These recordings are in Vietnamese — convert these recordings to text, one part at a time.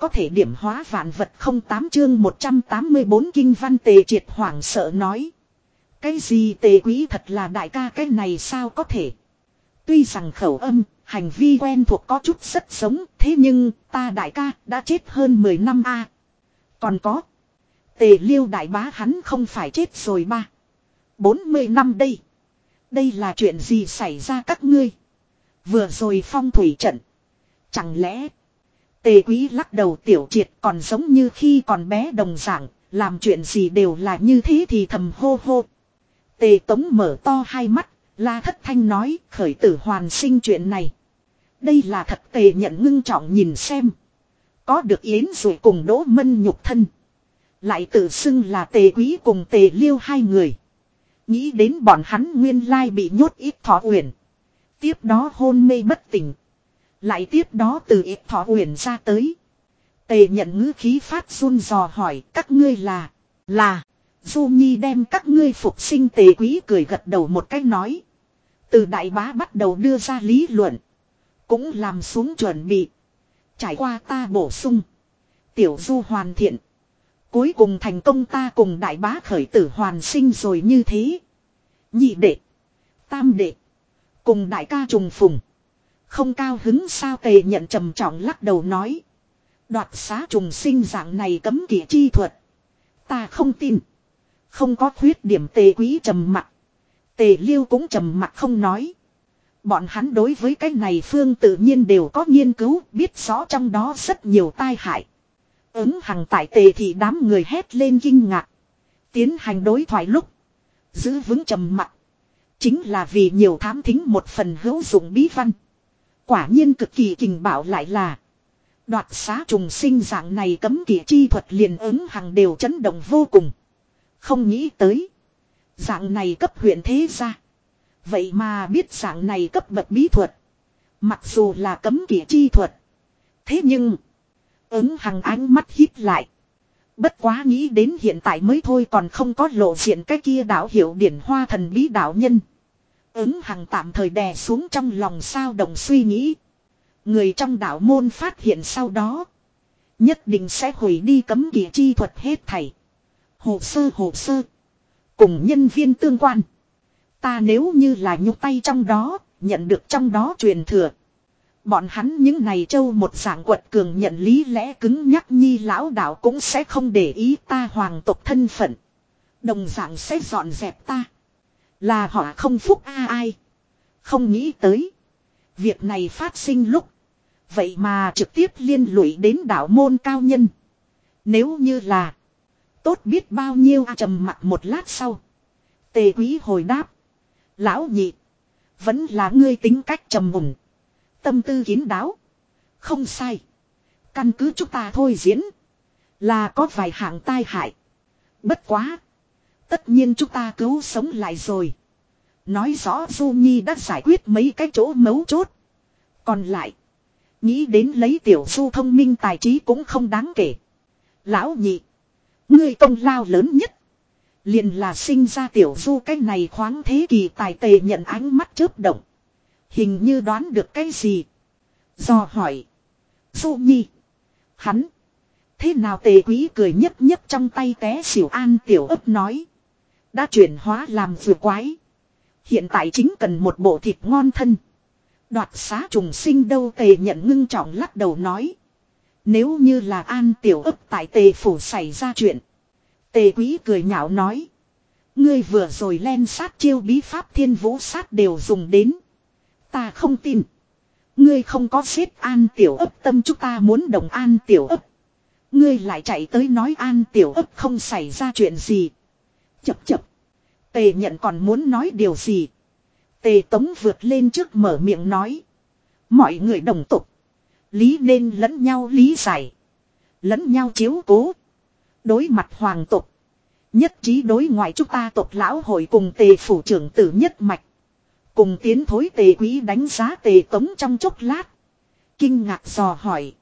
có thể điểm hóa vạn vật không tám chương 184 kinh văn tề triệt hoảng sợ nói. Cái gì tề quý thật là đại ca cái này sao có thể. Tuy rằng khẩu âm, hành vi quen thuộc có chút rất sống, thế nhưng ta đại ca đã chết hơn 10 năm a Còn có. Tề liêu đại bá hắn không phải chết rồi ba. 40 năm đây. Đây là chuyện gì xảy ra các ngươi. Vừa rồi phong thủy trận. Chẳng lẽ. Tề quý lắc đầu tiểu triệt còn giống như khi còn bé đồng dạng. Làm chuyện gì đều là như thế thì thầm hô hô. Tề tống mở to hai mắt. La thất thanh nói, khởi tử hoàn sinh chuyện này. Đây là thật tề nhận ngưng trọng nhìn xem. Có được yến rồi cùng đỗ mân nhục thân. Lại tự xưng là tề quý cùng tề liêu hai người. Nghĩ đến bọn hắn nguyên lai bị nhốt ít thọ uyển. Tiếp đó hôn mê bất tỉnh. Lại tiếp đó từ ít thọ uyển ra tới. Tề nhận ngữ khí phát run dò hỏi các ngươi là, là, Du Nhi đem các ngươi phục sinh tề quý cười gật đầu một cách nói. Từ đại bá bắt đầu đưa ra lý luận. Cũng làm xuống chuẩn bị. Trải qua ta bổ sung. Tiểu du hoàn thiện. Cuối cùng thành công ta cùng đại bá khởi tử hoàn sinh rồi như thế. Nhị đệ. Tam đệ. Cùng đại ca trùng phùng. Không cao hứng sao tề nhận trầm trọng lắc đầu nói. Đoạt xá trùng sinh dạng này cấm kỵ chi thuật. Ta không tin. Không có khuyết điểm tề quý trầm mặt. Tề liêu cũng trầm mặt không nói. Bọn hắn đối với cái này phương tự nhiên đều có nghiên cứu, biết rõ trong đó rất nhiều tai hại. Ứng hằng tại tề thì đám người hét lên kinh ngạc. Tiến hành đối thoại lúc. Giữ vững trầm mặt. Chính là vì nhiều thám thính một phần hữu dụng bí văn. Quả nhiên cực kỳ kình bảo lại là. Đoạt xá trùng sinh dạng này cấm kỵ chi thuật liền ứng hằng đều chấn động vô cùng. Không nghĩ tới. Dạng này cấp huyện thế ra. Vậy mà biết dạng này cấp bậc bí thuật. Mặc dù là cấm kỵ chi thuật. Thế nhưng. Ứng hằng ánh mắt hít lại. Bất quá nghĩ đến hiện tại mới thôi còn không có lộ diện cái kia đạo hiệu điển hoa thần bí đạo nhân. Ứng hằng tạm thời đè xuống trong lòng sao đồng suy nghĩ. Người trong đạo môn phát hiện sau đó. Nhất định sẽ hủy đi cấm kỵ chi thuật hết thảy. Hồ sơ hồ sơ. Cùng nhân viên tương quan. Ta nếu như là nhúc tay trong đó, nhận được trong đó truyền thừa. Bọn hắn những này châu một dạng quật cường nhận lý lẽ cứng nhắc nhi lão đạo cũng sẽ không để ý ta hoàng tộc thân phận. Đồng dạng sẽ dọn dẹp ta. Là họ không phúc a ai. Không nghĩ tới. Việc này phát sinh lúc. Vậy mà trực tiếp liên lụy đến đạo môn cao nhân. Nếu như là. Tốt biết bao nhiêu a trầm mặt một lát sau. Tề quý hồi đáp. Lão nhị. Vẫn là ngươi tính cách trầm mùng. Tâm tư kín đáo. Không sai. Căn cứ chúng ta thôi diễn. Là có vài hạng tai hại. Bất quá. Tất nhiên chúng ta cứu sống lại rồi. Nói rõ Du Nhi đã giải quyết mấy cái chỗ mấu chốt. Còn lại. Nghĩ đến lấy tiểu du thông minh tài trí cũng không đáng kể. Lão nhị. Ngươi công lao lớn nhất. Liền là sinh ra tiểu du cái này khoáng thế kỳ tài tề nhận ánh mắt chớp động. Hình như đoán được cái gì. Do hỏi. Du nhi. Hắn. Thế nào tề quý cười nhấp nhấp trong tay té xỉu an tiểu ấp nói. Đã chuyển hóa làm vừa quái. Hiện tại chính cần một bộ thịt ngon thân. Đoạt xá trùng sinh đâu tề nhận ngưng trọng lắc đầu nói. Nếu như là an tiểu ấp tại tề phủ xảy ra chuyện. Tề quý cười nhạo nói. Ngươi vừa rồi len sát chiêu bí pháp thiên vũ sát đều dùng đến. Ta không tin. Ngươi không có giết an tiểu ấp tâm chúng ta muốn đồng an tiểu ấp. Ngươi lại chạy tới nói an tiểu ấp không xảy ra chuyện gì. Chập chập. Tề nhận còn muốn nói điều gì. Tề tống vượt lên trước mở miệng nói. Mọi người đồng tục. Lý nên lẫn nhau lý giải. Lẫn nhau chiếu cố. Đối mặt hoàng tục. Nhất trí đối ngoại chúng ta tộc lão hội cùng tề phủ trưởng tử nhất mạch. Cùng tiến thối tề quý đánh giá tề tống trong chốc lát. Kinh ngạc dò hỏi.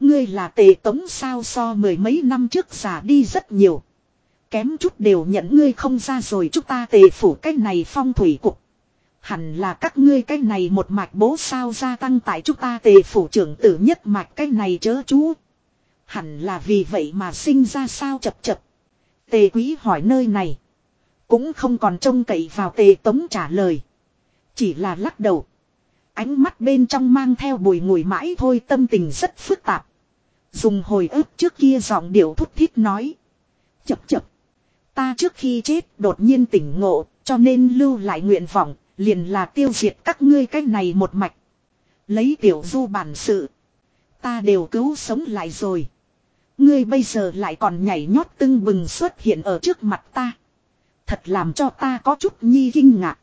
Ngươi là tề tống sao so mười mấy năm trước già đi rất nhiều. Kém chút đều nhận ngươi không ra rồi, chúng ta tề phủ cái này phong thủy cục. Hẳn là các ngươi cái này một mạch bố sao gia tăng tại chúng ta tề phủ trưởng tử nhất mạch cái này chớ chú. Hẳn là vì vậy mà sinh ra sao chập chập. Tề quý hỏi nơi này. Cũng không còn trông cậy vào tề tống trả lời. Chỉ là lắc đầu. Ánh mắt bên trong mang theo bùi ngùi mãi thôi, tâm tình rất phức tạp. Dùng hồi ức trước kia giọng điệu thúc thiết nói. Chập chập. Ta trước khi chết đột nhiên tỉnh ngộ, cho nên lưu lại nguyện vọng, liền là tiêu diệt các ngươi cái này một mạch. Lấy tiểu du bản sự. Ta đều cứu sống lại rồi. Ngươi bây giờ lại còn nhảy nhót tưng bừng xuất hiện ở trước mặt ta. Thật làm cho ta có chút nhi kinh ngạc.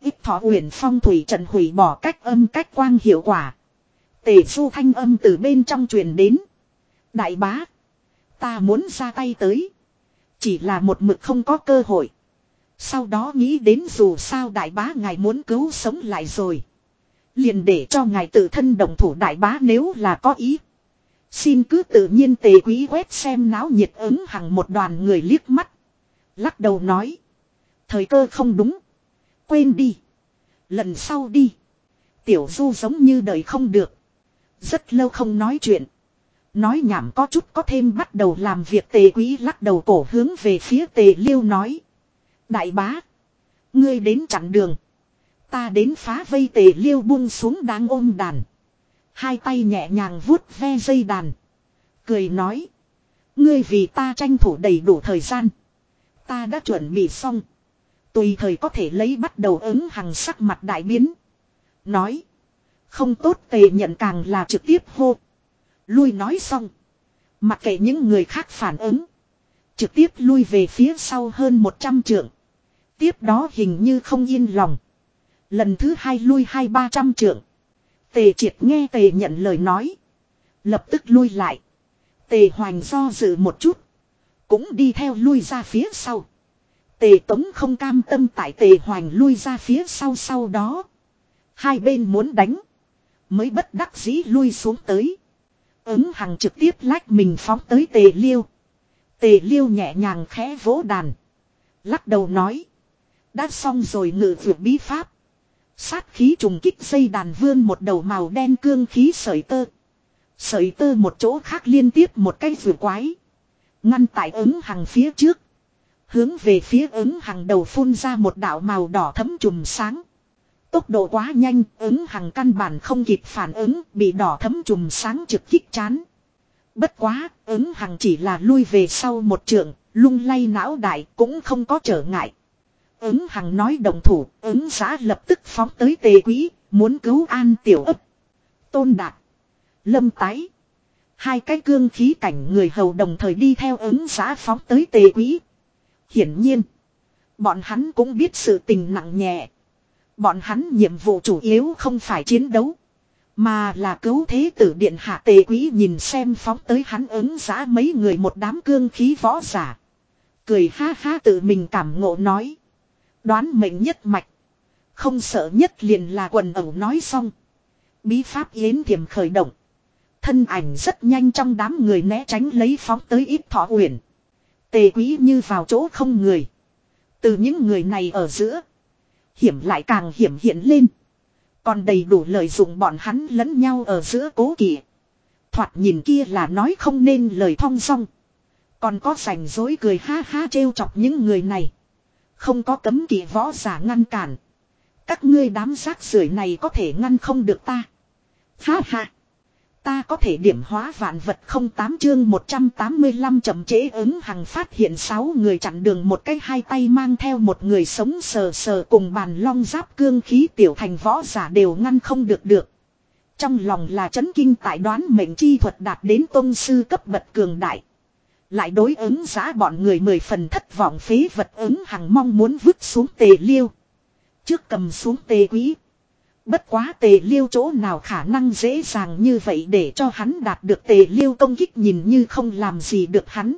Ít thọ huyền phong thủy trận hủy bỏ cách âm cách quang hiệu quả. Tề du thanh âm từ bên trong truyền đến. Đại bá. Ta muốn ra tay tới. Chỉ là một mực không có cơ hội. Sau đó nghĩ đến dù sao đại bá ngài muốn cứu sống lại rồi. Liền để cho ngài tự thân đồng thủ đại bá nếu là có ý. Xin cứ tự nhiên tề quý quét xem náo nhiệt ứng hằng một đoàn người liếc mắt. Lắc đầu nói. Thời cơ không đúng. Quên đi. Lần sau đi. Tiểu du giống như đời không được. Rất lâu không nói chuyện. Nói nhảm có chút có thêm bắt đầu làm việc tề quý lắc đầu cổ hướng về phía tề liêu nói. Đại bá. Ngươi đến chặn đường. Ta đến phá vây tề liêu buông xuống đang ôm đàn. Hai tay nhẹ nhàng vuốt ve dây đàn. Cười nói. Ngươi vì ta tranh thủ đầy đủ thời gian. Ta đã chuẩn bị xong. Tùy thời có thể lấy bắt đầu ứng hằng sắc mặt đại biến. Nói. Không tốt tề nhận càng là trực tiếp hô. Lui nói xong. Mặc kệ những người khác phản ứng. Trực tiếp lui về phía sau hơn 100 trượng. Tiếp đó hình như không yên lòng. Lần thứ hai lui hai ba trăm trượng. Tề triệt nghe tề nhận lời nói. Lập tức lui lại. Tề hoành do dự một chút. Cũng đi theo lui ra phía sau. Tề tống không cam tâm tại tề hoành lui ra phía sau sau đó. Hai bên muốn đánh. Mới bất đắc dĩ lui xuống tới. Ứng hằng trực tiếp lách mình phóng tới tề liêu. Tề liêu nhẹ nhàng khẽ vỗ đàn. Lắc đầu nói. Đã xong rồi ngự vượt bí pháp. Sát khí trùng kích dây đàn vươn một đầu màu đen cương khí sợi tơ. Sợi tơ một chỗ khác liên tiếp một cái vừa quái. Ngăn tại ứng hàng phía trước. Hướng về phía ứng hàng đầu phun ra một đạo màu đỏ thấm trùm sáng. Tốc độ quá nhanh, ứng hằng căn bản không kịp phản ứng, bị đỏ thấm trùm sáng trực kích chán. Bất quá, ứng hằng chỉ là lui về sau một trường, lung lay não đại cũng không có trở ngại. Ứng hằng nói đồng thủ, ứng giá lập tức phóng tới tề quý, muốn cứu an tiểu ấp. Tôn đạt, lâm tái. Hai cái cương khí cảnh người hầu đồng thời đi theo ứng giá phóng tới tề quý. Hiển nhiên, bọn hắn cũng biết sự tình nặng nhẹ. Bọn hắn nhiệm vụ chủ yếu không phải chiến đấu. Mà là cứu thế tử điện hạ tề quý nhìn xem phóng tới hắn ứng giã mấy người một đám cương khí võ giả. Cười ha ha tự mình cảm ngộ nói. Đoán mệnh nhất mạch. Không sợ nhất liền là quần ẩu nói xong. Bí pháp yến thiểm khởi động. Thân ảnh rất nhanh trong đám người né tránh lấy phóng tới ít thọ uyển. Tề quý như vào chỗ không người. Từ những người này ở giữa. Hiểm lại càng hiểm hiện lên. Còn đầy đủ lợi dụng bọn hắn lẫn nhau ở giữa cố kỵ. Thoạt nhìn kia là nói không nên lời thong song. Còn có rảnh dối cười ha ha trêu chọc những người này. Không có cấm kỵ võ giả ngăn cản. Các ngươi đám rác rưởi này có thể ngăn không được ta. Ha ha. Ta có thể điểm hóa vạn vật không tám chương 185 chậm chế ứng hằng phát hiện sáu người chặn đường một cái hai tay mang theo một người sống sờ sờ cùng bàn long giáp cương khí tiểu thành võ giả đều ngăn không được được. Trong lòng là chấn kinh tại đoán mệnh chi thuật đạt đến tôn sư cấp bậc cường đại. Lại đối ứng giá bọn người mười phần thất vọng phế vật ứng hằng mong muốn vứt xuống tề liêu. Trước cầm xuống tề quý. Bất quá tề liêu chỗ nào khả năng dễ dàng như vậy để cho hắn đạt được tề liêu công kích nhìn như không làm gì được hắn.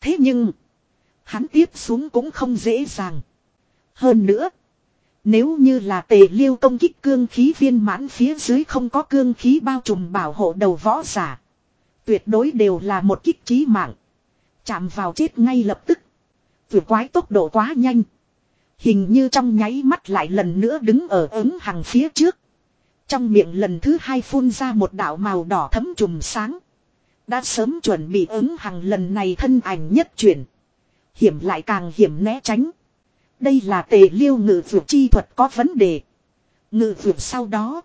Thế nhưng, hắn tiếp xuống cũng không dễ dàng. Hơn nữa, nếu như là tề liêu công kích cương khí viên mãn phía dưới không có cương khí bao trùm bảo hộ đầu võ giả. Tuyệt đối đều là một kích trí mạng. Chạm vào chết ngay lập tức. Vừa quái tốc độ quá nhanh. Hình như trong nháy mắt lại lần nữa đứng ở ứng hàng phía trước. Trong miệng lần thứ hai phun ra một đạo màu đỏ thấm trùm sáng. Đã sớm chuẩn bị ứng hàng lần này thân ảnh nhất chuyển. Hiểm lại càng hiểm né tránh. Đây là tề liêu ngự vượt chi thuật có vấn đề. Ngự vượt sau đó.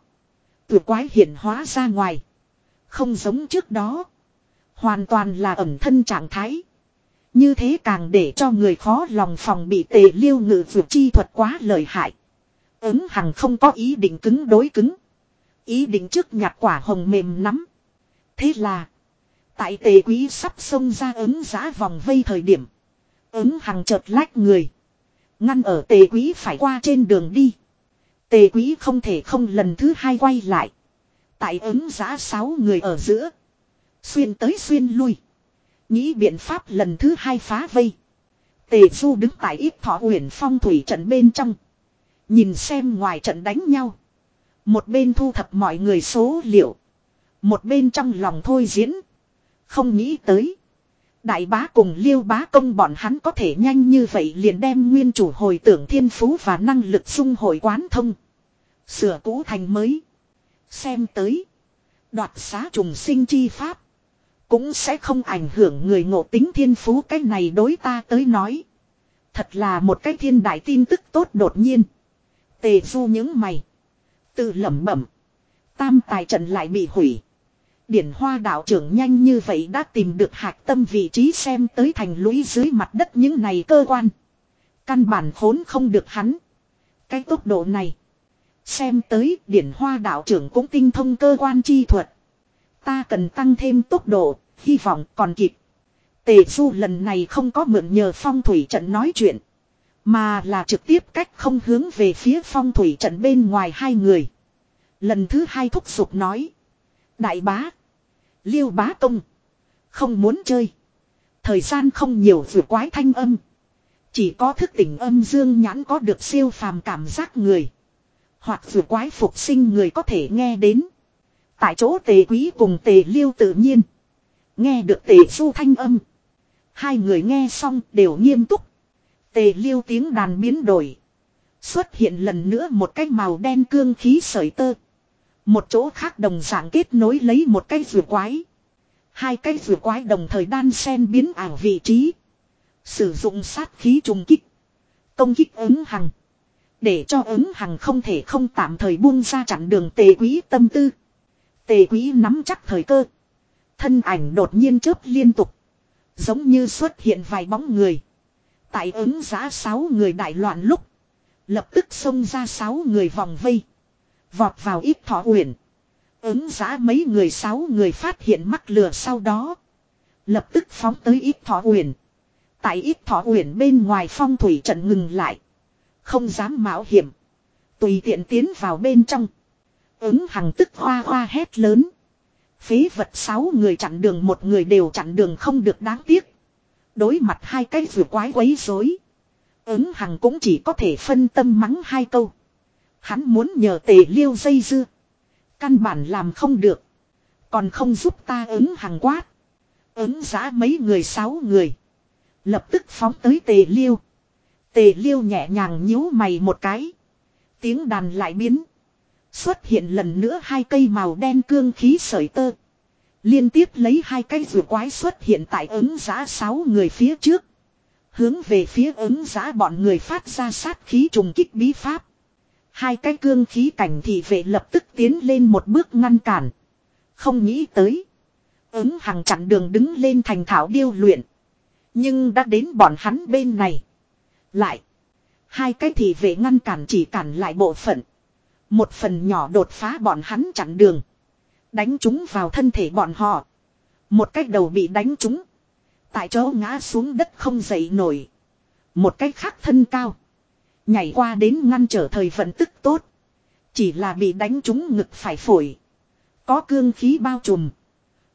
Vượt quái hiển hóa ra ngoài. Không giống trước đó. Hoàn toàn là ẩm thân trạng thái. Như thế càng để cho người khó lòng phòng bị tề liêu ngự vượt chi thuật quá lợi hại. Ứng hằng không có ý định cứng đối cứng. Ý định trước nhặt quả hồng mềm nắm. Thế là. Tại tề quý sắp xông ra ứng giã vòng vây thời điểm. Ứng hằng chợt lách người. Ngăn ở tề quý phải qua trên đường đi. Tề quý không thể không lần thứ hai quay lại. Tại ứng giã sáu người ở giữa. Xuyên tới xuyên lui. Nghĩ biện pháp lần thứ hai phá vây. Tề du đứng tại ít thọ huyền phong thủy trận bên trong. Nhìn xem ngoài trận đánh nhau. Một bên thu thập mọi người số liệu. Một bên trong lòng thôi diễn. Không nghĩ tới. Đại bá cùng liêu bá công bọn hắn có thể nhanh như vậy liền đem nguyên chủ hồi tưởng thiên phú và năng lực sung hồi quán thông. Sửa cũ thành mới. Xem tới. Đoạt xá trùng sinh chi pháp. Cũng sẽ không ảnh hưởng người ngộ tính thiên phú cái này đối ta tới nói. Thật là một cái thiên đại tin tức tốt đột nhiên. Tề du những mày. Tự lẩm bẩm. Tam tài trận lại bị hủy. Điển hoa đạo trưởng nhanh như vậy đã tìm được hạc tâm vị trí xem tới thành lũy dưới mặt đất những này cơ quan. Căn bản khốn không được hắn. Cái tốc độ này. Xem tới điển hoa đạo trưởng cũng tinh thông cơ quan chi thuật. Ta cần tăng thêm tốc độ, hy vọng còn kịp. Tề du lần này không có mượn nhờ phong thủy trận nói chuyện. Mà là trực tiếp cách không hướng về phía phong thủy trận bên ngoài hai người. Lần thứ hai thúc giục nói. Đại bá. Liêu bá công. Không muốn chơi. Thời gian không nhiều vừa quái thanh âm. Chỉ có thức tỉnh âm dương nhãn có được siêu phàm cảm giác người. Hoặc vừa quái phục sinh người có thể nghe đến. Tại chỗ tề quý cùng tề liêu tự nhiên. Nghe được tề du thanh âm. Hai người nghe xong đều nghiêm túc. Tề liêu tiếng đàn biến đổi. Xuất hiện lần nữa một cái màu đen cương khí sợi tơ. Một chỗ khác đồng dạng kết nối lấy một cái vừa quái. Hai cái vừa quái đồng thời đan sen biến ảo vị trí. Sử dụng sát khí trùng kích. Công kích ứng hằng. Để cho ứng hằng không thể không tạm thời buông ra chặn đường tề quý tâm tư. Tề quý nắm chắc thời cơ. Thân ảnh đột nhiên chớp liên tục. Giống như xuất hiện vài bóng người. Tại ứng giá sáu người đại loạn lúc. Lập tức xông ra sáu người vòng vây. Vọt vào ít thọ uyển. Ứng giá mấy người sáu người phát hiện mắc lừa sau đó. Lập tức phóng tới ít thọ uyển. Tại ít thọ uyển bên ngoài phong thủy trận ngừng lại. Không dám mạo hiểm. Tùy tiện tiến vào bên trong. Ứng hằng tức hoa hoa hét lớn. Phế vật sáu người chặn đường, một người đều chặn đường không được, đáng tiếc. Đối mặt hai cái vừa quái quấy rối. Ứng hằng cũng chỉ có thể phân tâm mắng hai câu. Hắn muốn nhờ tề liêu dây dưa. Căn bản làm không được. Còn không giúp ta ứng hằng quát. Ứng giá mấy người sáu người. Lập tức phóng tới tề liêu. Tề liêu nhẹ nhàng nhíu mày một cái. Tiếng đàn lại biến. Xuất hiện lần nữa hai cây màu đen cương khí sợi tơ. Liên tiếp lấy hai cây rùa quái xuất hiện tại ứng giá sáu người phía trước. Hướng về phía ứng giá bọn người phát ra sát khí trùng kích bí pháp. Hai cái cương khí cảnh thị vệ lập tức tiến lên một bước ngăn cản. Không nghĩ tới. Ứng hàng chặn đường đứng lên thành thảo điêu luyện. Nhưng đã đến bọn hắn bên này. Lại. Hai cái thị vệ ngăn cản chỉ cản lại bộ phận. Một phần nhỏ đột phá bọn hắn chặn đường. Đánh chúng vào thân thể bọn họ. Một cách đầu bị đánh chúng. Tại chỗ ngã xuống đất không dậy nổi. Một cách khác thân cao. Nhảy qua đến ngăn trở thời vận tức tốt. Chỉ là bị đánh trúng ngực phải phổi. Có cương khí bao trùm.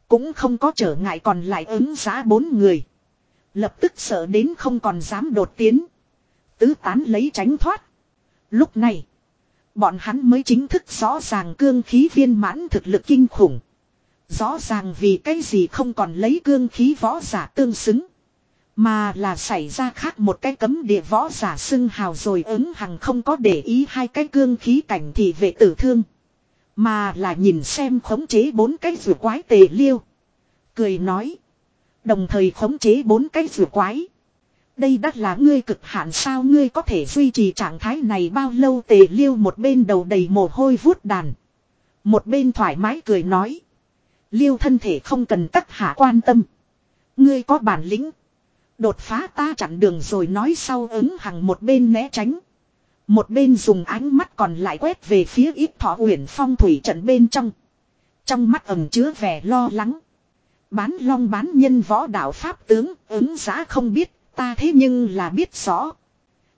Cũng không có trở ngại còn lại ứng giá bốn người. Lập tức sợ đến không còn dám đột tiến. Tứ tán lấy tránh thoát. Lúc này. Bọn hắn mới chính thức rõ ràng cương khí viên mãn thực lực kinh khủng. Rõ ràng vì cái gì không còn lấy cương khí võ giả tương xứng. Mà là xảy ra khác một cái cấm địa võ giả xưng hào rồi ứng hằng không có để ý hai cái cương khí cảnh thì vệ tử thương. Mà là nhìn xem khống chế bốn cái rùa quái tề liêu. Cười nói. Đồng thời khống chế bốn cái rùa quái. Đây đắt là ngươi cực hạn sao ngươi có thể duy trì trạng thái này bao lâu tề liêu một bên đầu đầy mồ hôi vuốt đàn. Một bên thoải mái cười nói. Liêu thân thể không cần tất hạ quan tâm. Ngươi có bản lĩnh. Đột phá ta chặn đường rồi nói sau ứng hằng một bên né tránh. Một bên dùng ánh mắt còn lại quét về phía ít thọ uyển phong thủy trận bên trong. Trong mắt ẩm chứa vẻ lo lắng. Bán long bán nhân võ đạo pháp tướng ứng giá không biết ta thế nhưng là biết rõ.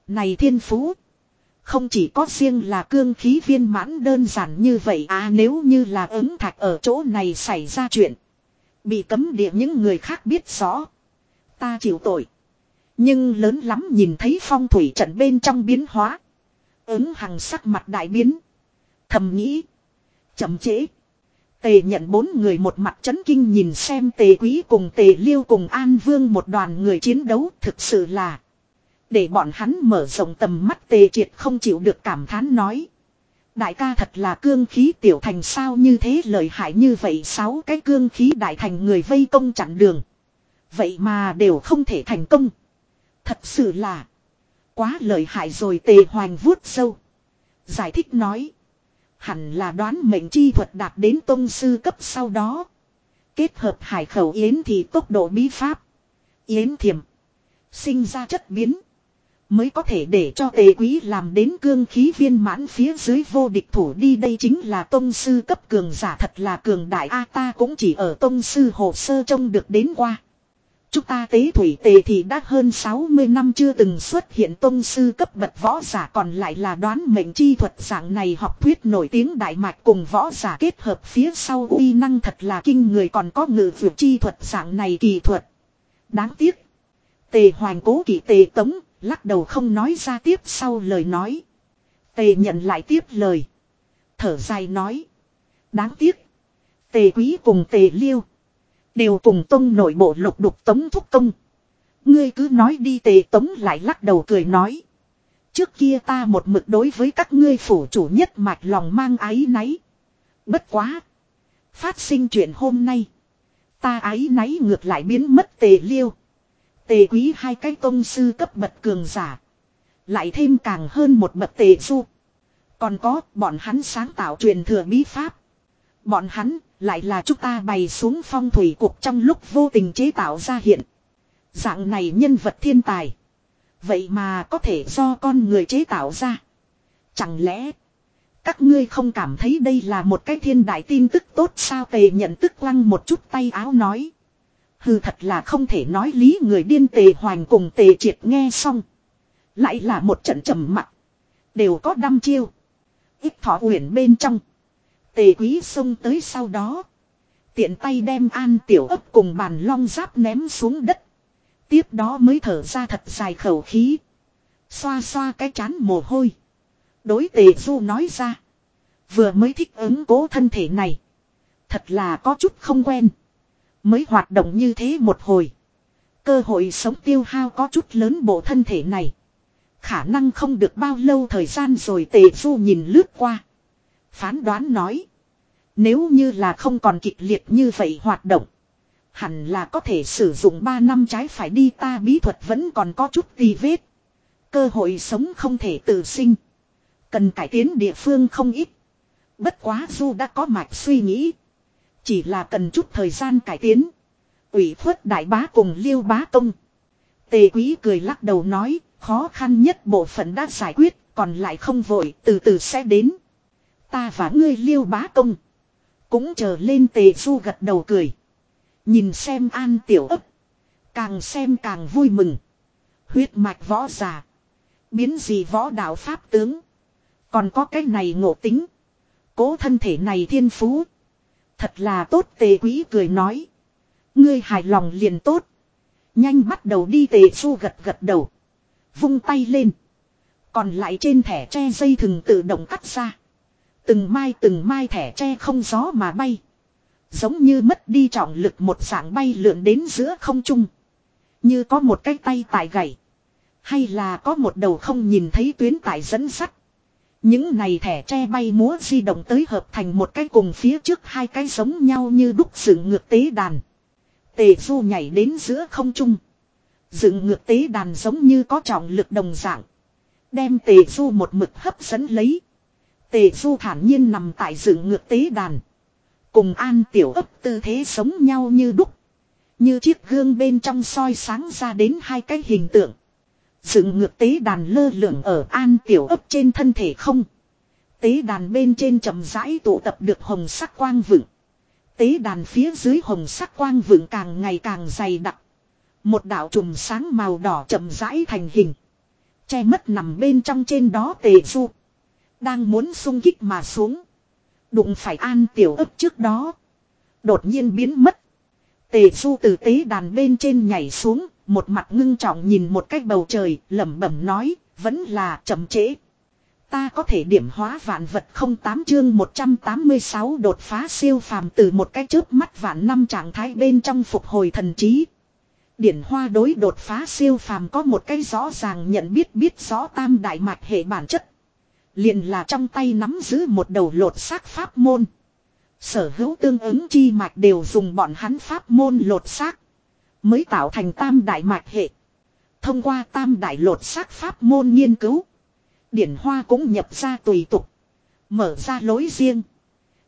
Này thiên phú. Không chỉ có riêng là cương khí viên mãn đơn giản như vậy à nếu như là ứng thạch ở chỗ này xảy ra chuyện. Bị cấm địa những người khác biết rõ. Ta chịu tội. Nhưng lớn lắm nhìn thấy phong thủy trận bên trong biến hóa. Ứng hằng sắc mặt đại biến. Thầm nghĩ. Chậm chế. Tề nhận bốn người một mặt chấn kinh nhìn xem tề quý cùng tề liêu cùng an vương một đoàn người chiến đấu thực sự là. Để bọn hắn mở rộng tầm mắt tề triệt không chịu được cảm thán nói. Đại ca thật là cương khí tiểu thành sao như thế lợi hại như vậy sáu cái cương khí đại thành người vây công chặn đường. Vậy mà đều không thể thành công. Thật sự là quá lợi hại rồi tề hoành vuốt sâu. Giải thích nói. Hẳn là đoán mệnh chi thuật đạt đến tôn sư cấp sau đó. Kết hợp hải khẩu yến thì tốc độ bí pháp. Yến thiểm, Sinh ra chất biến. Mới có thể để cho tề quý làm đến cương khí viên mãn phía dưới vô địch thủ đi đây chính là tôn sư cấp cường giả, thật là cường đại A ta cũng chỉ ở tôn sư hồ sơ trông được đến qua. Chúng ta tế thủy tề thì đã hơn 60 năm chưa từng xuất hiện tôn sư cấp bậc võ giả còn lại là đoán mệnh chi thuật dạng này học thuyết nổi tiếng đại mạch cùng võ giả kết hợp phía sau uy năng thật là kinh người còn có ngự vượt chi thuật dạng này kỳ thuật. Đáng tiếc. Tề hoàng cố kỵ tề tống, Lắc đầu không nói ra tiếp sau lời nói. Tề nhận lại tiếp lời. Thở dài nói. Đáng tiếc. Tề quý cùng tề liêu. Đều cùng tông nội bộ lục đục tống thúc tông. Ngươi cứ nói đi tề tống lại lắc đầu cười nói. Trước kia ta một mực đối với các ngươi phủ chủ nhất mạch lòng mang ái náy. Bất quá. Phát sinh chuyện hôm nay. Ta ái náy ngược lại biến mất tề liêu. Tề quý hai cái tông sư cấp bậc cường giả. Lại thêm càng hơn một bậc tề du. Còn có, bọn hắn sáng tạo truyền thừa bí pháp. Bọn hắn lại là chúng ta bày xuống phong thủy cuộc trong lúc vô tình chế tạo ra hiện. Dạng này nhân vật thiên tài. Vậy mà có thể do con người chế tạo ra. Chẳng lẽ, các ngươi không cảm thấy đây là một cái thiên đại tin tức tốt sao tề nhận tức lăng một chút tay áo nói. Hừ thật là không thể nói lý người điên tề hoành cùng tề triệt nghe xong. Lại là một trận trầm mặc. Đều có đăm chiêu. Ít thỏ uyển bên trong. Tề quý xông tới sau đó. Tiện tay đem an tiểu ấp cùng bàn long giáp ném xuống đất. Tiếp đó mới thở ra thật dài khẩu khí. Xoa xoa cái chán mồ hôi. Đối tề du nói ra. Vừa mới thích ứng cố thân thể này. Thật là có chút không quen. Mới hoạt động như thế một hồi. Cơ hội sống tiêu hao có chút lớn bộ thân thể này. Khả năng không được bao lâu thời gian rồi tề du nhìn lướt qua. Phán đoán nói. Nếu như là không còn kịch liệt như vậy hoạt động. Hẳn là có thể sử dụng 3 năm trái phải đi ta bí thuật vẫn còn có chút tì vết. Cơ hội sống không thể tự sinh. Cần cải tiến địa phương không ít. Bất quá Du đã có mạch suy nghĩ. Chỉ là cần chút thời gian cải tiến. ủy khuất đại bá cùng liêu bá công. Tề quý cười lắc đầu nói, khó khăn nhất bộ phận đã giải quyết, còn lại không vội, từ từ sẽ đến. Ta và ngươi liêu bá công. Cũng chờ lên tề du gật đầu cười. Nhìn xem an tiểu ấp. Càng xem càng vui mừng. Huyết mạch võ già. Biến gì võ đạo pháp tướng. Còn có cái này ngộ tính. Cố thân thể này thiên phú. Thật là tốt tề quý cười nói. Ngươi hài lòng liền tốt. Nhanh bắt đầu đi tề su gật gật đầu. Vung tay lên. Còn lại trên thẻ tre dây thừng tự động cắt ra. Từng mai từng mai thẻ tre không gió mà bay. Giống như mất đi trọng lực một dạng bay lượn đến giữa không trung. Như có một cái tay tại gậy. Hay là có một đầu không nhìn thấy tuyến tại dẫn sắt. Những này thẻ tre bay múa di động tới hợp thành một cái cùng phía trước hai cái giống nhau như đúc dựng ngược tế đàn. Tề du nhảy đến giữa không trung. Dựng ngược tế đàn giống như có trọng lực đồng dạng. Đem tề du một mực hấp dẫn lấy. Tề du thản nhiên nằm tại dựng ngược tế đàn. Cùng an tiểu ấp tư thế sống nhau như đúc. Như chiếc gương bên trong soi sáng ra đến hai cái hình tượng. Dựng ngược tế đàn lơ lửng ở an tiểu ấp trên thân thể không. Tế đàn bên trên chậm rãi tụ tập được hồng sắc quang vựng. Tế đàn phía dưới hồng sắc quang vựng càng ngày càng dày đặc. Một đạo trùm sáng màu đỏ chậm rãi thành hình. Che mất nằm bên trong trên đó tề du. Đang muốn sung kích mà xuống. Đụng phải an tiểu ức trước đó. Đột nhiên biến mất. Tề du từ tế đàn bên trên nhảy xuống. Một mặt ngưng trọng nhìn một cách bầu trời, lẩm bẩm nói. Vẫn là chậm trễ. Ta có thể điểm hóa vạn vật không tám chương 186 đột phá siêu phàm từ một cái chớp mắt vạn năm trạng thái bên trong phục hồi thần trí. Điển hoa đối đột phá siêu phàm có một cái rõ ràng nhận biết biết rõ tam đại mạch hệ bản chất liền là trong tay nắm giữ một đầu lột xác pháp môn. Sở hữu tương ứng chi mạch đều dùng bọn hắn pháp môn lột xác. Mới tạo thành tam đại mạch hệ. Thông qua tam đại lột xác pháp môn nghiên cứu. Điển hoa cũng nhập ra tùy tục. Mở ra lối riêng.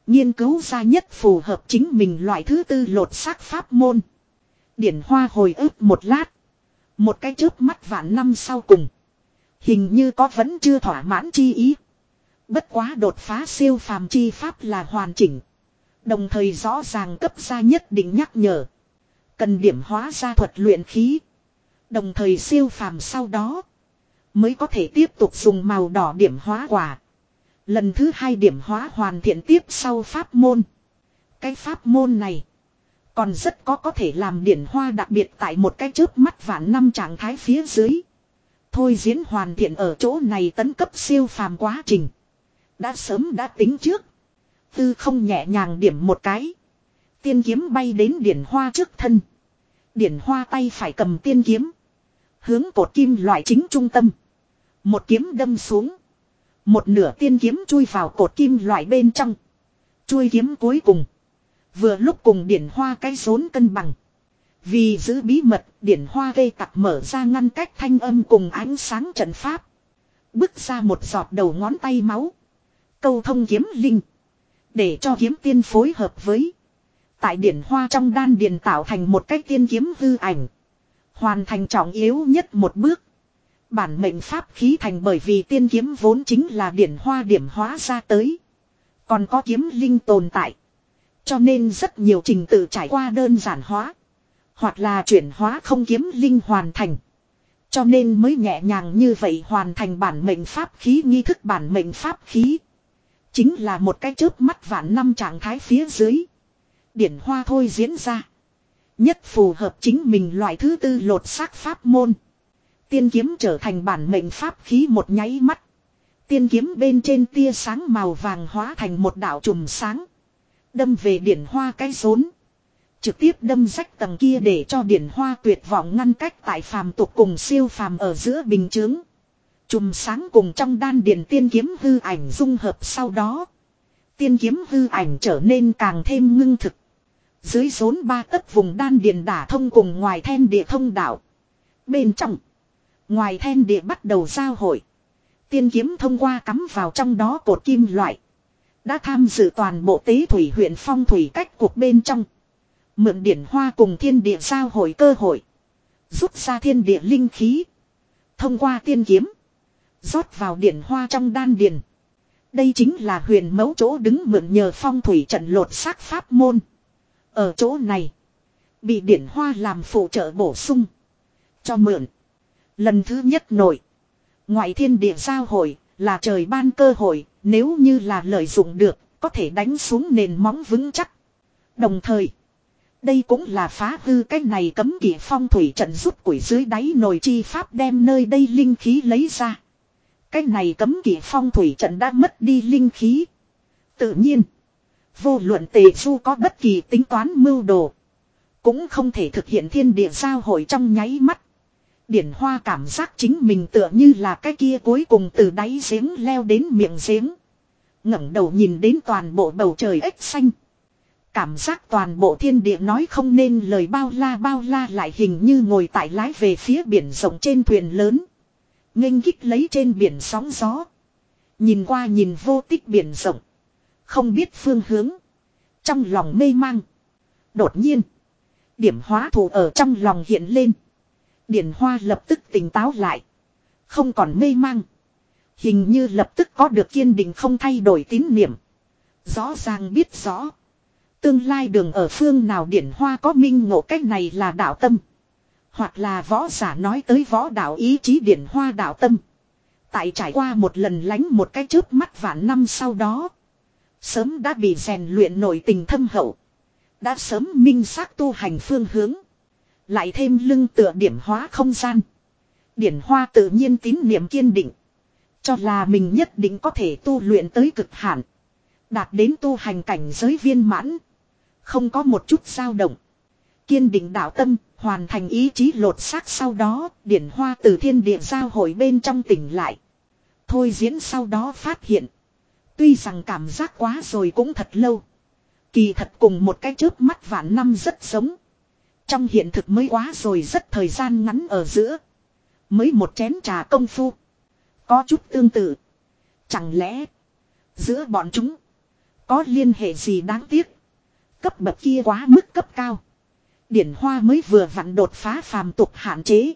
Nghiên cứu ra nhất phù hợp chính mình loại thứ tư lột xác pháp môn. Điển hoa hồi ức một lát. Một cái chớp mắt vạn năm sau cùng. Hình như có vẫn chưa thỏa mãn chi ý. Bất quá đột phá siêu phàm chi pháp là hoàn chỉnh. Đồng thời rõ ràng cấp ra nhất định nhắc nhở. Cần điểm hóa ra thuật luyện khí. Đồng thời siêu phàm sau đó. Mới có thể tiếp tục dùng màu đỏ điểm hóa quả. Lần thứ hai điểm hóa hoàn thiện tiếp sau pháp môn. Cái pháp môn này. Còn rất có có thể làm điển hoa đặc biệt tại một cái chớp mắt vạn năm trạng thái phía dưới. Thôi diễn hoàn thiện ở chỗ này tấn cấp siêu phàm quá trình. Đã sớm đã tính trước. Tư không nhẹ nhàng điểm một cái. Tiên kiếm bay đến điển hoa trước thân. Điển hoa tay phải cầm tiên kiếm. Hướng cột kim loại chính trung tâm. Một kiếm đâm xuống. Một nửa tiên kiếm chui vào cột kim loại bên trong. Chui kiếm cuối cùng. Vừa lúc cùng điển hoa cái rốn cân bằng. Vì giữ bí mật, điển hoa gây tặc mở ra ngăn cách thanh âm cùng ánh sáng trận pháp. Bước ra một giọt đầu ngón tay máu. Câu thông kiếm linh. Để cho kiếm tiên phối hợp với. Tại điển hoa trong đan điền tạo thành một cách tiên kiếm hư ảnh. Hoàn thành trọng yếu nhất một bước. Bản mệnh pháp khí thành bởi vì tiên kiếm vốn chính là điển hoa điểm hóa ra tới. Còn có kiếm linh tồn tại. Cho nên rất nhiều trình tự trải qua đơn giản hóa. Hoặc là chuyển hóa không kiếm linh hoàn thành. Cho nên mới nhẹ nhàng như vậy hoàn thành bản mệnh pháp khí, nghi thức bản mệnh pháp khí. Chính là một cái chớp mắt vạn năm trạng thái phía dưới. Điển hoa thôi diễn ra. Nhất phù hợp chính mình loại thứ tư lột xác pháp môn. Tiên kiếm trở thành bản mệnh pháp khí một nháy mắt. Tiên kiếm bên trên tia sáng màu vàng hóa thành một đạo trùm sáng. Đâm về điển hoa cái rốn. Trực tiếp đâm rách tầng kia để cho điển hoa tuyệt vọng ngăn cách tại phàm tục cùng siêu phàm ở giữa bình chướng. Chùm sáng cùng trong đan điển tiên kiếm hư ảnh dung hợp sau đó. Tiên kiếm hư ảnh trở nên càng thêm ngưng thực. Dưới rốn ba tấc vùng đan điền đả thông cùng ngoài then địa thông đạo. Bên trong. Ngoài then địa bắt đầu giao hội. Tiên kiếm thông qua cắm vào trong đó cột kim loại. Đã tham dự toàn bộ tế thủy huyện phong thủy cách cuộc bên trong. Mượn điển hoa cùng thiên địa giao hội cơ hội. Rút ra thiên địa linh khí. Thông qua tiên kiếm. rót vào điển hoa trong đan điền. Đây chính là huyền mẫu chỗ đứng mượn nhờ phong thủy trận lột xác pháp môn. Ở chỗ này. Bị điển hoa làm phụ trợ bổ sung. Cho mượn. Lần thứ nhất nổi. Ngoại thiên địa giao hội là trời ban cơ hội nếu như là lợi dụng được, có thể đánh xuống nền móng vững chắc. Đồng thời, đây cũng là phá hư cái này cấm kỵ phong thủy trận rút quỷ dưới đáy nồi chi pháp đem nơi đây linh khí lấy ra. Cái này cấm kỵ phong thủy trận đã mất đi linh khí. Tự nhiên, vô luận tề du có bất kỳ tính toán mưu đồ. Cũng không thể thực hiện thiên địa giao hội trong nháy mắt. Điển Hoa cảm giác chính mình tựa như là cái kia cuối cùng từ đáy giếng leo đến miệng giếng ngẩng đầu nhìn đến toàn bộ bầu trời ếch xanh. Cảm giác toàn bộ thiên địa nói không nên lời bao la bao la lại hình như ngồi tại lái về phía biển rộng trên thuyền lớn. nghênh kích lấy trên biển sóng gió. Nhìn qua nhìn vô tích biển rộng. Không biết phương hướng. Trong lòng mê mang. Đột nhiên. Điểm hóa thủ ở trong lòng hiện lên. Điển hoa lập tức tỉnh táo lại. Không còn mê mang. Hình như lập tức có được kiên định không thay đổi tín niệm. Rõ ràng biết rõ. Tương lai đường ở phương nào điển hoa có minh ngộ cách này là đạo tâm. Hoặc là võ giả nói tới võ đạo ý chí điển hoa đạo tâm. Tại trải qua một lần lánh một cái chớp mắt vạn năm sau đó. Sớm đã bị rèn luyện nổi tình thâm hậu. Đã sớm minh xác tu hành phương hướng. Lại thêm lưng tựa điểm hóa không gian. Điển hoa tự nhiên tín niệm kiên định. Cho là mình nhất định có thể tu luyện tới cực hạn. Đạt đến tu hành cảnh giới viên mãn. Không có một chút dao động. Kiên định đạo tâm, hoàn thành ý chí lột xác sau đó, điển hoa từ thiên địa giao hội bên trong tỉnh lại. Thôi diễn sau đó phát hiện. Tuy rằng cảm giác quá rồi cũng thật lâu. Kỳ thật cùng một cái chớp mắt vạn năm rất giống. Trong hiện thực mới quá rồi rất thời gian ngắn ở giữa. Mới một chén trà công phu. Có chút tương tự. Chẳng lẽ. Giữa bọn chúng. Có liên hệ gì đáng tiếc. Cấp bậc kia quá mức cấp cao. Điển hoa mới vừa vặn đột phá phàm tục hạn chế.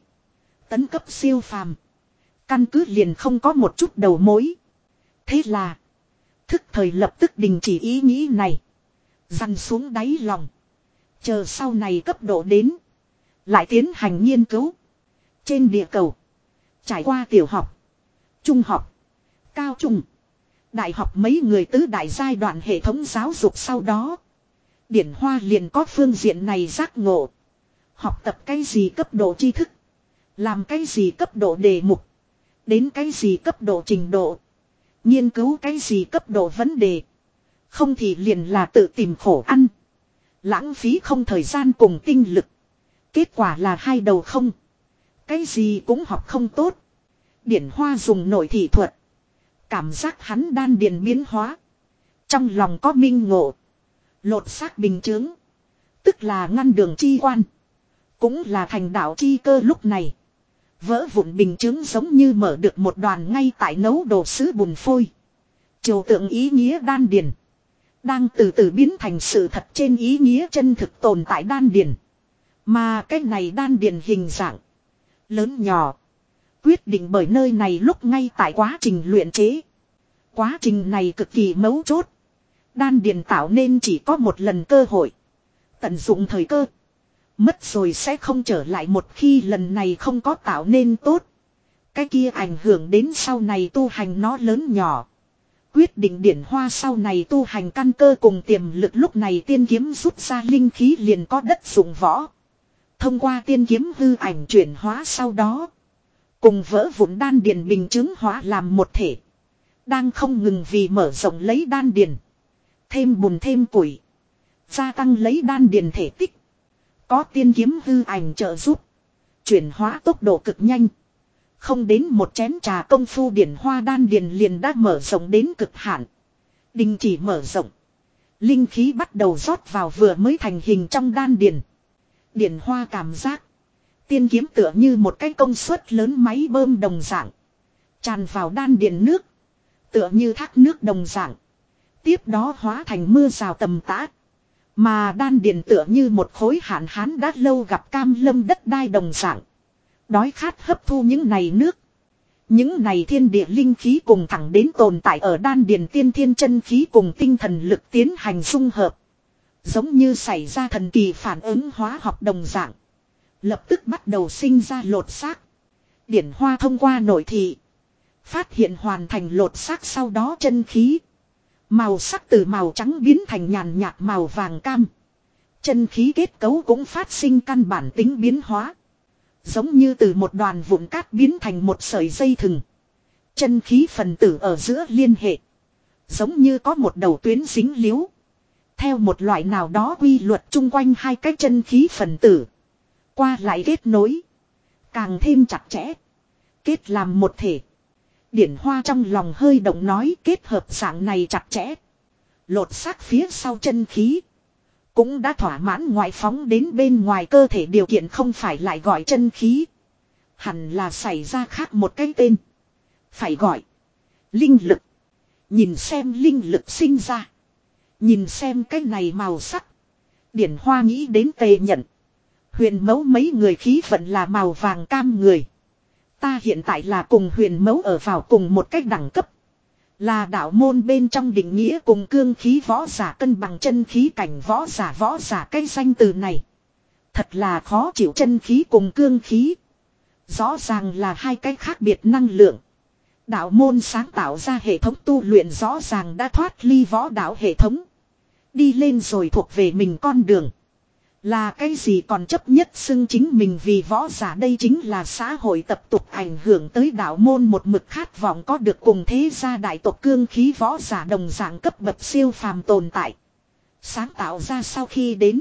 Tấn cấp siêu phàm. Căn cứ liền không có một chút đầu mối. Thế là. Thức thời lập tức đình chỉ ý nghĩ này. Dằn xuống đáy lòng. Chờ sau này cấp độ đến. Lại tiến hành nghiên cứu. Trên địa cầu. Trải qua tiểu học. Trung học. Cao trung. Đại học mấy người tứ đại giai đoạn hệ thống giáo dục sau đó. Điển Hoa liền có phương diện này giác ngộ. Học tập cái gì cấp độ tri thức. Làm cái gì cấp độ đề mục. Đến cái gì cấp độ trình độ. Nghiên cứu cái gì cấp độ vấn đề. Không thì liền là tự tìm khổ ăn. Lãng phí không thời gian cùng tinh lực. Kết quả là hai đầu không. Cái gì cũng học không tốt. Điển Hoa dùng nội thị thuật. Cảm giác hắn đan điền biến hóa. Trong lòng có minh ngộ. Lột xác bình chướng. Tức là ngăn đường chi quan. Cũng là thành đạo chi cơ lúc này. Vỡ vụn bình chứng giống như mở được một đoàn ngay tại nấu đồ sứ bùn phôi. Triều tượng ý nghĩa đan điền. Đang từ từ biến thành sự thật trên ý nghĩa chân thực tồn tại đan điền. Mà cái này đan điền hình dạng. Lớn nhỏ. Quyết định bởi nơi này lúc ngay tại quá trình luyện chế. Quá trình này cực kỳ mấu chốt. Đan điền tạo nên chỉ có một lần cơ hội. Tận dụng thời cơ. Mất rồi sẽ không trở lại một khi lần này không có tạo nên tốt. Cái kia ảnh hưởng đến sau này tu hành nó lớn nhỏ. Quyết định điển hoa sau này tu hành căn cơ cùng tiềm lực lúc này tiên kiếm rút ra linh khí liền có đất dụng võ. Thông qua tiên kiếm hư ảnh chuyển hóa sau đó. Cùng vỡ vụn đan điền bình chứng hóa làm một thể. Đang không ngừng vì mở rộng lấy đan điền. Thêm bùn thêm củi. Gia tăng lấy đan điền thể tích. Có tiên kiếm hư ảnh trợ giúp. Chuyển hóa tốc độ cực nhanh. Không đến một chén trà công phu điển hoa đan điền liền đã mở rộng đến cực hạn. Đình chỉ mở rộng. Linh khí bắt đầu rót vào vừa mới thành hình trong đan điền. Điển hoa cảm giác. Tiên kiếm tựa như một cái công suất lớn máy bơm đồng dạng. Tràn vào đan điền nước. Tựa như thác nước đồng dạng. Tiếp đó hóa thành mưa rào tầm tã. Mà đan điền tựa như một khối hạn hán đã lâu gặp cam lâm đất đai đồng dạng. Đói khát hấp thu những này nước. Những này thiên địa linh khí cùng thẳng đến tồn tại ở đan điền tiên thiên chân khí cùng tinh thần lực tiến hành dung hợp. Giống như xảy ra thần kỳ phản ứng hóa học đồng dạng. Lập tức bắt đầu sinh ra lột xác. Điển hoa thông qua nội thị. Phát hiện hoàn thành lột xác sau đó chân khí. Màu sắc từ màu trắng biến thành nhàn nhạt màu vàng cam. Chân khí kết cấu cũng phát sinh căn bản tính biến hóa. Giống như từ một đoàn vụn cát biến thành một sợi dây thừng. Chân khí phần tử ở giữa liên hệ. Giống như có một đầu tuyến dính liếu. Theo một loại nào đó quy luật chung quanh hai cái chân khí phần tử. Qua lại kết nối. Càng thêm chặt chẽ. Kết làm một thể. Điển hoa trong lòng hơi động nói kết hợp dạng này chặt chẽ. Lột xác phía sau chân khí. Cũng đã thỏa mãn ngoại phóng đến bên ngoài cơ thể điều kiện không phải lại gọi chân khí. Hẳn là xảy ra khác một cái tên. Phải gọi. Linh lực. Nhìn xem linh lực sinh ra. Nhìn xem cái này màu sắc. Điển hoa nghĩ đến tề nhận. Huyền mẫu mấy người khí vận là màu vàng cam người. Ta hiện tại là cùng huyền mẫu ở vào cùng một cách đẳng cấp. Là đạo môn bên trong định nghĩa cùng cương khí võ giả, cân bằng chân khí cảnh võ giả võ giả cái danh từ này. Thật là khó chịu chân khí cùng cương khí. Rõ ràng là hai cái khác biệt năng lượng. Đạo môn sáng tạo ra hệ thống tu luyện rõ ràng đã thoát ly võ đạo hệ thống. Đi lên rồi thuộc về mình con đường. Là cái gì còn chấp nhất xưng chính mình vì võ giả đây chính là xã hội tập tục ảnh hưởng tới đạo môn một mực khát vọng có được cùng thế gia đại tộc cương khí võ giả đồng dạng cấp bậc siêu phàm tồn tại. Sáng tạo ra sau khi đến.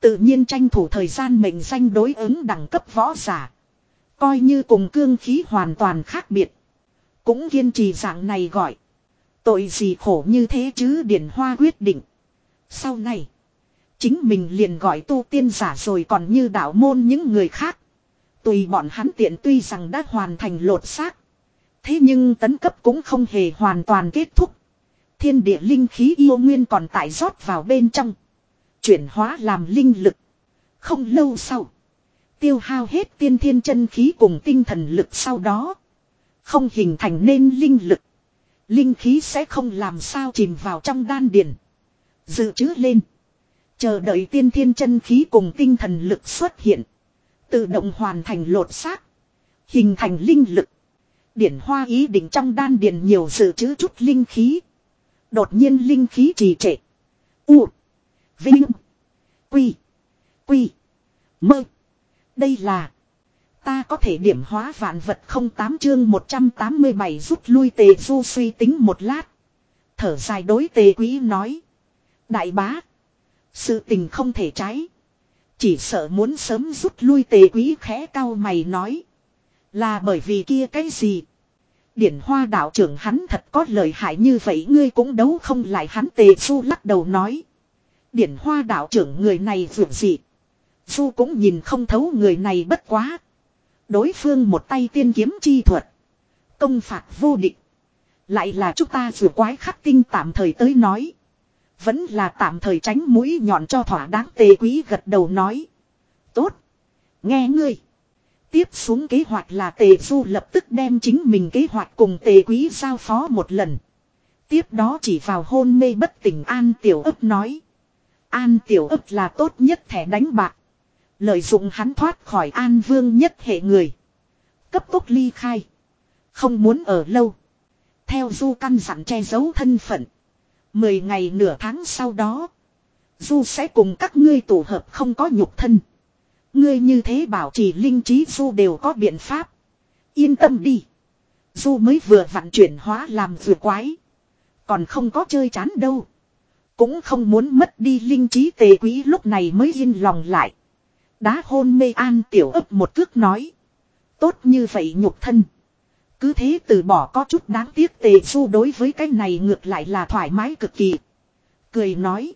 Tự nhiên tranh thủ thời gian mệnh danh đối ứng đẳng cấp võ giả. Coi như cùng cương khí hoàn toàn khác biệt. Cũng kiên trì dạng này gọi. Tội gì khổ như thế chứ Điển Hoa quyết định. Sau này. Chính mình liền gọi tu tiên giả rồi còn như đạo môn những người khác. Tùy bọn hắn tiện tuy rằng đã hoàn thành lột xác. Thế nhưng tấn cấp cũng không hề hoàn toàn kết thúc. Thiên địa linh khí yêu nguyên còn tại rót vào bên trong. Chuyển hóa làm linh lực. Không lâu sau. Tiêu hao hết tiên thiên chân khí cùng tinh thần lực sau đó. Không hình thành nên linh lực. Linh khí sẽ không làm sao chìm vào trong đan điền. Dự trữ lên. Chờ đợi tiên thiên chân khí cùng tinh thần lực xuất hiện. Tự động hoàn thành lột xác. Hình thành linh lực. Điển hoa ý định trong đan điền nhiều dự trữ chút linh khí. Đột nhiên linh khí trì trệ. U. Vinh. Quy. Quy. Mơ. Đây là. Ta có thể điểm hóa vạn vật không tám chương 187 rút lui tề du suy tính một lát. Thở dài đối tề quý nói. Đại bá. Sự tình không thể trái. Chỉ sợ muốn sớm rút lui tề quý khẽ cao mày nói. Là bởi vì kia cái gì? Điển hoa đạo trưởng hắn thật có lời hại như vậy ngươi cũng đấu không lại hắn tề Su lắc đầu nói. Điển hoa đạo trưởng người này vượt gì? Du cũng nhìn không thấu người này bất quá. Đối phương một tay tiên kiếm chi thuật. Công phạt vô địch. Lại là chúng ta vừa quái khắc tinh tạm thời tới nói. Vẫn là tạm thời tránh mũi nhọn cho thỏa đáng tề quý gật đầu nói. Tốt. Nghe ngươi. Tiếp xuống kế hoạch là tề du lập tức đem chính mình kế hoạch cùng tề quý giao phó một lần. Tiếp đó chỉ vào hôn mê bất tỉnh An Tiểu ấp nói. An Tiểu ấp là tốt nhất thẻ đánh bạc. Lợi dụng hắn thoát khỏi An Vương nhất hệ người. Cấp tốc ly khai. Không muốn ở lâu. Theo du căn dặn che giấu thân phận. Mười ngày nửa tháng sau đó. Du sẽ cùng các ngươi tổ hợp không có nhục thân. Ngươi như thế bảo trì linh trí Du đều có biện pháp. Yên tâm đi. Du mới vừa vặn chuyển hóa làm vừa quái. Còn không có chơi chán đâu. Cũng không muốn mất đi linh trí tề quý lúc này mới yên lòng lại. Đá hôn mê an tiểu ấp một cước nói. Tốt như vậy nhục thân. Cứ thế từ bỏ có chút đáng tiếc tề du đối với cái này ngược lại là thoải mái cực kỳ. Cười nói.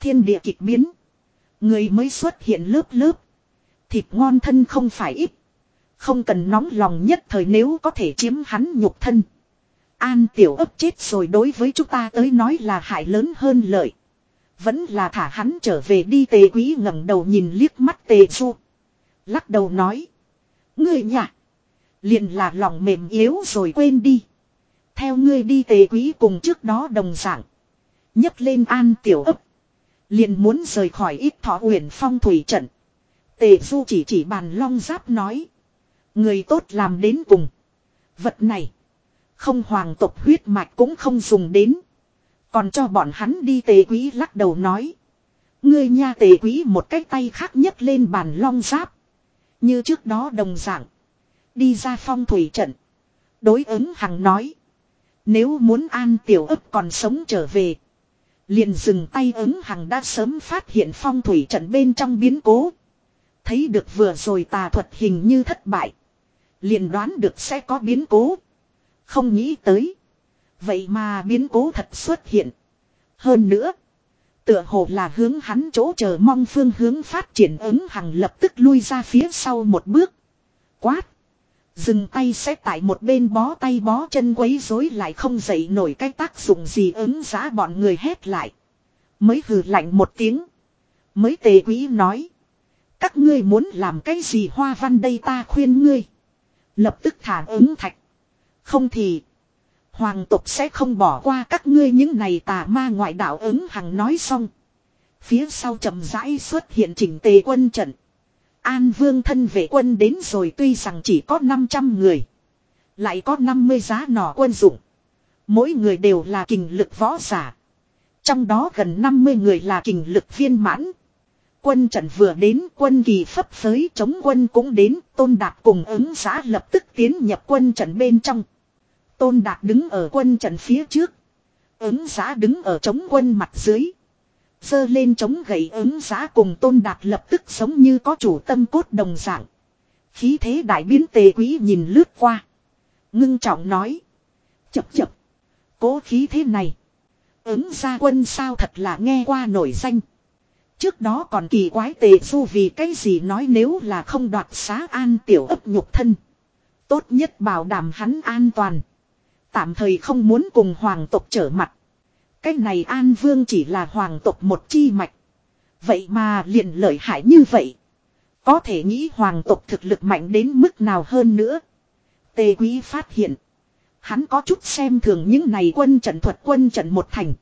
Thiên địa kịch biến. Người mới xuất hiện lớp lớp. Thịt ngon thân không phải ít. Không cần nóng lòng nhất thời nếu có thể chiếm hắn nhục thân. An tiểu ấp chết rồi đối với chúng ta tới nói là hại lớn hơn lợi. Vẫn là thả hắn trở về đi tề quý ngẩng đầu nhìn liếc mắt tề du. Lắc đầu nói. người nhạc. Liền là lòng mềm yếu rồi quên đi. Theo ngươi đi tề quý cùng trước đó đồng dạng. nhấc lên an tiểu ấp. Liền muốn rời khỏi ít thọ huyền phong thủy trận. Tề du chỉ chỉ bàn long giáp nói. Người tốt làm đến cùng. Vật này. Không hoàng tộc huyết mạch cũng không dùng đến. Còn cho bọn hắn đi tề quý lắc đầu nói. Ngươi nha tề quý một cái tay khác nhấc lên bàn long giáp. Như trước đó đồng dạng. Đi ra phong thủy trận. Đối ứng hằng nói. Nếu muốn an tiểu ấp còn sống trở về. Liền dừng tay ứng hằng đã sớm phát hiện phong thủy trận bên trong biến cố. Thấy được vừa rồi tà thuật hình như thất bại. Liền đoán được sẽ có biến cố. Không nghĩ tới. Vậy mà biến cố thật xuất hiện. Hơn nữa. Tựa hồ là hướng hắn chỗ chờ mong phương hướng phát triển ứng hằng lập tức lui ra phía sau một bước. Quát. Dừng tay sẽ tại một bên bó tay bó chân quấy rối lại không dậy nổi cái tác dụng gì ứng giá bọn người hét lại. Mới hừ lạnh một tiếng. Mới tề quý nói. Các ngươi muốn làm cái gì hoa văn đây ta khuyên ngươi. Lập tức thả ứng thạch. Không thì. Hoàng tục sẽ không bỏ qua các ngươi những này tà ma ngoại đạo ứng hằng nói xong. Phía sau chậm rãi xuất hiện chỉnh tề quân trận. An vương thân vệ quân đến rồi tuy rằng chỉ có 500 người. Lại có 50 giá nỏ quân dụng. Mỗi người đều là kình lực võ giả. Trong đó gần 50 người là kình lực viên mãn. Quân trận vừa đến, quân kỳ phấp phới, chống quân cũng đến, tôn đạt cùng ứng xã lập tức tiến nhập quân trận bên trong. Tôn đạt đứng ở quân trận phía trước. Ứng xã đứng ở chống quân mặt dưới. Dơ lên chống gậy ứng giá cùng tôn đạt lập tức giống như có chủ tâm cốt đồng dạng. Khí thế đại biến tề quý nhìn lướt qua. Ngưng trọng nói. Chập chập. Cố khí thế này. Ứng gia quân sao thật là nghe qua nổi danh. Trước đó còn kỳ quái tề du vì cái gì nói nếu là không đoạt xá an tiểu ấp nhục thân. Tốt nhất bảo đảm hắn an toàn. Tạm thời không muốn cùng hoàng tộc trở mặt. Cái này an vương chỉ là hoàng tộc một chi mạch. Vậy mà liền lợi hại như vậy. Có thể nghĩ hoàng tộc thực lực mạnh đến mức nào hơn nữa. Tề quý phát hiện. Hắn có chút xem thường những này quân trận thuật quân trận một thành.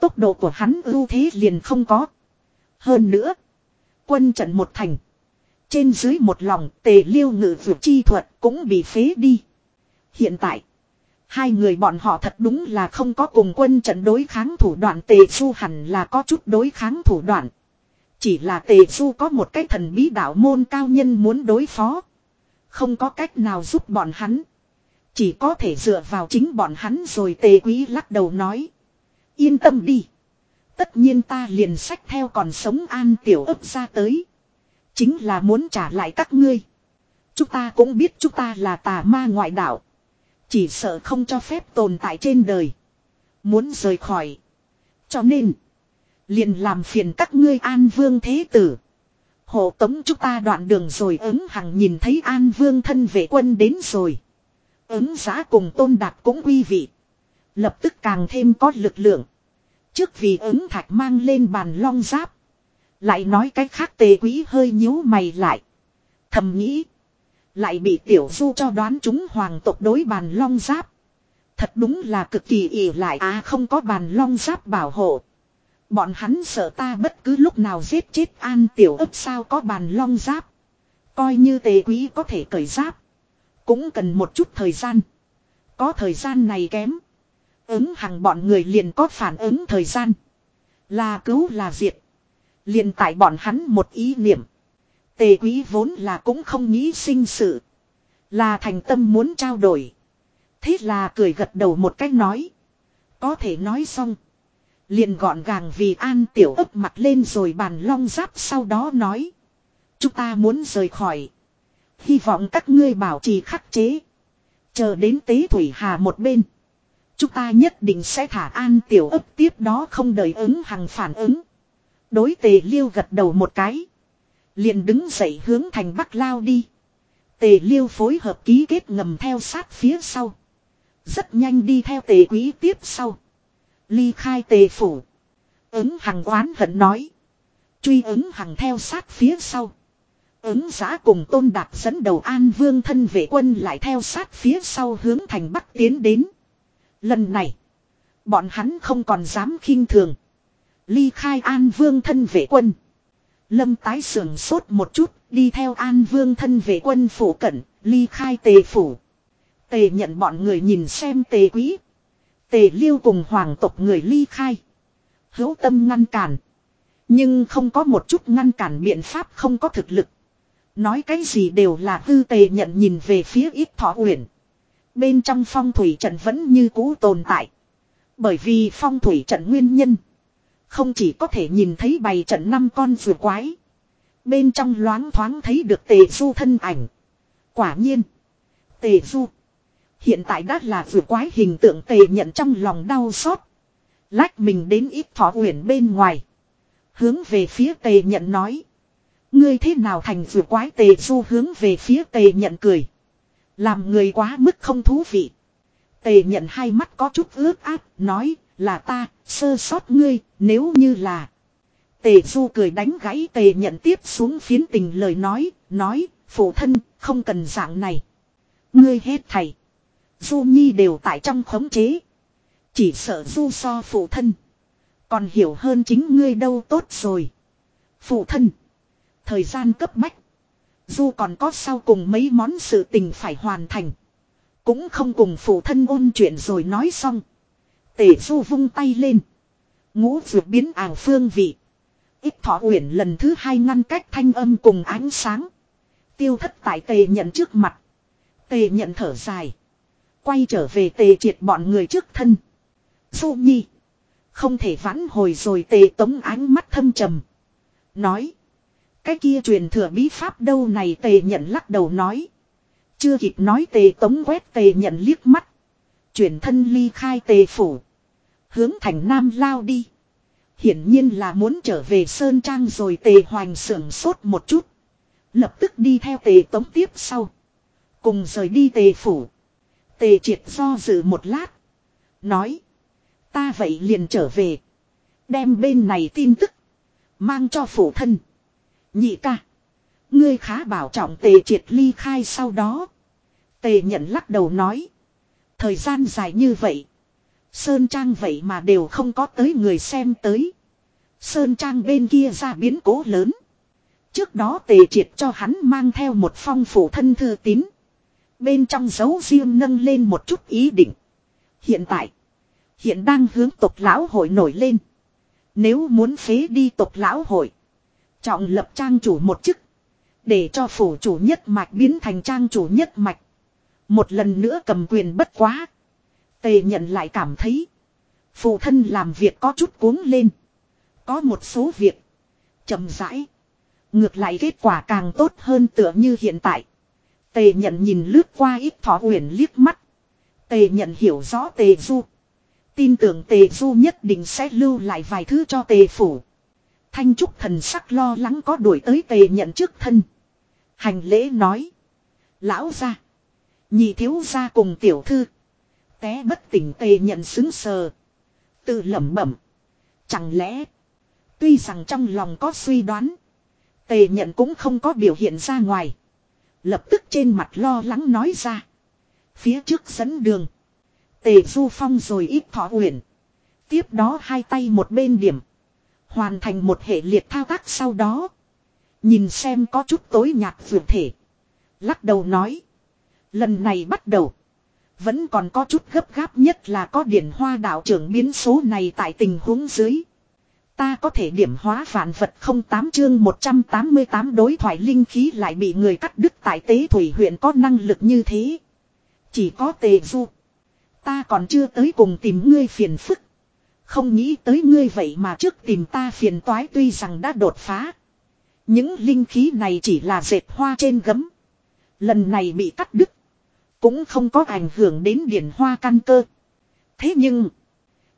Tốc độ của hắn ưu thế liền không có. Hơn nữa. Quân trận một thành. Trên dưới một lòng tề liêu ngự vượt chi thuật cũng bị phế đi. Hiện tại. Hai người bọn họ thật đúng là không có cùng quân trận đối kháng thủ đoạn, tề su hẳn là có chút đối kháng thủ đoạn. Chỉ là tề su có một cái thần bí đạo môn cao nhân muốn đối phó. Không có cách nào giúp bọn hắn. Chỉ có thể dựa vào chính bọn hắn rồi tề quý lắc đầu nói. Yên tâm đi. Tất nhiên ta liền sách theo còn sống an tiểu ấp ra tới. Chính là muốn trả lại các ngươi. Chúng ta cũng biết chúng ta là tà ma ngoại đạo. Chỉ sợ không cho phép tồn tại trên đời. Muốn rời khỏi. Cho nên. Liền làm phiền các ngươi an vương thế tử. Hộ tống chúng ta đoạn đường rồi ứng hằng nhìn thấy an vương thân vệ quân đến rồi. Ứng giá cùng tôn đạt cũng quý vị. Lập tức càng thêm có lực lượng. Trước vì ứng thạch mang lên bàn long giáp. Lại nói cách khác tề quý hơi nhíu mày lại. Thầm nghĩ. Lại bị tiểu du cho đoán chúng hoàng tộc đối bàn long giáp. Thật đúng là cực kỳ ỉ lại à không có bàn long giáp bảo hộ. Bọn hắn sợ ta bất cứ lúc nào giết chết an tiểu ấp sao có bàn long giáp. Coi như tề quý có thể cởi giáp. Cũng cần một chút thời gian. Có thời gian này kém. Ứng hàng bọn người liền có phản ứng thời gian. Là cứu là diệt. Liền tại bọn hắn một ý niệm. Tề quý vốn là cũng không nghĩ sinh sự. Là thành tâm muốn trao đổi. Thế là cười gật đầu một cách nói. Có thể nói xong. Liền gọn gàng vì an tiểu ấp mặt lên rồi bàn long giáp sau đó nói. Chúng ta muốn rời khỏi. Hy vọng các ngươi bảo trì khắc chế. Chờ đến tế thủy hà một bên. Chúng ta nhất định sẽ thả an tiểu ấp tiếp đó không đợi ứng hằng phản ứng. Đối tề liêu gật đầu một cái. Liền đứng dậy hướng thành bắc lao đi. Tề liêu phối hợp ký kết ngầm theo sát phía sau. Rất nhanh đi theo tề quý tiếp sau. Ly khai tề phủ. Ứng hằng oán hận nói. Truy ứng hằng theo sát phía sau. Ứng giã cùng tôn đạt dẫn đầu an vương thân vệ quân lại theo sát phía sau hướng thành bắc tiến đến. Lần này. Bọn hắn không còn dám khinh thường. Ly khai an vương thân vệ quân. Lâm tái sưởng sốt một chút, đi theo an vương thân về quân phủ cận, ly khai tề phủ. Tề nhận bọn người nhìn xem tề quý. Tề liêu cùng hoàng tộc người ly khai. Hữu tâm ngăn cản. Nhưng không có một chút ngăn cản biện pháp không có thực lực. Nói cái gì đều là hư tề nhận nhìn về phía ít thọ uyển. Bên trong phong thủy trận vẫn như cũ tồn tại. Bởi vì phong thủy trận nguyên nhân. Không chỉ có thể nhìn thấy bày trận năm con rùa quái. Bên trong loáng thoáng thấy được tề du thân ảnh. Quả nhiên. Tề du. Hiện tại đã là rùa quái hình tượng tề nhận trong lòng đau xót. Lách mình đến ít thỏ uyển bên ngoài. Hướng về phía tề nhận nói. Ngươi thế nào thành vừa quái tề du hướng về phía tề nhận cười. Làm người quá mức không thú vị. Tề nhận hai mắt có chút ướt át, nói là ta, sơ sót ngươi, nếu như là. Tề du cười đánh gãy tề nhận tiếp xuống phiến tình lời nói, nói, phụ thân, không cần dạng này. Ngươi hết thầy. Du nhi đều tại trong khống chế. Chỉ sợ du so phụ thân. Còn hiểu hơn chính ngươi đâu tốt rồi. Phụ thân. Thời gian cấp bách. Du còn có sau cùng mấy món sự tình phải hoàn thành. Cũng không cùng phụ thân ôn chuyện rồi nói xong. Tể du vung tay lên. Ngũ vượt biến ảo phương vị. Ít thọ uyển lần thứ hai ngăn cách thanh âm cùng ánh sáng. Tiêu thất tại tề nhận trước mặt. Tề nhận thở dài. Quay trở về tề triệt bọn người trước thân. Du nhi. Không thể vãn hồi rồi tề tống ánh mắt thâm trầm. Nói. Cái kia truyền thừa bí pháp đâu này tề nhận lắc đầu nói. Chưa kịp nói tề tống quét tề nhận liếc mắt. Chuyển thân ly khai tề phủ. Hướng thành nam lao đi. Hiển nhiên là muốn trở về Sơn Trang rồi tề hoành sưởng sốt một chút. Lập tức đi theo tề tống tiếp sau. Cùng rời đi tề phủ. Tề triệt do dự một lát. Nói. Ta vậy liền trở về. Đem bên này tin tức. Mang cho phủ thân. Nhị ca. Ngươi khá bảo trọng tề triệt ly khai sau đó. Tề nhận lắc đầu nói. Thời gian dài như vậy. Sơn Trang vậy mà đều không có tới người xem tới. Sơn Trang bên kia ra biến cố lớn. Trước đó tề triệt cho hắn mang theo một phong phủ thân thư tín. Bên trong dấu riêng nâng lên một chút ý định. Hiện tại. Hiện đang hướng tộc lão hội nổi lên. Nếu muốn phế đi tộc lão hội. Trọng lập trang chủ một chức. Để cho phủ chủ nhất mạch biến thành trang chủ nhất mạch. Một lần nữa cầm quyền bất quá. Tề nhận lại cảm thấy. Phụ thân làm việc có chút cuốn lên. Có một số việc. chậm rãi. Ngược lại kết quả càng tốt hơn tựa như hiện tại. Tề nhận nhìn lướt qua ít thỏ huyền liếc mắt. Tề nhận hiểu rõ tề du. Tin tưởng tề du nhất định sẽ lưu lại vài thứ cho tề phủ. Thanh trúc thần sắc lo lắng có đuổi tới tề nhận trước thân. Hành lễ nói. Lão ra. Nhị thiếu ra cùng tiểu thư. Té bất tỉnh tề nhận xứng sờ. Tự lẩm bẩm. Chẳng lẽ. Tuy rằng trong lòng có suy đoán. Tề nhận cũng không có biểu hiện ra ngoài. Lập tức trên mặt lo lắng nói ra. Phía trước dẫn đường. Tề du phong rồi ít thọ uyển. Tiếp đó hai tay một bên điểm. Hoàn thành một hệ liệt thao tác sau đó. Nhìn xem có chút tối nhạt vượt thể. Lắc đầu nói. Lần này bắt đầu. Vẫn còn có chút gấp gáp nhất là có điển hoa đạo trưởng biến số này tại tình huống dưới. Ta có thể điểm hóa vạn vật không tám chương 188 đối thoại linh khí lại bị người cắt đứt tại tế thủy huyện có năng lực như thế. Chỉ có tề du. Ta còn chưa tới cùng tìm ngươi phiền phức. Không nghĩ tới ngươi vậy mà trước tìm ta phiền toái tuy rằng đã đột phá. Những linh khí này chỉ là dệt hoa trên gấm. Lần này bị cắt đứt. Cũng không có ảnh hưởng đến điển hoa căn cơ. Thế nhưng.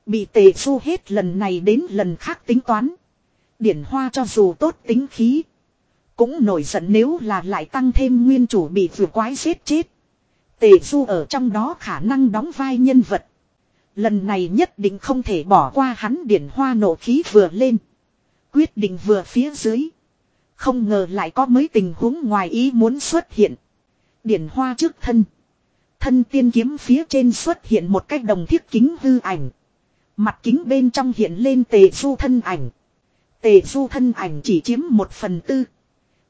Bị tề su hết lần này đến lần khác tính toán. Điển hoa cho dù tốt tính khí. Cũng nổi giận nếu là lại tăng thêm nguyên chủ bị vừa quái giết chết. Tề su ở trong đó khả năng đóng vai nhân vật. Lần này nhất định không thể bỏ qua hắn điển hoa nổ khí vừa lên. Quyết định vừa phía dưới. Không ngờ lại có mấy tình huống ngoài ý muốn xuất hiện. Điển hoa trước thân. Thân tiên kiếm phía trên xuất hiện một cái đồng thiết kính hư ảnh. Mặt kính bên trong hiện lên tề du thân ảnh. Tề du thân ảnh chỉ chiếm một phần tư.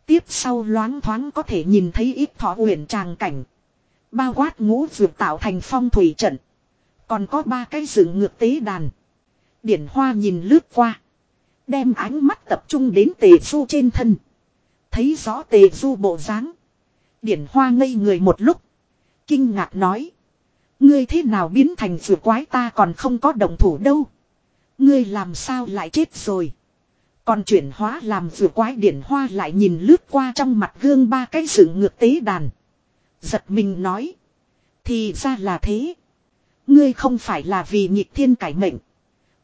Tiếp sau loáng thoáng có thể nhìn thấy ít thọ uyển tràng cảnh. Bao quát ngũ vượt tạo thành phong thủy trận. Còn có ba cái dựng ngược tế đàn. Điển hoa nhìn lướt qua. Đem ánh mắt tập trung đến tề du trên thân. Thấy rõ tề du bộ dáng. Điển hoa ngây người một lúc. Kinh ngạc nói. Ngươi thế nào biến thành vừa quái ta còn không có đồng thủ đâu. Ngươi làm sao lại chết rồi. Còn chuyển hóa làm vừa quái điển hoa lại nhìn lướt qua trong mặt gương ba cái sự ngược tế đàn. Giật mình nói. Thì ra là thế. Ngươi không phải là vì nhịp thiên cải mệnh.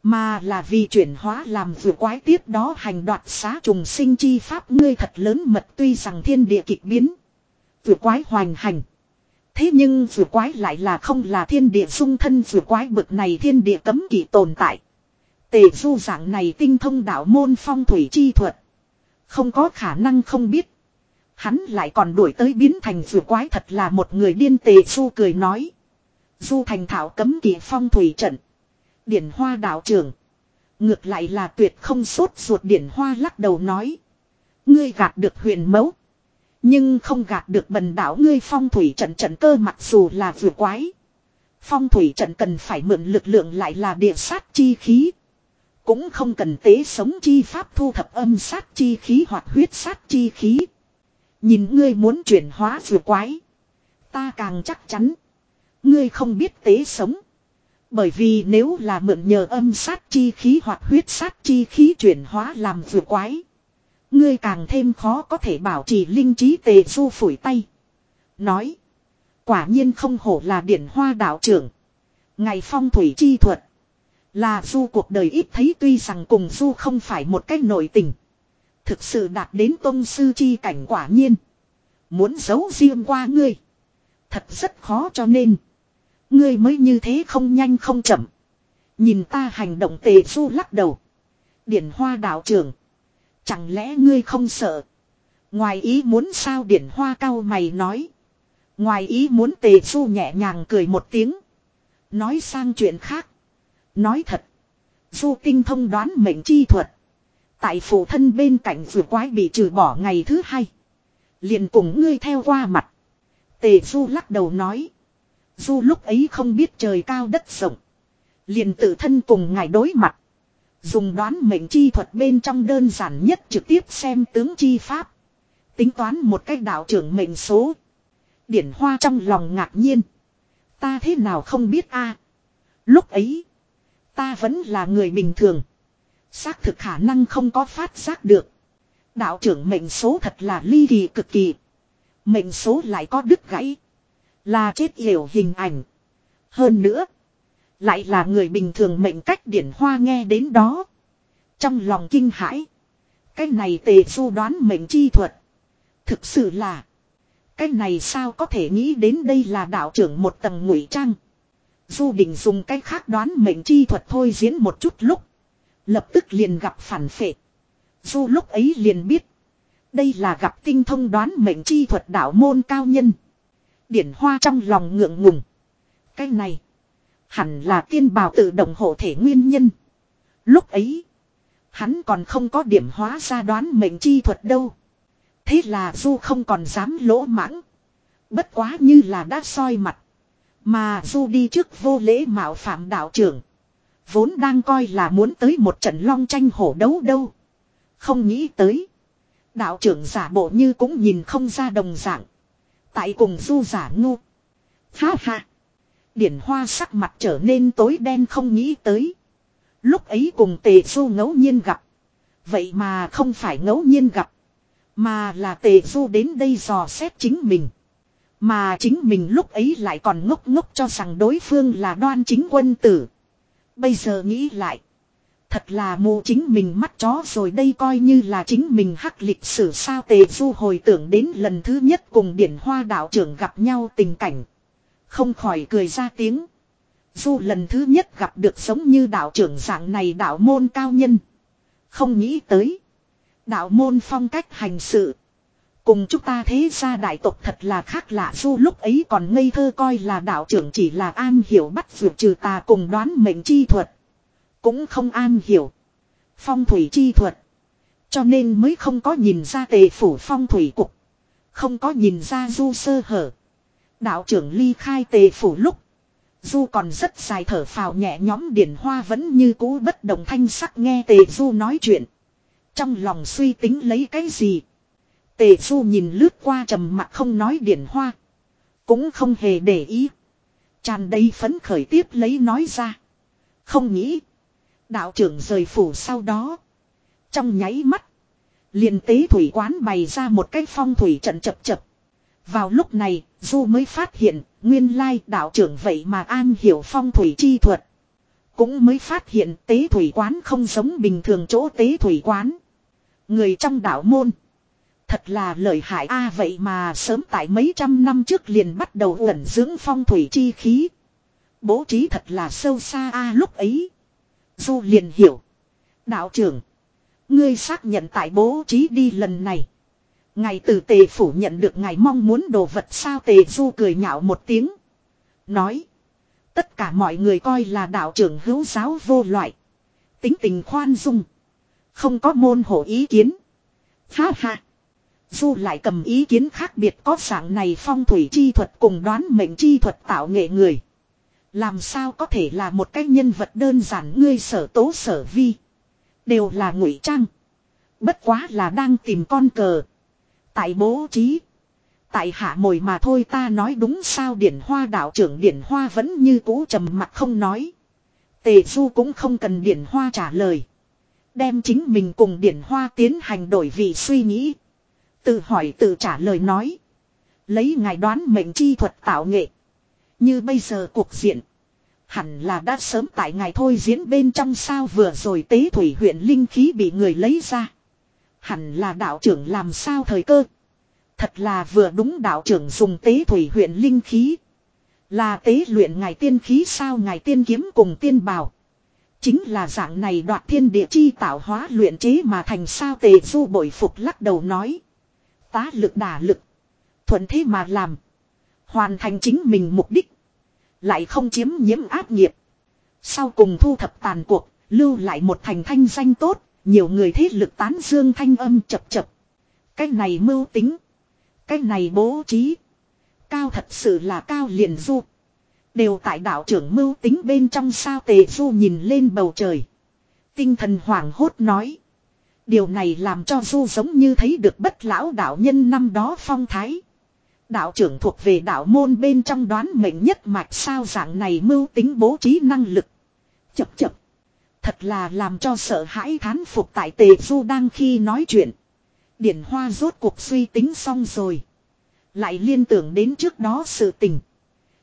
Mà là vì chuyển hóa làm vừa quái tiếp đó hành đoạt xá trùng sinh chi pháp ngươi thật lớn mật tuy rằng thiên địa kịch biến. Vừa quái hoành hành. Thế nhưng vừa quái lại là không là thiên địa dung thân, vừa quái bực này thiên địa cấm kỵ tồn tại. Tề du dạng này tinh thông đạo môn phong thủy chi thuật. Không có khả năng không biết. Hắn lại còn đuổi tới biến thành vừa quái thật là một người điên, tề du cười nói. Du thành thảo cấm kỵ phong thủy trận. Điển hoa đạo trưởng. Ngược lại là tuyệt không sốt ruột điển hoa lắc đầu nói. Ngươi gạt được huyền mẫu. Nhưng không gạt được bần đảo ngươi phong thủy trận trận cơ mặc dù là vừa quái. Phong thủy trận cần phải mượn lực lượng lại là địa sát chi khí. Cũng không cần tế sống chi pháp thu thập âm sát chi khí hoặc huyết sát chi khí. Nhìn ngươi muốn chuyển hóa vừa quái. Ta càng chắc chắn. Ngươi không biết tế sống. Bởi vì nếu là mượn nhờ âm sát chi khí hoặc huyết sát chi khí chuyển hóa làm vừa quái. Ngươi càng thêm khó có thể bảo trì linh trí tề du phủi tay. Nói. Quả nhiên không hổ là điển hoa đạo trưởng. Ngày phong thủy chi thuật. Là du cuộc đời ít thấy tuy rằng cùng du không phải một cách nội tình. Thực sự đạt đến tôn sư chi cảnh quả nhiên. Muốn giấu riêng qua ngươi. Thật rất khó cho nên. Ngươi mới như thế không nhanh không chậm. Nhìn ta hành động tề du lắc đầu. Điển hoa đạo trưởng. Chẳng lẽ ngươi không sợ? Ngoài ý muốn sao điển hoa cao mày nói. Ngoài ý muốn tề du nhẹ nhàng cười một tiếng. Nói sang chuyện khác. Nói thật. Du tinh thông đoán mệnh chi thuật. Tại phụ thân bên cạnh vừa quái bị trừ bỏ ngày thứ hai. Liền cùng ngươi theo qua mặt. Tề du lắc đầu nói. Du lúc ấy không biết trời cao đất rộng. Liền tự thân cùng ngài đối mặt. Dùng đoán mệnh chi thuật bên trong đơn giản nhất trực tiếp xem tướng chi pháp. Tính toán một cách đạo trưởng mệnh số. Điển hoa trong lòng ngạc nhiên. Ta thế nào không biết a Lúc ấy. Ta vẫn là người bình thường. Xác thực khả năng không có phát giác được. Đạo trưởng mệnh số thật là ly kỳ cực kỳ. Mệnh số lại có đứt gãy. Là chết hiểu hình ảnh. Hơn nữa. Lại là người bình thường mệnh cách điển hoa nghe đến đó. Trong lòng kinh hãi. Cái này tề du đoán mệnh chi thuật. Thực sự là. Cái này sao có thể nghĩ đến đây là đạo trưởng một tầng ngụy trang. Du đình dùng cái khác đoán mệnh chi thuật thôi diễn một chút lúc. Lập tức liền gặp phản phệ. Du lúc ấy liền biết. Đây là gặp tinh thông đoán mệnh chi thuật đạo môn cao nhân. Điển hoa trong lòng ngượng ngùng. Cái này. Hẳn là tiên bào tự động hộ thể nguyên nhân. Lúc ấy. Hắn còn không có điểm hóa ra đoán mệnh chi thuật đâu. Thế là Du không còn dám lỗ mãng. Bất quá như là đã soi mặt. Mà Du đi trước vô lễ mạo phạm đạo trưởng. Vốn đang coi là muốn tới một trận long tranh hổ đấu đâu. Không nghĩ tới. Đạo trưởng giả bộ như cũng nhìn không ra đồng dạng. Tại cùng Du giả ngu. Ha ha. Điển hoa sắc mặt trở nên tối đen không nghĩ tới. Lúc ấy cùng tề du ngẫu nhiên gặp. Vậy mà không phải ngẫu nhiên gặp. Mà là tề du đến đây dò xét chính mình. Mà chính mình lúc ấy lại còn ngốc ngốc cho rằng đối phương là đoan chính quân tử. Bây giờ nghĩ lại. Thật là mù chính mình mắt chó rồi đây coi như là chính mình hắc lịch sử sao tề du hồi tưởng đến lần thứ nhất cùng điển hoa đạo trưởng gặp nhau tình cảnh. Không khỏi cười ra tiếng. Du lần thứ nhất gặp được giống như đạo trưởng dạng này đạo môn cao nhân. Không nghĩ tới. Đạo môn phong cách hành sự. Cùng chúng ta thế ra đại tộc thật là khác lạ Du lúc ấy còn ngây thơ coi là đạo trưởng chỉ là an hiểu bắt vượt trừ tà cùng đoán mệnh chi thuật. Cũng không an hiểu. Phong thủy chi thuật. Cho nên mới không có nhìn ra tề phủ phong thủy cục. Không có nhìn ra du sơ hở. Đạo trưởng ly khai tề phủ lúc. Du còn rất dài thở phào nhẹ nhóm điển hoa vẫn như cũ bất động thanh sắc nghe tề du nói chuyện. Trong lòng suy tính lấy cái gì. Tề du nhìn lướt qua trầm mặt không nói điển hoa. Cũng không hề để ý. Tràn đầy phấn khởi tiếp lấy nói ra. Không nghĩ. Đạo trưởng rời phủ sau đó. Trong nháy mắt. liền tế thủy quán bày ra một cái phong thủy trận chập chập. Vào lúc này, Du mới phát hiện, nguyên lai đạo trưởng vậy mà an hiểu phong thủy chi thuật. cũng mới phát hiện tế thủy quán không giống bình thường chỗ tế thủy quán. Người trong đạo môn. Thật là lợi hại a vậy mà sớm tại mấy trăm năm trước liền bắt đầu ẩn dưỡng phong thủy chi khí. Bố trí thật là sâu xa a lúc ấy. Du liền hiểu. Đạo trưởng. Ngươi xác nhận tại bố trí đi lần này. Ngài từ tề phủ nhận được ngài mong muốn đồ vật sao tề du cười nhạo một tiếng. Nói. Tất cả mọi người coi là đạo trưởng hữu giáo vô loại. Tính tình khoan dung. Không có môn hộ ý kiến. Ha ha. Du lại cầm ý kiến khác biệt có dạng này phong thủy chi thuật cùng đoán mệnh chi thuật tạo nghệ người. Làm sao có thể là một cái nhân vật đơn giản ngươi sở tố sở vi. Đều là ngụy trang. Bất quá là đang tìm con cờ. Tại bố trí. Tại hạ mồi mà thôi ta nói đúng sao điển hoa đạo trưởng điển hoa vẫn như cũ trầm mặt không nói. Tề du cũng không cần điển hoa trả lời. Đem chính mình cùng điển hoa tiến hành đổi vị suy nghĩ. Tự hỏi tự trả lời nói. Lấy ngài đoán mệnh chi thuật tạo nghệ. Như bây giờ cuộc diện. Hẳn là đã sớm tại ngài thôi diễn bên trong sao vừa rồi tế thủy huyện linh khí bị người lấy ra. Hẳn là đạo trưởng làm sao thời cơ. Thật là vừa đúng đạo trưởng dùng tế thủy huyện linh khí. Là tế luyện ngài tiên khí sao ngài tiên kiếm cùng tiên bào. Chính là dạng này đoạt thiên địa chi tạo hóa luyện chế mà thành sao tề du bội phục lắc đầu nói. Tá lực đả lực. Thuận thế mà làm. Hoàn thành chính mình mục đích. Lại không chiếm nhiễm áp nghiệp. Sau cùng thu thập tàn cuộc, lưu lại một thành thanh danh tốt, nhiều người thế lực tán dương thanh âm chập chập. Cái này mưu tính. Cái này bố trí. Cao thật sự là cao liền du. Đều tại đạo trưởng mưu tính bên trong sao tề du nhìn lên bầu trời. Tinh thần hoảng hốt nói. Điều này làm cho du giống như thấy được bất lão đạo nhân năm đó phong thái. Đạo trưởng thuộc về đạo môn bên trong đoán mệnh nhất mạch sao dạng này mưu tính bố trí năng lực. Chập chập. Thật là làm cho sợ hãi thán phục tại tề du đang khi nói chuyện. Điển hoa rốt cuộc suy tính xong rồi. Lại liên tưởng đến trước đó sự tình.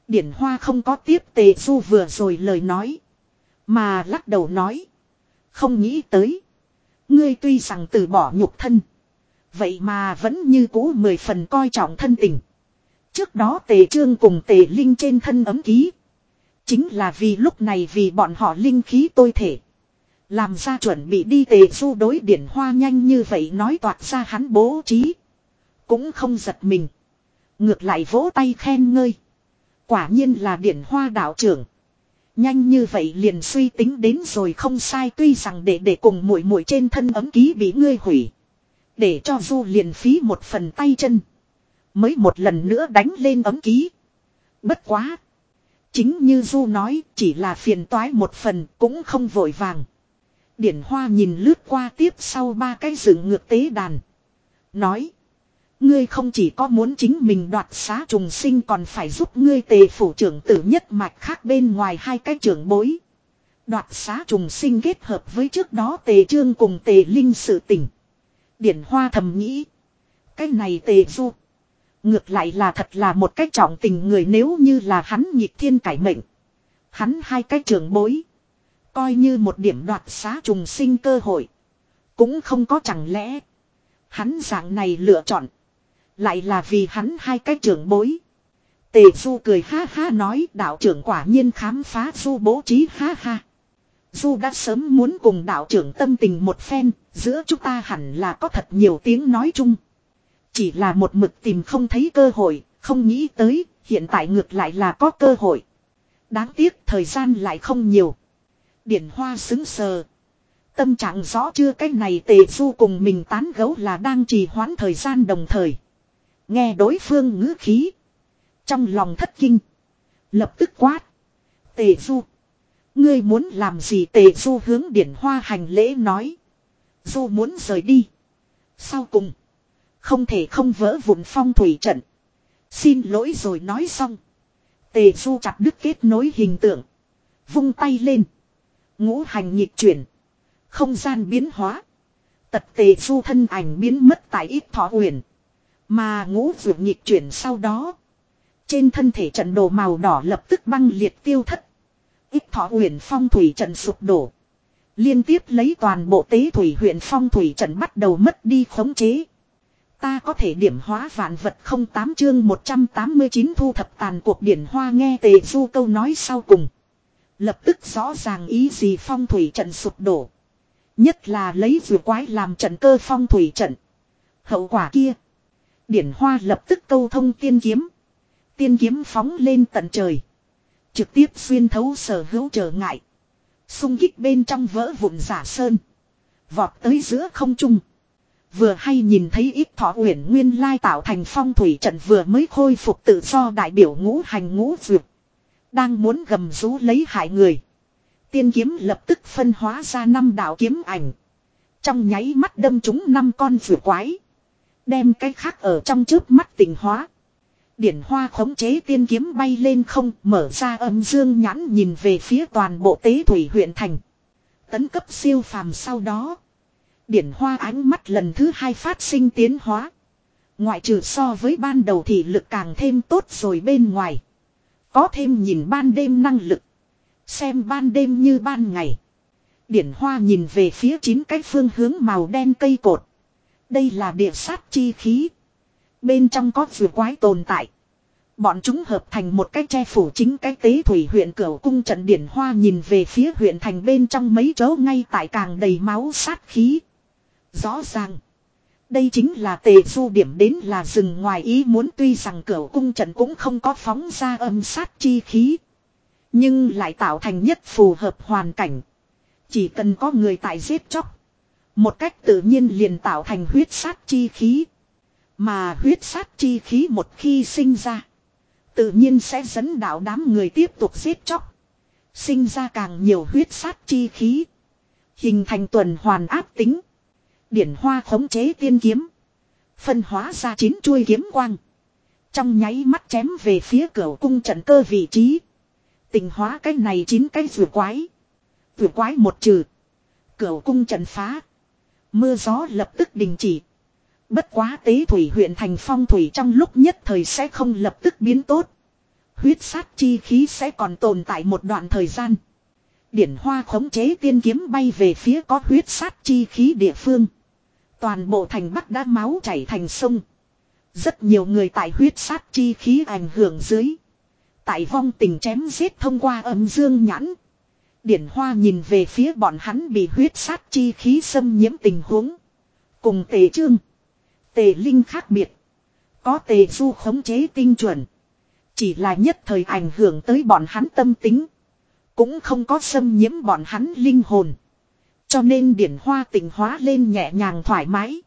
Điển hoa không có tiếp tề du vừa rồi lời nói. Mà lắc đầu nói. Không nghĩ tới. Ngươi tuy rằng từ bỏ nhục thân. Vậy mà vẫn như cũ mười phần coi trọng thân tình. Trước đó tề trương cùng tề linh trên thân ấm ký. Chính là vì lúc này vì bọn họ linh khí tôi thể. Làm ra chuẩn bị đi tề du đối điển hoa nhanh như vậy nói toạc ra hắn bố trí. Cũng không giật mình. Ngược lại vỗ tay khen ngơi. Quả nhiên là điển hoa đạo trưởng. Nhanh như vậy liền suy tính đến rồi không sai tuy rằng để để cùng muội muội trên thân ấm ký bị ngươi hủy. Để cho du liền phí một phần tay chân. Mới một lần nữa đánh lên ấm ký. Bất quá. Chính như du nói chỉ là phiền toái một phần cũng không vội vàng. Điển hoa nhìn lướt qua tiếp sau ba cái dựng ngược tế đàn. Nói. Ngươi không chỉ có muốn chính mình đoạt xá trùng sinh còn phải giúp ngươi tề phủ trưởng tử nhất mạch khác bên ngoài hai cái trưởng bối. Đoạt xá trùng sinh kết hợp với trước đó tề trương cùng tề linh sự tỉnh. Điển hoa thầm nghĩ. Cái này tề du. Ngược lại là thật là một cách trọng tình người nếu như là hắn nhịp thiên cải mệnh. Hắn hai cái trưởng bối. Coi như một điểm đoạt xá trùng sinh cơ hội. Cũng không có chẳng lẽ. Hắn dạng này lựa chọn. Lại là vì hắn hai cái trưởng bối. Tề Du cười ha ha nói đạo trưởng quả nhiên khám phá Du bố trí ha ha. Du đã sớm muốn cùng đạo trưởng tâm tình một phen, giữa chúng ta hẳn là có thật nhiều tiếng nói chung. Chỉ là một mực tìm không thấy cơ hội, không nghĩ tới, hiện tại ngược lại là có cơ hội. Đáng tiếc thời gian lại không nhiều. Điển hoa xứng sờ. Tâm trạng rõ chưa cái này tề du cùng mình tán gấu là đang trì hoãn thời gian đồng thời. Nghe đối phương ngữ khí. Trong lòng thất kinh. Lập tức quát. Tề du. Ngươi muốn làm gì tề du hướng điển hoa hành lễ nói. Du muốn rời đi. Sau cùng. Không thể không vỡ vụn phong thủy trận. Xin lỗi rồi nói xong. Tề du chặt đứt kết nối hình tượng. Vung tay lên. Ngũ hành nhịp chuyển. Không gian biến hóa. Tật tề du thân ảnh biến mất tại ít thọ huyền. Mà ngũ vượt nhịp chuyển sau đó. Trên thân thể trận đồ màu đỏ lập tức băng liệt tiêu thất. Ít thọ huyền phong thủy trận sụp đổ. Liên tiếp lấy toàn bộ tế thủy huyện phong thủy trận bắt đầu mất đi khống chế. Ta có thể điểm hóa vạn vật không tám chương 189 thu thập tàn cuộc điển hoa nghe tề du câu nói sau cùng. Lập tức rõ ràng ý gì phong thủy trận sụp đổ. Nhất là lấy vừa quái làm trận cơ phong thủy trận. Hậu quả kia. Điển hoa lập tức câu thông tiên kiếm. Tiên kiếm phóng lên tận trời. Trực tiếp xuyên thấu sở hữu trở ngại. Xung kích bên trong vỡ vụn giả sơn. Vọt tới giữa không trung. Vừa hay nhìn thấy ít thọ uyển nguyên lai tạo thành phong thủy trận vừa mới khôi phục tự do đại biểu ngũ hành ngũ dược. Đang muốn gầm rú lấy hại người. Tiên kiếm lập tức phân hóa ra năm đạo kiếm ảnh. Trong nháy mắt đâm chúng năm con vừa quái. Đem cái khác ở trong trước mắt tình hóa. Điển hoa khống chế tiên kiếm bay lên không, mở ra âm dương nhãn nhìn về phía toàn bộ tế thủy huyện thành. Tấn cấp siêu phàm sau đó. Điển hoa ánh mắt lần thứ hai phát sinh tiến hóa. Ngoại trừ so với ban đầu thì lực càng thêm tốt rồi bên ngoài. Có thêm nhìn ban đêm năng lực. Xem ban đêm như ban ngày. Điển hoa nhìn về phía chín cái phương hướng màu đen cây cột. Đây là địa sát chi khí. Bên trong có vừa quái tồn tại. Bọn chúng hợp thành một cái che phủ chính cái tế thủy huyện cửa cung trận điển hoa nhìn về phía huyện thành bên trong mấy chỗ ngay tại càng đầy máu sát khí. Rõ ràng. Đây chính là tề du điểm đến là rừng ngoài ý muốn tuy rằng cửa cung trận cũng không có phóng ra âm sát chi khí. Nhưng lại tạo thành nhất phù hợp hoàn cảnh. Chỉ cần có người tại giết chóc. Một cách tự nhiên liền tạo thành huyết sát chi khí. Mà huyết sát chi khí một khi sinh ra. Tự nhiên sẽ dẫn đạo đám người tiếp tục giết chóc. Sinh ra càng nhiều huyết sát chi khí. Hình thành tuần hoàn áp tính. Điển hoa khống chế tiên kiếm. Phân hóa ra chín chuôi kiếm quang. Trong nháy mắt chém về phía cửa cung trận cơ vị trí. Tình hóa cái này chín cái vừa quái. Vừa quái một trừ. Cửa cung trận phá. Mưa gió lập tức đình chỉ. Bất quá tế thủy huyện thành phong thủy trong lúc nhất thời sẽ không lập tức biến tốt. Huyết sát chi khí sẽ còn tồn tại một đoạn thời gian. Điển hoa khống chế tiên kiếm bay về phía có huyết sát chi khí địa phương. Toàn bộ thành bắc đã máu chảy thành sông. Rất nhiều người tại huyết sát chi khí ảnh hưởng dưới. Tại vong tình chém giết thông qua âm dương nhãn. Điển hoa nhìn về phía bọn hắn bị huyết sát chi khí xâm nhiễm tình huống. Cùng tề trương. Tề linh khác biệt. Có tề du khống chế tinh chuẩn. Chỉ là nhất thời ảnh hưởng tới bọn hắn tâm tính. Cũng không có xâm nhiễm bọn hắn linh hồn. Cho nên điển hoa tình hóa lên nhẹ nhàng thoải mái.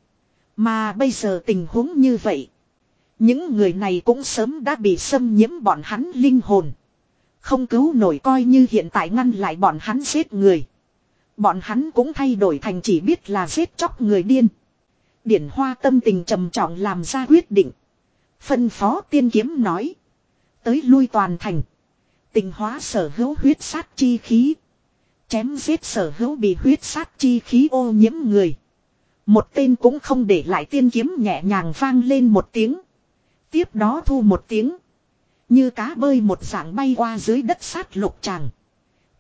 Mà bây giờ tình huống như vậy. Những người này cũng sớm đã bị xâm nhiễm bọn hắn linh hồn. Không cứu nổi coi như hiện tại ngăn lại bọn hắn giết người. Bọn hắn cũng thay đổi thành chỉ biết là giết chóc người điên. Điển hoa tâm tình trầm trọng làm ra quyết định. Phân phó tiên kiếm nói. Tới lui toàn thành. Tình hóa sở hữu huyết sát chi khí. Chém giết sở hữu bị huyết sát chi khí ô nhiễm người. Một tên cũng không để lại tiên kiếm nhẹ nhàng vang lên một tiếng. Tiếp đó thu một tiếng. Như cá bơi một dạng bay qua dưới đất sát lục tràng.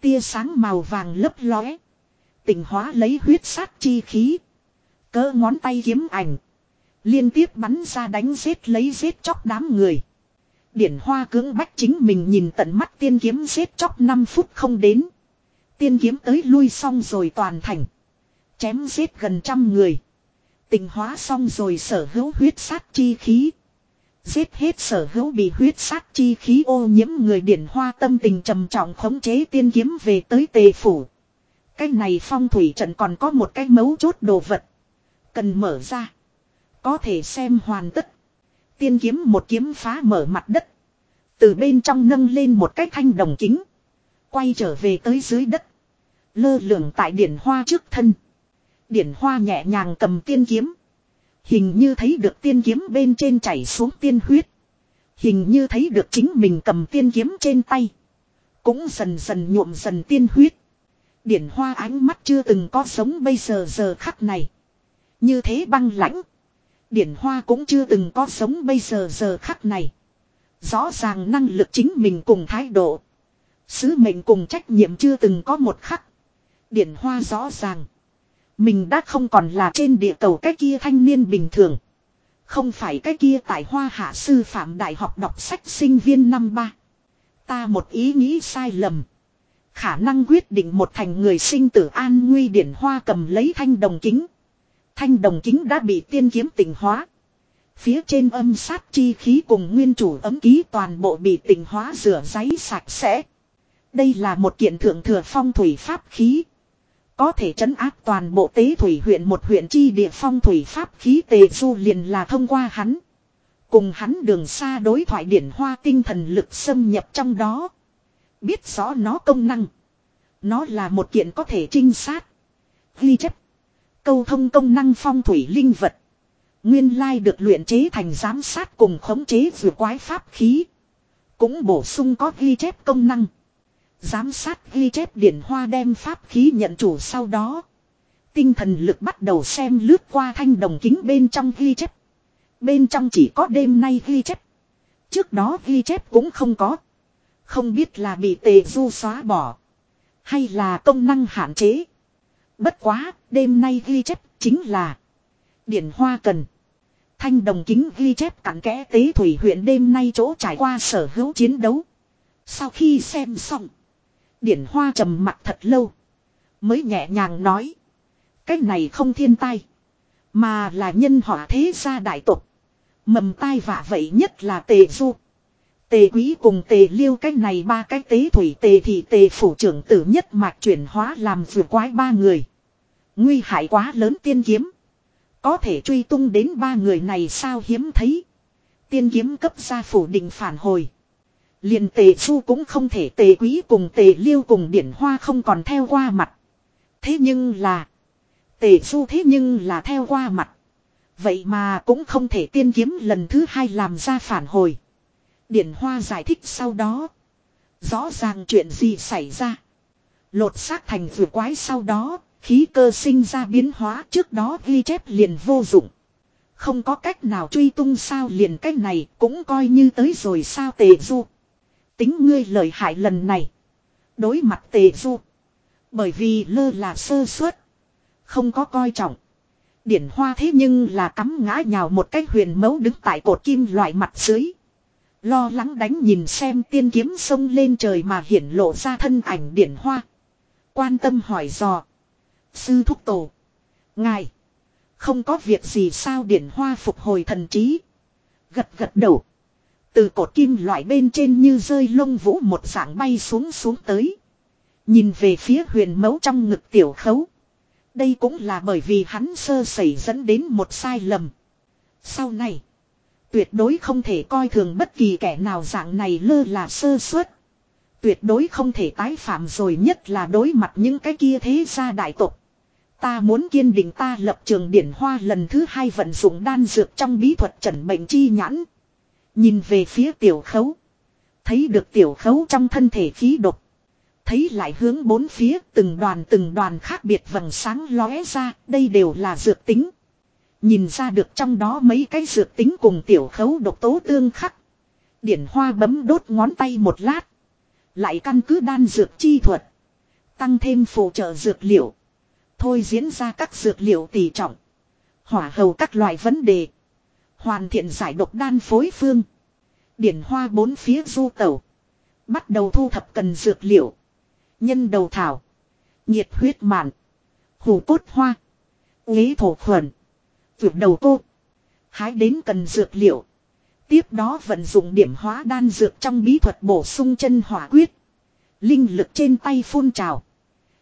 Tia sáng màu vàng lấp lóe. Tình hóa lấy huyết sát chi khí. Cỡ ngón tay kiếm ảnh. Liên tiếp bắn ra đánh giết lấy giết chóc đám người. Điển hoa cưỡng bách chính mình nhìn tận mắt tiên kiếm giết chóc 5 phút không đến. Tiên kiếm tới lui xong rồi toàn thành. Chém giết gần trăm người. Tình hóa xong rồi sở hữu huyết sát chi khí. Giết hết sở hữu bị huyết sát chi khí ô nhiễm người điển hoa tâm tình trầm trọng khống chế tiên kiếm về tới tề phủ. Cái này phong thủy trận còn có một cái mấu chốt đồ vật. Cần mở ra. Có thể xem hoàn tất. Tiên kiếm một kiếm phá mở mặt đất. Từ bên trong nâng lên một cái thanh đồng kính. Quay trở về tới dưới đất. Lơ lửng tại điển hoa trước thân. Điển hoa nhẹ nhàng cầm tiên kiếm. Hình như thấy được tiên kiếm bên trên chảy xuống tiên huyết. Hình như thấy được chính mình cầm tiên kiếm trên tay. Cũng dần dần nhuộm dần tiên huyết. Điển hoa ánh mắt chưa từng có sống bây giờ giờ khắc này. Như thế băng lãnh. Điển hoa cũng chưa từng có sống bây giờ giờ khắc này. Rõ ràng năng lực chính mình cùng thái độ. Sứ mệnh cùng trách nhiệm chưa từng có một khắc. Điển hoa rõ ràng. Mình đã không còn là trên địa cầu cái kia thanh niên bình thường. Không phải cái kia tại hoa hạ sư phạm đại học đọc sách sinh viên năm ba. Ta một ý nghĩ sai lầm. Khả năng quyết định một thành người sinh tử an nguy điển hoa cầm lấy thanh đồng kính. Thanh đồng kính đã bị tiên kiếm tỉnh hóa. Phía trên âm sát chi khí cùng nguyên chủ ấm ký toàn bộ bị tỉnh hóa rửa giấy sạch sẽ. Đây là một kiện thượng thừa phong thủy pháp khí. Có thể chấn áp toàn bộ tế thủy huyện một huyện chi địa phong thủy pháp khí tề du liền là thông qua hắn. Cùng hắn đường xa đối thoại điển hoa tinh thần lực xâm nhập trong đó. Biết rõ nó công năng. Nó là một kiện có thể trinh sát. Ghi chép. Câu thông công năng phong thủy linh vật. Nguyên lai được luyện chế thành giám sát cùng khống chế vừa quái pháp khí. Cũng bổ sung có ghi chép công năng. Giám sát ghi chép điển hoa đem pháp khí nhận chủ sau đó. Tinh thần lực bắt đầu xem lướt qua thanh đồng kính bên trong ghi chép. Bên trong chỉ có đêm nay ghi chép. Trước đó ghi chép cũng không có. Không biết là bị tề du xóa bỏ. Hay là công năng hạn chế. Bất quá, đêm nay ghi chép chính là Điển Hoa Cần. Thanh đồng kính ghi chép cặn kẽ tế thủy huyện đêm nay chỗ trải qua sở hữu chiến đấu. Sau khi xem xong. Điển Hoa trầm mặt thật lâu. Mới nhẹ nhàng nói. Cái này không thiên tai. Mà là nhân họa thế gia đại tục. Mầm tai vạ vậy nhất là tề du. Tề quý cùng tề liêu cái này ba cái tế thủy tề thì tề phủ trưởng tử nhất mạch chuyển hóa làm vừa quái ba người. Nguy hại quá lớn tiên kiếm. Có thể truy tung đến ba người này sao hiếm thấy. Tiên kiếm cấp ra phủ định phản hồi liền tề su cũng không thể tề quý cùng tề liêu cùng điển hoa không còn theo qua mặt. Thế nhưng là. Tề su thế nhưng là theo qua mặt. Vậy mà cũng không thể tiên kiếm lần thứ hai làm ra phản hồi. Điển Hoa giải thích sau đó. Rõ ràng chuyện gì xảy ra. Lột xác thành vừa quái sau đó, khí cơ sinh ra biến hóa trước đó ghi chép liền vô dụng. Không có cách nào truy tung sao liền cách này cũng coi như tới rồi sao tề du. Tính ngươi lợi hại lần này. Đối mặt tề du. Bởi vì lơ là sơ suất. Không có coi trọng. Điển hoa thế nhưng là cắm ngã nhào một cách huyền mấu đứng tại cột kim loại mặt dưới. Lo lắng đánh nhìn xem tiên kiếm sông lên trời mà hiển lộ ra thân ảnh điển hoa. Quan tâm hỏi dò. Sư thúc tổ. Ngài. Không có việc gì sao điển hoa phục hồi thần trí. Gật gật đầu. Từ cột kim loại bên trên như rơi lông vũ một dạng bay xuống xuống tới. Nhìn về phía huyền mẫu trong ngực tiểu khấu. Đây cũng là bởi vì hắn sơ sẩy dẫn đến một sai lầm. Sau này. Tuyệt đối không thể coi thường bất kỳ kẻ nào dạng này lơ là sơ suất. Tuyệt đối không thể tái phạm rồi nhất là đối mặt những cái kia thế gia đại tộc Ta muốn kiên định ta lập trường điển hoa lần thứ hai vận dụng đan dược trong bí thuật trần bệnh chi nhãn. Nhìn về phía tiểu khấu. Thấy được tiểu khấu trong thân thể khí độc. Thấy lại hướng bốn phía từng đoàn từng đoàn khác biệt vầng sáng lóe ra, đây đều là dược tính. Nhìn ra được trong đó mấy cái dược tính cùng tiểu khấu độc tố tương khắc. Điển hoa bấm đốt ngón tay một lát. Lại căn cứ đan dược chi thuật. Tăng thêm phụ trợ dược liệu. Thôi diễn ra các dược liệu tỷ trọng. Hỏa hầu các loại vấn đề. Hoàn thiện giải độc đan phối phương. Điển hoa bốn phía du tẩu. Bắt đầu thu thập cần dược liệu. Nhân đầu thảo. Nhiệt huyết mạn. Hủ cốt hoa. Lý thổ khuẩn. Vượt đầu cô. Hái đến cần dược liệu. Tiếp đó vận dụng điểm hóa đan dược trong bí thuật bổ sung chân hỏa quyết. Linh lực trên tay phun trào.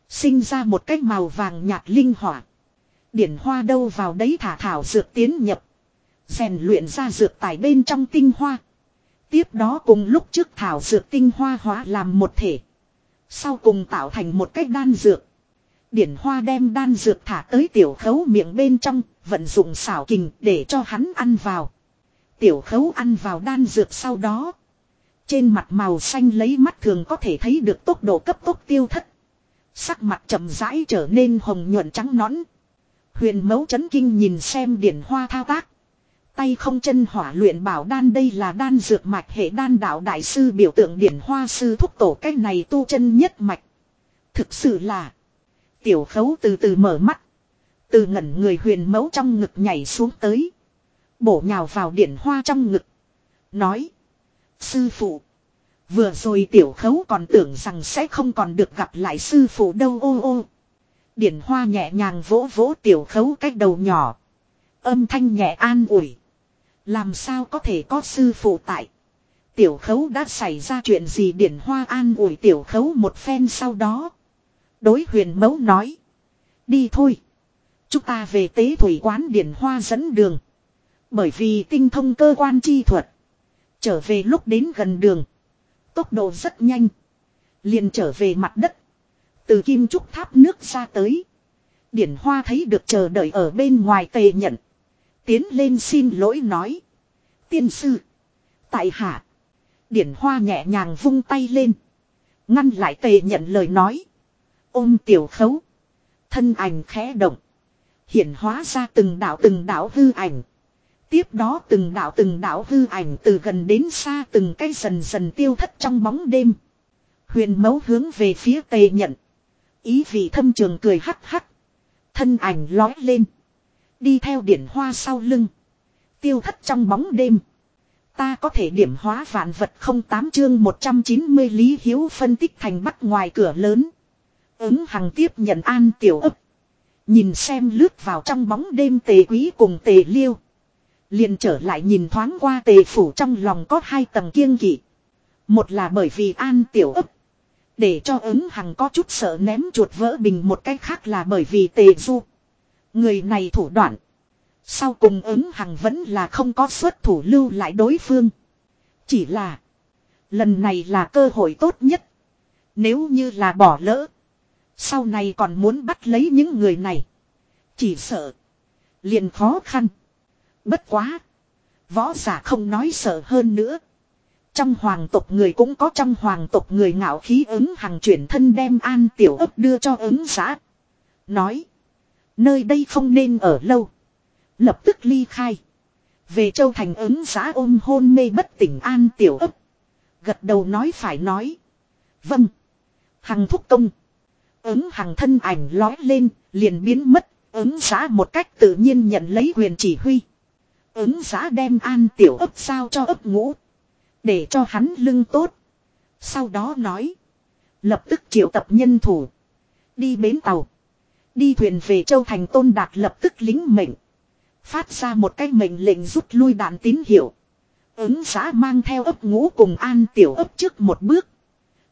Sinh ra một cái màu vàng nhạt linh hỏa. Điển hoa đâu vào đấy thả thảo dược tiến nhập rèn luyện ra dược tài bên trong tinh hoa. Tiếp đó cùng lúc trước thảo dược tinh hoa hóa làm một thể. Sau cùng tạo thành một cách đan dược. Điển hoa đem đan dược thả tới tiểu khấu miệng bên trong, vận dụng xảo kình để cho hắn ăn vào. Tiểu khấu ăn vào đan dược sau đó. Trên mặt màu xanh lấy mắt thường có thể thấy được tốc độ cấp tốc tiêu thất. Sắc mặt chậm rãi trở nên hồng nhuận trắng nõn. Huyền mấu chấn kinh nhìn xem điển hoa thao tác. Tay không chân hỏa luyện bảo đan đây là đan dược mạch hệ đan đạo đại sư biểu tượng điển hoa sư thúc tổ cách này tu chân nhất mạch. Thực sự là. Tiểu khấu từ từ mở mắt. Từ ngẩn người huyền mẫu trong ngực nhảy xuống tới. Bổ nhào vào điển hoa trong ngực. Nói. Sư phụ. Vừa rồi tiểu khấu còn tưởng rằng sẽ không còn được gặp lại sư phụ đâu, ô ô. Điển hoa nhẹ nhàng vỗ vỗ tiểu khấu cách đầu nhỏ. Âm thanh nhẹ an ủi. Làm sao có thể có sư phụ tại. Tiểu khấu đã xảy ra chuyện gì điển hoa an ủi tiểu khấu một phen sau đó. Đối huyền mẫu nói. Đi thôi. Chúng ta về tế thủy quán điển hoa dẫn đường. Bởi vì tinh thông cơ quan chi thuật. Trở về lúc đến gần đường. Tốc độ rất nhanh. Liền trở về mặt đất. Từ kim trúc tháp nước ra tới. Điển hoa thấy được chờ đợi ở bên ngoài tề nhận. Tiến lên xin lỗi nói. Tiên sư. Tại hạ. Điển hoa nhẹ nhàng vung tay lên. Ngăn lại tề nhận lời nói. Ôm tiểu khấu. Thân ảnh khẽ động. Hiển hóa ra từng đạo từng đạo hư ảnh. Tiếp đó từng đạo từng đạo hư ảnh từ gần đến xa từng cái dần dần tiêu thất trong bóng đêm. Huyền mấu hướng về phía tề nhận. Ý vị thâm trường cười hắc hắc. Thân ảnh lói lên. Đi theo điển hoa sau lưng. Tiêu thất trong bóng đêm. Ta có thể điểm hóa vạn vật không tám chương 190 Lý Hiếu phân tích thành bắt ngoài cửa lớn. Ứng hằng tiếp nhận an tiểu ấp. Nhìn xem lướt vào trong bóng đêm tề quý cùng tề liêu. Liền trở lại nhìn thoáng qua tề phủ trong lòng có hai tầng kiêng kỵ. Một là bởi vì an tiểu ấp. Để cho ứng hằng có chút sợ ném chuột vỡ bình, một cách khác là bởi vì tề du. Người này thủ đoạn. Sau cùng ứng hằng vẫn là không có xuất thủ lưu lại đối phương. Chỉ là. Lần này là cơ hội tốt nhất. Nếu như là bỏ lỡ. Sau này còn muốn bắt lấy những người này. Chỉ sợ. Liền khó khăn. Bất quá. Võ giả không nói sợ hơn nữa. Trong hoàng tộc người cũng có trong hoàng tộc người ngạo khí ứng hàng chuyển thân đem an tiểu ấp đưa cho ứng xã. Nói. Nơi đây không nên ở lâu. Lập tức ly khai. Về châu thành ứng giá ôm hôn mê bất tỉnh an tiểu ấp. Gật đầu nói phải nói. Vâng. Hằng thúc công. Ứng hằng thân ảnh lói lên, liền biến mất, ứng giá một cách tự nhiên nhận lấy quyền chỉ huy. Ứng giá đem an tiểu ấp sao cho ấp ngũ. Để cho hắn lưng tốt. Sau đó nói. Lập tức triệu tập nhân thủ. Đi bến tàu. Đi thuyền về châu thành tôn đạt lập tức lính mệnh. Phát ra một cái mệnh lệnh rút lui đạn tín hiệu. Ứng xã mang theo ấp ngũ cùng an tiểu ấp trước một bước.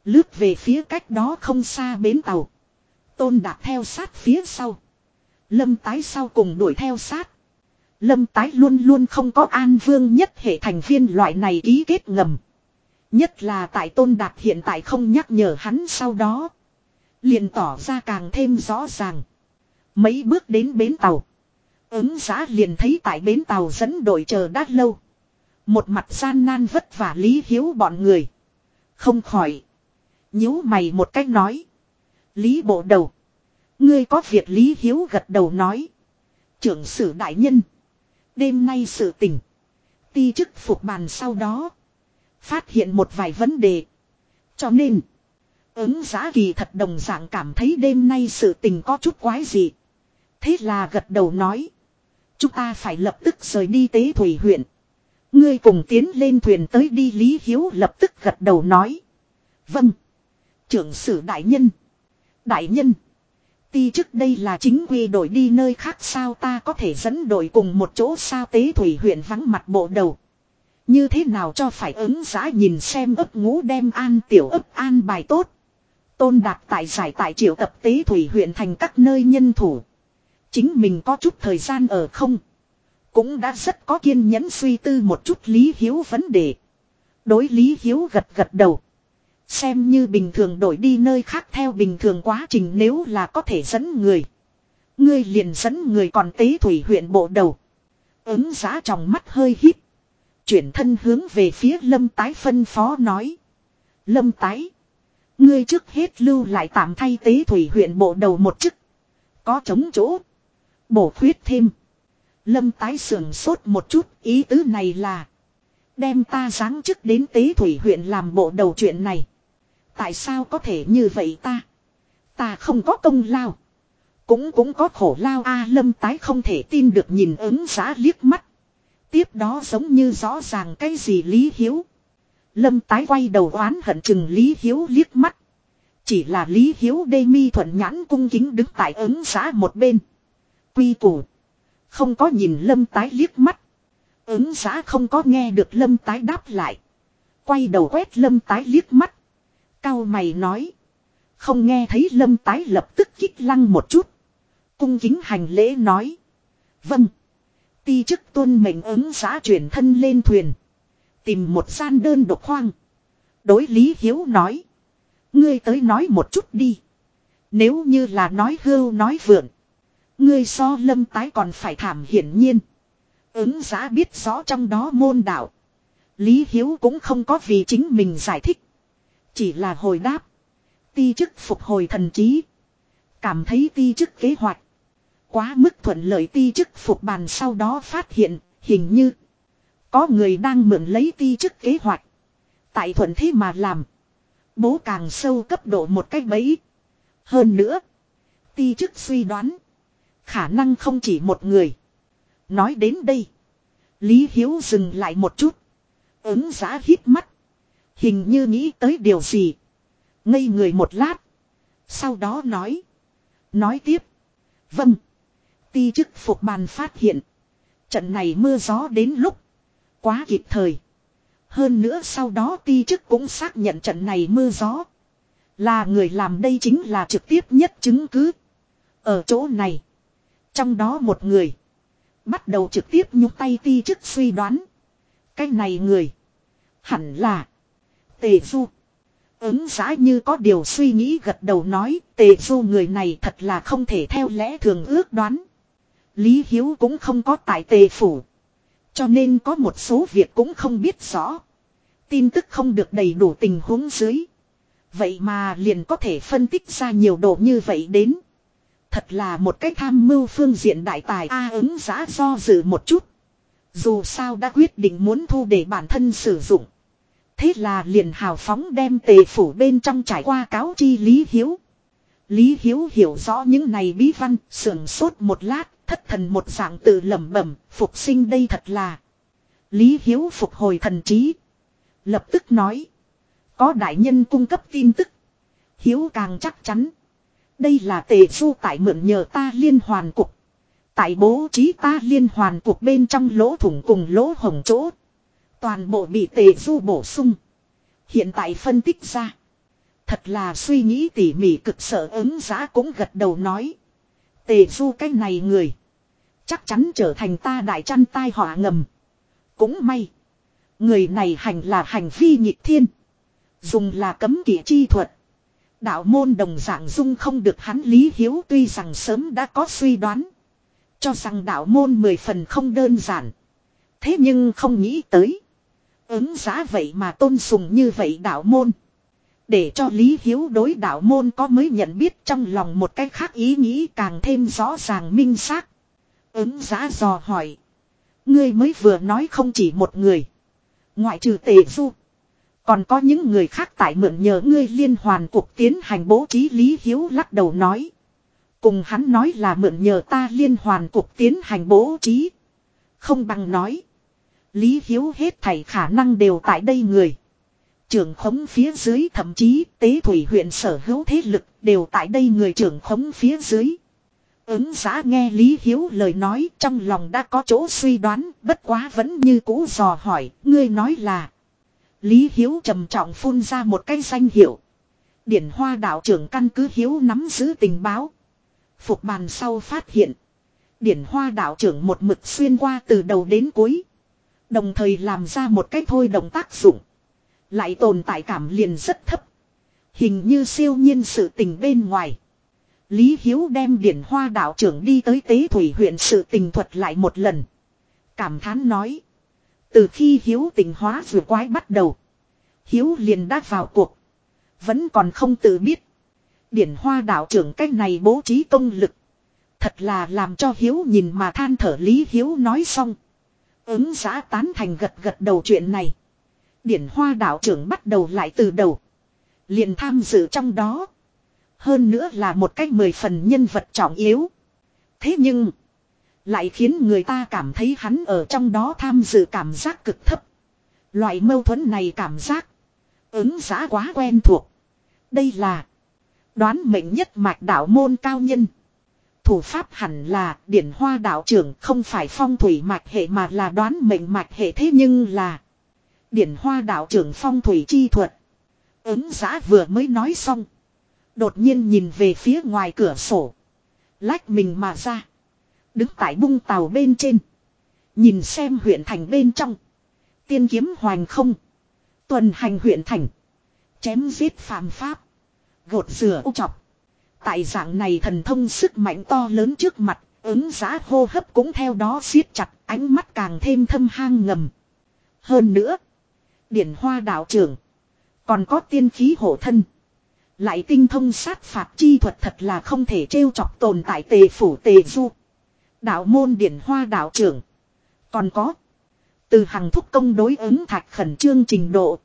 Lướt về phía cách đó không xa bến tàu. Tôn đạt theo sát phía sau. Lâm tái sau cùng đuổi theo sát. Lâm tái luôn luôn không có an vương nhất hệ thành viên loại này ký kết ngầm. Nhất là tại tôn đạt hiện tại không nhắc nhở hắn sau đó. liền tỏ ra càng thêm rõ ràng. Mấy bước đến bến tàu. Ứng giá liền thấy tại bến tàu dẫn đội chờ đã lâu. Một mặt gian nan vất vả lý hiếu bọn người. Không khỏi. nhíu mày một cách nói. Lý bộ đầu. Ngươi có việc Lý Hiếu gật đầu nói. Trưởng sử đại nhân. Đêm nay sự tình. Ti chức phục bàn sau đó. Phát hiện một vài vấn đề. Cho nên. Ứng giá kỳ thật đồng dạng cảm thấy đêm nay sự tình có chút quái gì. Thế là gật đầu nói. Chúng ta phải lập tức rời đi tế thủy huyện. Ngươi cùng tiến lên thuyền tới đi Lý Hiếu lập tức gật đầu nói. Vâng. Trưởng sử đại nhân. Đại nhân. Ti trước đây là chính quy đổi đi nơi khác sao ta có thể dẫn đội cùng một chỗ sao tế thủy huyện vắng mặt bộ đầu. Như thế nào cho phải ứng giá nhìn xem ấp ngũ đem an tiểu ấp an bài tốt. Tôn đạt tại giải tại triệu tập tế thủy huyện thành các nơi nhân thủ. Chính mình có chút thời gian ở không. Cũng đã rất có kiên nhẫn suy tư một chút Lý Hiếu vấn đề. Đối Lý Hiếu gật gật đầu. Xem như bình thường đổi đi nơi khác theo bình thường quá trình nếu là có thể dẫn người. Ngươi liền dẫn người còn tế thủy huyện bộ đầu. Ứng giá trong mắt hơi hít. Chuyển thân hướng về phía lâm tái phân phó nói. Lâm tái. Ngươi trước hết lưu lại tạm thay tế thủy huyện bộ đầu một chức. Có chống chỗ. Bổ khuyết thêm. Lâm tái sườn sốt một chút, ý tứ này là. Đem ta giáng chức đến tế thủy huyện làm bộ đầu chuyện này. Tại sao có thể như vậy ta? Ta không có công lao. Cũng cũng có khổ lao a lâm tái không thể tin được nhìn ứng giá liếc mắt. Tiếp đó giống như rõ ràng cái gì Lý Hiếu. Lâm tái quay đầu oán hận chừng Lý Hiếu liếc mắt. Chỉ là Lý Hiếu đê mi thuận nhãn cung kính đứng tại ứng giá một bên. Quy củ. Không có nhìn lâm tái liếc mắt. Ứng giá không có nghe được lâm tái đáp lại. Quay đầu quét lâm tái liếc mắt. Cao mày nói. Không nghe thấy lâm tái lập tức kích lăng một chút. Cung kính hành lễ nói. Vâng. Ti chức tuân mệnh ứng giá chuyển thân lên thuyền. Tìm một gian đơn độc hoang. Đối Lý Hiếu nói. Ngươi tới nói một chút đi. Nếu như là nói hưu nói vượng Ngươi so lâm tái còn phải thảm hiển nhiên. Ứng giá biết rõ trong đó môn đạo. Lý Hiếu cũng không có vì chính mình giải thích. Chỉ là hồi đáp. Ti chức phục hồi thần trí. Cảm thấy ti chức kế hoạch. Quá mức thuận lợi ti chức phục bàn sau đó phát hiện, hình như có người đang mượn lấy ti chức kế hoạch. Tại thuận thế mà làm. Bố càng sâu cấp độ một cách bẫy. Hơn nữa, ti chức suy đoán. Khả năng không chỉ một người. Nói đến đây. Lý Hiếu dừng lại một chút. Ứng giá hít mắt. Hình như nghĩ tới điều gì. Ngây người một lát. Sau đó nói. Nói tiếp. Vâng. Ti chức phục bàn phát hiện. Trận này mưa gió đến lúc. Quá kịp thời. Hơn nữa sau đó ti chức cũng xác nhận trận này mưa gió. Là người làm đây chính là trực tiếp nhất chứng cứ. Ở chỗ này. Trong đó một người. Bắt đầu trực tiếp nhúc tay ti chức suy đoán. Cái này người. Hẳn là. Tề Du. Ứng giã như có điều suy nghĩ gật đầu nói. Tề Du người này thật là không thể theo lẽ thường ước đoán. Lý Hiếu cũng không có tại tề phủ. Cho nên có một số việc cũng không biết rõ. Tin tức không được đầy đủ tình huống dưới. Vậy mà liền có thể phân tích ra nhiều độ như vậy đến. Thật là một cái tham mưu phương diện đại tài A ứng giá do dự một chút. Dù sao đã quyết định muốn thu để bản thân sử dụng. Thế là liền hào phóng đem tề phủ bên trong trải qua cáo chi Lý Hiếu. Lý Hiếu hiểu rõ những này bí văn, sưởng sốt một lát, thất thần một dạng tự lẩm bẩm, phục sinh đây thật là. Lý Hiếu phục hồi thần trí. Lập tức nói. Có đại nhân cung cấp tin tức. Hiếu càng chắc chắn. Đây là tề du tại mượn nhờ ta liên hoàn cục. Tại bố trí ta liên hoàn cục bên trong lỗ thủng cùng lỗ hồng chỗ. Toàn bộ bị tề du bổ sung. Hiện tại phân tích ra. Thật là suy nghĩ tỉ mỉ cực sợ ứng giá cũng gật đầu nói. Tề du cái này người. Chắc chắn trở thành ta đại chăn tai họa ngầm. Cũng may. Người này hành là hành vi nhịp thiên. Dùng là cấm kỵ chi thuật. Đạo môn đồng dạng dung không được hắn Lý Hiếu tuy rằng sớm đã có suy đoán. Cho rằng đạo môn mười phần không đơn giản. Thế nhưng không nghĩ tới. Ứng giá vậy mà tôn sùng như vậy đạo môn. Để cho Lý Hiếu đối đạo môn có mới nhận biết trong lòng một cách khác ý nghĩ càng thêm rõ ràng minh xác. Ứng giá dò hỏi. Ngươi mới vừa nói không chỉ một người. Ngoại trừ tề du. Còn có những người khác tại mượn nhờ ngươi liên hoàn cuộc tiến hành bố trí Lý Hiếu lắc đầu nói. Cùng hắn nói là mượn nhờ ta liên hoàn cuộc tiến hành bố trí. Không bằng nói. Lý Hiếu hết thảy khả năng đều tại đây người. Trưởng khống phía dưới thậm chí tế thủy huyện sở hữu thế lực đều tại đây người trưởng khống phía dưới. Ứng giã nghe Lý Hiếu lời nói trong lòng đã có chỗ suy đoán, bất quá vẫn như cũ dò hỏi, ngươi nói là. Lý Hiếu trầm trọng phun ra một cái danh hiệu. Điển hoa đạo trưởng căn cứ Hiếu nắm giữ tình báo. Phục bàn sau phát hiện. Điển hoa đạo trưởng một mực xuyên qua từ đầu đến cuối. Đồng thời làm ra một cái thôi động tác dụng. Lại tồn tại cảm liền rất thấp. Hình như siêu nhiên sự tình bên ngoài. Lý Hiếu đem điển hoa đạo trưởng đi tới tế thủy huyện sự tình thuật lại một lần. Cảm thán nói. Từ khi Hiếu tình hóa vừa quái bắt đầu. Hiếu liền đã vào cuộc. Vẫn còn không tự biết. Điển hoa đạo trưởng cách này bố trí công lực. Thật là làm cho Hiếu nhìn mà than thở Lý Hiếu nói xong. Ứng giã tán thành gật gật đầu chuyện này. Điển hoa đạo trưởng bắt đầu lại từ đầu. liền tham dự trong đó. Hơn nữa là một cách mười phần nhân vật trọng yếu. Thế nhưng. Lại khiến người ta cảm thấy hắn ở trong đó tham dự cảm giác cực thấp. Loại mâu thuẫn này cảm giác. Ứng giã quá quen thuộc. Đây là. Đoán mệnh nhất mạch đạo môn cao nhân. Thủ pháp hẳn là điển hoa đạo trưởng không phải phong thủy mạch hệ mà là đoán mệnh mạch hệ thế nhưng là. Điển hoa đạo trưởng phong thủy chi thuật. Ứng giã vừa mới nói xong. Đột nhiên nhìn về phía ngoài cửa sổ. Lách mình mà ra. Đứng tại bung tàu bên trên. Nhìn xem huyện thành bên trong. Tiên kiếm hoành không. Tuần hành huyện thành. Chém giết phạm pháp. Gột rửa u chọc. Tại dạng này thần thông sức mạnh to lớn trước mặt. Ứng giá hô hấp cũng theo đó siết chặt. Ánh mắt càng thêm thâm hang ngầm. Hơn nữa. Điển hoa đạo trưởng. Còn có tiên khí hộ thân. Lại tinh thông sát phạt chi thuật thật là không thể trêu chọc tồn tại tề phủ tề du. Đạo môn điển hoa đạo trưởng. Còn có. Từ hàng thúc công đối ứng thạch khẩn trương trình độ.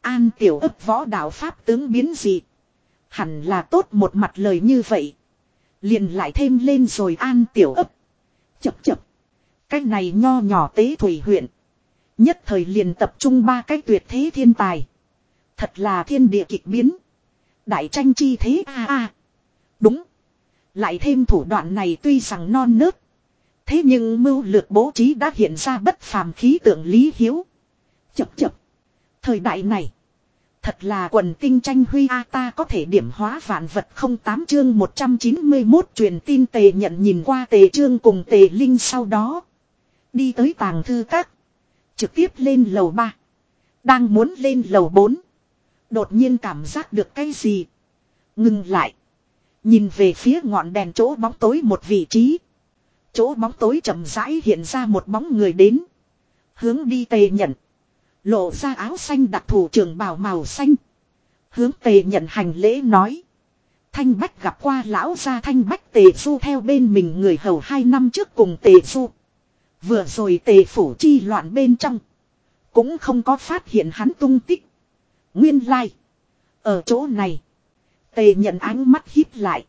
An tiểu ấp võ đạo pháp tướng biến dị. Hẳn là tốt một mặt lời như vậy. Liền lại thêm lên rồi an tiểu ấp. Chập chập. Cái này nho nhỏ tế thủy huyện. Nhất thời liền tập trung ba cái tuyệt thế thiên tài. Thật là thiên địa kịch biến. Đại tranh chi thế a a. Đúng. Lại thêm thủ đoạn này tuy rằng non nớt. Thế nhưng mưu lược bố trí đã hiện ra bất phàm khí tượng lý hiếu. Chập chập. Thời đại này. Thật là quần tinh tranh huy a ta có thể điểm hóa vạn vật không tám chương 191 truyền tin tề nhận nhìn qua tề trương cùng tề linh sau đó. Đi tới tàng thư các. Trực tiếp lên lầu 3. Đang muốn lên lầu 4. Đột nhiên cảm giác được cái gì. Ngừng lại. Nhìn về phía ngọn đèn chỗ bóng tối một vị trí. Chỗ bóng tối chậm rãi hiện ra một bóng người đến. Hướng đi tề nhận. Lộ ra áo xanh đặc thủ trưởng bào màu xanh. Hướng tề nhận hành lễ nói. Thanh Bách gặp qua lão gia Thanh Bách tề du theo bên mình người hầu hai năm trước cùng tề du. Vừa rồi tề phủ chi loạn bên trong. Cũng không có phát hiện hắn tung tích. Nguyên lai. Like. Ở chỗ này. Tề nhận ánh mắt hít lại.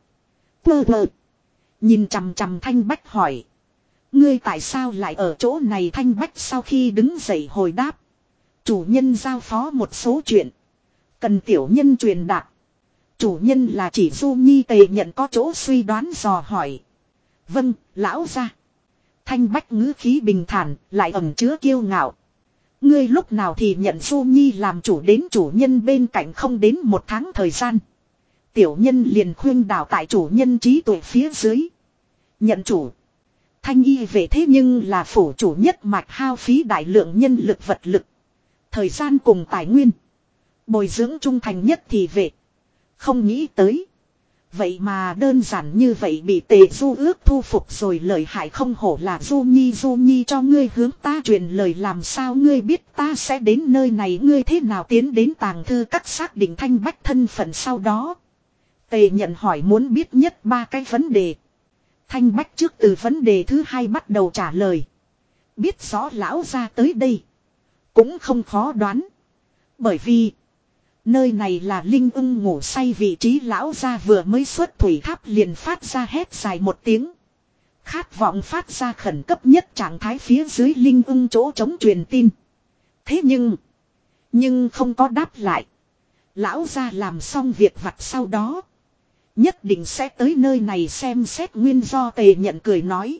Pơ pơ. Nhìn chằm chằm Thanh Bách hỏi. Ngươi tại sao lại ở chỗ này Thanh Bách sau khi đứng dậy hồi đáp. Chủ nhân giao phó một số chuyện. Cần tiểu nhân truyền đạt. Chủ nhân là chỉ du nhi tề nhận có chỗ suy đoán dò hỏi. Vâng, lão ra. Thanh bách ngữ khí bình thản, lại ẩm chứa kiêu ngạo. Ngươi lúc nào thì nhận du nhi làm chủ đến chủ nhân bên cạnh không đến một tháng thời gian. Tiểu nhân liền khuyên đảo tại chủ nhân trí tuệ phía dưới. Nhận chủ. Thanh y về thế nhưng là phủ chủ nhất mạch hao phí đại lượng nhân lực vật lực. Thời gian cùng tài nguyên. Bồi dưỡng trung thành nhất thì về. Không nghĩ tới. Vậy mà đơn giản như vậy bị tề du ước thu phục rồi lời hại không hổ là du nhi du nhi cho ngươi hướng ta truyền lời làm sao ngươi biết ta sẽ đến nơi này, ngươi thế nào tiến đến tàng thư các xác định thanh bách thân phận sau đó. Tề nhận hỏi muốn biết nhất ba cái vấn đề. Thanh bách trước từ vấn đề thứ hai bắt đầu trả lời. Biết rõ lão ra tới đây. Cũng không khó đoán. Bởi vì. Nơi này là linh ưng ngủ say vị trí lão ra vừa mới xuất thủy tháp liền phát ra hét dài một tiếng. Khát vọng phát ra khẩn cấp nhất trạng thái phía dưới linh ưng chỗ chống truyền tin. Thế nhưng. Nhưng không có đáp lại. Lão ra làm xong việc vặt sau đó. Nhất định sẽ tới nơi này xem xét nguyên do tề nhận cười nói.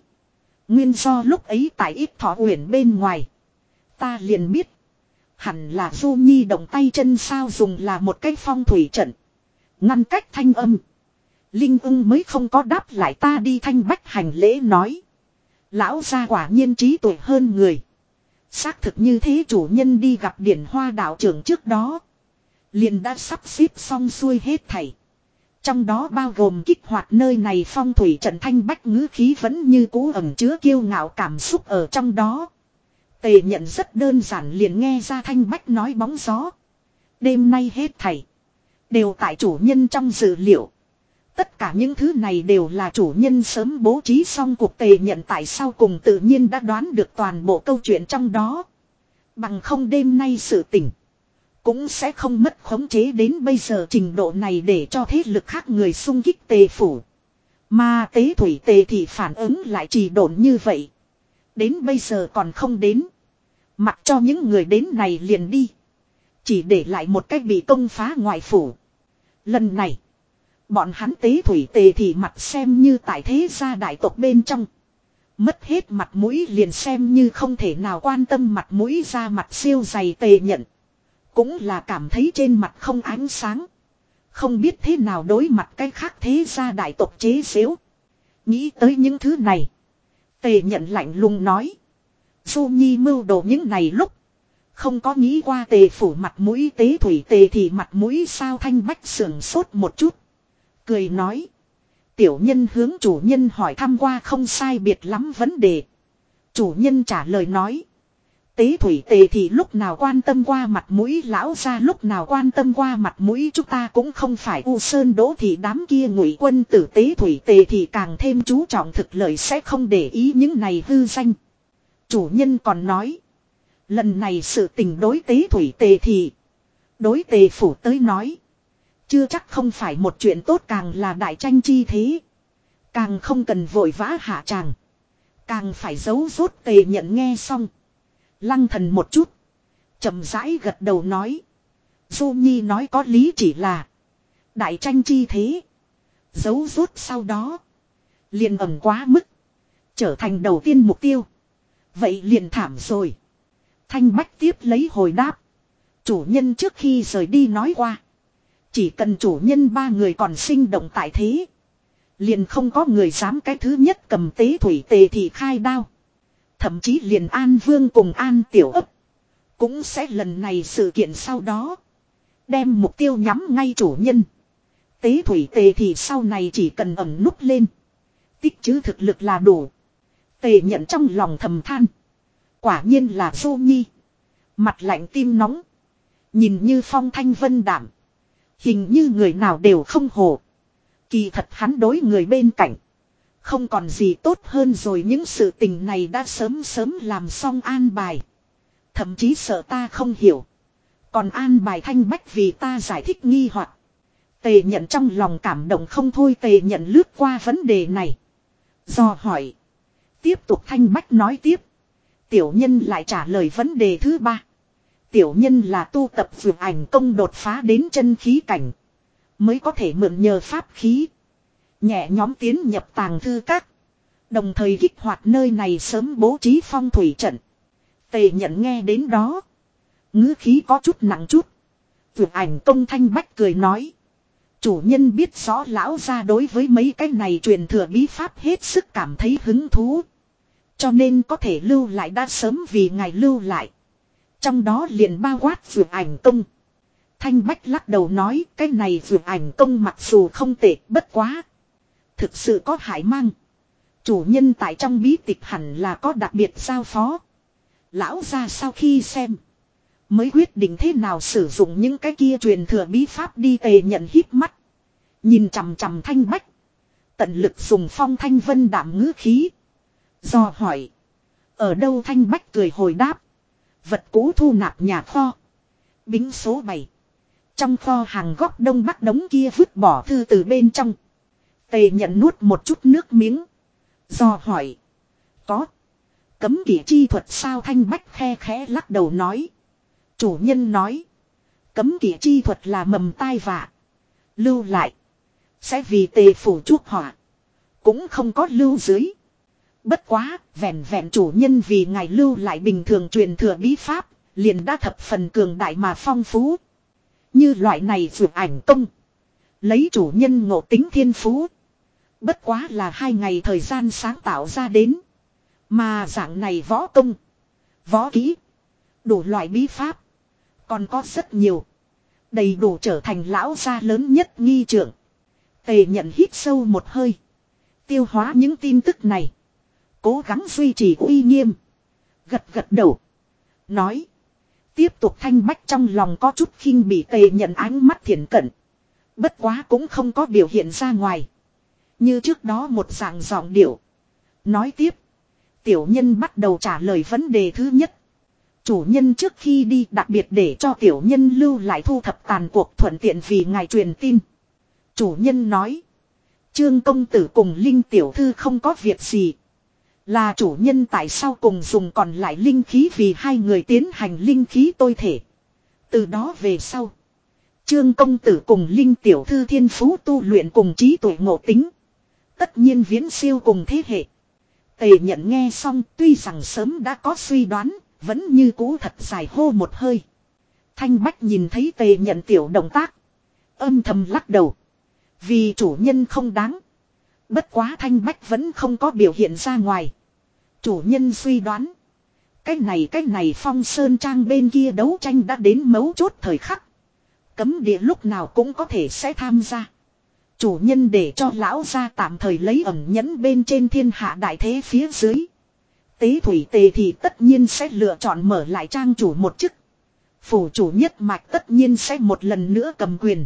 Nguyên do lúc ấy tại ít thọ uyển bên ngoài. Ta liền biết. Hẳn là Du Nhi động tay chân sao dùng là một cái phong thủy trận. Ngăn cách thanh âm. Linh ưng mới không có đáp lại ta đi thanh bách hành lễ nói. Lão gia quả nhiên trí tuổi hơn người. Xác thực như thế chủ nhân đi gặp điển hoa đạo trưởng trước đó. Liền đã sắp xếp xong xuôi hết thảy. Trong đó bao gồm kích hoạt nơi này phong thủy trận thanh bách ngữ khí vẫn như cũ ẩm chứa kiêu ngạo cảm xúc ở trong đó. Tề nhận rất đơn giản liền nghe ra thanh bách nói bóng gió. Đêm nay hết thảy. Đều tại chủ nhân trong dự liệu. Tất cả những thứ này đều là chủ nhân sớm bố trí xong cuộc tề nhận tại sao cùng tự nhiên đã đoán được toàn bộ câu chuyện trong đó. Bằng không đêm nay sự tỉnh. Cũng sẽ không mất khống chế đến bây giờ trình độ này để cho thế lực khác người xung kích tề phủ. Mà tế thủy tề thì phản ứng lại trì độn như vậy. Đến bây giờ còn không đến. Mặc cho những người đến này liền đi. Chỉ để lại một cách bị công phá ngoại phủ. Lần này. Bọn hắn tế thủy tề thì mặt xem như tại thế gia đại tộc bên trong. Mất hết mặt mũi liền xem như không thể nào quan tâm mặt mũi ra mặt siêu dày tề nhận. Cũng là cảm thấy trên mặt không ánh sáng. Không biết thế nào đối mặt cái khác thế gia đại tộc chế xếu. Nghĩ tới những thứ này. Tề nhận lạnh lùng nói. Du Nhi mưu đồ những này lúc. Không có nghĩ qua tề phủ mặt mũi tế thủy tề thì mặt mũi sao thanh bách sườn sốt một chút. Cười nói. Tiểu nhân hướng chủ nhân hỏi thăm qua không sai biệt lắm vấn đề. Chủ nhân trả lời nói. Tế thủy tề thì lúc nào quan tâm qua mặt mũi lão ra lúc nào quan tâm qua mặt mũi chúng ta cũng không phải u sơn đỗ thì đám kia ngụy quân tử tế thủy tề thì càng thêm chú trọng thực lợi sẽ không để ý những này hư danh. Chủ nhân còn nói. Lần này sự tình đối tế thủy tề thì. Đối tề phủ tới nói. Chưa chắc không phải một chuyện tốt càng là đại tranh chi thế. Càng không cần vội vã hạ tràng. Càng phải giấu rốt tề nhận nghe xong. Lăng thần một chút. chậm rãi gật đầu nói. Du Nhi nói có lý chỉ là. Đại tranh chi thế. Giấu rút sau đó. Liền ẩm quá mức. Trở thành đầu tiên mục tiêu. Vậy liền thảm rồi. Thanh Bách tiếp lấy hồi đáp. Chủ nhân trước khi rời đi nói qua. Chỉ cần chủ nhân ba người còn sinh động tại thế. Liền không có người dám cái thứ nhất cầm tế thủy tề thì khai đao. Thậm chí liền An Vương cùng An Tiểu ấp. Cũng sẽ lần này sự kiện sau đó. Đem mục tiêu nhắm ngay chủ nhân. Tế thủy tề thì sau này chỉ cần ẩm núp lên. Tích chứ thực lực là đủ. Tề nhận trong lòng thầm than. Quả nhiên là vô nhi. Mặt lạnh tim nóng. Nhìn như phong thanh vân đảm. Hình như người nào đều không hồ. Kỳ thật hắn đối người bên cạnh. Không còn gì tốt hơn rồi những sự tình này đã sớm sớm làm xong an bài. Thậm chí sợ ta không hiểu. Còn an bài thanh bách vì ta giải thích nghi hoặc Tề nhận trong lòng cảm động không thôi tề nhận lướt qua vấn đề này. Do hỏi. Tiếp tục thanh bách nói tiếp. Tiểu nhân lại trả lời vấn đề thứ ba. Tiểu nhân là tu tập vượt ảnh công đột phá đến chân khí cảnh. Mới có thể mượn nhờ pháp khí. Nhẹ nhóm tiến nhập tàng thư các. Đồng thời kích hoạt nơi này sớm bố trí phong thủy trận. Tề nhận nghe đến đó. ngữ khí có chút nặng chút. Vượt ảnh công thanh bách cười nói. Chủ nhân biết rõ lão ra đối với mấy cái này truyền thừa bí pháp hết sức cảm thấy hứng thú. Cho nên có thể lưu lại đã sớm vì ngài lưu lại. Trong đó liền bao quát vượt ảnh công. Thanh Bách lắc đầu nói, cái này vượt ảnh công mặc dù không tệ, bất quá. Thực sự có hại mang. Chủ nhân tại trong bí tịch hẳn là có đặc biệt giao phó. Lão ra sau khi xem. Mới quyết định thế nào sử dụng những cái kia truyền thừa bí pháp đi tề nhận hít mắt. Nhìn chằm chằm thanh bách. Tận lực dùng phong thanh vân đảm ngữ khí. Do hỏi. Ở đâu thanh bách cười hồi đáp. Vật cũ thu nạp nhà kho. Bính số 7. Trong kho hàng góc đông bắc đống kia vứt bỏ thư từ bên trong. Tề nhận nuốt một chút nước miếng. Do hỏi. Có. Cấm kỵ chi thuật sao thanh bách khe khẽ lắc đầu nói. Chủ nhân nói. Cấm kỵ chi thuật là mầm tai vạ. Lưu lại. Sẽ vì tề phủ chuốc họa. Cũng không có lưu dưới. Bất quá, vẹn vẹn chủ nhân vì ngài lưu lại bình thường truyền thừa bí pháp, liền đã thập phần cường đại mà phong phú. Như loại này vượt ảnh công. Lấy chủ nhân ngộ tính thiên phú. Bất quá là hai ngày thời gian sáng tạo ra đến. Mà dạng này võ công. Võ kỹ. Đủ loại bí pháp. Còn có rất nhiều. Đầy đủ trở thành lão gia lớn nhất nghi trưởng. Tề nhận hít sâu một hơi. Tiêu hóa những tin tức này. Cố gắng duy trì uy nghiêm. Gật gật đầu. Nói. Tiếp tục thanh bách trong lòng có chút khinh bị tề nhận ánh mắt thiện cận. Bất quá cũng không có biểu hiện ra ngoài. Như trước đó một dạng giọng điệu. Nói tiếp. Tiểu nhân bắt đầu trả lời vấn đề thứ nhất. Chủ nhân trước khi đi đặc biệt để cho tiểu nhân lưu lại thu thập tàn cuộc thuận tiện vì ngài truyền tin. Chủ nhân nói. Trương công tử cùng Linh tiểu thư không có việc gì. Là chủ nhân tại sao cùng dùng còn lại linh khí vì hai người tiến hành linh khí tôi thể. Từ đó về sau. Trương công tử cùng Linh tiểu thư thiên phú tu luyện cùng trí tuệ ngộ tính. Tất nhiên viễn siêu cùng thế hệ. Tề nhận nghe xong tuy rằng sớm đã có suy đoán, vẫn như cũ thật dài hô một hơi. Thanh Bách nhìn thấy tề nhận tiểu động tác. Âm thầm lắc đầu. Vì chủ nhân không đáng. Bất quá Thanh Bách vẫn không có biểu hiện ra ngoài. Chủ nhân suy đoán. Cái này cái này phong sơn trang bên kia đấu tranh đã đến mấu chốt thời khắc. Cấm địa lúc nào cũng có thể sẽ tham gia. Chủ nhân để cho lão ra tạm thời lấy ẩm nhẫn bên trên thiên hạ đại thế phía dưới. Tế thủy tề thì tất nhiên sẽ lựa chọn mở lại trang chủ một chức. Phủ chủ nhất mạch tất nhiên sẽ một lần nữa cầm quyền.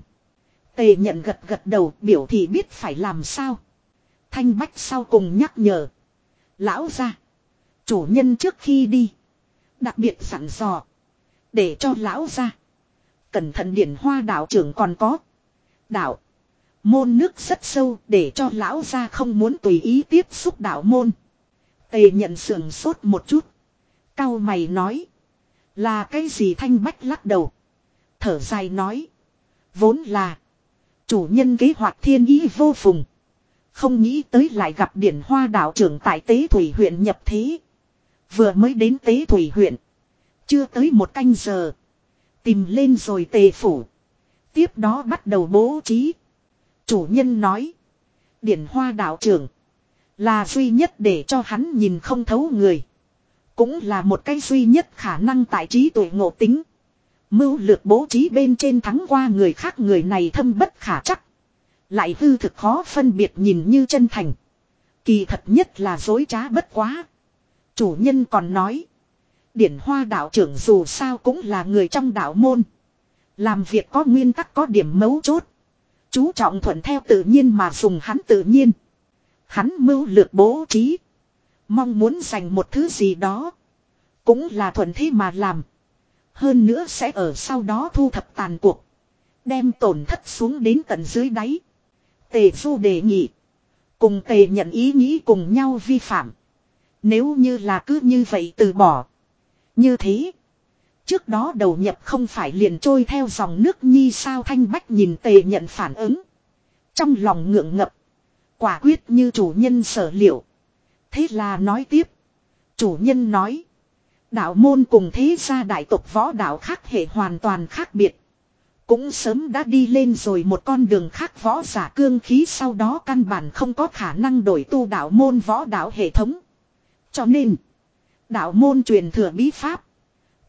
Tề nhận gật gật đầu, biểu thì biết phải làm sao. Thanh Bách sau cùng nhắc nhở. Lão ra. Chủ nhân trước khi đi. Đặc biệt sẵn dò. Để cho lão ra. Cẩn thận điển hoa đạo trưởng còn có. Đạo. Môn nước rất sâu để cho lão ra không muốn tùy ý tiếp xúc đạo môn. Tề nhận sườn sốt một chút. Cao mày nói. Là cái gì thanh bách lắc đầu. Thở dài nói. Vốn là. Chủ nhân kế hoạch thiên ý vô phùng. Không nghĩ tới lại gặp điển hoa đạo trưởng tại tế thủy huyện nhập thế. Vừa mới đến tế thủy huyện. Chưa tới một canh giờ. Tìm lên rồi tề phủ. Tiếp đó bắt đầu bố trí. Chủ nhân nói. Điển hoa đạo trưởng. Là duy nhất để cho hắn nhìn không thấu người. Cũng là một cái duy nhất khả năng tại trí tuổi ngộ tính. Mưu lược bố trí bên trên thắng qua người khác người này thâm bất khả chắc. Lại hư thực khó phân biệt nhìn như chân thành. Kỳ thật nhất là dối trá bất quá. Chủ nhân còn nói. Điển hoa đạo trưởng dù sao cũng là người trong đạo môn. Làm việc có nguyên tắc có điểm mấu chốt. Chú trọng thuận theo tự nhiên mà dùng hắn tự nhiên. Hắn mưu lược bố trí. Mong muốn giành một thứ gì đó. Cũng là thuận thế mà làm. Hơn nữa sẽ ở sau đó thu thập tàn cuộc. Đem tổn thất xuống đến tận dưới đáy. Tề du đề nghị. Cùng tề nhận ý nghĩ cùng nhau vi phạm. Nếu như là cứ như vậy từ bỏ. Như thế. Trước đó đầu nhập không phải liền trôi theo dòng nước nhi sao thanh bách nhìn tề nhận phản ứng. Trong lòng ngượng ngập. Quả quyết như chủ nhân sở liệu. Thế là nói tiếp. Chủ nhân nói. Đạo môn cùng thế gia đại tộc võ đạo khác hệ hoàn toàn khác biệt. Cũng sớm đã đi lên rồi một con đường khác võ giả cương khí sau đó căn bản không có khả năng đổi tu đạo môn võ đạo hệ thống. Cho nên, đạo môn truyền thừa bí pháp.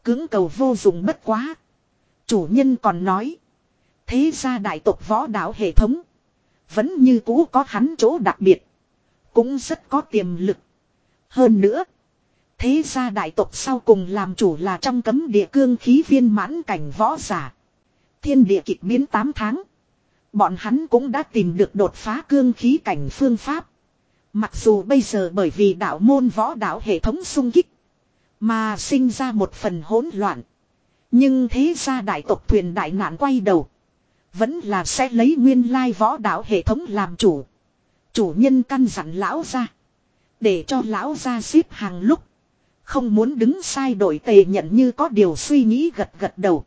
Cứng cầu vô dụng bất quá. Chủ nhân còn nói. Thế gia đại tộc võ đạo hệ thống. Vẫn như cũ có hắn chỗ đặc biệt. Cũng rất có tiềm lực. Hơn nữa. Thế gia đại tộc sau cùng làm chủ là trong cấm địa cương khí viên mãn cảnh võ giả. Thiên địa kịch biến 8 tháng. Bọn hắn cũng đã tìm được đột phá cương khí cảnh phương pháp. Mặc dù bây giờ bởi vì đạo môn võ đạo hệ thống sung kích. Mà sinh ra một phần hỗn loạn. Nhưng thế ra đại tộc thuyền đại nạn quay đầu. Vẫn là sẽ lấy nguyên lai võ đạo hệ thống làm chủ. Chủ nhân căn dặn lão ra. Để cho lão ra xếp hàng lúc. Không muốn đứng sai đổi tề nhận như có điều suy nghĩ gật gật đầu.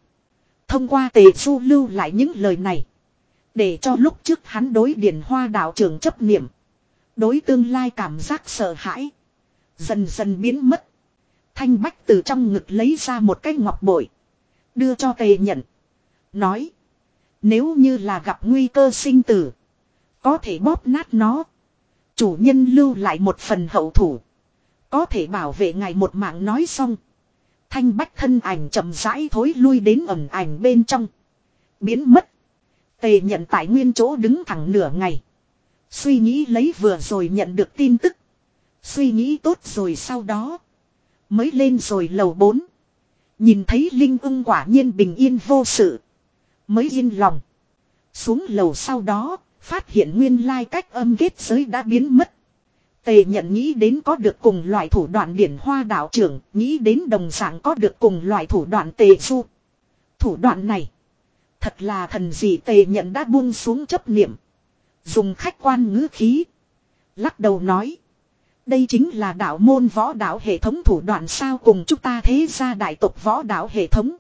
Thông qua tề du lưu lại những lời này. Để cho lúc trước hắn đối điển hoa đạo trưởng chấp niệm. Đối tương lai cảm giác sợ hãi. Dần dần biến mất. Thanh Bách từ trong ngực lấy ra một cái ngọc bội. Đưa cho tề nhận. Nói. Nếu như là gặp nguy cơ sinh tử. Có thể bóp nát nó. Chủ nhân lưu lại một phần hậu thủ. Có thể bảo vệ ngài một mạng nói xong. Thanh bách thân ảnh chậm rãi thối lui đến ẩn ảnh bên trong. Biến mất. Tề nhận tại nguyên chỗ đứng thẳng nửa ngày. Suy nghĩ lấy vừa rồi nhận được tin tức. Suy nghĩ tốt rồi sau đó. Mới lên rồi lầu bốn. Nhìn thấy Linh ưng quả nhiên bình yên vô sự. Mới yên lòng. Xuống lầu sau đó, phát hiện nguyên lai cách âm kết giới đã biến mất. Tề nhận nghĩ đến có được cùng loại thủ đoạn điển hoa đạo trưởng, nghĩ đến đồng dạng có được cùng loại thủ đoạn tề du. Thủ đoạn này, thật là thần gì tề nhận đã buông xuống chấp niệm. Dùng khách quan ngữ khí. Lắc đầu nói. Đây chính là đạo môn võ đạo hệ thống thủ đoạn sao cùng chúng ta thế ra đại tộc võ đạo hệ thống.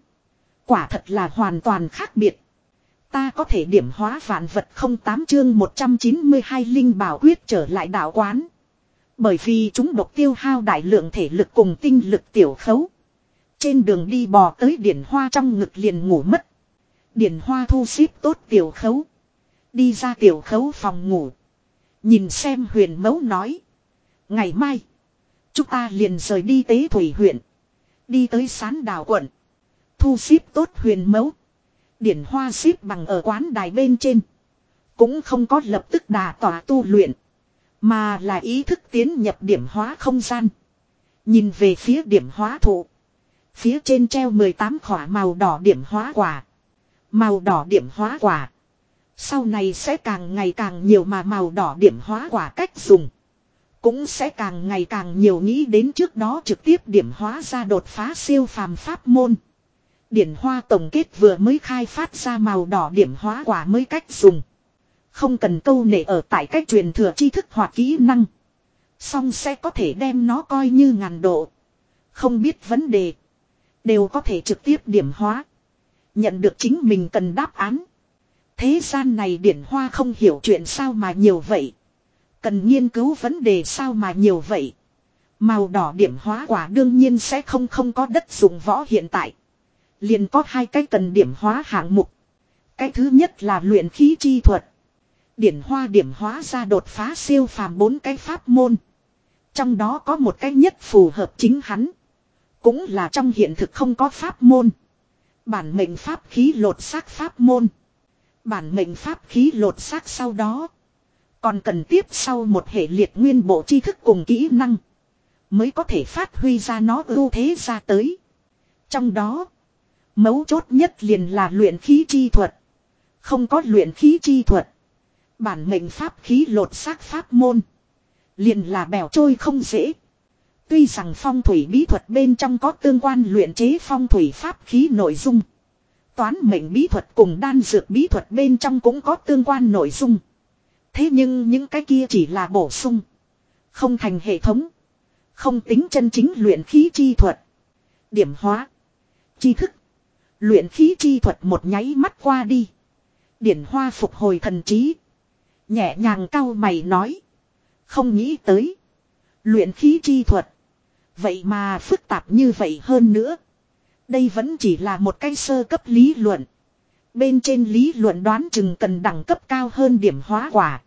Quả thật là hoàn toàn khác biệt. Ta có thể điểm hóa vạn vật không tám chương 192 linh bảo quyết trở lại đạo quán. Bởi vì chúng độc tiêu hao đại lượng thể lực cùng tinh lực tiểu khấu. Trên đường đi bò tới điển hoa trong ngực liền ngủ mất. Điển hoa thu xếp tốt tiểu khấu. Đi ra tiểu khấu phòng ngủ. Nhìn xem huyền mấu nói. Ngày mai. Chúng ta liền rời đi tế thủy huyện. Đi tới sán đào quận. Thu xếp tốt huyền mẫu, Điển hoa xếp bằng ở quán đài bên trên. Cũng không có lập tức đà tỏa tu luyện. Mà là ý thức tiến nhập điểm hóa không gian. Nhìn về phía điểm hóa thụ. Phía trên treo 18 khỏa màu đỏ điểm hóa quả. Màu đỏ điểm hóa quả. Sau này sẽ càng ngày càng nhiều mà màu đỏ điểm hóa quả cách dùng. Cũng sẽ càng ngày càng nhiều nghĩ đến trước đó trực tiếp điểm hóa ra đột phá siêu phàm pháp môn. Điển hoa tổng kết vừa mới khai phát ra màu đỏ điểm hóa quả mới cách dùng. Không cần câu nể ở tại cách truyền thừa tri thức hoặc kỹ năng. Xong sẽ có thể đem nó coi như ngàn độ. Không biết vấn đề. Đều có thể trực tiếp điểm hóa. Nhận được chính mình cần đáp án. Thế gian này điển hoa không hiểu chuyện sao mà nhiều vậy. Cần nghiên cứu vấn đề sao mà nhiều vậy. Màu đỏ điểm hóa quả đương nhiên sẽ không không có đất dùng võ hiện tại. Liền có hai cái cần điểm hóa hạng mục. Cái thứ nhất là luyện khí chi thuật. Điển hoa điểm hóa ra đột phá siêu phàm bốn cái pháp môn. Trong đó có một cái nhất phù hợp chính hắn. Cũng là trong hiện thực không có pháp môn. Bản mệnh pháp khí lột xác pháp môn. Bản mệnh pháp khí lột xác sau đó. Còn cần tiếp sau một hệ liệt nguyên bộ tri thức cùng kỹ năng. Mới có thể phát huy ra nó ưu thế ra tới. Trong đó. Mấu chốt nhất liền là luyện khí chi thuật. Không có luyện khí chi thuật. Bản mệnh pháp khí lột xác pháp môn. Liền là bèo trôi không dễ. Tuy rằng phong thủy bí thuật bên trong có tương quan luyện chế phong thủy pháp khí nội dung. Toán mệnh bí thuật cùng đan dược bí thuật bên trong cũng có tương quan nội dung. Thế nhưng những cái kia chỉ là bổ sung. Không thành hệ thống. Không tính chân chính luyện khí chi thuật. Điểm hóa. Chi thức. Luyện khí chi thuật một nháy mắt qua đi. Điển hoa phục hồi thần trí. Nhẹ nhàng cau mày nói. Không nghĩ tới. Luyện khí chi thuật. Vậy mà phức tạp như vậy hơn nữa. Đây vẫn chỉ là một cái sơ cấp lý luận. Bên trên lý luận đoán chừng cần đẳng cấp cao hơn điểm hóa quả.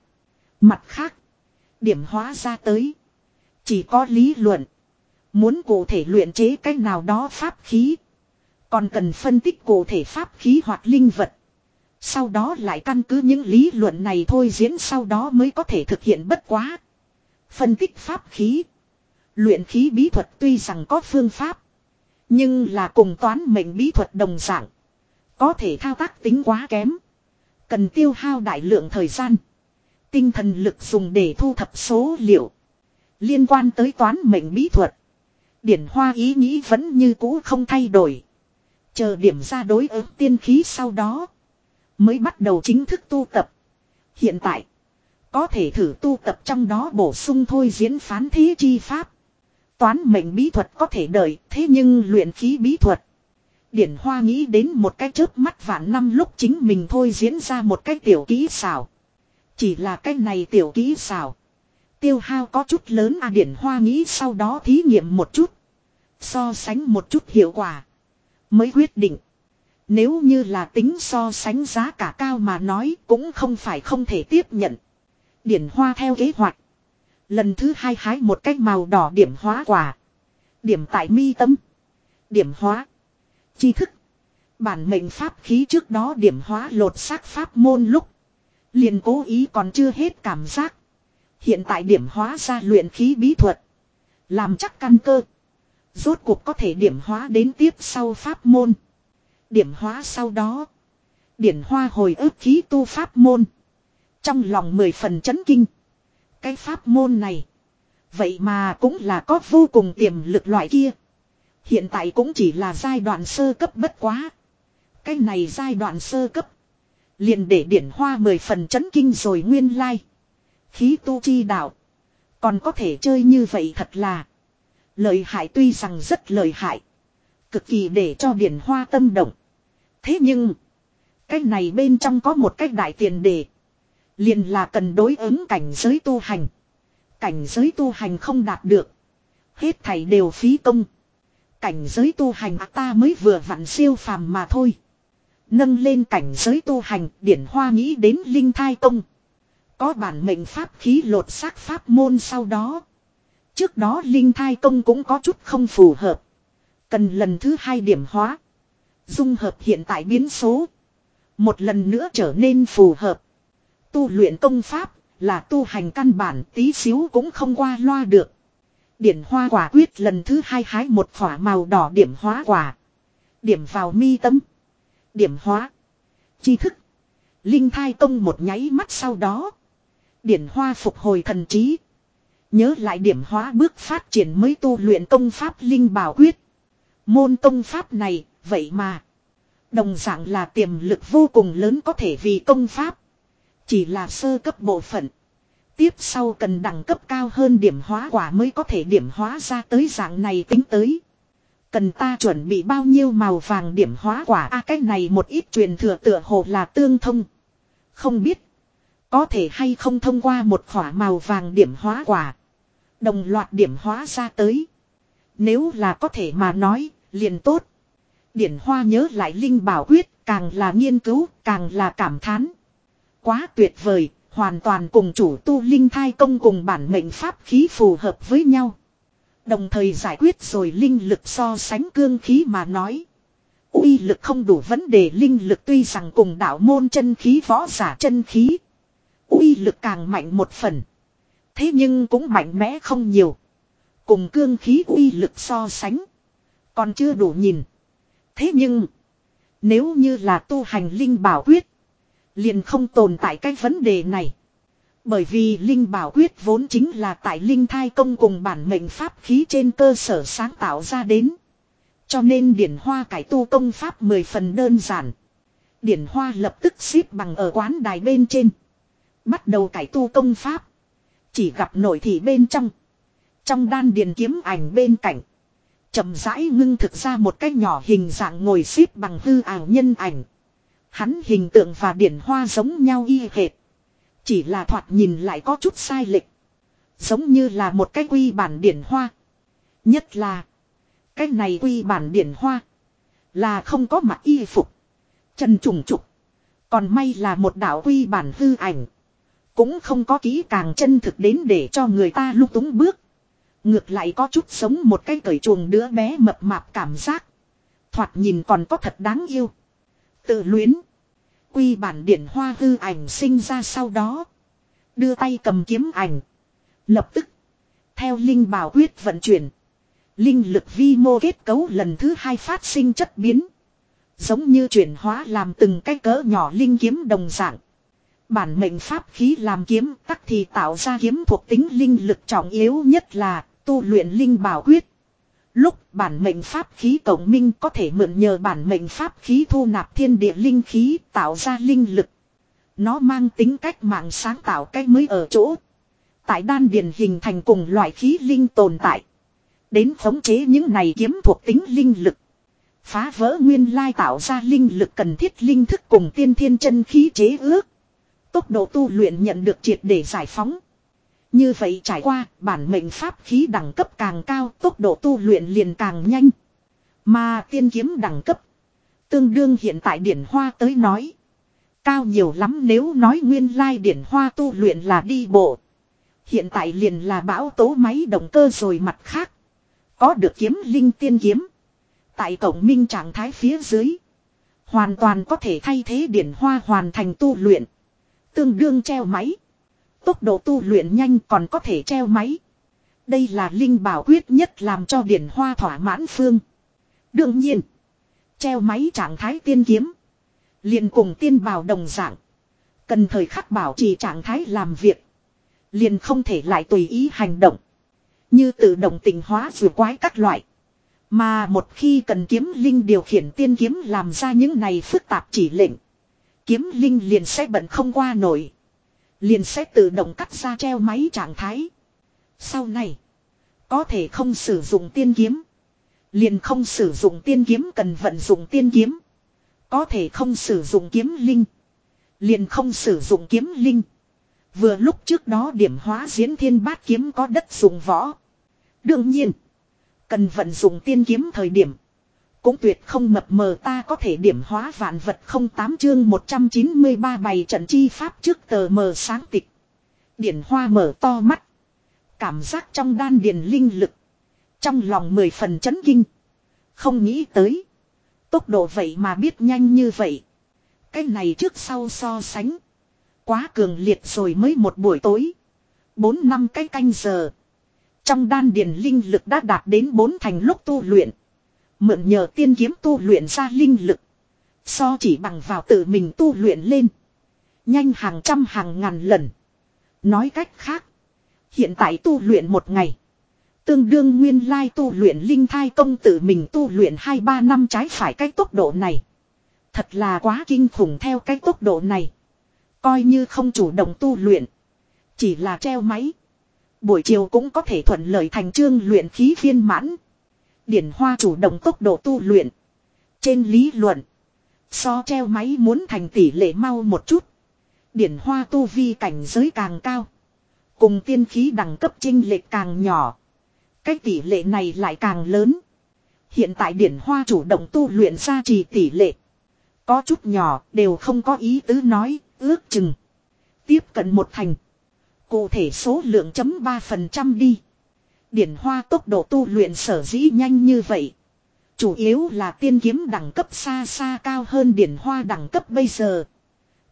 Mặt khác. Điểm hóa ra tới. Chỉ có lý luận. Muốn cụ thể luyện chế cách nào đó pháp khí. Còn cần phân tích cụ thể pháp khí hoặc linh vật. Sau đó lại căn cứ những lý luận này thôi diễn sau đó mới có thể thực hiện bất quá. Phân tích pháp khí. Luyện khí bí thuật tuy rằng có phương pháp. Nhưng là cùng toán mệnh bí thuật đồng dạng. Có thể thao tác tính quá kém. Cần tiêu hao đại lượng thời gian. Tinh thần lực dùng để thu thập số liệu. Liên quan tới toán mệnh bí thuật. Điển hoa ý nghĩ vẫn như cũ không thay đổi. Chờ điểm ra đối ứng tiên khí sau đó. Mới bắt đầu chính thức tu tập. Hiện tại. Có thể thử tu tập trong đó bổ sung thôi diễn phán thí chi pháp. Toán mệnh bí thuật có thể đợi, thế nhưng luyện khí bí thuật. Điển Hoa nghĩ đến một cái chớp mắt vạn năm lúc chính mình thôi diễn ra một cái tiểu kỹ xảo. Chỉ là cái này tiểu kỹ xảo. Tiêu hao có chút lớn à Điển Hoa nghĩ sau đó thí nghiệm một chút. So sánh một chút hiệu quả. Mới quyết định. Nếu như là tính so sánh giá cả cao mà nói cũng không phải không thể tiếp nhận. Điển Hoa theo kế hoạch. Lần thứ hai hái một cái màu đỏ điểm hóa quả. Điểm tại mi tâm. Điểm hóa. Chi thức. Bản mệnh pháp khí trước đó điểm hóa lột xác pháp môn lúc. liền cố ý còn chưa hết cảm giác. Hiện tại điểm hóa ra luyện khí bí thuật. Làm chắc căn cơ. Rốt cuộc có thể điểm hóa đến tiếp sau pháp môn. Điểm hóa sau đó. Điển hoa hồi ức khí tu pháp môn. Trong lòng mười phần chấn kinh. Cái pháp môn này. Vậy mà cũng là có vô cùng tiềm lực loại kia. Hiện tại cũng chỉ là giai đoạn sơ cấp bất quá. Cái này giai đoạn sơ cấp. Liền để điển hoa mười phần chấn kinh rồi nguyên lai. Khí tu chi đạo. Còn có thể chơi như vậy thật là. Lợi hại tuy rằng rất lợi hại. Cực kỳ để cho điển hoa tâm động. Thế nhưng. Cái này bên trong có một cách đại tiền đề. Liền là cần đối ứng cảnh giới tu hành. Cảnh giới tu hành không đạt được. Hết thảy đều phí công. Cảnh giới tu hành à ta mới vừa vặn siêu phàm mà thôi. Nâng lên cảnh giới tu hành, điển hoa nghĩ đến linh thai công. Có bản mệnh pháp khí lột xác pháp môn sau đó. Trước đó linh thai công cũng có chút không phù hợp. Cần lần thứ hai điểm hóa. Dung hợp hiện tại biến số. Một lần nữa trở nên phù hợp. Tu luyện công pháp là tu hành căn bản tí xíu cũng không qua loa được. Điển hoa quả quyết lần thứ hai hái một khỏa màu đỏ điểm hóa quả. Điểm vào mi tâm. Điểm hóa. Chi thức. Linh thai công một nháy mắt sau đó. Điển hoa phục hồi thần trí. Nhớ lại điểm hóa bước phát triển mới tu luyện công pháp Linh Bảo Quyết. Môn công pháp này, vậy mà. Đồng dạng là tiềm lực vô cùng lớn có thể vì công pháp. Chỉ là sơ cấp bộ phận. Tiếp sau cần đẳng cấp cao hơn điểm hóa quả mới có thể điểm hóa ra tới dạng này tính tới. Cần ta chuẩn bị bao nhiêu màu vàng điểm hóa quả a à, cái này một ít truyền thừa tựa hồ là tương thông. Không biết. Có thể hay không thông qua một khỏa màu vàng điểm hóa quả. Đồng loạt điểm hóa ra tới. Nếu là có thể mà nói, liền tốt. Điển hoa nhớ lại Linh Bảo Quyết, càng là nghiên cứu, càng là cảm thán. Quá tuyệt vời, hoàn toàn cùng chủ tu Linh Thai Công cùng bản mệnh pháp khí phù hợp với nhau. Đồng thời giải quyết rồi linh lực so sánh cương khí mà nói. uy lực không đủ vấn đề linh lực tuy rằng cùng đạo môn chân khí, võ giả chân khí. uy lực càng mạnh một phần. Thế nhưng cũng mạnh mẽ không nhiều. Cùng cương khí uy lực so sánh. Còn chưa đủ nhìn. Thế nhưng. Nếu như là tu hành linh bảo quyết. Liền không tồn tại cái vấn đề này. Bởi vì Linh Bảo Quyết vốn chính là tại Linh Thai Công cùng bản mệnh pháp khí trên cơ sở sáng tạo ra đến. Cho nên điển hoa cải tu công pháp mười phần đơn giản. Điển hoa lập tức xếp bằng ở quán đài bên trên. Bắt đầu cải tu công pháp. Chỉ gặp nội thị bên trong. Trong đan điền kiếm ảnh bên cạnh. chậm rãi ngưng thực ra một cái nhỏ hình dạng ngồi xếp bằng hư ảo nhân ảnh. Hắn hình tượng và điển hoa giống nhau y hệt. Chỉ là thoạt nhìn lại có chút sai lệch. Giống như là một cái quy bản điển hoa. Nhất là. Cái này quy bản điển hoa. Là không có mặt y phục. Chân trùng trục. Còn may là một đạo quy bản hư ảnh. Cũng không có kỹ càng chân thực đến để cho người ta lúc túng bước. Ngược lại có chút sống một cái cởi chuồng đứa bé mập mạp cảm giác. Thoạt nhìn còn có thật đáng yêu. Tự luyến. Quy bản điển hoa hư ảnh sinh ra sau đó. Đưa tay cầm kiếm ảnh. Lập tức. Theo linh bảo quyết vận chuyển. Linh lực vi mô kết cấu lần thứ hai phát sinh chất biến. Giống như chuyển hóa làm từng cái cỡ nhỏ linh kiếm đồng dạng. Bản mệnh pháp khí làm kiếm tắc thì tạo ra kiếm thuộc tính linh lực trọng yếu nhất là tu luyện linh bảo quyết. Lúc bản mệnh pháp khí cộng minh có thể mượn nhờ bản mệnh pháp khí thu nạp thiên địa linh khí tạo ra linh lực. Nó mang tính cách mạng sáng tạo cách mới ở chỗ. Tại đan điền hình thành cùng loại khí linh tồn tại. Đến khống chế những này kiếm thuộc tính linh lực. Phá vỡ nguyên lai tạo ra linh lực cần thiết linh thức cùng tiên thiên chân khí chế ước. Tốc độ tu luyện nhận được triệt để giải phóng. Như vậy trải qua, bản mệnh pháp khí đẳng cấp càng cao, tốc độ tu luyện liền càng nhanh. Mà tiên kiếm đẳng cấp, tương đương hiện tại điển hoa tới nói. Cao nhiều lắm nếu nói nguyên lai điển hoa tu luyện là đi bộ. Hiện tại liền là bão tố máy động cơ rồi mặt khác. Có được kiếm linh tiên kiếm. Tại cổng minh trạng thái phía dưới. Hoàn toàn có thể thay thế điển hoa hoàn thành tu luyện. Tương đương treo máy. Tốc độ tu luyện nhanh còn có thể treo máy. Đây là linh bảo quyết nhất làm cho điển hoa thỏa mãn phương. Đương nhiên. Treo máy trạng thái tiên kiếm. liền cùng tiên bào đồng dạng. Cần thời khắc bảo trì trạng thái làm việc. Liền không thể lại tùy ý hành động. Như tự động tình hóa vừa quái các loại. Mà một khi cần kiếm linh điều khiển tiên kiếm làm ra những này phức tạp chỉ lệnh. Kiếm linh liền sẽ bận không qua nổi. Liền sẽ tự động cắt ra treo máy trạng thái. Sau này. Có thể không sử dụng tiên kiếm. Liền không sử dụng tiên kiếm cần vận dụng tiên kiếm. Có thể không sử dụng kiếm linh. Liền không sử dụng kiếm linh. Vừa lúc trước đó điểm hóa diễn thiên bát kiếm có đất dùng võ. Đương nhiên. Cần vận dụng tiên kiếm thời điểm. Cũng tuyệt không mập mờ ta có thể điểm hóa vạn vật không tám chương 193 bày trận chi pháp trước tờ mờ sáng tịch. Điển hoa mở to mắt. Cảm giác trong đan điền linh lực. Trong lòng mười phần chấn kinh. Không nghĩ tới. Tốc độ vậy mà biết nhanh như vậy. Cái này trước sau so sánh. Quá cường liệt rồi mới một buổi tối. Bốn năm cái canh giờ. Trong đan điền linh lực đã đạt đến bốn thành lúc tu luyện. Mượn nhờ tiên kiếm tu luyện ra linh lực. So chỉ bằng vào tự mình tu luyện lên. Nhanh hàng trăm hàng ngàn lần. Nói cách khác. Hiện tại tu luyện một ngày. Tương đương nguyên lai tu luyện linh thai công tự mình tu luyện 2-3 năm trái phải cái tốc độ này. Thật là quá kinh khủng theo cái tốc độ này. Coi như không chủ động tu luyện. Chỉ là treo máy. Buổi chiều cũng có thể thuận lợi thành trương luyện khí viên mãn. Điển hoa chủ động tốc độ tu luyện. Trên lý luận. So treo máy muốn thành tỷ lệ mau một chút. Điển hoa tu vi cảnh giới càng cao. Cùng tiên khí đẳng cấp trinh lệch càng nhỏ. Cái tỷ lệ này lại càng lớn. Hiện tại điển hoa chủ động tu luyện ra trì tỷ lệ. Có chút nhỏ đều không có ý tứ nói, ước chừng. Tiếp cận một thành. Cụ thể số lượng chấm 3% đi. Điển hoa tốc độ tu luyện sở dĩ nhanh như vậy. Chủ yếu là tiên kiếm đẳng cấp xa xa cao hơn điển hoa đẳng cấp bây giờ.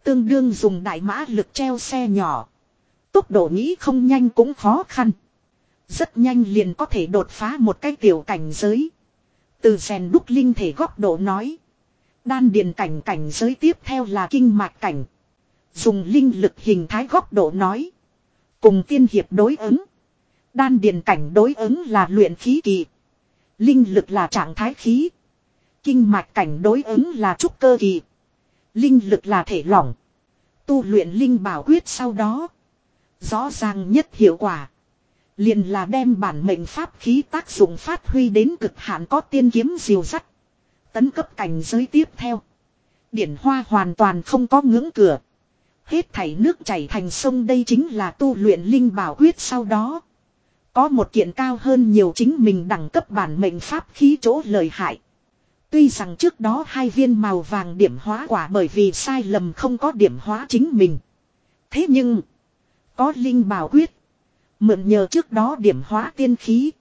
Tương đương dùng đại mã lực treo xe nhỏ. Tốc độ nghĩ không nhanh cũng khó khăn. Rất nhanh liền có thể đột phá một cái tiểu cảnh giới. Từ rèn đúc linh thể góc độ nói. Đan điền cảnh cảnh giới tiếp theo là kinh mạch cảnh. Dùng linh lực hình thái góc độ nói. Cùng tiên hiệp đối ứng. Đan điền cảnh đối ứng là luyện khí kỳ. Linh lực là trạng thái khí. Kinh mạch cảnh đối ứng là trúc cơ kỳ. Linh lực là thể lỏng. Tu luyện linh bảo quyết sau đó. Rõ ràng nhất hiệu quả. Liền là đem bản mệnh pháp khí tác dụng phát huy đến cực hạn có tiên kiếm diều sắt. Tấn cấp cảnh giới tiếp theo. Điển hoa hoàn toàn không có ngưỡng cửa. Hết thảy nước chảy thành sông đây chính là tu luyện linh bảo quyết sau đó. Có một kiện cao hơn nhiều chính mình đẳng cấp bản mệnh pháp khí chỗ lời hại. Tuy rằng trước đó hai viên màu vàng điểm hóa quả bởi vì sai lầm không có điểm hóa chính mình. Thế nhưng, có linh bảo quyết. Mượn nhờ trước đó điểm hóa tiên khí.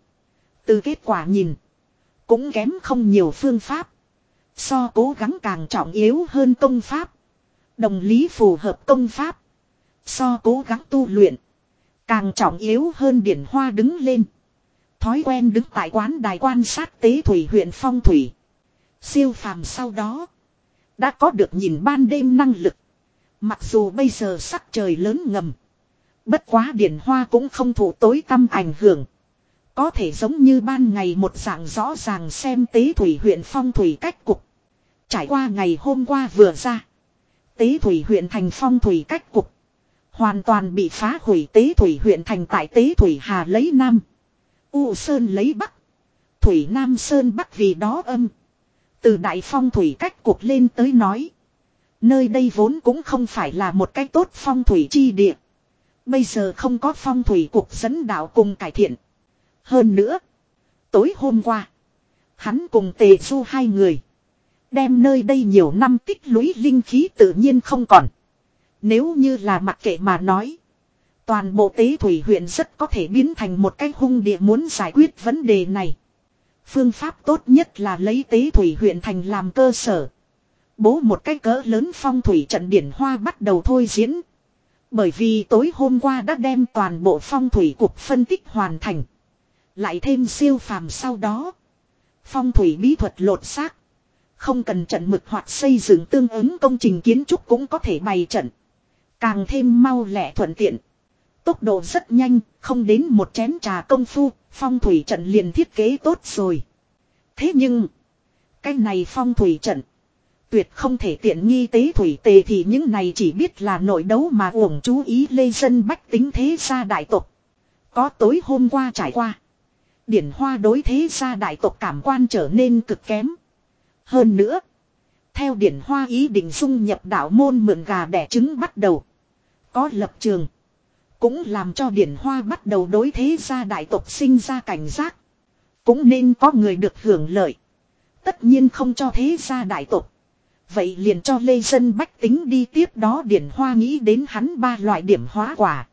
Từ kết quả nhìn, cũng kém không nhiều phương pháp. So cố gắng càng trọng yếu hơn công pháp. Đồng lý phù hợp công pháp. So cố gắng tu luyện. Càng trọng yếu hơn điển hoa đứng lên. Thói quen đứng tại quán đài quan sát tế thủy huyện phong thủy. Siêu phàm sau đó. Đã có được nhìn ban đêm năng lực. Mặc dù bây giờ sắc trời lớn ngầm. Bất quá điển hoa cũng không thủ tối tâm ảnh hưởng. Có thể giống như ban ngày một dạng rõ ràng xem tế thủy huyện phong thủy cách cục. Trải qua ngày hôm qua vừa ra. Tế thủy huyện thành phong thủy cách cục. Hoàn toàn bị phá hủy tế thủy huyện thành tại tế thủy hà lấy nam. U Sơn lấy bắc. Thủy Nam Sơn bắc vì đó âm. Từ đại phong thủy cách cuộc lên tới nói. Nơi đây vốn cũng không phải là một cách tốt phong thủy chi địa. Bây giờ không có phong thủy cuộc dẫn đạo cùng cải thiện. Hơn nữa. Tối hôm qua. Hắn cùng tề du hai người. Đem nơi đây nhiều năm tích lũy linh khí tự nhiên không còn. Nếu như là mặc kệ mà nói. Toàn bộ tế thủy huyện rất có thể biến thành một cái hung địa muốn giải quyết vấn đề này. Phương pháp tốt nhất là lấy tế thủy huyện thành làm cơ sở. Bố một cái cỡ lớn phong thủy trận điển hoa bắt đầu thôi diễn. Bởi vì tối hôm qua đã đem toàn bộ phong thủy cục phân tích hoàn thành. Lại thêm siêu phàm sau đó. Phong thủy bí thuật lột xác. Không cần trận mực hoặc xây dựng tương ứng công trình kiến trúc cũng có thể bày trận. Càng thêm mau lẹ thuận tiện. Tốc độ rất nhanh, không đến một chén trà công phu, phong thủy trận liền thiết kế tốt rồi. Thế nhưng, cái này phong thủy trận, tuyệt không thể tiện nghi tế thủy tề thì những này chỉ biết là nội đấu mà uổng chú ý lê dân bách tính thế gia đại tộc. Có tối hôm qua trải qua. Điển hoa đối thế gia đại tộc cảm quan trở nên cực kém. Hơn nữa, theo điển hoa ý định dung nhập đạo môn mượn gà đẻ trứng bắt đầu. Có lập trường. Cũng làm cho điển hoa bắt đầu đối thế gia đại tộc sinh ra cảnh giác. Cũng nên có người được hưởng lợi. Tất nhiên không cho thế gia đại tộc. Vậy liền cho lê dân bách tính đi tiếp đó điển hoa nghĩ đến hắn ba loại điểm hóa quả.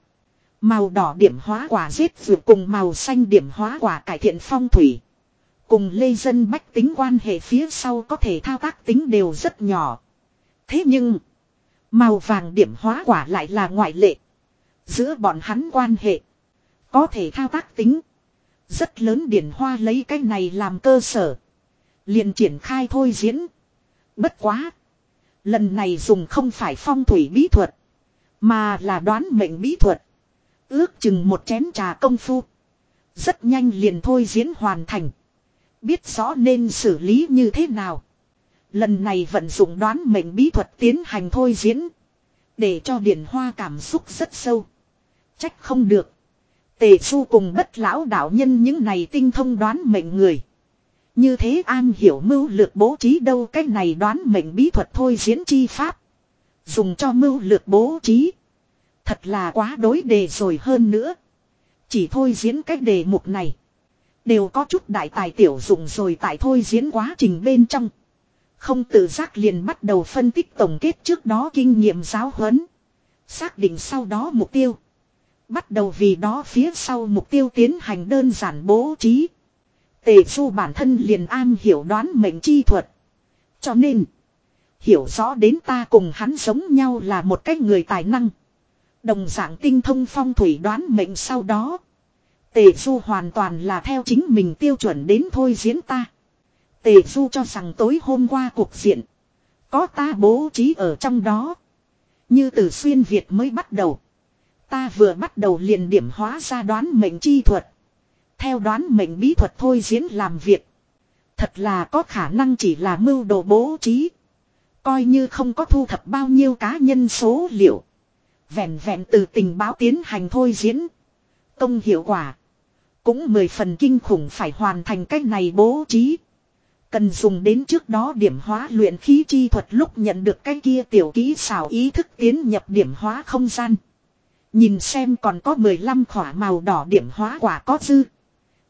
Màu đỏ điểm hóa quả giết vượt cùng màu xanh điểm hóa quả cải thiện phong thủy. Cùng lê dân bách tính quan hệ phía sau có thể thao tác tính đều rất nhỏ. Thế nhưng, màu vàng điểm hóa quả lại là ngoại lệ. Giữa bọn hắn quan hệ, có thể thao tác tính. Rất lớn điển hoa lấy cái này làm cơ sở. liền triển khai thôi diễn. Bất quá. Lần này dùng không phải phong thủy bí thuật. Mà là đoán mệnh bí thuật. Ước chừng một chén trà công phu. Rất nhanh liền thôi diễn hoàn thành. Biết rõ nên xử lý như thế nào. Lần này vận dụng đoán mệnh bí thuật tiến hành thôi diễn. Để cho điển hoa cảm xúc rất sâu. Trách không được. Tề su cùng bất lão đạo nhân những này tinh thông đoán mệnh người. Như thế an hiểu mưu lược bố trí đâu cái này đoán mệnh bí thuật thôi diễn chi pháp. Dùng cho mưu lược bố trí. Thật là quá đối đề rồi hơn nữa. Chỉ thôi diễn cách đề mục này. Đều có chút đại tài tiểu dụng rồi tại thôi diễn quá trình bên trong. Không tự giác liền bắt đầu phân tích tổng kết trước đó kinh nghiệm giáo huấn. Xác định sau đó mục tiêu. Bắt đầu vì đó phía sau mục tiêu tiến hành đơn giản bố trí. Tề du bản thân liền an hiểu đoán mệnh chi thuật. Cho nên. Hiểu rõ đến ta cùng hắn giống nhau là một cái người tài năng. Đồng dạng tinh thông phong thủy đoán mệnh sau đó. Tề du hoàn toàn là theo chính mình tiêu chuẩn đến thôi diễn ta. Tề du cho rằng tối hôm qua cuộc diện. Có ta bố trí ở trong đó. Như từ xuyên Việt mới bắt đầu. Ta vừa bắt đầu liền điểm hóa ra đoán mệnh chi thuật. Theo đoán mệnh bí thuật thôi diễn làm việc. Thật là có khả năng chỉ là mưu đồ bố trí. Coi như không có thu thập bao nhiêu cá nhân số liệu. Vẹn vẹn từ tình báo tiến hành thôi diễn. Công hiệu quả. Cũng mười phần kinh khủng phải hoàn thành cách này bố trí. Cần dùng đến trước đó điểm hóa luyện khí chi thuật lúc nhận được cái kia tiểu ký xảo ý thức tiến nhập điểm hóa không gian. Nhìn xem còn có 15 khỏa màu đỏ điểm hóa quả có dư.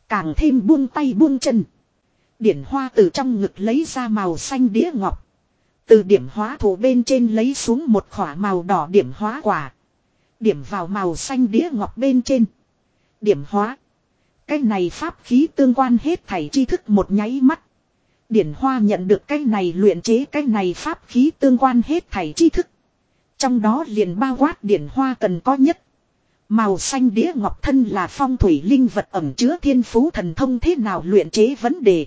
Càng thêm buông tay buông chân. Điển hoa từ trong ngực lấy ra màu xanh đĩa ngọc. Từ điểm hóa thủ bên trên lấy xuống một khỏa màu đỏ điểm hóa quả. Điểm vào màu xanh đĩa ngọc bên trên. Điểm hóa. Cái này pháp khí tương quan hết thảy tri thức một nháy mắt. Điển hoa nhận được cái này luyện chế cái này pháp khí tương quan hết thảy tri thức. Trong đó liền bao quát điển hoa cần có nhất. Màu xanh đĩa ngọc thân là phong thủy linh vật ẩm chứa thiên phú thần thông thế nào luyện chế vấn đề.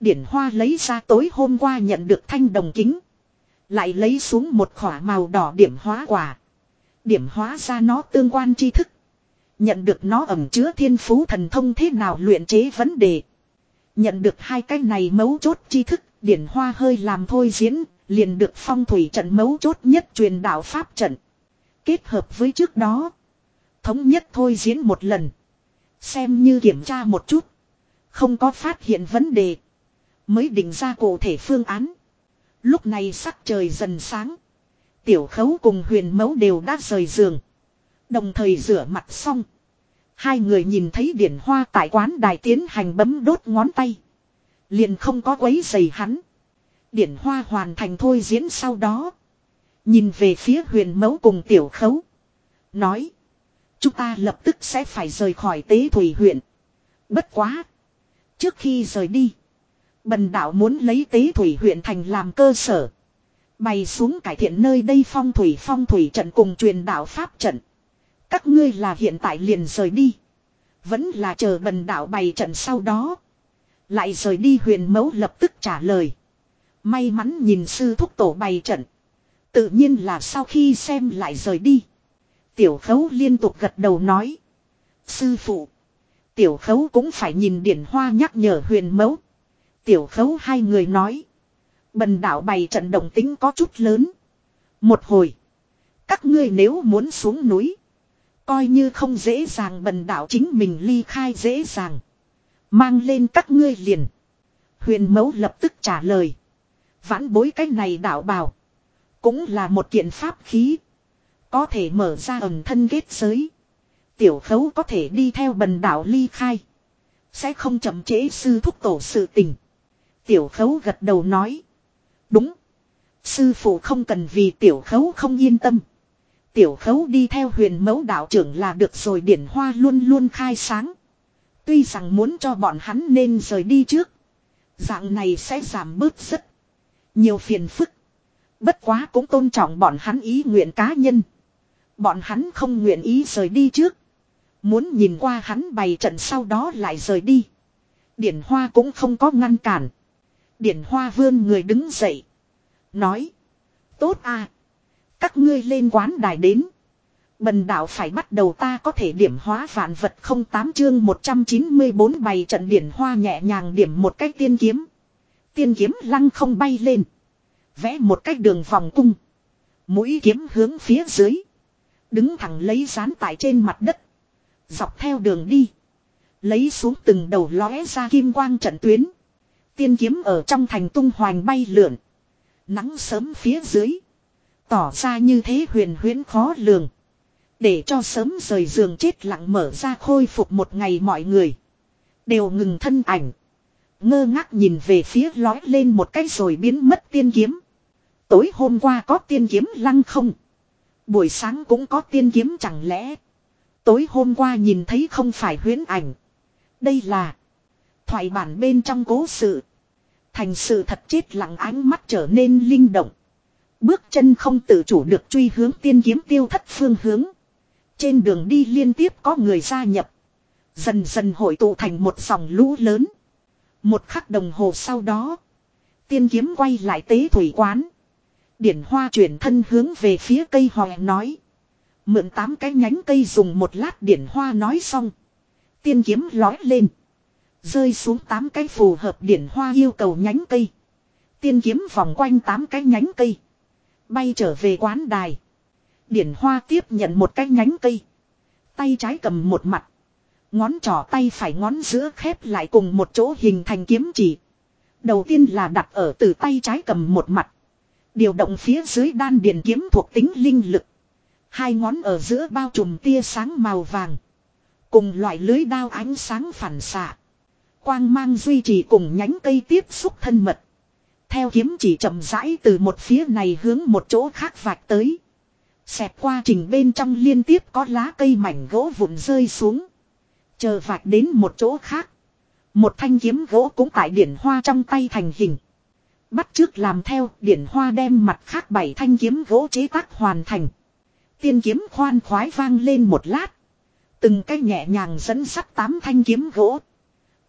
Điển hoa lấy ra tối hôm qua nhận được thanh đồng kính. Lại lấy xuống một khỏa màu đỏ điểm hóa quả. Điểm hóa ra nó tương quan tri thức. Nhận được nó ẩm chứa thiên phú thần thông thế nào luyện chế vấn đề. Nhận được hai cái này mấu chốt tri thức, điển hoa hơi làm thôi diễn, liền được phong thủy trận mấu chốt nhất truyền đạo pháp trận. Kết hợp với trước đó, thống nhất thôi diễn một lần. Xem như kiểm tra một chút. Không có phát hiện vấn đề. Mới định ra cụ thể phương án. Lúc này sắc trời dần sáng. Tiểu khấu cùng huyền mấu đều đã rời giường. Đồng thời rửa mặt xong. Hai người nhìn thấy điển hoa tại quán đài tiến hành bấm đốt ngón tay. Liền không có quấy giày hắn. Điển hoa hoàn thành thôi diễn sau đó. Nhìn về phía huyền mẫu cùng tiểu khấu. Nói. Chúng ta lập tức sẽ phải rời khỏi tế thủy huyện. Bất quá. Trước khi rời đi. Bần đạo muốn lấy tế thủy huyện thành làm cơ sở. Bày xuống cải thiện nơi đây phong thủy phong thủy trận cùng truyền đạo pháp trận. Các ngươi là hiện tại liền rời đi. Vẫn là chờ bần đạo bày trận sau đó. Lại rời đi huyền mẫu lập tức trả lời. May mắn nhìn sư thúc tổ bày trận. Tự nhiên là sau khi xem lại rời đi. Tiểu khấu liên tục gật đầu nói. Sư phụ. Tiểu khấu cũng phải nhìn điển hoa nhắc nhở huyền mẫu. Tiểu khấu hai người nói. Bần đạo bày trận động tính có chút lớn. Một hồi. Các ngươi nếu muốn xuống núi. Coi như không dễ dàng bần đạo chính mình ly khai dễ dàng. Mang lên các ngươi liền. Huyền mẫu lập tức trả lời. Vãn bối cái này đạo bào. Cũng là một kiện pháp khí. Có thể mở ra ẩn thân kết giới. Tiểu khấu có thể đi theo bần đạo ly khai. Sẽ không chậm trễ sư thúc tổ sự tình. Tiểu khấu gật đầu nói. Đúng. Sư phụ không cần vì tiểu khấu không yên tâm. Tiểu khấu đi theo huyền mẫu đạo trưởng là được rồi, điển hoa luôn luôn khai sáng. Tuy rằng muốn cho bọn hắn nên rời đi trước. Dạng này sẽ giảm bớt rất nhiều phiền phức. Bất quá cũng tôn trọng bọn hắn ý nguyện cá nhân. Bọn hắn không nguyện ý rời đi trước. Muốn nhìn qua hắn bày trận sau đó lại rời đi. Điển Hoa cũng không có ngăn cản. Điển Hoa vươn người đứng dậy. Nói. Tốt à. Các ngươi lên quán đài đến. Bần đạo phải bắt đầu ta có thể điểm hóa vạn vật không tám chương 194 bày trận điển hoa nhẹ nhàng điểm một cách tiên kiếm. Tiên kiếm lăng không bay lên. Vẽ một cách đường vòng cung. Mũi kiếm hướng phía dưới. Đứng thẳng lấy dán tại trên mặt đất. Dọc theo đường đi. Lấy xuống từng đầu lóe ra kim quang trận tuyến. Tiên kiếm ở trong thành tung hoành bay lượn. Nắng sớm phía dưới. Tỏ ra như thế huyền huyễn khó lường. Để cho sớm rời giường chết lặng mở ra khôi phục một ngày mọi người. Đều ngừng thân ảnh. Ngơ ngác nhìn về phía lói lên một cái rồi biến mất tiên kiếm. Tối hôm qua có tiên kiếm lăng không. Buổi sáng cũng có tiên kiếm chẳng lẽ. Tối hôm qua nhìn thấy không phải huyễn ảnh. Đây là. Thoại bản bên trong cố sự. Thành sự thật chết lặng ánh mắt trở nên linh động. Bước chân không tự chủ được truy hướng tiên kiếm tiêu thất phương hướng. Trên đường đi liên tiếp có người gia nhập. Dần dần hội tụ thành một dòng lũ lớn. Một khắc đồng hồ sau đó. Tiên kiếm quay lại tế thủy quán. Điển hoa chuyển thân hướng về phía cây hòe nói. Mượn tám cái nhánh cây dùng một lát điển hoa nói xong. Tiên kiếm lói lên. Rơi xuống tám cái phù hợp điển hoa yêu cầu nhánh cây. Tiên kiếm vòng quanh tám cái nhánh cây. Bay trở về quán đài. Điển hoa tiếp nhận một cái nhánh cây. Tay trái cầm một mặt. Ngón trỏ tay phải ngón giữa khép lại cùng một chỗ hình thành kiếm chỉ. Đầu tiên là đặt ở từ tay trái cầm một mặt. Điều động phía dưới đan điền kiếm thuộc tính linh lực. Hai ngón ở giữa bao trùm tia sáng màu vàng. Cùng loại lưới đao ánh sáng phản xạ. Quang mang duy trì cùng nhánh cây tiếp xúc thân mật. Theo kiếm chỉ chậm rãi từ một phía này hướng một chỗ khác vạch tới. Xẹp qua trình bên trong liên tiếp có lá cây mảnh gỗ vụn rơi xuống. Chờ vạch đến một chỗ khác. Một thanh kiếm gỗ cũng tại điển hoa trong tay thành hình. Bắt trước làm theo, điển hoa đem mặt khác bảy thanh kiếm gỗ chế tác hoàn thành. Tiên kiếm khoan khoái vang lên một lát. Từng cái nhẹ nhàng dẫn sắt tám thanh kiếm gỗ.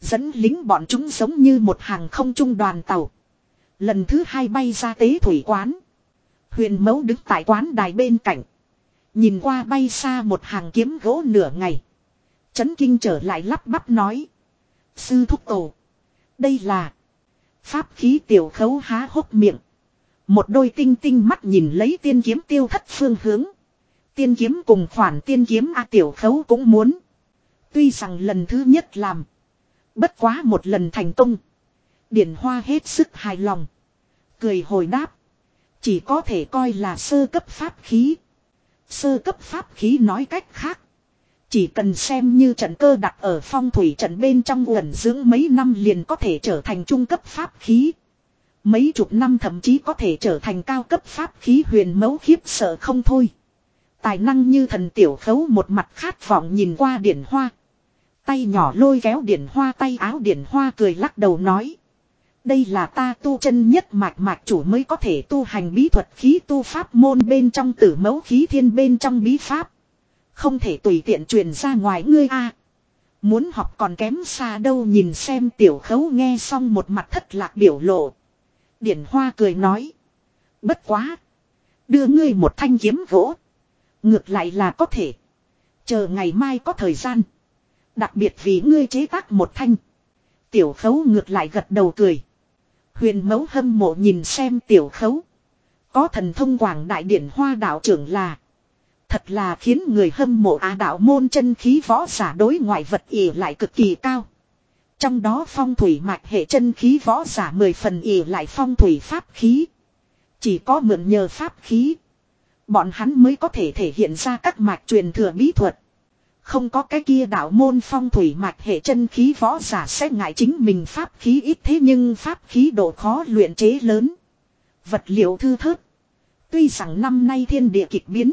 Dẫn lính bọn chúng giống như một hàng không trung đoàn tàu. Lần thứ hai bay ra tế thủy quán. Huyền mẫu đứng tại quán đài bên cạnh. Nhìn qua bay xa một hàng kiếm gỗ nửa ngày. Chấn kinh trở lại lắp bắp nói. Sư thúc tổ. Đây là. Pháp khí tiểu khấu há hốc miệng. Một đôi tinh tinh mắt nhìn lấy tiên kiếm tiêu thất phương hướng. Tiên kiếm cùng khoản tiên kiếm A tiểu khấu cũng muốn. Tuy rằng lần thứ nhất làm. Bất quá một lần thành công. Điển hoa hết sức hài lòng. Cười hồi đáp. Chỉ có thể coi là sơ cấp pháp khí. Sơ cấp pháp khí nói cách khác. Chỉ cần xem như trận cơ đặt ở phong thủy trận bên trong uẩn dưỡng mấy năm liền có thể trở thành trung cấp pháp khí. Mấy chục năm thậm chí có thể trở thành cao cấp pháp khí huyền mấu khiếp sợ không thôi. Tài năng như thần tiểu khấu một mặt khát vọng nhìn qua điển hoa. Tay nhỏ lôi kéo điển hoa tay áo điển hoa cười lắc đầu nói. Đây là ta tu chân nhất mạch mạch chủ mới có thể tu hành bí thuật khí tu pháp môn bên trong tử mẫu khí thiên bên trong bí pháp. Không thể tùy tiện truyền ra ngoài ngươi a. Muốn học còn kém xa đâu nhìn xem tiểu khấu nghe xong một mặt thất lạc biểu lộ. Điển Hoa cười nói. Bất quá. Đưa ngươi một thanh kiếm gỗ. Ngược lại là có thể. Chờ ngày mai có thời gian. Đặc biệt vì ngươi chế tác một thanh. Tiểu khấu ngược lại gật đầu cười. Huyền mẫu hâm mộ nhìn xem tiểu khấu. Có thần thông quảng đại điển hoa đạo trưởng là. Thật là khiến người hâm mộ á đạo môn chân khí võ giả đối ngoại vật ỉ lại cực kỳ cao. Trong đó phong thủy mạch hệ chân khí võ giả mười phần ỉ lại phong thủy pháp khí. Chỉ có mượn nhờ pháp khí. Bọn hắn mới có thể thể hiện ra các mạch truyền thừa bí thuật. Không có cái kia đạo môn phong thủy mạch hệ chân khí võ giả sẽ ngại chính mình pháp khí ít thế nhưng pháp khí độ khó luyện chế lớn. Vật liệu thư thớt. Tuy rằng năm nay thiên địa kịch biến.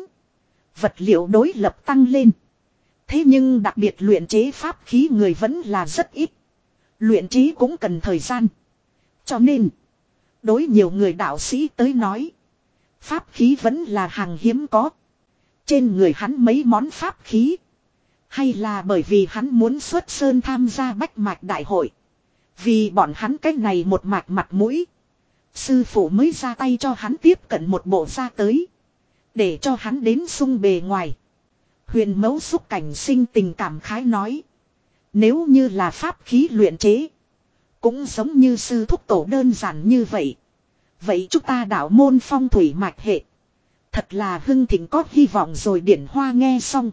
Vật liệu đối lập tăng lên. Thế nhưng đặc biệt luyện chế pháp khí người vẫn là rất ít. Luyện chế cũng cần thời gian. Cho nên. Đối nhiều người đạo sĩ tới nói. Pháp khí vẫn là hàng hiếm có. Trên người hắn mấy món pháp khí. Hay là bởi vì hắn muốn xuất sơn tham gia bách mạch đại hội. Vì bọn hắn cách này một mạch mặt mũi. Sư phụ mới ra tay cho hắn tiếp cận một bộ ra tới. Để cho hắn đến sung bề ngoài. Huyền mẫu xúc cảnh sinh tình cảm khái nói. Nếu như là pháp khí luyện chế. Cũng giống như sư thúc tổ đơn giản như vậy. Vậy chúng ta đạo môn phong thủy mạch hệ. Thật là hưng thịnh có hy vọng rồi điển hoa nghe xong.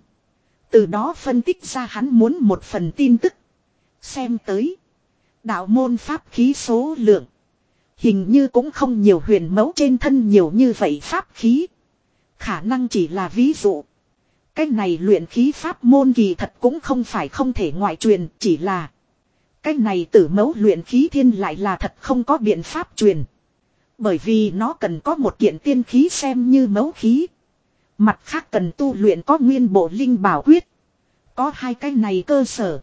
Từ đó phân tích ra hắn muốn một phần tin tức. Xem tới. Đạo môn pháp khí số lượng. Hình như cũng không nhiều huyền mẫu trên thân nhiều như vậy pháp khí. Khả năng chỉ là ví dụ. Cái này luyện khí pháp môn kỳ thật cũng không phải không thể ngoại truyền, chỉ là. Cái này tử mẫu luyện khí thiên lại là thật không có biện pháp truyền. Bởi vì nó cần có một kiện tiên khí xem như mẫu khí. Mặt khác cần tu luyện có nguyên bộ linh bảo quyết. Có hai cái này cơ sở.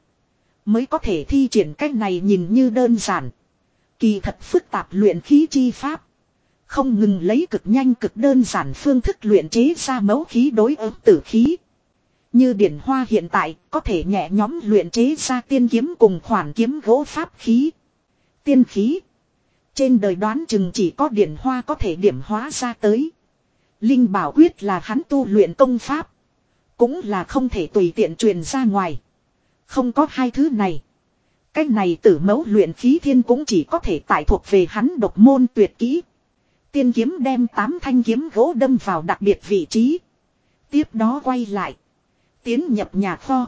Mới có thể thi triển cái này nhìn như đơn giản. Kỳ thật phức tạp luyện khí chi pháp. Không ngừng lấy cực nhanh cực đơn giản phương thức luyện chế ra mẫu khí đối ứng tử khí. Như điển hoa hiện tại, có thể nhẹ nhóm luyện chế ra tiên kiếm cùng khoản kiếm gỗ pháp khí. Tiên khí. Trên đời đoán chừng chỉ có điển hoa có thể điểm hóa ra tới. Linh bảo quyết là hắn tu luyện công pháp. Cũng là không thể tùy tiện truyền ra ngoài. Không có hai thứ này. Cái này tử mẫu luyện khí thiên cũng chỉ có thể tại thuộc về hắn độc môn tuyệt kỹ. Tiên kiếm đem tám thanh kiếm gỗ đâm vào đặc biệt vị trí. Tiếp đó quay lại. Tiến nhập nhà kho.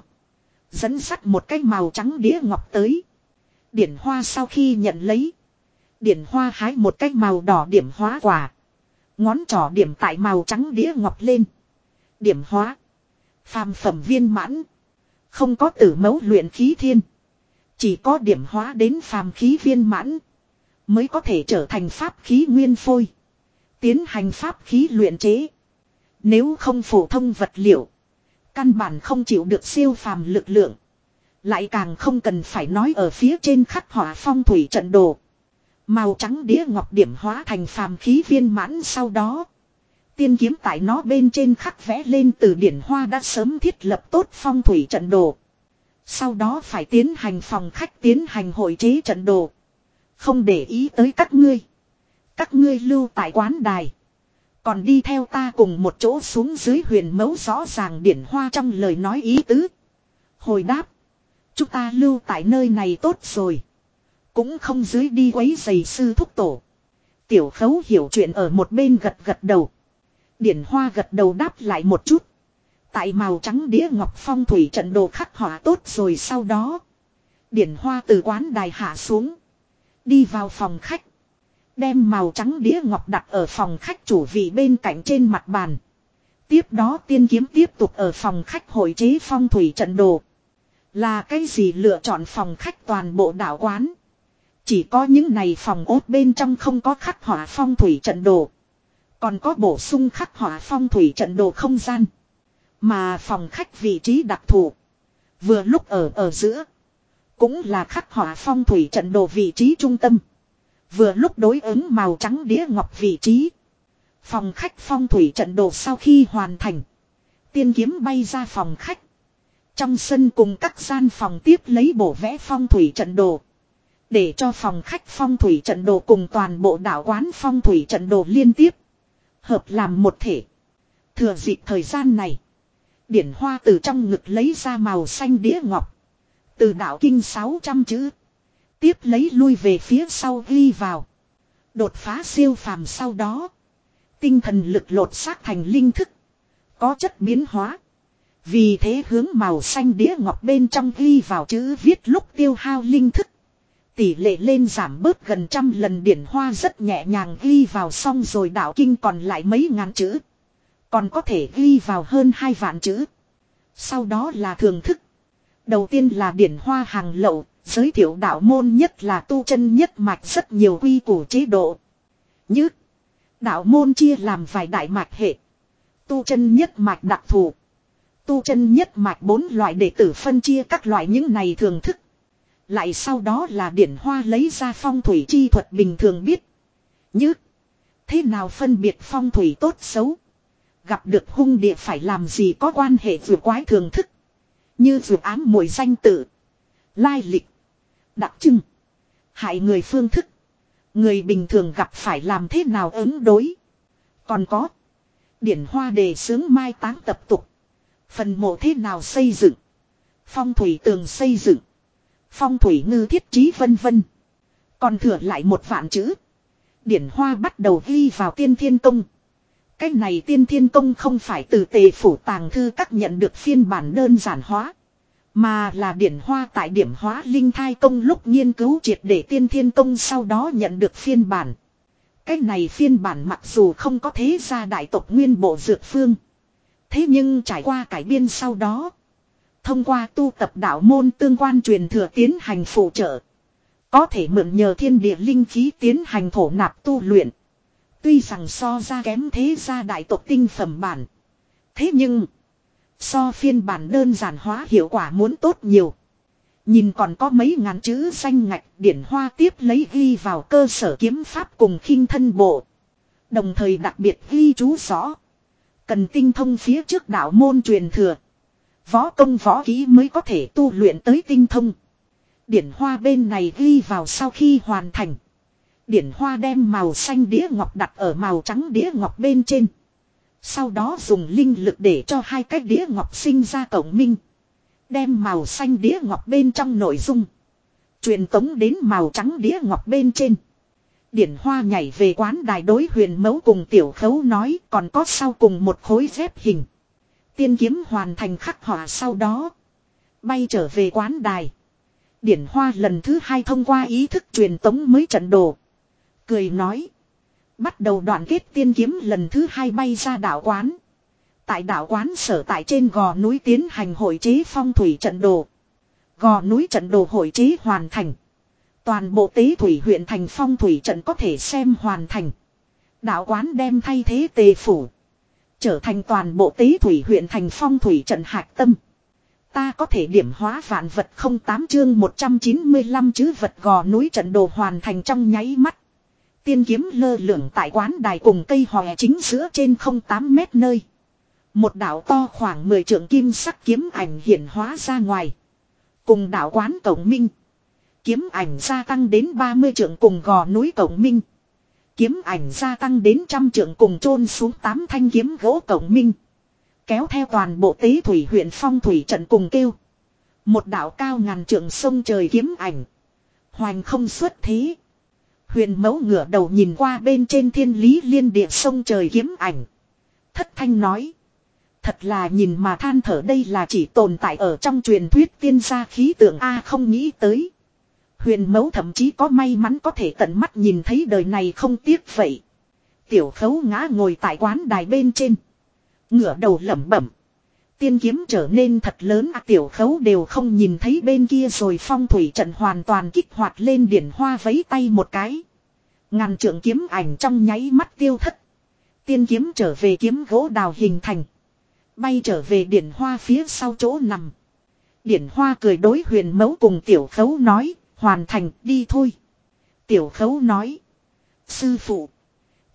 Dẫn sắt một cái màu trắng đĩa ngọc tới. Điển hoa sau khi nhận lấy. Điển hoa hái một cái màu đỏ điểm hóa quả. Ngón trỏ điểm tại màu trắng đĩa ngọc lên. Điểm hóa. Phàm phẩm viên mãn. Không có tử mẫu luyện khí thiên. Chỉ có điểm hóa đến phàm khí viên mãn. Mới có thể trở thành pháp khí nguyên phôi. Tiến hành pháp khí luyện chế. Nếu không phổ thông vật liệu. Căn bản không chịu được siêu phàm lực lượng. Lại càng không cần phải nói ở phía trên khắc họa phong thủy trận đồ. Màu trắng đĩa ngọc điểm hóa thành phàm khí viên mãn sau đó. Tiên kiếm tại nó bên trên khắc vẽ lên từ điển hoa đã sớm thiết lập tốt phong thủy trận đồ. Sau đó phải tiến hành phòng khách tiến hành hội chế trận đồ. Không để ý tới các ngươi. Các ngươi lưu tại quán đài. Còn đi theo ta cùng một chỗ xuống dưới huyền mẫu rõ ràng điển hoa trong lời nói ý tứ. Hồi đáp. Chúng ta lưu tại nơi này tốt rồi. Cũng không dưới đi quấy giày sư thúc tổ. Tiểu khấu hiểu chuyện ở một bên gật gật đầu. Điển hoa gật đầu đáp lại một chút. Tại màu trắng đĩa ngọc phong thủy trận đồ khắc họa tốt rồi sau đó. Điển hoa từ quán đài hạ xuống. Đi vào phòng khách. Đem màu trắng đĩa ngọc đặt ở phòng khách chủ vị bên cạnh trên mặt bàn. Tiếp đó tiên kiếm tiếp tục ở phòng khách hội chế phong thủy trận đồ. Là cái gì lựa chọn phòng khách toàn bộ đảo quán. Chỉ có những này phòng ốt bên trong không có khắc họa phong thủy trận đồ. Còn có bổ sung khắc họa phong thủy trận đồ không gian. Mà phòng khách vị trí đặc thù. Vừa lúc ở ở giữa. Cũng là khắc họa phong thủy trận đồ vị trí trung tâm. Vừa lúc đối ứng màu trắng đĩa ngọc vị trí. Phòng khách phong thủy trận đồ sau khi hoàn thành. Tiên kiếm bay ra phòng khách. Trong sân cùng các gian phòng tiếp lấy bổ vẽ phong thủy trận đồ. Để cho phòng khách phong thủy trận đồ cùng toàn bộ đảo quán phong thủy trận đồ liên tiếp. Hợp làm một thể. Thừa dịp thời gian này. Điển hoa từ trong ngực lấy ra màu xanh đĩa ngọc. Từ đảo kinh 600 chữ. Tiếp lấy lui về phía sau ghi vào. Đột phá siêu phàm sau đó. Tinh thần lực lột xác thành linh thức. Có chất biến hóa. Vì thế hướng màu xanh đĩa ngọc bên trong ghi vào chữ viết lúc tiêu hao linh thức. Tỷ lệ lên giảm bớt gần trăm lần điển hoa rất nhẹ nhàng ghi vào xong rồi đạo kinh còn lại mấy ngàn chữ. Còn có thể ghi vào hơn hai vạn chữ. Sau đó là thường thức. Đầu tiên là điển hoa hàng lậu, giới thiệu đạo môn nhất là tu chân nhất mạch rất nhiều quy củ chế độ. Như đạo môn chia làm vài đại mạch hệ. Tu chân nhất mạch đặc thù. Tu chân nhất mạch bốn loại đệ tử phân chia các loại những này thường thức. Lại sau đó là điển hoa lấy ra phong thủy chi thuật bình thường biết. Như thế nào phân biệt phong thủy tốt xấu. Gặp được hung địa phải làm gì có quan hệ vừa quái thường thức. Như vừa ám mùi danh tự. Lai lịch. Đặc trưng. Hại người phương thức. Người bình thường gặp phải làm thế nào ứng đối. Còn có. Điển hoa đề sướng mai táng tập tục. Phần mộ thế nào xây dựng. Phong thủy tường xây dựng. Phong thủy ngư thiết trí vân vân. Còn thừa lại một vạn chữ. Điển hoa bắt đầu ghi vào tiên thiên công. Cái này tiên thiên công không phải từ tề phủ tàng thư các nhận được phiên bản đơn giản hóa. Mà là điển hoa tại điểm hóa linh thai công lúc nghiên cứu triệt để tiên thiên công sau đó nhận được phiên bản. Cái này phiên bản mặc dù không có thế gia đại tộc nguyên bộ dược phương. Thế nhưng trải qua cải biên sau đó. Thông qua tu tập đạo môn tương quan truyền thừa tiến hành phụ trợ. Có thể mượn nhờ thiên địa linh khí tiến hành thổ nạp tu luyện. Tuy rằng so ra kém thế gia đại tộc tinh phẩm bản. Thế nhưng. So phiên bản đơn giản hóa hiệu quả muốn tốt nhiều. Nhìn còn có mấy ngàn chữ danh ngạch điển hoa tiếp lấy ghi vào cơ sở kiếm pháp cùng khinh thân bộ. Đồng thời đặc biệt ghi chú rõ. Cần tinh thông phía trước đạo môn truyền thừa. Võ công võ kỹ mới có thể tu luyện tới tinh thông. Điển hoa bên này ghi vào sau khi hoàn thành. Điển hoa đem màu xanh đĩa ngọc đặt ở màu trắng đĩa ngọc bên trên. Sau đó dùng linh lực để cho hai cái đĩa ngọc sinh ra cổng minh. Đem màu xanh đĩa ngọc bên trong nội dung. Truyền tống đến màu trắng đĩa ngọc bên trên. Điển hoa nhảy về quán đài đối huyền mẫu cùng tiểu khấu nói còn có sau cùng một khối dép hình. Tiên kiếm hoàn thành khắc họa sau đó. Bay trở về quán đài. Điển hoa lần thứ hai thông qua ý thức truyền tống mới trận đồ. Cười nói. Bắt đầu đoạn kết tiên kiếm lần thứ hai bay ra đảo quán. Tại đảo quán sở tại trên gò núi tiến hành hội chế phong thủy trận đồ. Gò núi trận đồ hội chế hoàn thành. Toàn bộ tế thủy huyện thành phong thủy trận có thể xem hoàn thành. Đạo quán đem thay thế tề phủ. Trở thành toàn bộ tế thủy huyện thành phong thủy trận hạc tâm. Ta có thể điểm hóa vạn vật không tám chương 195 chữ vật gò núi trận đồ hoàn thành trong nháy mắt. Tiên kiếm lơ lửng tại quán đài cùng cây hòe chính giữa trên không tám mét nơi. Một đảo to khoảng 10 trượng kim sắc kiếm ảnh hiện hóa ra ngoài. Cùng đảo quán cổng minh. Kiếm ảnh gia tăng đến 30 trượng cùng gò núi cổng minh. Kiếm ảnh gia tăng đến trăm trượng cùng chôn xuống tám thanh kiếm gỗ cổng minh. Kéo theo toàn bộ tế thủy huyện phong thủy trận cùng kêu. Một đảo cao ngàn trượng sông trời kiếm ảnh. Hoành không xuất thế. Huyền mẫu ngửa đầu nhìn qua bên trên thiên lý liên địa sông trời kiếm ảnh. Thất thanh nói. Thật là nhìn mà than thở đây là chỉ tồn tại ở trong truyền thuyết tiên gia khí tượng A không nghĩ tới. Huyền mẫu thậm chí có may mắn có thể tận mắt nhìn thấy đời này không tiếc vậy. Tiểu khấu ngã ngồi tại quán đài bên trên. Ngửa đầu lẩm bẩm. Tiên kiếm trở nên thật lớn à tiểu khấu đều không nhìn thấy bên kia rồi phong thủy trận hoàn toàn kích hoạt lên điển hoa vấy tay một cái. Ngàn trượng kiếm ảnh trong nháy mắt tiêu thất. Tiên kiếm trở về kiếm gỗ đào hình thành. Bay trở về điển hoa phía sau chỗ nằm. Điển hoa cười đối huyền mẫu cùng tiểu khấu nói, hoàn thành, đi thôi. Tiểu khấu nói. Sư phụ.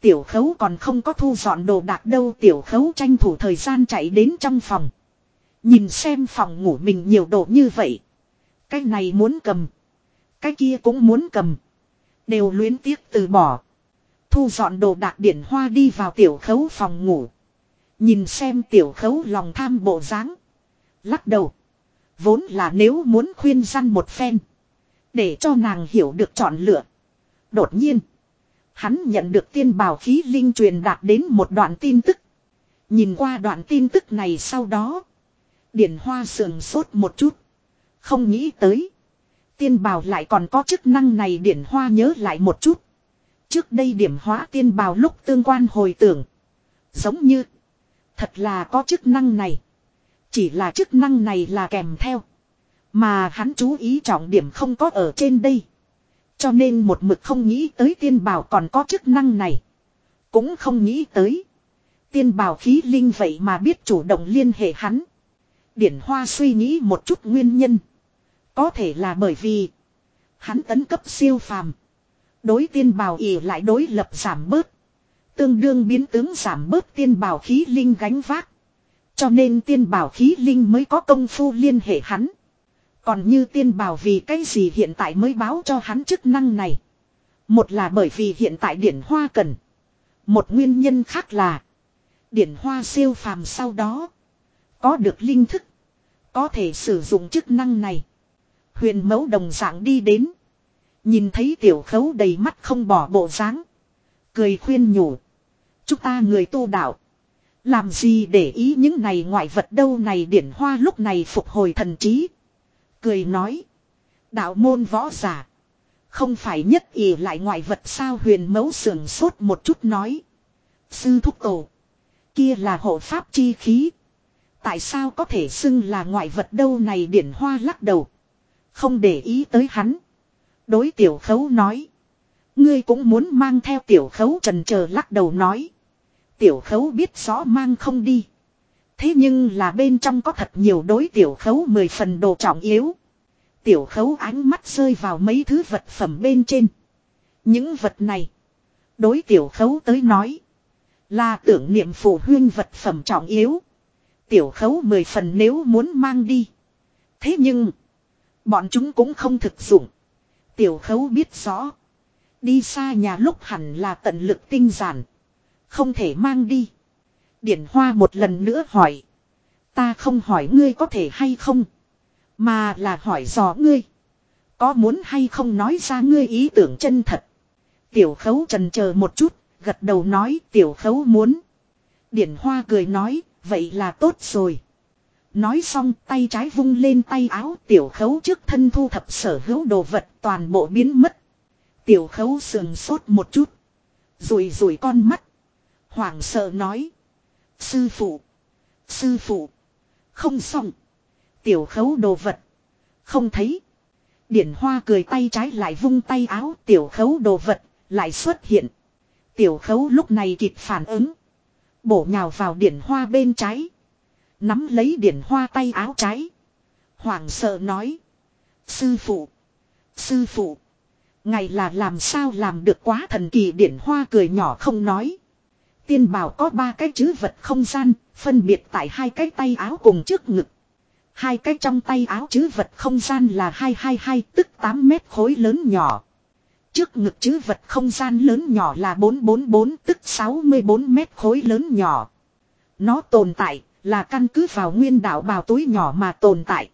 Tiểu khấu còn không có thu dọn đồ đạc đâu tiểu khấu tranh thủ thời gian chạy đến trong phòng. Nhìn xem phòng ngủ mình nhiều đồ như vậy. Cái này muốn cầm. cái kia cũng muốn cầm. Đều luyến tiếc từ bỏ. Thu dọn đồ đạc điển hoa đi vào tiểu khấu phòng ngủ. Nhìn xem tiểu khấu lòng tham bộ dáng Lắc đầu. Vốn là nếu muốn khuyên răn một phen. Để cho nàng hiểu được chọn lựa. Đột nhiên. Hắn nhận được tiên bào khí linh truyền đạt đến một đoạn tin tức. Nhìn qua đoạn tin tức này sau đó. Điển hoa sườn sốt một chút. Không nghĩ tới. Tiên bào lại còn có chức năng này điển hoa nhớ lại một chút. Trước đây điểm hóa tiên bào lúc tương quan hồi tưởng. Giống như. Thật là có chức năng này. Chỉ là chức năng này là kèm theo. Mà hắn chú ý trọng điểm không có ở trên đây. Cho nên một mực không nghĩ tới tiên bào còn có chức năng này. Cũng không nghĩ tới. Tiên bào khí linh vậy mà biết chủ động liên hệ hắn. Điển Hoa suy nghĩ một chút nguyên nhân. Có thể là bởi vì hắn tấn cấp siêu phàm. Đối tiên bào ỉ lại đối lập giảm bớt. Tương đương biến tướng giảm bớt tiên bào khí linh gánh vác. Cho nên tiên bào khí linh mới có công phu liên hệ hắn. Còn như tiên bào vì cái gì hiện tại mới báo cho hắn chức năng này. Một là bởi vì hiện tại điển hoa cần. Một nguyên nhân khác là. Điển hoa siêu phàm sau đó. Có được linh thức. Có thể sử dụng chức năng này. Huyền mẫu đồng dạng đi đến. Nhìn thấy tiểu khấu đầy mắt không bỏ bộ dáng, Cười khuyên nhủ. Chúng ta người tu đạo. Làm gì để ý những này ngoại vật đâu này điển hoa lúc này phục hồi thần trí. Cười nói. Đạo môn võ giả. Không phải nhất ỷ lại ngoại vật sao huyền mẫu sườn sốt một chút nói. Sư thúc tổ. Kia là hộ pháp chi khí. Tại sao có thể xưng là ngoại vật đâu này điển hoa lắc đầu. Không để ý tới hắn. Đối tiểu khấu nói. Ngươi cũng muốn mang theo tiểu khấu trần chờ lắc đầu nói. Tiểu khấu biết rõ mang không đi. Thế nhưng là bên trong có thật nhiều đối tiểu khấu mười phần đồ trọng yếu. Tiểu khấu ánh mắt rơi vào mấy thứ vật phẩm bên trên. Những vật này. Đối tiểu khấu tới nói. Là tưởng niệm phù huyên vật phẩm trọng yếu. Tiểu khấu mười phần nếu muốn mang đi. Thế nhưng. Bọn chúng cũng không thực dụng. Tiểu khấu biết rõ. Đi xa nhà lúc hẳn là tận lực tinh giản. Không thể mang đi. Điển Hoa một lần nữa hỏi. Ta không hỏi ngươi có thể hay không. Mà là hỏi dò ngươi. Có muốn hay không nói ra ngươi ý tưởng chân thật. Tiểu khấu trần chờ một chút. Gật đầu nói, tiểu khấu muốn. Điển Hoa cười nói. Vậy là tốt rồi. Nói xong, tay trái vung lên tay áo, tiểu khấu trước thân thu thập sở hữu đồ vật toàn bộ biến mất. Tiểu khấu sườn sốt một chút. Rùi rùi con mắt. Hoảng sợ nói. Sư phụ. Sư phụ. Không xong. Tiểu khấu đồ vật. Không thấy. Điển hoa cười tay trái lại vung tay áo, tiểu khấu đồ vật. Lại xuất hiện. Tiểu khấu lúc này kịp phản ứng. Bổ nhào vào điển hoa bên trái. Nắm lấy điển hoa tay áo trái. Hoảng sợ nói. Sư phụ. Sư phụ. Ngày là làm sao làm được quá thần kỳ điển hoa cười nhỏ không nói. Tiên bảo có ba cái chữ vật không gian, phân biệt tại hai cái tay áo cùng trước ngực. Hai cái trong tay áo chữ vật không gian là 222 tức 8 mét khối lớn nhỏ. Trước ngực chữ vật không gian lớn nhỏ là 444 tức 64 mét khối lớn nhỏ. Nó tồn tại là căn cứ vào nguyên đạo bào túi nhỏ mà tồn tại.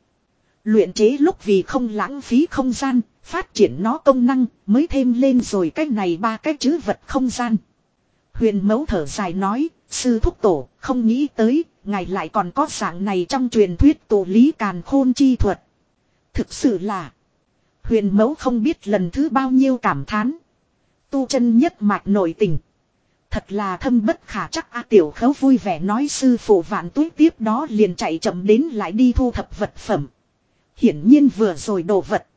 Luyện chế lúc vì không lãng phí không gian, phát triển nó công năng mới thêm lên rồi cái này ba cái chữ vật không gian. Huyền mẫu thở dài nói, sư thúc tổ, không nghĩ tới, ngài lại còn có dạng này trong truyền thuyết tổ lý càn khôn chi thuật. Thực sự là, huyền mẫu không biết lần thứ bao nhiêu cảm thán. Tu chân nhất mạch nội tình. Thật là thâm bất khả chắc A tiểu khấu vui vẻ nói sư phụ vạn túi tiếp đó liền chạy chậm đến lại đi thu thập vật phẩm. Hiển nhiên vừa rồi đồ vật.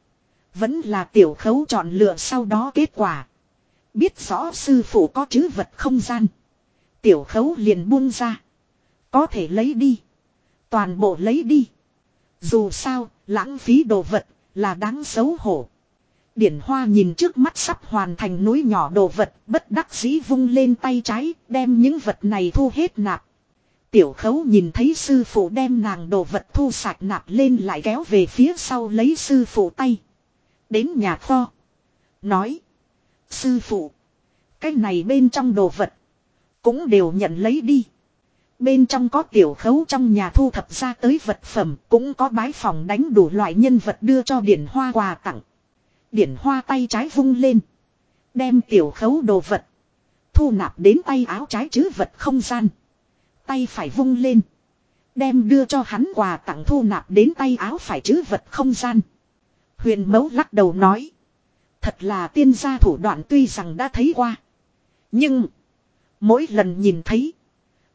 Vẫn là tiểu khấu chọn lựa sau đó kết quả. Biết rõ sư phụ có chữ vật không gian. Tiểu khấu liền buông ra. Có thể lấy đi. Toàn bộ lấy đi. Dù sao, lãng phí đồ vật là đáng xấu hổ. Điển Hoa nhìn trước mắt sắp hoàn thành núi nhỏ đồ vật, bất đắc dĩ vung lên tay trái, đem những vật này thu hết nạp. Tiểu khấu nhìn thấy sư phụ đem nàng đồ vật thu sạch nạp lên lại kéo về phía sau lấy sư phụ tay. Đến nhà kho. Nói. Sư phụ. Cái này bên trong đồ vật. Cũng đều nhận lấy đi. Bên trong có tiểu khấu trong nhà thu thập ra tới vật phẩm. Cũng có bái phòng đánh đủ loại nhân vật đưa cho điển hoa quà tặng. Điển hoa tay trái vung lên. Đem tiểu khấu đồ vật. Thu nạp đến tay áo trái chứ vật không gian. Tay phải vung lên. Đem đưa cho hắn quà tặng thu nạp đến tay áo phải chứ vật không gian. Huyền mẫu lắc đầu nói. Thật là tiên gia thủ đoạn tuy rằng đã thấy qua. Nhưng. Mỗi lần nhìn thấy.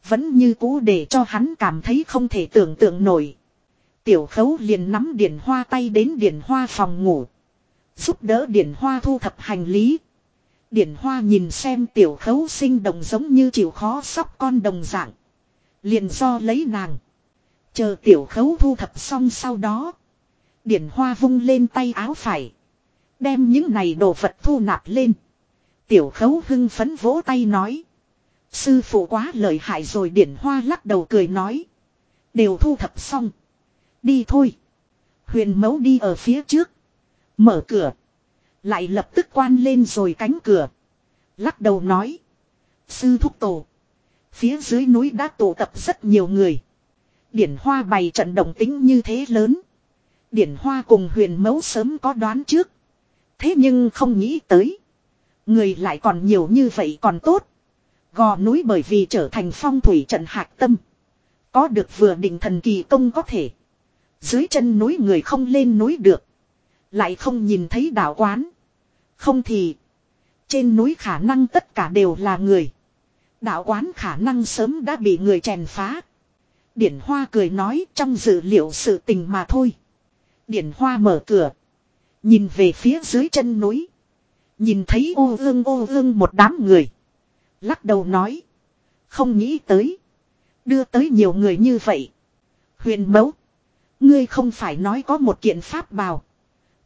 Vẫn như cũ để cho hắn cảm thấy không thể tưởng tượng nổi. Tiểu khấu liền nắm điển hoa tay đến điển hoa phòng ngủ. Giúp đỡ điển hoa thu thập hành lý. Điển hoa nhìn xem tiểu khấu sinh động giống như chịu khó sóc con đồng dạng. Liền do lấy nàng. Chờ tiểu khấu thu thập xong sau đó. Điển hoa vung lên tay áo phải. Đem những này đồ vật thu nạp lên. Tiểu khấu hưng phấn vỗ tay nói. Sư phụ quá lợi hại rồi điển hoa lắc đầu cười nói. Đều thu thập xong. Đi thôi. Huyền mẫu đi ở phía trước. Mở cửa. Lại lập tức quan lên rồi cánh cửa. Lắc đầu nói. Sư thúc tổ. Phía dưới núi đã tụ tập rất nhiều người. Điển hoa bày trận động tính như thế lớn. Điển hoa cùng huyền mẫu sớm có đoán trước. Thế nhưng không nghĩ tới. Người lại còn nhiều như vậy còn tốt. Gò núi bởi vì trở thành phong thủy trận hạc tâm. Có được vừa định thần kỳ công có thể. Dưới chân núi người không lên núi được. Lại không nhìn thấy đảo quán. Không thì. Trên núi khả năng tất cả đều là người. Đạo quán khả năng sớm đã bị người chèn phá. Điển Hoa cười nói trong dự liệu sự tình mà thôi. Điển Hoa mở cửa. Nhìn về phía dưới chân núi. Nhìn thấy ô ương ô ương một đám người. Lắc đầu nói. Không nghĩ tới. Đưa tới nhiều người như vậy. Huyền mẫu. Ngươi không phải nói có một kiện pháp bào.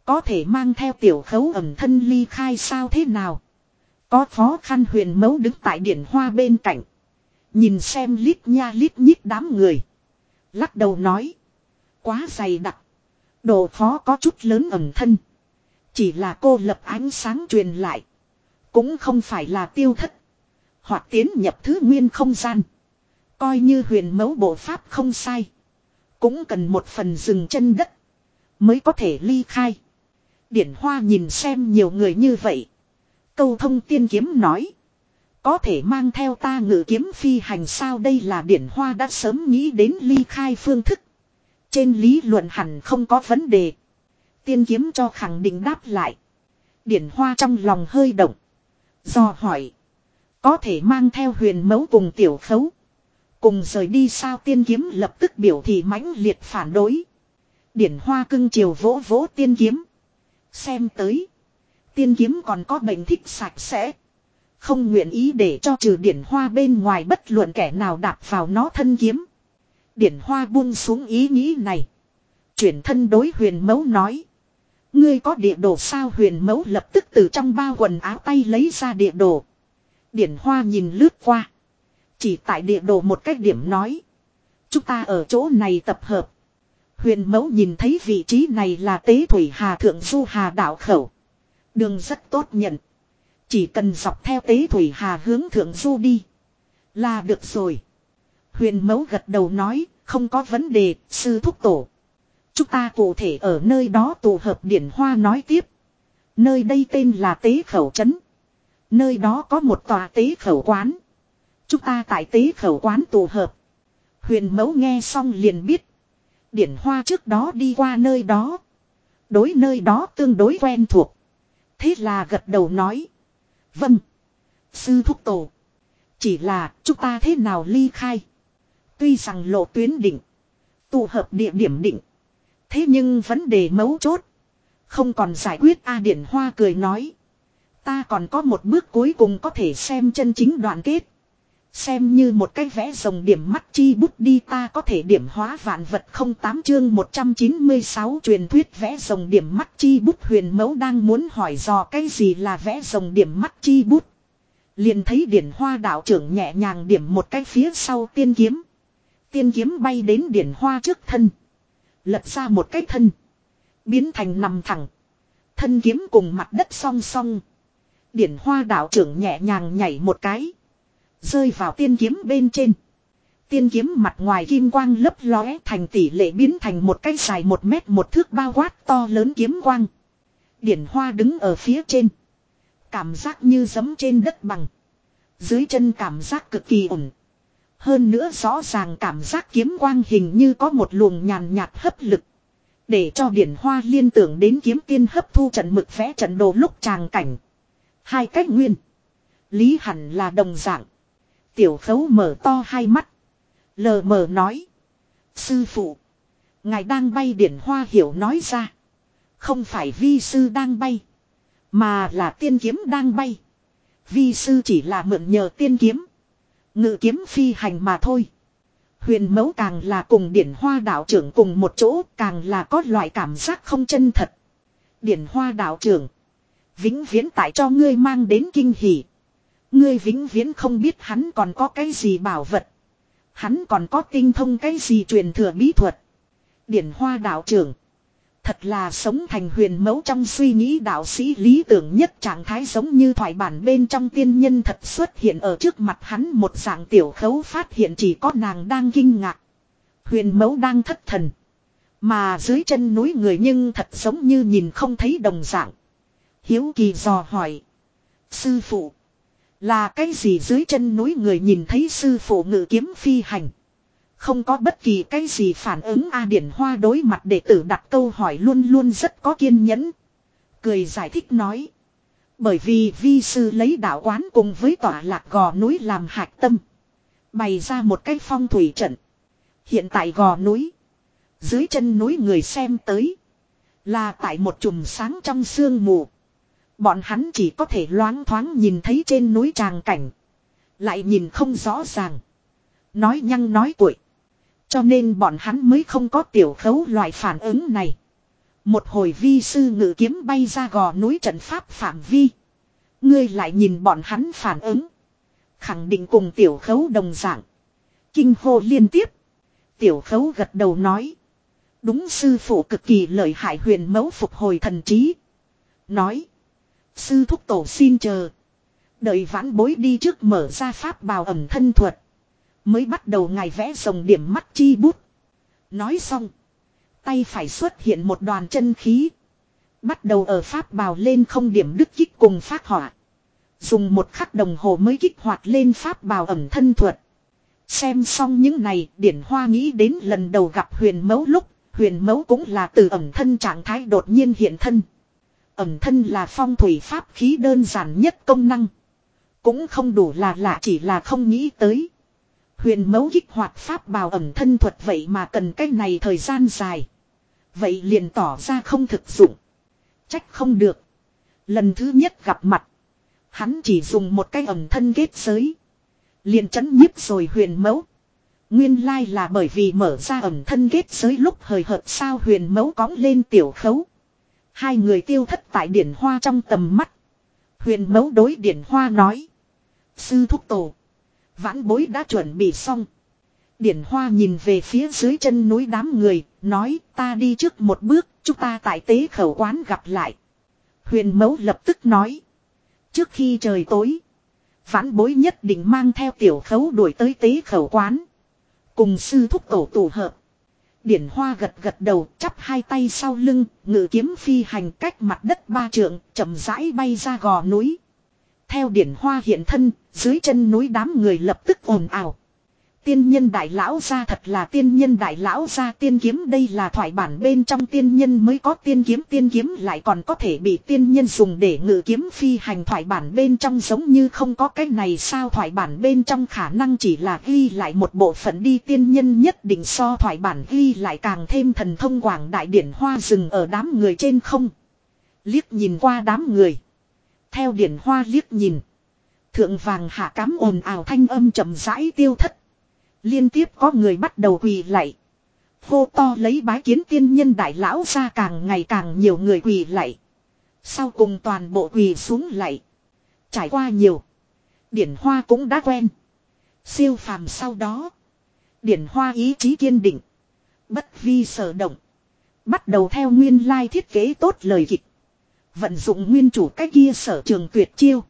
Có thể mang theo tiểu khấu ẩm thân ly khai sao thế nào. Có khó khăn huyền mẫu đứng tại điển hoa bên cạnh. Nhìn xem lít nha lít nhít đám người. Lắc đầu nói. Quá dày đặc. Độ khó có chút lớn ẩm thân. Chỉ là cô lập ánh sáng truyền lại. Cũng không phải là tiêu thất. Hoặc tiến nhập thứ nguyên không gian. Coi như huyền mẫu bộ pháp không sai. Cũng cần một phần dừng chân đất. Mới có thể ly khai. Điển hoa nhìn xem nhiều người như vậy. Câu thông tiên kiếm nói. Có thể mang theo ta ngự kiếm phi hành sao đây là điển hoa đã sớm nghĩ đến ly khai phương thức. Trên lý luận hẳn không có vấn đề. Tiên kiếm cho khẳng định đáp lại. Điển hoa trong lòng hơi động. Do hỏi. Có thể mang theo huyền mẫu cùng tiểu khấu. Cùng rời đi sao tiên kiếm lập tức biểu thị mãnh liệt phản đối. Điển hoa cưng chiều vỗ vỗ tiên kiếm. Xem tới. Tiên kiếm còn có bệnh thích sạch sẽ. Không nguyện ý để cho trừ điển hoa bên ngoài bất luận kẻ nào đạp vào nó thân kiếm. Điển hoa buông xuống ý nghĩ này. Chuyển thân đối huyền mẫu nói. Ngươi có địa đồ sao huyền mẫu lập tức từ trong bao quần áo tay lấy ra địa đồ. Điển hoa nhìn lướt qua. Chỉ tại địa đồ một cách điểm nói. Chúng ta ở chỗ này tập hợp. Huyền mẫu nhìn thấy vị trí này là tế thủy hà thượng du hà đạo khẩu. Đường rất tốt nhận. Chỉ cần dọc theo tế thủy hà hướng thượng du đi. Là được rồi. Huyền mẫu gật đầu nói, không có vấn đề, sư thúc tổ. Chúng ta cụ thể ở nơi đó tụ hợp điển hoa nói tiếp. Nơi đây tên là tế khẩu trấn. Nơi đó có một tòa tế khẩu quán. Chúng ta tại tế khẩu quán tụ hợp. Huyền mẫu nghe xong liền biết. Điển hoa trước đó đi qua nơi đó. Đối nơi đó tương đối quen thuộc. Thế là gật đầu nói. Vâng. Sư thúc tổ. Chỉ là chúng ta thế nào ly khai. Tuy rằng lộ tuyến định. Tụ hợp địa điểm định. Thế nhưng vấn đề mấu chốt. Không còn giải quyết A Điển Hoa cười nói. Ta còn có một bước cuối cùng có thể xem chân chính đoàn kết. Xem như một cái vẽ rồng điểm mắt chi bút đi ta có thể điểm hóa vạn vật không tám chương 196 truyền thuyết vẽ rồng điểm mắt chi bút huyền mẫu đang muốn hỏi dò cái gì là vẽ rồng điểm mắt chi bút. Liền thấy điển hoa đạo trưởng nhẹ nhàng điểm một cái phía sau tiên kiếm. Tiên kiếm bay đến điển hoa trước thân. Lật ra một cái thân. Biến thành nằm thẳng. Thân kiếm cùng mặt đất song song. Điển hoa đạo trưởng nhẹ nhàng nhảy một cái. Rơi vào tiên kiếm bên trên. Tiên kiếm mặt ngoài kim quang lấp lóe thành tỷ lệ biến thành một cái dài một mét một thước bao quát to lớn kiếm quang. Điển hoa đứng ở phía trên. Cảm giác như giấm trên đất bằng. Dưới chân cảm giác cực kỳ ổn. Hơn nữa rõ ràng cảm giác kiếm quang hình như có một luồng nhàn nhạt hấp lực. Để cho điển hoa liên tưởng đến kiếm tiên hấp thu trận mực vẽ trận đồ lúc tràng cảnh. Hai cách nguyên. Lý hẳn là đồng dạng. Tiểu khấu mở to hai mắt. Lờ mờ nói. Sư phụ. Ngài đang bay điển hoa hiểu nói ra. Không phải vi sư đang bay. Mà là tiên kiếm đang bay. Vi sư chỉ là mượn nhờ tiên kiếm. Ngự kiếm phi hành mà thôi. Huyền mẫu càng là cùng điển hoa đạo trưởng cùng một chỗ, càng là có loại cảm giác không chân thật. Điển hoa đạo trưởng. Vĩnh viễn tại cho ngươi mang đến kinh hỉ. Ngươi vĩnh viễn không biết hắn còn có cái gì bảo vật. Hắn còn có tinh thông cái gì truyền thừa bí thuật. Điển hoa đạo trưởng. Thật là sống thành huyền mẫu trong suy nghĩ đạo sĩ lý tưởng nhất trạng thái giống như thoại bản bên trong tiên nhân thật xuất hiện ở trước mặt hắn một dạng tiểu khấu phát hiện chỉ có nàng đang kinh ngạc. Huyền mẫu đang thất thần. Mà dưới chân núi người nhưng thật giống như nhìn không thấy đồng dạng. Hiếu kỳ dò hỏi. Sư phụ. Là cái gì dưới chân núi người nhìn thấy sư phụ ngự kiếm phi hành. Không có bất kỳ cái gì phản ứng A Điển Hoa đối mặt đệ tử đặt câu hỏi luôn luôn rất có kiên nhẫn. Cười giải thích nói. Bởi vì vi sư lấy đạo quán cùng với tỏa lạc gò núi làm hạch tâm. Bày ra một cái phong thủy trận. Hiện tại gò núi. Dưới chân núi người xem tới. Là tại một chùm sáng trong sương mù. Bọn hắn chỉ có thể loáng thoáng nhìn thấy trên núi tràng cảnh. Lại nhìn không rõ ràng. Nói nhăng nói cuội. Cho nên bọn hắn mới không có tiểu khấu loại phản ứng này. Một hồi vi sư ngự kiếm bay ra gò núi trận pháp phạm vi. Ngươi lại nhìn bọn hắn phản ứng. Khẳng định cùng tiểu khấu đồng dạng. Kinh hô liên tiếp. Tiểu khấu gật đầu nói. Đúng sư phụ cực kỳ lợi hại huyền mẫu phục hồi thần trí. Nói. Sư thúc tổ xin chờ. Đợi vãn bối đi trước mở ra pháp bào ẩm thân thuật. Mới bắt đầu ngài vẽ rồng điểm mắt chi bút. Nói xong. Tay phải xuất hiện một đoàn chân khí. Bắt đầu ở pháp bào lên không điểm đức kích cùng phát hỏa. Dùng một khắc đồng hồ mới kích hoạt lên pháp bào ẩm thân thuật. Xem xong những này, điển hoa nghĩ đến lần đầu gặp huyền mẫu lúc, huyền mẫu cũng là từ ẩm thân trạng thái đột nhiên hiện thân. Ẩm thân là phong thủy pháp khí đơn giản nhất công năng. Cũng không đủ là lạ chỉ là không nghĩ tới. Huyền mẫu kích hoạt pháp bào ẩm thân thuật vậy mà cần cái này thời gian dài. Vậy liền tỏ ra không thực dụng. Trách không được. Lần thứ nhất gặp mặt. Hắn chỉ dùng một cái ẩm thân kết giới. Liền chấn nhiếp rồi huyền mẫu. Nguyên lai là bởi vì mở ra ẩm thân kết giới lúc hời hợt sao huyền mẫu cóng lên tiểu khấu. Hai người tiêu thất tại điển hoa trong tầm mắt. Huyền mẫu đối điển hoa nói. Sư thúc tổ. Vãn bối đã chuẩn bị xong. Điển hoa nhìn về phía dưới chân núi đám người, nói ta đi trước một bước, chúng ta tại tế khẩu quán gặp lại. Huyền mẫu lập tức nói. Trước khi trời tối, vãn bối nhất định mang theo tiểu khấu đuổi tới tế khẩu quán. Cùng sư thúc tổ tụ hợp. Điển hoa gật gật đầu, chắp hai tay sau lưng, ngự kiếm phi hành cách mặt đất ba trượng, chậm rãi bay ra gò núi. Theo điển hoa hiện thân, dưới chân núi đám người lập tức ồn ào. Tiên nhân đại lão ra thật là tiên nhân đại lão ra tiên kiếm đây là thoại bản bên trong tiên nhân mới có tiên kiếm tiên kiếm lại còn có thể bị tiên nhân dùng để ngự kiếm phi hành thoại bản bên trong giống như không có cái này sao thoại bản bên trong khả năng chỉ là ghi lại một bộ phận đi tiên nhân nhất định so thoại bản ghi lại càng thêm thần thông quảng đại điển hoa rừng ở đám người trên không. Liếc nhìn qua đám người. Theo điển hoa liếc nhìn. Thượng vàng hạ cám ồn ào thanh âm chậm rãi tiêu thất. Liên tiếp có người bắt đầu quỳ lạy. Hô to lấy bái kiến tiên nhân đại lão ra càng ngày càng nhiều người quỳ lạy. Sau cùng toàn bộ quỳ xuống lạy. Trải qua nhiều. Điển hoa cũng đã quen. Siêu phàm sau đó. Điển hoa ý chí kiên định. Bất vi sở động. Bắt đầu theo nguyên lai thiết kế tốt lời kịch. Vận dụng nguyên chủ cái kia sở trường tuyệt chiêu.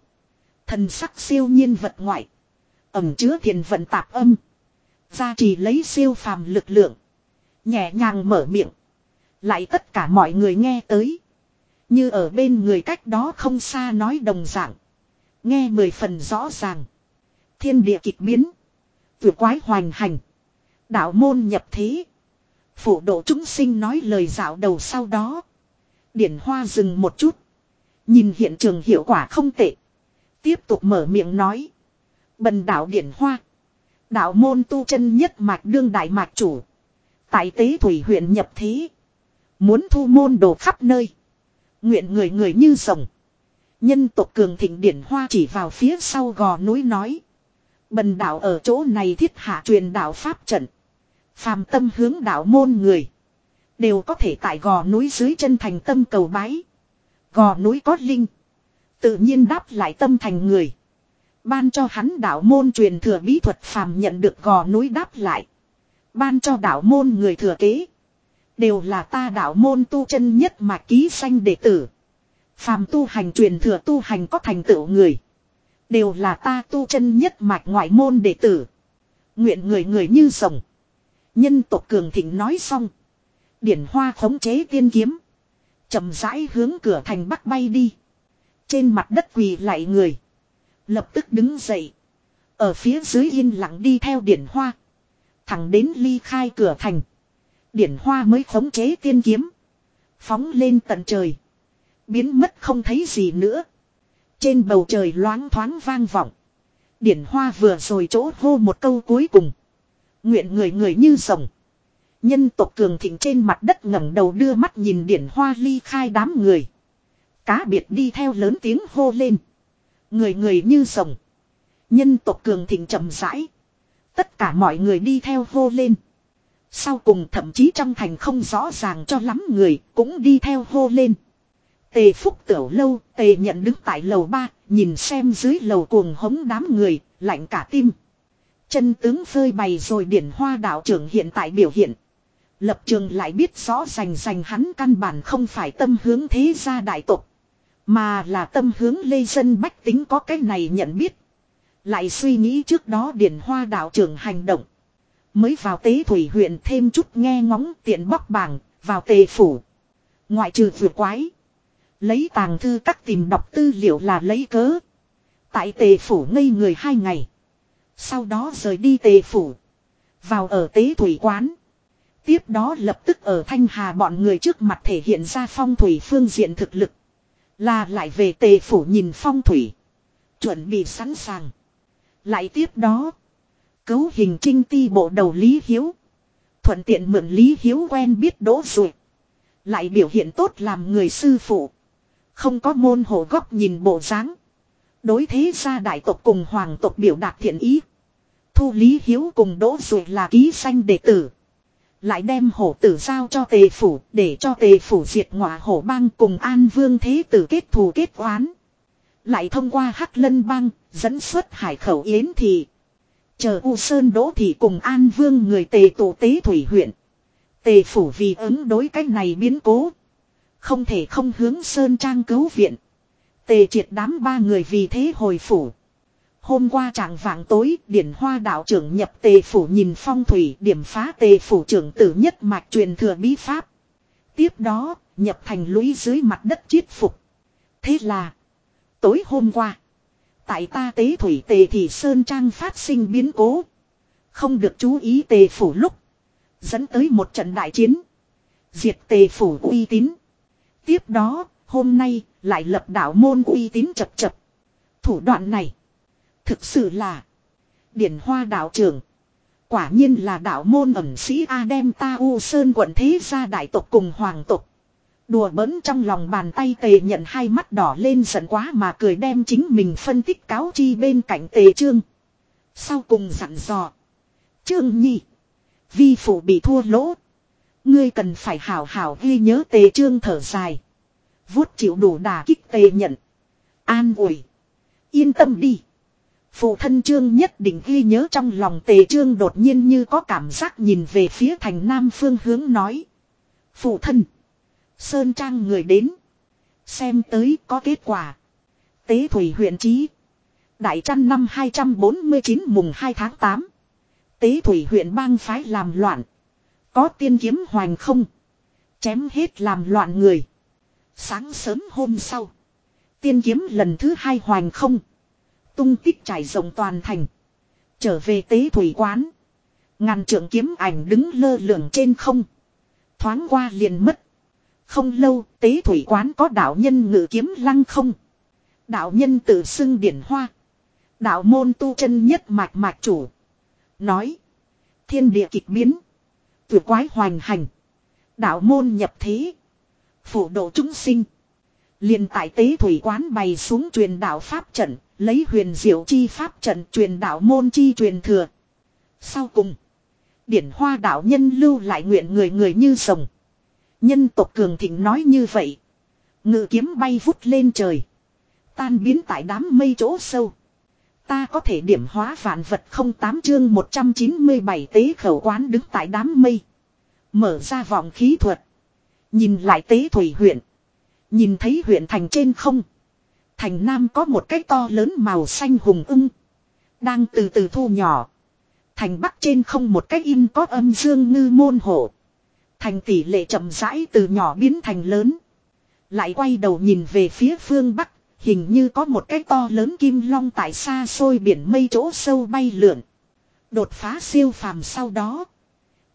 Thần sắc siêu nhiên vật ngoại. Ẩm chứa thiền vận tạp âm. Gia trì lấy siêu phàm lực lượng. Nhẹ nhàng mở miệng. Lại tất cả mọi người nghe tới. Như ở bên người cách đó không xa nói đồng dạng. Nghe mười phần rõ ràng. Thiên địa kịch biến. Vừa quái hoành hành. Đạo môn nhập thế. Phủ độ chúng sinh nói lời dạo đầu sau đó. Điển hoa dừng một chút. Nhìn hiện trường hiệu quả không tệ. Tiếp tục mở miệng nói. Bần đạo điển hoa. Đạo môn tu chân nhất mạch đương đại mạch chủ. Tại tế thủy huyện nhập thế. Muốn thu môn đồ khắp nơi. Nguyện người người như rồng. Nhân tộc cường thịnh điển hoa chỉ vào phía sau gò núi nói. Bần đạo ở chỗ này thiết hạ truyền đạo pháp trận. Phàm tâm hướng đạo môn người. Đều có thể tại gò núi dưới chân thành tâm cầu bái. Gò núi có linh. Tự nhiên đáp lại tâm thành người. Ban cho hắn đạo môn truyền thừa bí thuật phàm nhận được gò núi đáp lại. Ban cho đạo môn người thừa kế. Đều là ta đạo môn tu chân nhất mà ký sanh đệ tử. Phàm tu hành truyền thừa tu hành có thành tựu người. Đều là ta tu chân nhất mạch ngoại môn đệ tử. Nguyện người người như rồng. Nhân tộc cường thịnh nói xong. Điển hoa khống chế tiên kiếm. chậm rãi hướng cửa thành bắc bay đi. Trên mặt đất quỳ lại người. Lập tức đứng dậy. Ở phía dưới yên lặng đi theo điển hoa. Thẳng đến ly khai cửa thành. Điển hoa mới khống chế tiên kiếm. Phóng lên tận trời. Biến mất không thấy gì nữa. Trên bầu trời loáng thoáng vang vọng. Điển hoa vừa rồi chỗ hô một câu cuối cùng. Nguyện người người như rồng. Nhân tộc cường thịnh trên mặt đất ngẩng đầu đưa mắt nhìn điển hoa ly khai đám người. Cá biệt đi theo lớn tiếng hô lên. Người người như rồng. Nhân tộc cường thịnh chậm rãi. Tất cả mọi người đi theo hô lên. Sau cùng thậm chí trong thành không rõ ràng cho lắm người cũng đi theo hô lên. Tề phúc tiểu lâu, tề nhận đứng tại lầu ba, nhìn xem dưới lầu cuồng hống đám người, lạnh cả tim. Chân tướng phơi bày rồi điển hoa đạo trưởng hiện tại biểu hiện. Lập trường lại biết rõ rành rành hắn căn bản không phải tâm hướng thế gia đại tộc. Mà là tâm hướng lê dân bách tính có cái này nhận biết. Lại suy nghĩ trước đó điển hoa đạo trưởng hành động. Mới vào tế thủy huyện thêm chút nghe ngóng tiện bóc bảng, vào tề phủ. Ngoại trừ vừa quái. Lấy tàng thư các tìm đọc tư liệu là lấy cớ. Tại tề phủ ngây người hai ngày. Sau đó rời đi tề phủ. Vào ở tế thủy quán. Tiếp đó lập tức ở Thanh Hà bọn người trước mặt thể hiện ra phong thủy phương diện thực lực. Là lại về tề phủ nhìn phong thủy. Chuẩn bị sẵn sàng. Lại tiếp đó. Cấu hình trinh ti bộ đầu Lý Hiếu. Thuận tiện mượn Lý Hiếu quen biết đỗ rồi. Lại biểu hiện tốt làm người sư phụ. Không có môn hộ góc nhìn bộ dáng. Đối thế gia đại tộc cùng hoàng tộc biểu đạt thiện ý. Thu Lý Hiếu cùng đỗ rồi là ký sanh đệ tử. Lại đem hổ tử giao cho tề phủ, để cho tề phủ diệt ngọa hổ bang cùng an vương thế tử kết thù kết oán. Lại thông qua hắc lân bang, dẫn xuất hải khẩu yến thị. Chờ U Sơn Đỗ Thị cùng An Vương người tề tổ tế thủy huyện. Tề phủ vì ứng đối cách này biến cố. Không thể không hướng Sơn Trang cứu viện. Tề triệt đám ba người vì thế hồi phủ. Hôm qua trạng vạng tối, điển hoa đạo trưởng nhập tề phủ nhìn phong thủy điểm phá tề phủ trưởng tử nhất mạch truyền thừa bí pháp. Tiếp đó, nhập thành lũy dưới mặt đất chiết phục. Thế là, tối hôm qua, tại ta tế thủy tề thì Sơn Trang phát sinh biến cố. Không được chú ý tề phủ lúc. Dẫn tới một trận đại chiến. Diệt tề phủ uy tín. Tiếp đó, hôm nay, lại lập đạo môn uy tín chập chập. Thủ đoạn này Thực sự là. Điển hoa đạo trưởng. Quả nhiên là đạo môn ẩn sĩ A đem ta U Sơn quận thế gia đại tộc cùng hoàng tộc. Đùa bỡn trong lòng bàn tay tề nhận hai mắt đỏ lên giận quá mà cười đem chính mình phân tích cáo chi bên cạnh tề trương. Sau cùng dặn dò. Trương nhi. Vi phụ bị thua lỗ. Ngươi cần phải hảo hảo ghi nhớ tề trương thở dài. Vuốt chịu đủ đà kích tề nhận. An ủi. Yên tâm đi. Phụ thân trương nhất định ghi nhớ trong lòng tề trương đột nhiên như có cảm giác nhìn về phía thành nam phương hướng nói. Phụ thân. Sơn trang người đến. Xem tới có kết quả. Tế Thủy huyện trí. Đại trăn năm 249 mùng 2 tháng 8. Tế Thủy huyện bang phái làm loạn. Có tiên kiếm hoành không. Chém hết làm loạn người. Sáng sớm hôm sau. Tiên kiếm lần thứ hai hoành không. Tung tích trải rộng toàn thành. Trở về tế thủy quán. Ngàn trượng kiếm ảnh đứng lơ lửng trên không. Thoáng qua liền mất. Không lâu, tế thủy quán có đạo nhân ngự kiếm lăng không. Đạo nhân tự xưng điển hoa. Đạo môn tu chân nhất mạch mạch chủ. Nói. Thiên địa kịch biến. tuyệt quái hoành hành. Đạo môn nhập thế. Phủ độ chúng sinh. liền tại tế thủy quán bày xuống truyền đạo pháp trận. Lấy huyền diệu chi pháp trận truyền đạo môn chi truyền thừa. Sau cùng. Điển hoa đạo nhân lưu lại nguyện người người như rồng. Nhân tộc cường thịnh nói như vậy. Ngự kiếm bay vút lên trời. Tan biến tại đám mây chỗ sâu. Ta có thể điểm hóa vạn vật không tám chương 197 tế khẩu quán đứng tại đám mây. Mở ra vòng khí thuật. Nhìn lại tế thủy huyện. Nhìn thấy huyện thành trên không. Thành Nam có một cái to lớn màu xanh hùng ưng. Đang từ từ thu nhỏ. Thành Bắc trên không một cái in có âm dương ngư môn hộ. Thành tỷ lệ chậm rãi từ nhỏ biến thành lớn. Lại quay đầu nhìn về phía phương Bắc. Hình như có một cái to lớn kim long tại xa xôi biển mây chỗ sâu bay lượn. Đột phá siêu phàm sau đó.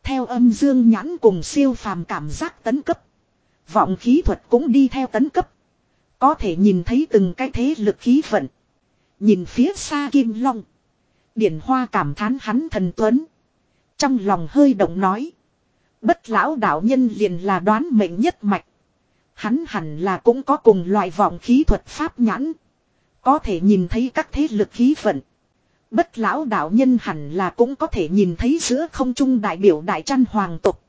Theo âm dương nhãn cùng siêu phàm cảm giác tấn cấp. Vọng khí thuật cũng đi theo tấn cấp. Có thể nhìn thấy từng cái thế lực khí vận. Nhìn phía xa kim long. Điển hoa cảm thán hắn thần tuấn. Trong lòng hơi động nói. Bất lão đạo nhân liền là đoán mệnh nhất mạch. Hắn hẳn là cũng có cùng loại vọng khí thuật pháp nhãn. Có thể nhìn thấy các thế lực khí vận. Bất lão đạo nhân hẳn là cũng có thể nhìn thấy giữa không trung đại biểu đại trăn hoàng tộc.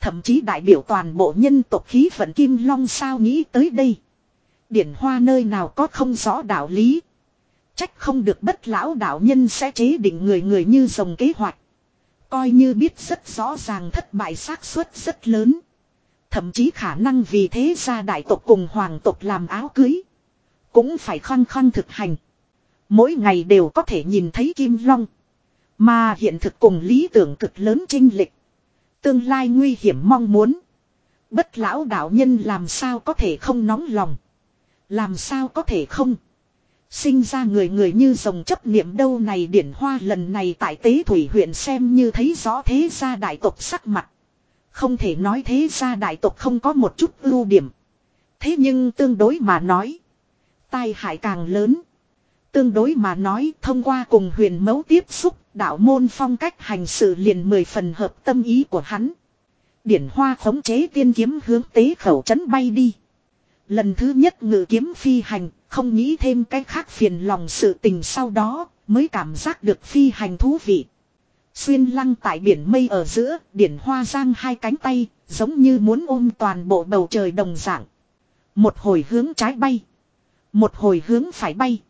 Thậm chí đại biểu toàn bộ nhân tộc khí vận kim long sao nghĩ tới đây. Điển hoa nơi nào có không rõ đạo lý. Trách không được bất lão đạo nhân sẽ chế định người người như dòng kế hoạch. Coi như biết rất rõ ràng thất bại xác suất rất lớn. Thậm chí khả năng vì thế ra đại tộc cùng hoàng tộc làm áo cưới. Cũng phải khăng khăng thực hành. Mỗi ngày đều có thể nhìn thấy kim long. Mà hiện thực cùng lý tưởng cực lớn trinh lịch. Tương lai nguy hiểm mong muốn. Bất lão đạo nhân làm sao có thể không nóng lòng. Làm sao có thể không. Sinh ra người người như dòng chấp niệm đâu này điển hoa lần này tại tế thủy huyện xem như thấy rõ thế gia đại tộc sắc mặt. Không thể nói thế gia đại tộc không có một chút ưu điểm. Thế nhưng tương đối mà nói. Tai hại càng lớn. Tương đối mà nói, thông qua cùng huyền mẫu tiếp xúc, đạo môn phong cách hành sự liền mười phần hợp tâm ý của hắn. Điển hoa khống chế tiên kiếm hướng tế khẩu chấn bay đi. Lần thứ nhất ngự kiếm phi hành, không nghĩ thêm cái khác phiền lòng sự tình sau đó, mới cảm giác được phi hành thú vị. Xuyên lăng tại biển mây ở giữa, điển hoa giang hai cánh tay, giống như muốn ôm toàn bộ bầu trời đồng dạng. Một hồi hướng trái bay. Một hồi hướng phải bay.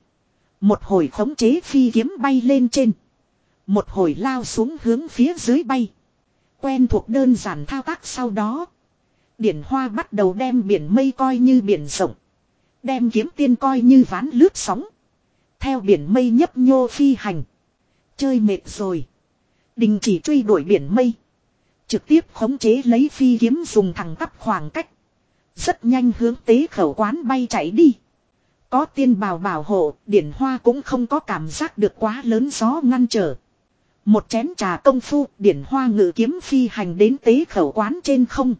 Một hồi khống chế phi kiếm bay lên trên. Một hồi lao xuống hướng phía dưới bay. Quen thuộc đơn giản thao tác sau đó. Điển hoa bắt đầu đem biển mây coi như biển rộng. Đem kiếm tiên coi như ván lướt sóng. Theo biển mây nhấp nhô phi hành. Chơi mệt rồi. Đình chỉ truy đuổi biển mây. Trực tiếp khống chế lấy phi kiếm dùng thẳng tắp khoảng cách. Rất nhanh hướng tế khẩu quán bay chạy đi. Có tiên bào bảo hộ, điển hoa cũng không có cảm giác được quá lớn gió ngăn trở. Một chén trà công phu, điển hoa ngự kiếm phi hành đến tế khẩu quán trên không.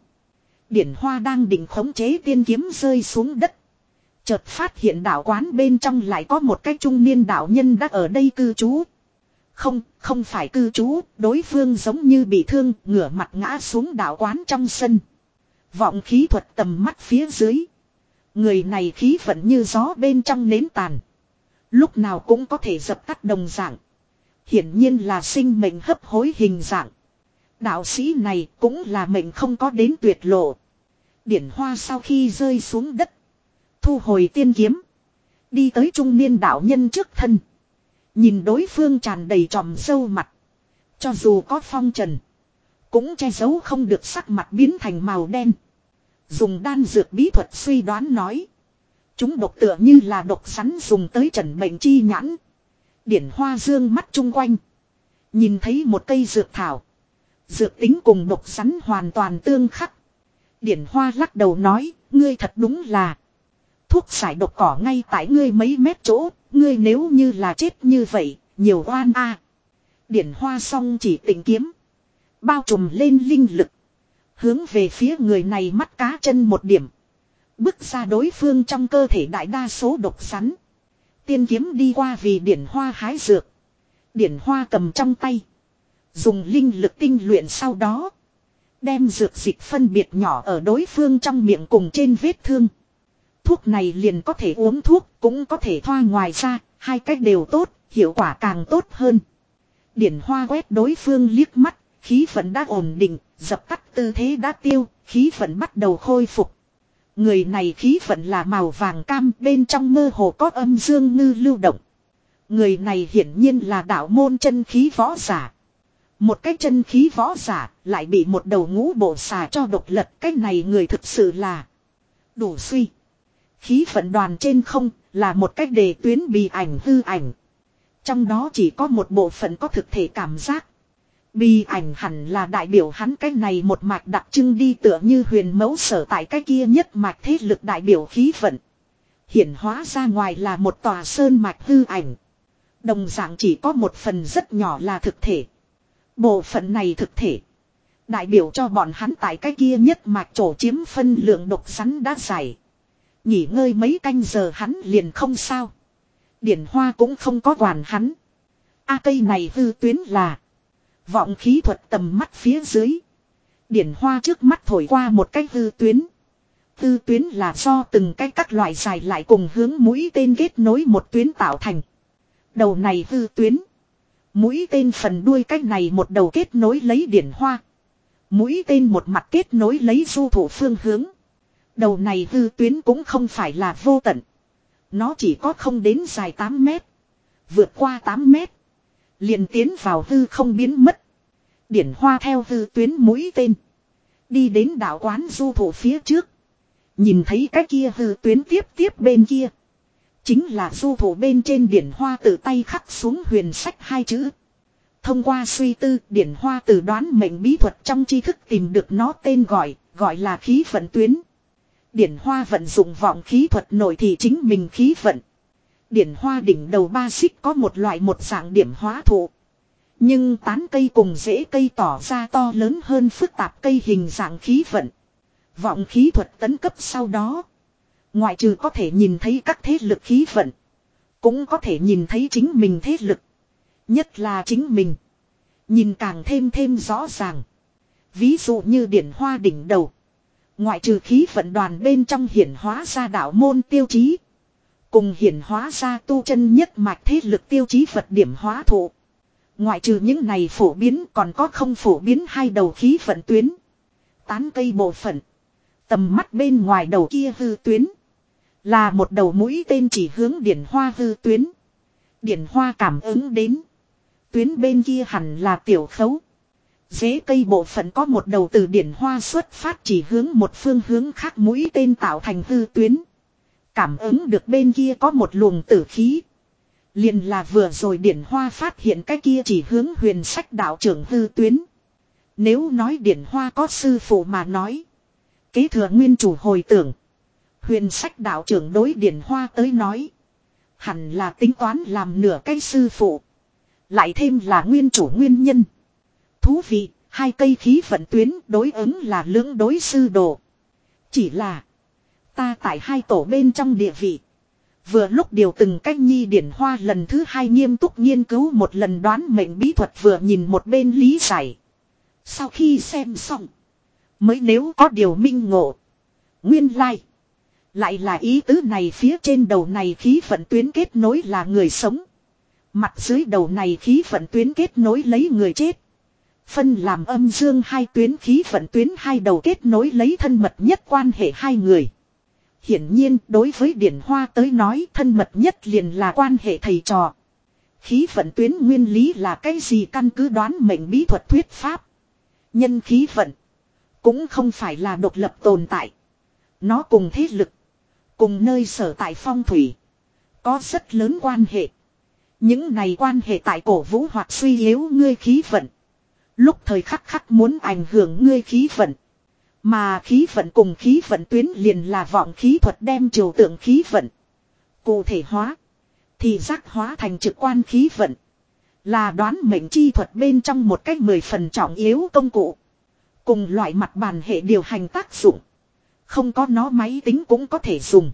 Điển hoa đang định khống chế tiên kiếm rơi xuống đất. Chợt phát hiện đạo quán bên trong lại có một cái trung niên đạo nhân đã ở đây cư trú. Không, không phải cư trú, đối phương giống như bị thương, ngửa mặt ngã xuống đạo quán trong sân. Vọng khí thuật tầm mắt phía dưới. Người này khí vận như gió bên trong nến tàn. Lúc nào cũng có thể dập tắt đồng dạng. Hiển nhiên là sinh mệnh hấp hối hình dạng. Đạo sĩ này cũng là mệnh không có đến tuyệt lộ. Điển hoa sau khi rơi xuống đất. Thu hồi tiên kiếm. Đi tới trung niên đạo nhân trước thân. Nhìn đối phương tràn đầy tròm sâu mặt. Cho dù có phong trần. Cũng che giấu không được sắc mặt biến thành màu đen. Dùng đan dược bí thuật suy đoán nói. Chúng độc tựa như là độc sắn dùng tới trần bệnh chi nhãn. Điển hoa dương mắt chung quanh. Nhìn thấy một cây dược thảo. Dược tính cùng độc rắn hoàn toàn tương khắc. Điển hoa lắc đầu nói, ngươi thật đúng là. Thuốc giải độc cỏ ngay tại ngươi mấy mét chỗ, ngươi nếu như là chết như vậy, nhiều oan a. Điển hoa xong chỉ tỉnh kiếm. Bao trùm lên linh lực. Hướng về phía người này mắt cá chân một điểm. Bước ra đối phương trong cơ thể đại đa số độc rắn. Tiên kiếm đi qua vì điển hoa hái dược. Điển hoa cầm trong tay. Dùng linh lực tinh luyện sau đó. Đem dược dịch phân biệt nhỏ ở đối phương trong miệng cùng trên vết thương. Thuốc này liền có thể uống thuốc, cũng có thể thoa ngoài ra, hai cách đều tốt, hiệu quả càng tốt hơn. Điển hoa quét đối phương liếc mắt, khí vận đã ổn định, dập tắt tư thế đã tiêu, khí vận bắt đầu khôi phục. Người này khí vận là màu vàng cam, bên trong mơ hồ có âm dương ngư lưu động. Người này hiển nhiên là đạo môn chân khí võ giả. Một cái chân khí võ giả lại bị một đầu ngũ bộ xà cho độc lật. Cái này người thực sự là đủ suy. Khí phận đoàn trên không là một cách đề tuyến bị ảnh hư ảnh. Trong đó chỉ có một bộ phận có thực thể cảm giác. Bì ảnh hẳn là đại biểu hắn cái này một mạch đặc trưng đi tựa như huyền mẫu sở tại cái kia nhất mạch thế lực đại biểu khí vận. Hiển hóa ra ngoài là một tòa sơn mạch hư ảnh. Đồng dạng chỉ có một phần rất nhỏ là thực thể. Bộ phận này thực thể. Đại biểu cho bọn hắn tại cái kia nhất mạch chỗ chiếm phân lượng độc rắn đã giải. Nghỉ ngơi mấy canh giờ hắn liền không sao. Điển hoa cũng không có quản hắn. A cây này hư tuyến là. Vọng khí thuật tầm mắt phía dưới. Điển hoa trước mắt thổi qua một cái hư tuyến. Hư tuyến là do từng cái các loại dài lại cùng hướng mũi tên kết nối một tuyến tạo thành. Đầu này hư tuyến. Mũi tên phần đuôi cách này một đầu kết nối lấy điển hoa. Mũi tên một mặt kết nối lấy du thủ phương hướng. Đầu này hư tuyến cũng không phải là vô tận. Nó chỉ có không đến dài 8 mét. Vượt qua 8 mét. liền tiến vào hư không biến mất. Điển hoa theo hư tuyến mũi tên. Đi đến đảo quán du thủ phía trước. Nhìn thấy cái kia hư tuyến tiếp tiếp bên kia. Chính là du thủ bên trên điển hoa tự tay khắc xuống huyền sách hai chữ. Thông qua suy tư, điển hoa từ đoán mệnh bí thuật trong tri thức tìm được nó tên gọi, gọi là khí vận tuyến. Điển hoa vận dụng vọng khí thuật nội thị chính mình khí vận. Điển hoa đỉnh đầu ba xích có một loại một dạng điểm hóa thụ. Nhưng tán cây cùng rễ cây tỏ ra to lớn hơn phức tạp cây hình dạng khí vận. Vọng khí thuật tấn cấp sau đó. Ngoại trừ có thể nhìn thấy các thế lực khí vận. Cũng có thể nhìn thấy chính mình thế lực. Nhất là chính mình. Nhìn càng thêm thêm rõ ràng. Ví dụ như điển hoa đỉnh đầu. Ngoại trừ khí vận đoàn bên trong hiển hóa ra đạo môn tiêu chí. Cùng hiển hóa ra tu chân nhất mạch thế lực tiêu chí vật điểm hóa thụ. Ngoại trừ những này phổ biến còn có không phổ biến hai đầu khí vận tuyến. Tán cây bộ phận. Tầm mắt bên ngoài đầu kia hư tuyến. Là một đầu mũi tên chỉ hướng điển hoa hư tuyến. Điển hoa cảm ứng đến. Tuyến bên kia hẳn là tiểu khấu. Dế cây bộ phận có một đầu từ điển hoa xuất phát chỉ hướng một phương hướng khác mũi tên tạo thành hư tuyến. Cảm ứng được bên kia có một luồng tử khí. liền là vừa rồi điển hoa phát hiện cái kia chỉ hướng huyền sách đạo trưởng hư tuyến. Nếu nói điển hoa có sư phụ mà nói. Kế thừa nguyên chủ hồi tưởng. Huyền sách đạo trưởng đối điển hoa tới nói. Hẳn là tính toán làm nửa cây sư phụ. Lại thêm là nguyên chủ nguyên nhân. Thú vị, hai cây khí vận tuyến đối ứng là lưỡng đối sư đồ. Chỉ là. Ta tại hai tổ bên trong địa vị. Vừa lúc điều từng cách nhi điển hoa lần thứ hai nghiêm túc nghiên cứu một lần đoán mệnh bí thuật vừa nhìn một bên lý giải. Sau khi xem xong. Mới nếu có điều minh ngộ. Nguyên lai. Like. Lại là ý tứ này phía trên đầu này khí vận tuyến kết nối là người sống. Mặt dưới đầu này khí vận tuyến kết nối lấy người chết. Phân làm âm dương hai tuyến khí vận tuyến hai đầu kết nối lấy thân mật nhất quan hệ hai người. Hiển nhiên, đối với Điển Hoa tới nói, thân mật nhất liền là quan hệ thầy trò. Khí vận tuyến nguyên lý là cái gì căn cứ đoán mệnh bí thuật thuyết pháp. Nhân khí vận. Cũng không phải là độc lập tồn tại. Nó cùng thế lực. Cùng nơi sở tại phong thủy. Có rất lớn quan hệ. Những này quan hệ tại cổ vũ hoặc suy yếu ngươi khí vận. Lúc thời khắc khắc muốn ảnh hưởng ngươi khí vận. Mà khí vận cùng khí vận tuyến liền là vọng khí thuật đem triều tượng khí vận. Cụ thể hóa. Thì giác hóa thành trực quan khí vận. Là đoán mệnh chi thuật bên trong một cách mười phần trọng yếu công cụ. Cùng loại mặt bàn hệ điều hành tác dụng. Không có nó máy tính cũng có thể dùng.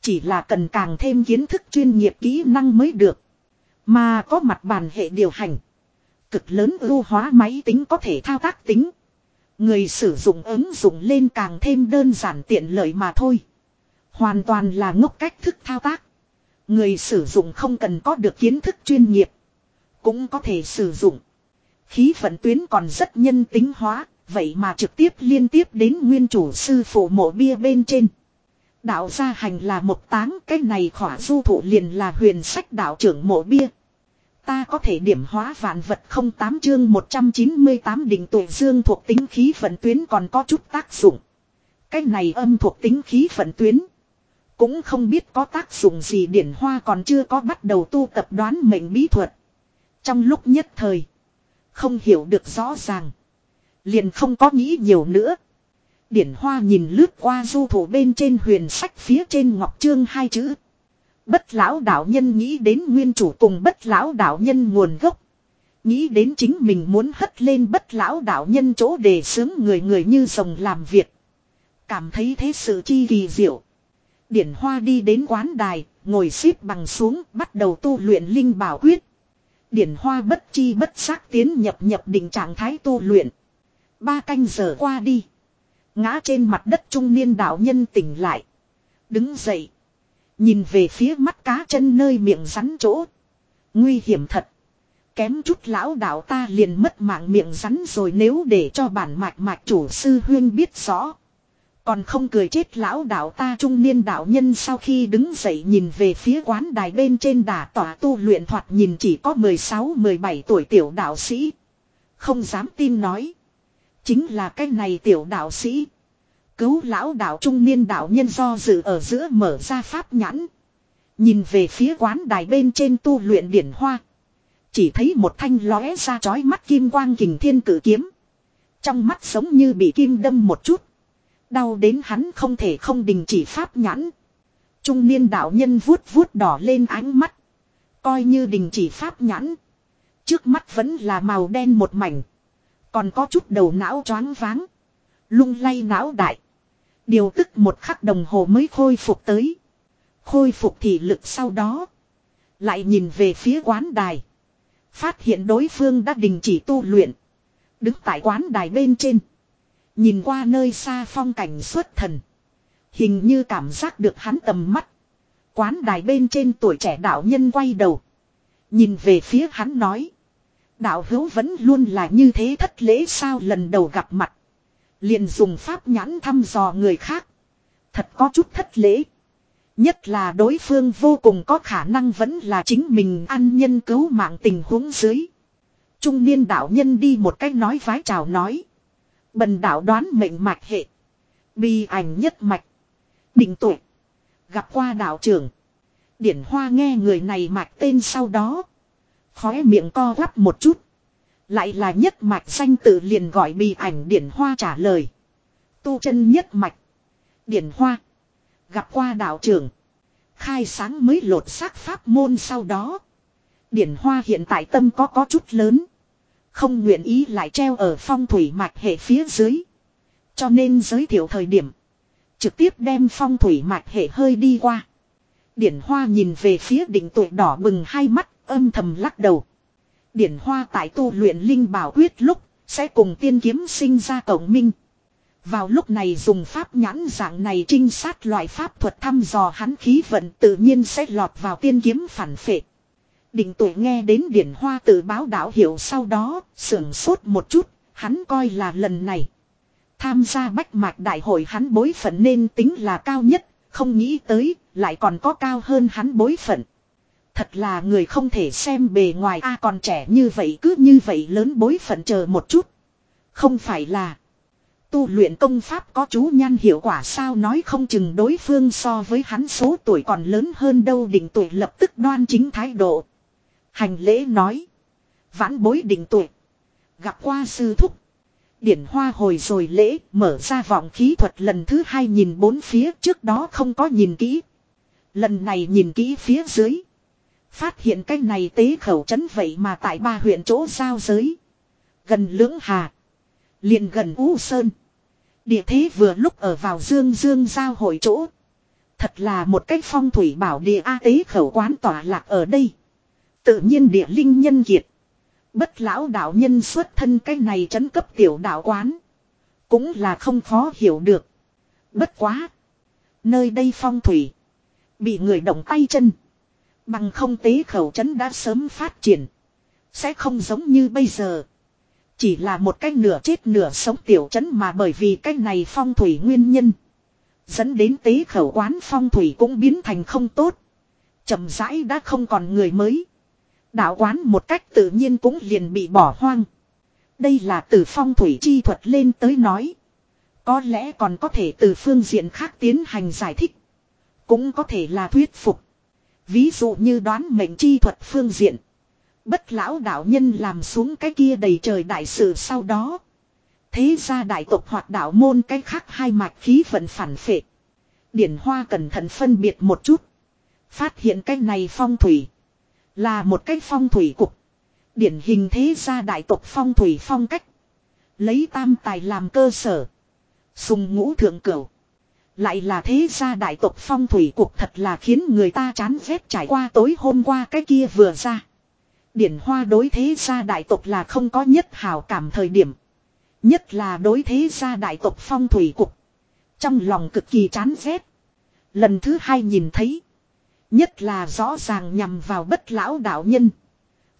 Chỉ là cần càng thêm kiến thức chuyên nghiệp kỹ năng mới được. Mà có mặt bàn hệ điều hành. Cực lớn ưu hóa máy tính có thể thao tác tính. Người sử dụng ứng dụng lên càng thêm đơn giản tiện lợi mà thôi. Hoàn toàn là ngốc cách thức thao tác. Người sử dụng không cần có được kiến thức chuyên nghiệp. Cũng có thể sử dụng. Khí vận tuyến còn rất nhân tính hóa, vậy mà trực tiếp liên tiếp đến nguyên chủ sư phụ mộ bia bên trên. Đạo gia hành là một táng, cái này khỏa du thụ liền là huyền sách đạo trưởng mộ bia. Ta có thể điểm hóa vạn vật không tám chương 198 đỉnh tuổi dương thuộc tính khí vận tuyến còn có chút tác dụng. Cái này âm thuộc tính khí vận tuyến. Cũng không biết có tác dụng gì điển hoa còn chưa có bắt đầu tu tập đoán mệnh bí thuật. Trong lúc nhất thời. Không hiểu được rõ ràng. Liền không có nghĩ nhiều nữa. Điển hoa nhìn lướt qua du thủ bên trên huyền sách phía trên ngọc trương hai chữ. Bất lão đạo nhân nghĩ đến nguyên chủ cùng bất lão đạo nhân nguồn gốc. Nghĩ đến chính mình muốn hất lên bất lão đạo nhân chỗ để sướng người người như rồng làm việc. Cảm thấy thế sự chi kỳ diệu. Điển hoa đi đến quán đài, ngồi xếp bằng xuống, bắt đầu tu luyện linh bảo quyết. Điển hoa bất chi bất giác tiến nhập nhập định trạng thái tu luyện. Ba canh giờ qua đi. Ngã trên mặt đất trung niên đạo nhân tỉnh lại. Đứng dậy. Nhìn về phía mắt cá chân nơi miệng rắn chỗ. Nguy hiểm thật. Kém chút lão đạo ta liền mất mạng miệng rắn rồi nếu để cho bản mạch mạch chủ sư huyên biết rõ. Còn không cười chết lão đạo ta trung niên đạo nhân sau khi đứng dậy nhìn về phía quán đài bên trên đà tỏa tu luyện thoạt nhìn chỉ có 16-17 tuổi tiểu đạo sĩ. Không dám tin nói. Chính là cái này tiểu đạo sĩ. Cứu lão đạo trung niên đạo nhân do dự ở giữa mở ra pháp nhãn. Nhìn về phía quán đài bên trên tu luyện điển hoa. Chỉ thấy một thanh lóe ra chói mắt kim quang kình thiên cử kiếm. Trong mắt giống như bị kim đâm một chút. Đau đến hắn không thể không đình chỉ pháp nhãn. Trung niên đạo nhân vuốt vuốt đỏ lên ánh mắt. Coi như đình chỉ pháp nhãn. Trước mắt vẫn là màu đen một mảnh. Còn có chút đầu não choáng váng. Lung lay não đại. Điều tức một khắc đồng hồ mới khôi phục tới. Khôi phục thị lực sau đó. Lại nhìn về phía quán đài. Phát hiện đối phương đã đình chỉ tu luyện. Đứng tại quán đài bên trên. Nhìn qua nơi xa phong cảnh xuất thần. Hình như cảm giác được hắn tầm mắt. Quán đài bên trên tuổi trẻ đạo nhân quay đầu. Nhìn về phía hắn nói. Đạo hữu vẫn luôn là như thế thất lễ sao lần đầu gặp mặt. Liền dùng pháp nhãn thăm dò người khác. Thật có chút thất lễ. Nhất là đối phương vô cùng có khả năng vẫn là chính mình ăn nhân cứu mạng tình huống dưới. Trung niên đạo nhân đi một cách nói vái chào nói. Bần đạo đoán mệnh mạch hệ. Bi ảnh nhất mạch. Định tuổi. Gặp qua đạo trưởng. Điển hoa nghe người này mạch tên sau đó. Khóe miệng co quắp một chút. Lại là nhất mạch xanh tự liền gọi bị ảnh điển hoa trả lời. Tu chân nhất mạch. Điển hoa. Gặp qua đạo trưởng. Khai sáng mới lột xác pháp môn sau đó. Điển hoa hiện tại tâm có có chút lớn. Không nguyện ý lại treo ở phong thủy mạch hệ phía dưới. Cho nên giới thiệu thời điểm. Trực tiếp đem phong thủy mạch hệ hơi đi qua. Điển hoa nhìn về phía đỉnh tuổi đỏ bừng hai mắt âm thầm lắc đầu. Điển hoa tại tu luyện linh bảo quyết lúc sẽ cùng tiên kiếm sinh ra cộng minh. Vào lúc này dùng pháp nhãn dạng này trinh sát loại pháp thuật thăm dò hắn khí vận tự nhiên sẽ lọt vào tiên kiếm phản phệ. Định tuổi nghe đến điển hoa tự báo đạo hiểu sau đó, sưởng sốt một chút, hắn coi là lần này. Tham gia bách mạc đại hội hắn bối phận nên tính là cao nhất, không nghĩ tới, lại còn có cao hơn hắn bối phận. Thật là người không thể xem bề ngoài a, còn trẻ như vậy, cứ như vậy lớn bối phận chờ một chút. Không phải là. Tu luyện công pháp có chú nhan hiệu quả sao nói không chừng đối phương so với hắn số tuổi còn lớn hơn đâu định tuổi lập tức đoan chính thái độ. Hành lễ nói. Vãn bối định tuổi. Gặp qua sư thúc. Điển hoa hồi rồi lễ, mở ra vọng khí thuật lần thứ hai nhìn bốn phía, trước đó không có nhìn kỹ. Lần này nhìn kỹ phía dưới. Phát hiện cái này tế khẩu chấn vậy mà tại ba huyện chỗ giao giới. Gần lưỡng hà. liền gần U Sơn. Địa thế vừa lúc ở vào dương dương giao hội chỗ. Thật là một cách phong thủy bảo địa A tế khẩu quán tỏa lạc ở đây. Tự nhiên địa linh nhân kiệt. Bất lão đạo nhân xuất thân cái này trấn cấp tiểu đạo quán. Cũng là không khó hiểu được. Bất quá. Nơi đây phong thủy. Bị người động tay chân. Bằng không tế khẩu trấn đã sớm phát triển. Sẽ không giống như bây giờ. Chỉ là một cái nửa chết nửa sống tiểu trấn mà bởi vì cái này phong thủy nguyên nhân. Dẫn đến tế khẩu quán phong thủy cũng biến thành không tốt. chậm rãi đã không còn người mới. Đạo quán một cách tự nhiên cũng liền bị bỏ hoang. Đây là từ phong thủy chi thuật lên tới nói. Có lẽ còn có thể từ phương diện khác tiến hành giải thích. Cũng có thể là thuyết phục. Ví dụ như đoán mệnh chi thuật phương diện. Bất lão đạo nhân làm xuống cái kia đầy trời đại sự sau đó. Thế ra đại tộc hoạt đạo môn cái khác hai mạch khí vận phản phệ. Điển hoa cẩn thận phân biệt một chút. Phát hiện cái này phong thủy. Là một cái phong thủy cục. Điển hình thế gia đại tộc phong thủy phong cách. Lấy tam tài làm cơ sở. Sùng ngũ thượng cửu. Lại là thế gia đại tộc phong thủy cuộc thật là khiến người ta chán ghét trải qua tối hôm qua cái kia vừa ra. Điển hoa đối thế gia đại tộc là không có nhất hào cảm thời điểm. Nhất là đối thế gia đại tộc phong thủy cục. Trong lòng cực kỳ chán ghét. Lần thứ hai nhìn thấy. Nhất là rõ ràng nhằm vào bất lão đạo nhân.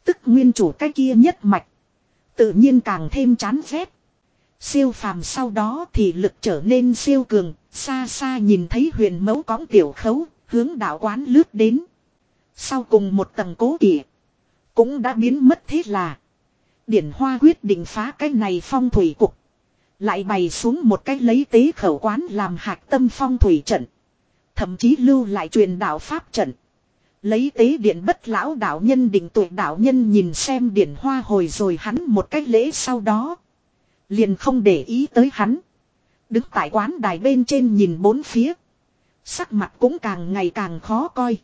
Tức nguyên chủ cái kia nhất mạch. Tự nhiên càng thêm chán ghét. Siêu phàm sau đó thì lực trở nên siêu cường, xa xa nhìn thấy huyền mẫu cõng tiểu khấu, hướng đạo quán lướt đến. Sau cùng một tầng cố kỵ, cũng đã biến mất thế là. Điển Hoa quyết định phá cái này phong thủy cục. Lại bày xuống một cái lấy tế khẩu quán làm hạt tâm phong thủy trận. Thậm chí lưu lại truyền đạo pháp trận. Lấy tế điện bất lão đạo nhân định tuổi đạo nhân nhìn xem điển hoa hồi rồi hắn một cách lễ sau đó. Liền không để ý tới hắn. Đứng tại quán đài bên trên nhìn bốn phía. Sắc mặt cũng càng ngày càng khó coi.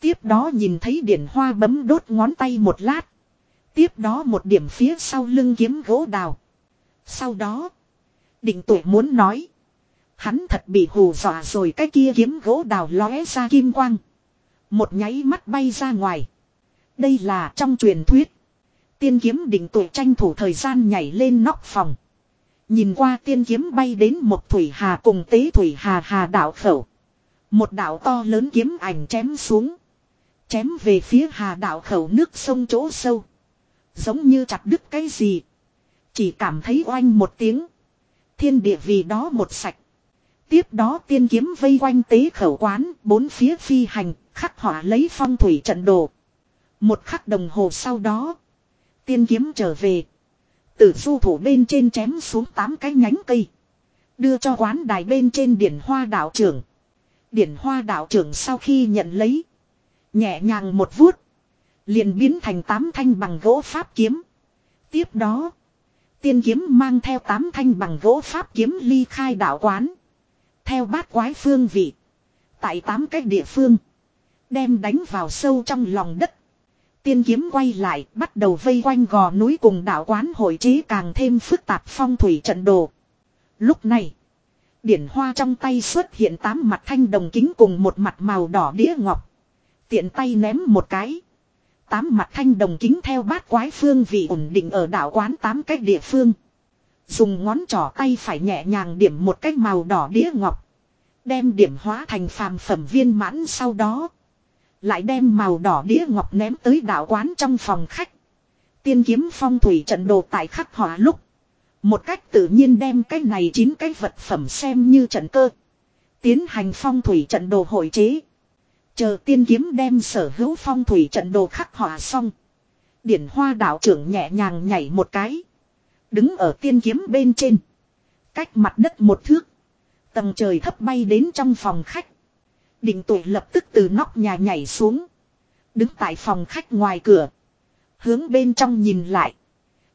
Tiếp đó nhìn thấy điển hoa bấm đốt ngón tay một lát. Tiếp đó một điểm phía sau lưng kiếm gỗ đào. Sau đó. Định tuổi muốn nói. Hắn thật bị hù dọa rồi cái kia kiếm gỗ đào lóe ra kim quang. Một nháy mắt bay ra ngoài. Đây là trong truyền thuyết. Tiên kiếm định tuổi tranh thủ thời gian nhảy lên nóc phòng. Nhìn qua tiên kiếm bay đến một thủy hà cùng tế thủy hà hà đảo khẩu. Một đảo to lớn kiếm ảnh chém xuống. Chém về phía hà đảo khẩu nước sông chỗ sâu. Giống như chặt đứt cái gì. Chỉ cảm thấy oanh một tiếng. Thiên địa vì đó một sạch. Tiếp đó tiên kiếm vây quanh tế khẩu quán, bốn phía phi hành, khắc họa lấy phong thủy trận đồ. Một khắc đồng hồ sau đó, tiên kiếm trở về. Tử du thủ bên trên chém xuống tám cái nhánh cây. Đưa cho quán đài bên trên điển hoa đạo trưởng. Điển hoa đạo trưởng sau khi nhận lấy. Nhẹ nhàng một vuốt. Liền biến thành tám thanh bằng gỗ pháp kiếm. Tiếp đó. Tiên kiếm mang theo tám thanh bằng gỗ pháp kiếm ly khai đạo quán. Theo bát quái phương vị. Tại tám cách địa phương. Đem đánh vào sâu trong lòng đất. Tiên kiếm quay lại, bắt đầu vây quanh gò núi cùng đạo quán hội trí càng thêm phức tạp phong thủy trận đồ. Lúc này. Điển hoa trong tay xuất hiện tám mặt thanh đồng kính cùng một mặt màu đỏ đĩa ngọc. Tiện tay ném một cái. Tám mặt thanh đồng kính theo bát quái phương vị ổn định ở đạo quán tám cách địa phương. Dùng ngón trỏ tay phải nhẹ nhàng điểm một cách màu đỏ đĩa ngọc. Đem điểm hóa thành phàm phẩm viên mãn sau đó. Lại đem màu đỏ đĩa ngọc ném tới đạo quán trong phòng khách. Tiên kiếm phong thủy trận đồ tại khắc họa lúc. Một cách tự nhiên đem cái này chín cái vật phẩm xem như trận cơ. Tiến hành phong thủy trận đồ hội chế. Chờ tiên kiếm đem sở hữu phong thủy trận đồ khắc họa xong. Điển hoa đạo trưởng nhẹ nhàng nhảy một cái. Đứng ở tiên kiếm bên trên. Cách mặt đất một thước. Tầng trời thấp bay đến trong phòng khách. Đình tuổi lập tức từ nóc nhà nhảy xuống. Đứng tại phòng khách ngoài cửa. Hướng bên trong nhìn lại.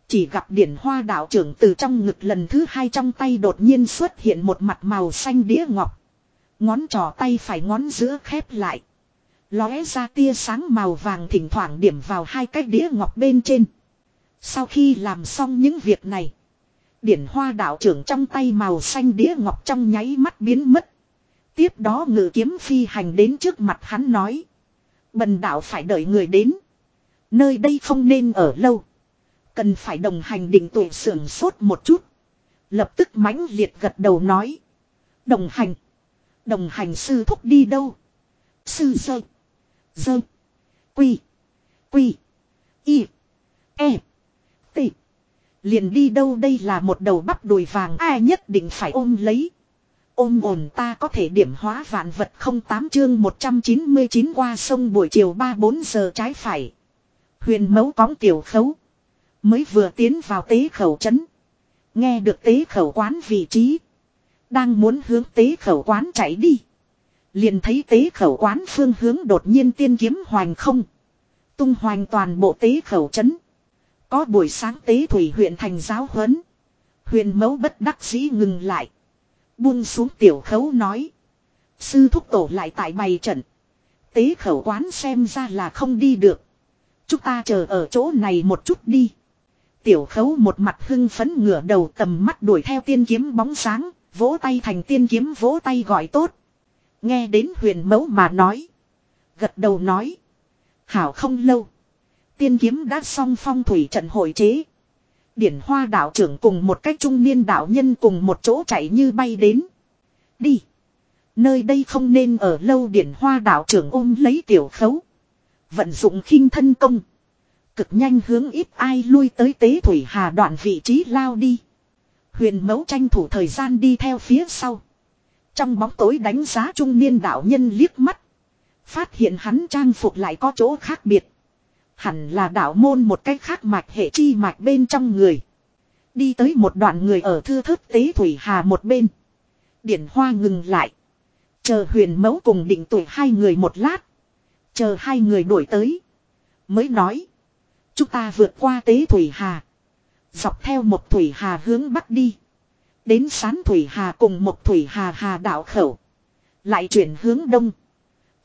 Chỉ gặp điển hoa đạo trưởng từ trong ngực lần thứ hai trong tay đột nhiên xuất hiện một mặt màu xanh đĩa ngọc. Ngón trỏ tay phải ngón giữa khép lại. Lóe ra tia sáng màu vàng thỉnh thoảng điểm vào hai cái đĩa ngọc bên trên. Sau khi làm xong những việc này. Điển hoa đạo trưởng trong tay màu xanh đĩa ngọc trong nháy mắt biến mất. Tiếp đó ngự kiếm phi hành đến trước mặt hắn nói. Bần đạo phải đợi người đến. Nơi đây không nên ở lâu. Cần phải đồng hành định tuổi sưởng sốt một chút. Lập tức mãnh liệt gật đầu nói. Đồng hành. Đồng hành sư thúc đi đâu? Sư dơ. Dơ. Quy. Quy. Y. E. T. Liền đi đâu đây là một đầu bắp đùi vàng ai nhất định phải ôm lấy. Ôm ổn ta có thể điểm hóa vạn vật không tám chương 199 qua sông buổi chiều 3-4 giờ trái phải. Huyền mấu cóng tiểu khấu. Mới vừa tiến vào tế khẩu trấn. Nghe được tế khẩu quán vị trí. Đang muốn hướng tế khẩu quán chạy đi. Liền thấy tế khẩu quán phương hướng đột nhiên tiên kiếm hoành không. Tung hoành toàn bộ tế khẩu trấn. Có buổi sáng tế thủy huyện thành giáo huấn. Huyền mấu bất đắc dĩ ngừng lại. Buông xuống tiểu khấu nói. Sư thúc tổ lại tại bày trận. Tế khẩu quán xem ra là không đi được. Chúng ta chờ ở chỗ này một chút đi. Tiểu khấu một mặt hưng phấn ngửa đầu tầm mắt đuổi theo tiên kiếm bóng sáng, vỗ tay thành tiên kiếm vỗ tay gọi tốt. Nghe đến huyền mẫu mà nói. Gật đầu nói. Hảo không lâu. Tiên kiếm đã xong phong thủy trận hội chế. Điển hoa đạo trưởng cùng một cách trung niên đạo nhân cùng một chỗ chạy như bay đến. Đi. Nơi đây không nên ở lâu điển hoa đạo trưởng ôm lấy tiểu khấu. Vận dụng khinh thân công. Cực nhanh hướng ít ai lui tới tế thủy hà đoạn vị trí lao đi. Huyền mẫu tranh thủ thời gian đi theo phía sau. Trong bóng tối đánh giá trung niên đạo nhân liếc mắt. Phát hiện hắn trang phục lại có chỗ khác biệt. Hẳn là đạo môn một cách khác mạch hệ chi mạch bên trong người. Đi tới một đoạn người ở thư thớt tế thủy hà một bên. Điển hoa ngừng lại. Chờ huyền mẫu cùng định tuổi hai người một lát. Chờ hai người đuổi tới. Mới nói. Chúng ta vượt qua tế thủy hà. Dọc theo một thủy hà hướng bắc đi. Đến sán thủy hà cùng một thủy hà hà đảo khẩu. Lại chuyển hướng đông.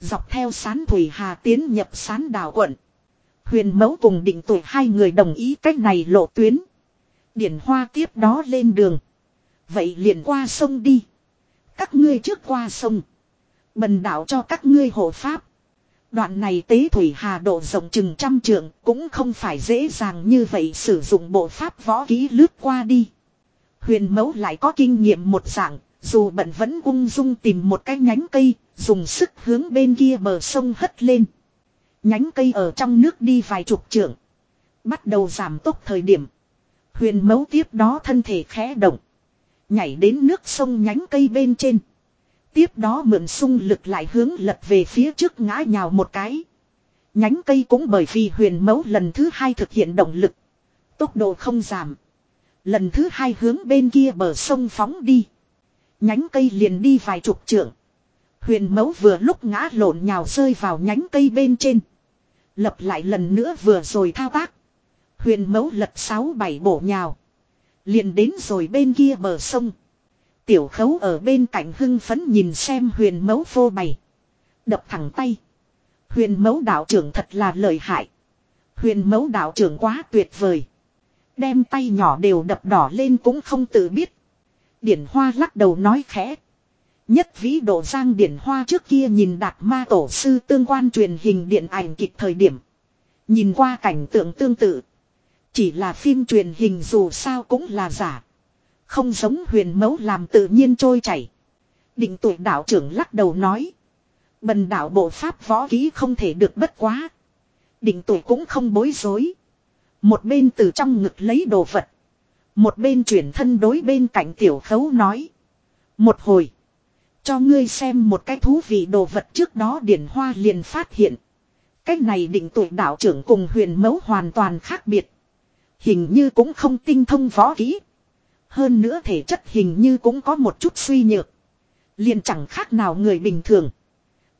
Dọc theo sán thủy hà tiến nhập sán đảo quận. Huyền mẫu cùng định tuổi hai người đồng ý cách này lộ tuyến. Điển hoa tiếp đó lên đường. Vậy liền qua sông đi. Các ngươi trước qua sông. Bần đảo cho các ngươi hộ pháp. Đoạn này tế thủy hà độ rộng chừng trăm trượng cũng không phải dễ dàng như vậy sử dụng bộ pháp võ ký lướt qua đi. Huyền mẫu lại có kinh nghiệm một dạng, dù bận vẫn ung dung tìm một cái nhánh cây, dùng sức hướng bên kia bờ sông hất lên. Nhánh cây ở trong nước đi vài chục trượng. Bắt đầu giảm tốc thời điểm. Huyền mẫu tiếp đó thân thể khẽ động. Nhảy đến nước sông nhánh cây bên trên. Tiếp đó mượn sung lực lại hướng lật về phía trước ngã nhào một cái. Nhánh cây cũng bởi vì huyền mẫu lần thứ hai thực hiện động lực. Tốc độ không giảm. Lần thứ hai hướng bên kia bờ sông phóng đi. Nhánh cây liền đi vài chục trượng. Huyền mẫu vừa lúc ngã lộn nhào rơi vào nhánh cây bên trên. Lập lại lần nữa vừa rồi thao tác. Huyền mẫu lật sáu bảy bổ nhào. Liền đến rồi bên kia bờ sông. Tiểu khấu ở bên cạnh hưng phấn nhìn xem huyền mẫu phô bày. Đập thẳng tay. Huyền mẫu đạo trưởng thật là lợi hại. Huyền mẫu đạo trưởng quá tuyệt vời. Đem tay nhỏ đều đập đỏ lên cũng không tự biết. Điển hoa lắc đầu nói khẽ. Nhất vĩ độ giang điển hoa trước kia nhìn đạt ma tổ sư tương quan truyền hình điện ảnh kịch thời điểm. Nhìn qua cảnh tượng tương tự. Chỉ là phim truyền hình dù sao cũng là giả. Không giống huyền mẫu làm tự nhiên trôi chảy. Định tuổi đạo trưởng lắc đầu nói. Bần đạo bộ pháp võ ký không thể được bất quá. Định tuổi cũng không bối rối. Một bên từ trong ngực lấy đồ vật. Một bên chuyển thân đối bên cạnh tiểu khấu nói. Một hồi. Cho ngươi xem một cái thú vị đồ vật trước đó điển hoa liền phát hiện. Cái này định tuổi đạo trưởng cùng huyền mẫu hoàn toàn khác biệt. Hình như cũng không tinh thông võ kỹ. Hơn nữa thể chất hình như cũng có một chút suy nhược. liền chẳng khác nào người bình thường.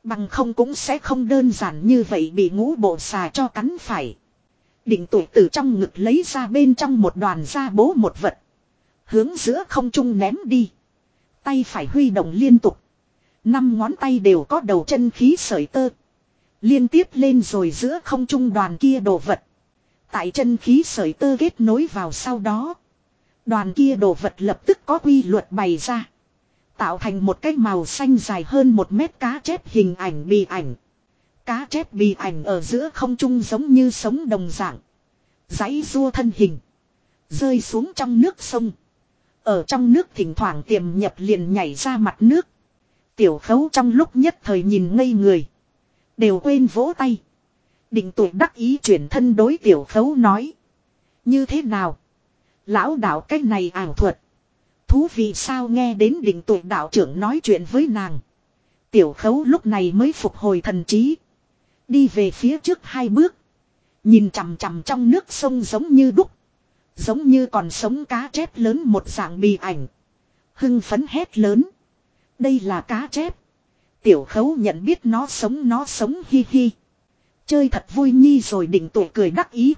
Bằng không cũng sẽ không đơn giản như vậy bị ngũ bộ xà cho cắn phải. Định tuổi từ trong ngực lấy ra bên trong một đoàn da bố một vật. Hướng giữa không trung ném đi. Tay phải huy động liên tục. Năm ngón tay đều có đầu chân khí sởi tơ. Liên tiếp lên rồi giữa không trung đoàn kia đồ vật. Tại chân khí sởi tơ kết nối vào sau đó. Đoàn kia đồ vật lập tức có quy luật bày ra. Tạo thành một cái màu xanh dài hơn một mét cá chép hình ảnh bì ảnh. Cá chép bì ảnh ở giữa không trung giống như sống đồng dạng. Giấy rua thân hình. Rơi xuống trong nước sông. Ở trong nước thỉnh thoảng tiềm nhập liền nhảy ra mặt nước. Tiểu khấu trong lúc nhất thời nhìn ngây người. Đều quên vỗ tay. Định tụ đắc ý chuyển thân đối tiểu khấu nói. Như thế nào? Lão đạo cái này ảo thuật. Thú vị sao nghe đến định tụ đạo trưởng nói chuyện với nàng. Tiểu khấu lúc này mới phục hồi thần trí. Đi về phía trước hai bước. Nhìn chằm chằm trong nước sông giống như đúc. Giống như còn sống cá chép lớn một dạng bì ảnh. Hưng phấn hét lớn. Đây là cá chép. Tiểu khấu nhận biết nó sống nó sống hi hi. Chơi thật vui nhi rồi định tuổi cười đắc ý.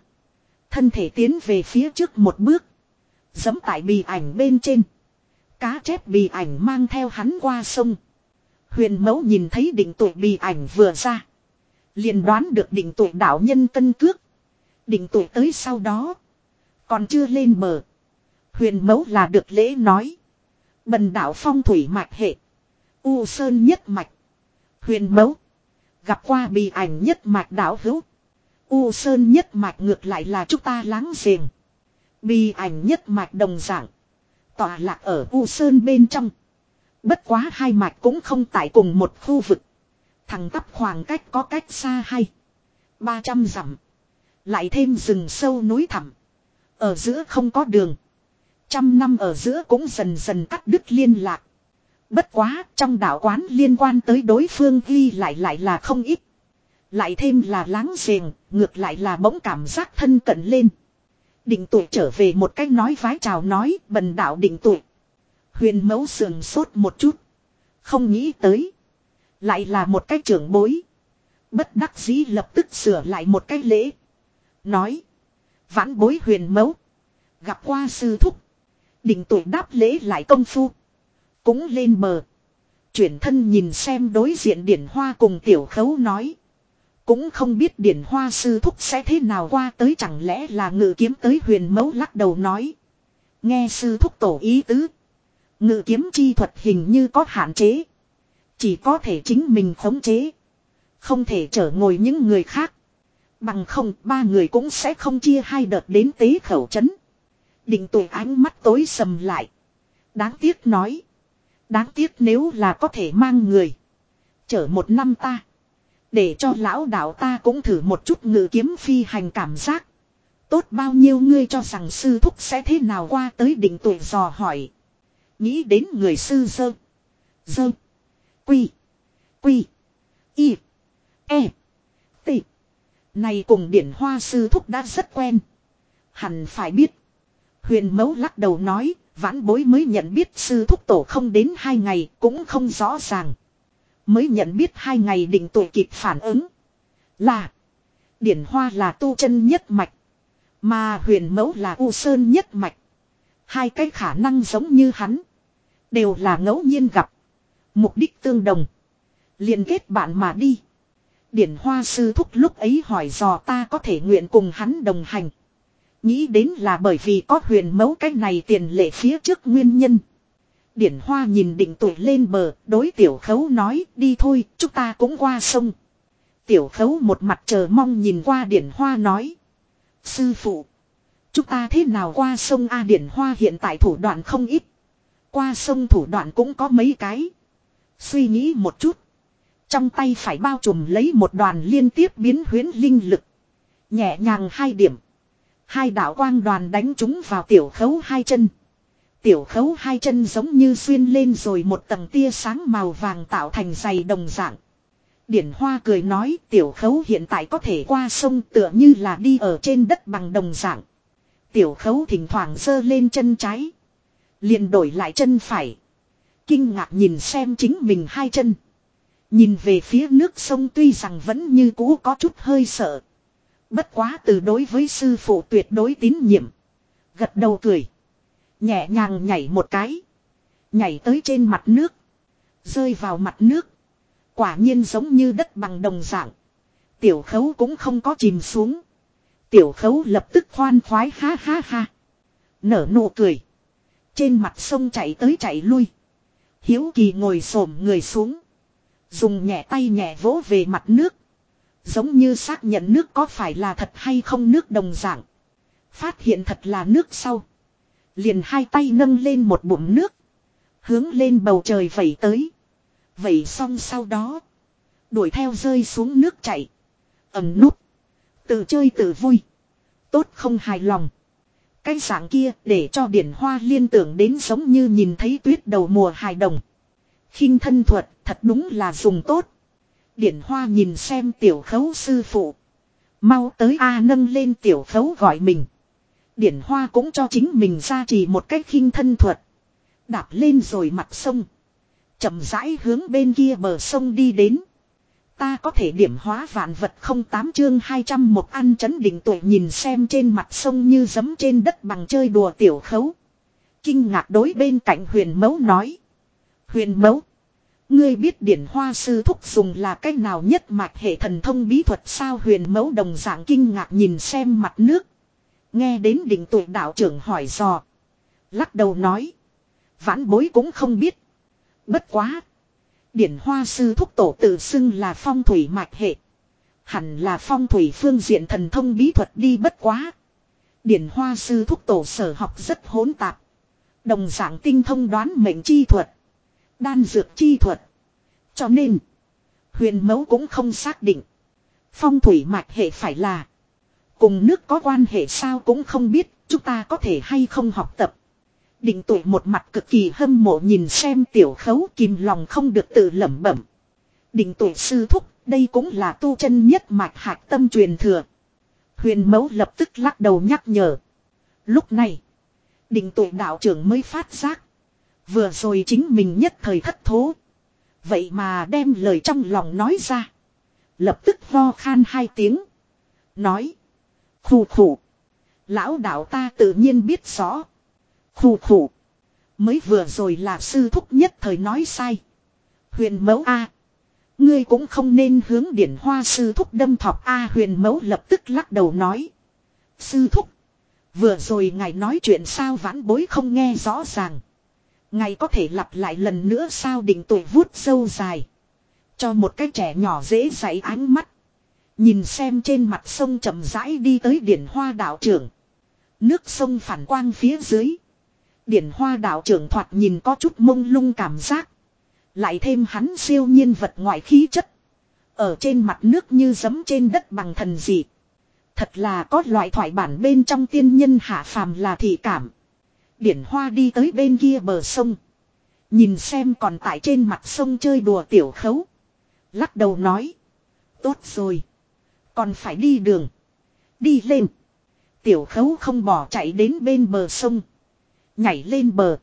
Thân thể tiến về phía trước một bước. Dấm tại bì ảnh bên trên. Cá chép bì ảnh mang theo hắn qua sông. Huyền mẫu nhìn thấy định tuổi bì ảnh vừa ra. liền đoán được định tuổi đạo nhân cân cước. Định tuổi tới sau đó. Còn chưa lên bờ. Huyền mẫu là được lễ nói. Bần đảo phong thủy mạch hệ. U sơn nhất mạch. Huyền mẫu. Gặp qua bì ảnh nhất mạch đảo hữu. U sơn nhất mạch ngược lại là chúng ta láng giềng. Bì ảnh nhất mạch đồng dạng. Tòa lạc ở U sơn bên trong. Bất quá hai mạch cũng không tại cùng một khu vực. Thằng tắp khoảng cách có cách xa hay. 300 dặm. Lại thêm rừng sâu núi thẳm. Ở giữa không có đường. Trăm năm ở giữa cũng dần dần cắt đứt liên lạc. Bất quá trong đạo quán liên quan tới đối phương ghi lại lại là không ít. Lại thêm là láng giềng, ngược lại là bỗng cảm giác thân cận lên. Định tuổi trở về một cách nói vái chào nói bần đạo định tuổi. Huyền mẫu sườn sốt một chút. Không nghĩ tới. Lại là một cách trưởng bối. Bất đắc dĩ lập tức sửa lại một cách lễ. Nói. Vãn bối huyền mẫu. Gặp qua sư thúc. Định tuổi đáp lễ lại công phu. Cũng lên bờ. Chuyển thân nhìn xem đối diện điển hoa cùng tiểu khấu nói. Cũng không biết điển hoa sư thúc sẽ thế nào qua tới chẳng lẽ là ngự kiếm tới huyền mẫu lắc đầu nói. Nghe sư thúc tổ ý tứ. Ngự kiếm chi thuật hình như có hạn chế. Chỉ có thể chính mình khống chế. Không thể trở ngồi những người khác. Bằng không, ba người cũng sẽ không chia hai đợt đến tế khẩu chấn. Định tuổi ánh mắt tối sầm lại. Đáng tiếc nói. Đáng tiếc nếu là có thể mang người. Chở một năm ta. Để cho lão đạo ta cũng thử một chút ngự kiếm phi hành cảm giác. Tốt bao nhiêu ngươi cho rằng sư thúc sẽ thế nào qua tới định tuổi dò hỏi. Nghĩ đến người sư dơ. Dơ. Quy. Quy. Y. E. Này cùng điển hoa sư thúc đã rất quen. Hẳn phải biết. Huyền mẫu lắc đầu nói, vãn bối mới nhận biết sư thúc tổ không đến hai ngày cũng không rõ ràng. Mới nhận biết hai ngày định tuổi kịp phản ứng. Là. Điển hoa là tu chân nhất mạch. Mà huyền mẫu là u sơn nhất mạch. Hai cái khả năng giống như hắn. Đều là ngẫu nhiên gặp. Mục đích tương đồng. liền kết bạn mà đi. Điển hoa sư thúc lúc ấy hỏi dò ta có thể nguyện cùng hắn đồng hành. Nghĩ đến là bởi vì có huyền mẫu cái này tiền lệ phía trước nguyên nhân. Điển hoa nhìn định tuổi lên bờ, đối tiểu khấu nói đi thôi, chúng ta cũng qua sông. Tiểu khấu một mặt chờ mong nhìn qua điển hoa nói. Sư phụ, chúng ta thế nào qua sông A điển hoa hiện tại thủ đoạn không ít. Qua sông thủ đoạn cũng có mấy cái. Suy nghĩ một chút. Trong tay phải bao trùm lấy một đoàn liên tiếp biến huyến linh lực. Nhẹ nhàng hai điểm. Hai đạo quang đoàn đánh chúng vào tiểu khấu hai chân. Tiểu khấu hai chân giống như xuyên lên rồi một tầng tia sáng màu vàng tạo thành dày đồng dạng. Điển Hoa cười nói, tiểu khấu hiện tại có thể qua sông tựa như là đi ở trên đất bằng đồng dạng. Tiểu khấu thỉnh thoảng giơ lên chân trái. Liền đổi lại chân phải. Kinh ngạc nhìn xem chính mình hai chân. Nhìn về phía nước sông tuy rằng vẫn như cũ có chút hơi sợ. Bất quá từ đối với sư phụ tuyệt đối tín nhiệm. Gật đầu cười. Nhẹ nhàng nhảy một cái. Nhảy tới trên mặt nước. Rơi vào mặt nước. Quả nhiên giống như đất bằng đồng dạng. Tiểu khấu cũng không có chìm xuống. Tiểu khấu lập tức khoan khoái ha ha ha. Nở nụ cười. Trên mặt sông chạy tới chạy lui. Hiếu kỳ ngồi xổm người xuống. Dùng nhẹ tay nhẹ vỗ về mặt nước. Giống như xác nhận nước có phải là thật hay không nước đồng dạng. Phát hiện thật là nước sau. Liền hai tay nâng lên một bụng nước. Hướng lên bầu trời vẩy tới. Vẩy xong sau đó. Đuổi theo rơi xuống nước chảy. Ẩm nút. Tự chơi tự vui. Tốt không hài lòng. Cái dạng kia để cho điển hoa liên tưởng đến giống như nhìn thấy tuyết đầu mùa hài đồng khinh thân thuật, thật đúng là dùng tốt. Điển hoa nhìn xem tiểu khấu sư phụ. Mau tới A nâng lên tiểu khấu gọi mình. Điển hoa cũng cho chính mình ra chỉ một cách khinh thân thuật. Đạp lên rồi mặt sông. chậm rãi hướng bên kia bờ sông đi đến. Ta có thể điểm hóa vạn vật không tám chương 200 một ăn chấn định tuổi nhìn xem trên mặt sông như giấm trên đất bằng chơi đùa tiểu khấu. Kinh ngạc đối bên cạnh huyền Mẫu nói. Huyền mẫu, Ngươi biết điển hoa sư thúc dùng là cách nào nhất mạch hệ thần thông bí thuật sao huyền mẫu đồng dạng kinh ngạc nhìn xem mặt nước. Nghe đến đỉnh tuổi đạo trưởng hỏi dò. Lắc đầu nói. Vãn bối cũng không biết. Bất quá. Điển hoa sư thúc tổ tự xưng là phong thủy mạch hệ. Hẳn là phong thủy phương diện thần thông bí thuật đi bất quá. Điển hoa sư thúc tổ sở học rất hỗn tạp. Đồng dạng tinh thông đoán mệnh chi thuật. Đan dược chi thuật. Cho nên. Huyền mẫu cũng không xác định. Phong thủy mạch hệ phải là. Cùng nước có quan hệ sao cũng không biết. Chúng ta có thể hay không học tập. Định tuổi một mặt cực kỳ hâm mộ nhìn xem tiểu khấu kìm lòng không được tự lẩm bẩm. Định tuổi sư thúc, đây cũng là tu chân nhất mạch hạc tâm truyền thừa. Huyền mẫu lập tức lắc đầu nhắc nhở. Lúc này, định tuổi đạo trưởng mới phát giác. Vừa rồi chính mình nhất thời thất thố. Vậy mà đem lời trong lòng nói ra. Lập tức ho khan hai tiếng. Nói. Khù khủ. Lão đạo ta tự nhiên biết rõ. Khù khủ. Mới vừa rồi là sư thúc nhất thời nói sai. Huyền mẫu A. Ngươi cũng không nên hướng điển hoa sư thúc đâm thọc A huyền mẫu lập tức lắc đầu nói. Sư thúc. Vừa rồi ngài nói chuyện sao vãn bối không nghe rõ ràng. Ngày có thể lặp lại lần nữa sao định tuổi vuốt sâu dài. Cho một cái trẻ nhỏ dễ dạy ánh mắt. Nhìn xem trên mặt sông chậm rãi đi tới điển hoa đạo trưởng. Nước sông phản quang phía dưới. Điển hoa đạo trưởng thoạt nhìn có chút mông lung cảm giác. Lại thêm hắn siêu nhiên vật ngoại khí chất. Ở trên mặt nước như giấm trên đất bằng thần dị. Thật là có loại thoại bản bên trong tiên nhân hạ phàm là thị cảm. Điển hoa đi tới bên kia bờ sông. Nhìn xem còn tại trên mặt sông chơi đùa tiểu khấu. Lắc đầu nói. Tốt rồi. Còn phải đi đường. Đi lên. Tiểu khấu không bỏ chạy đến bên bờ sông. Nhảy lên bờ.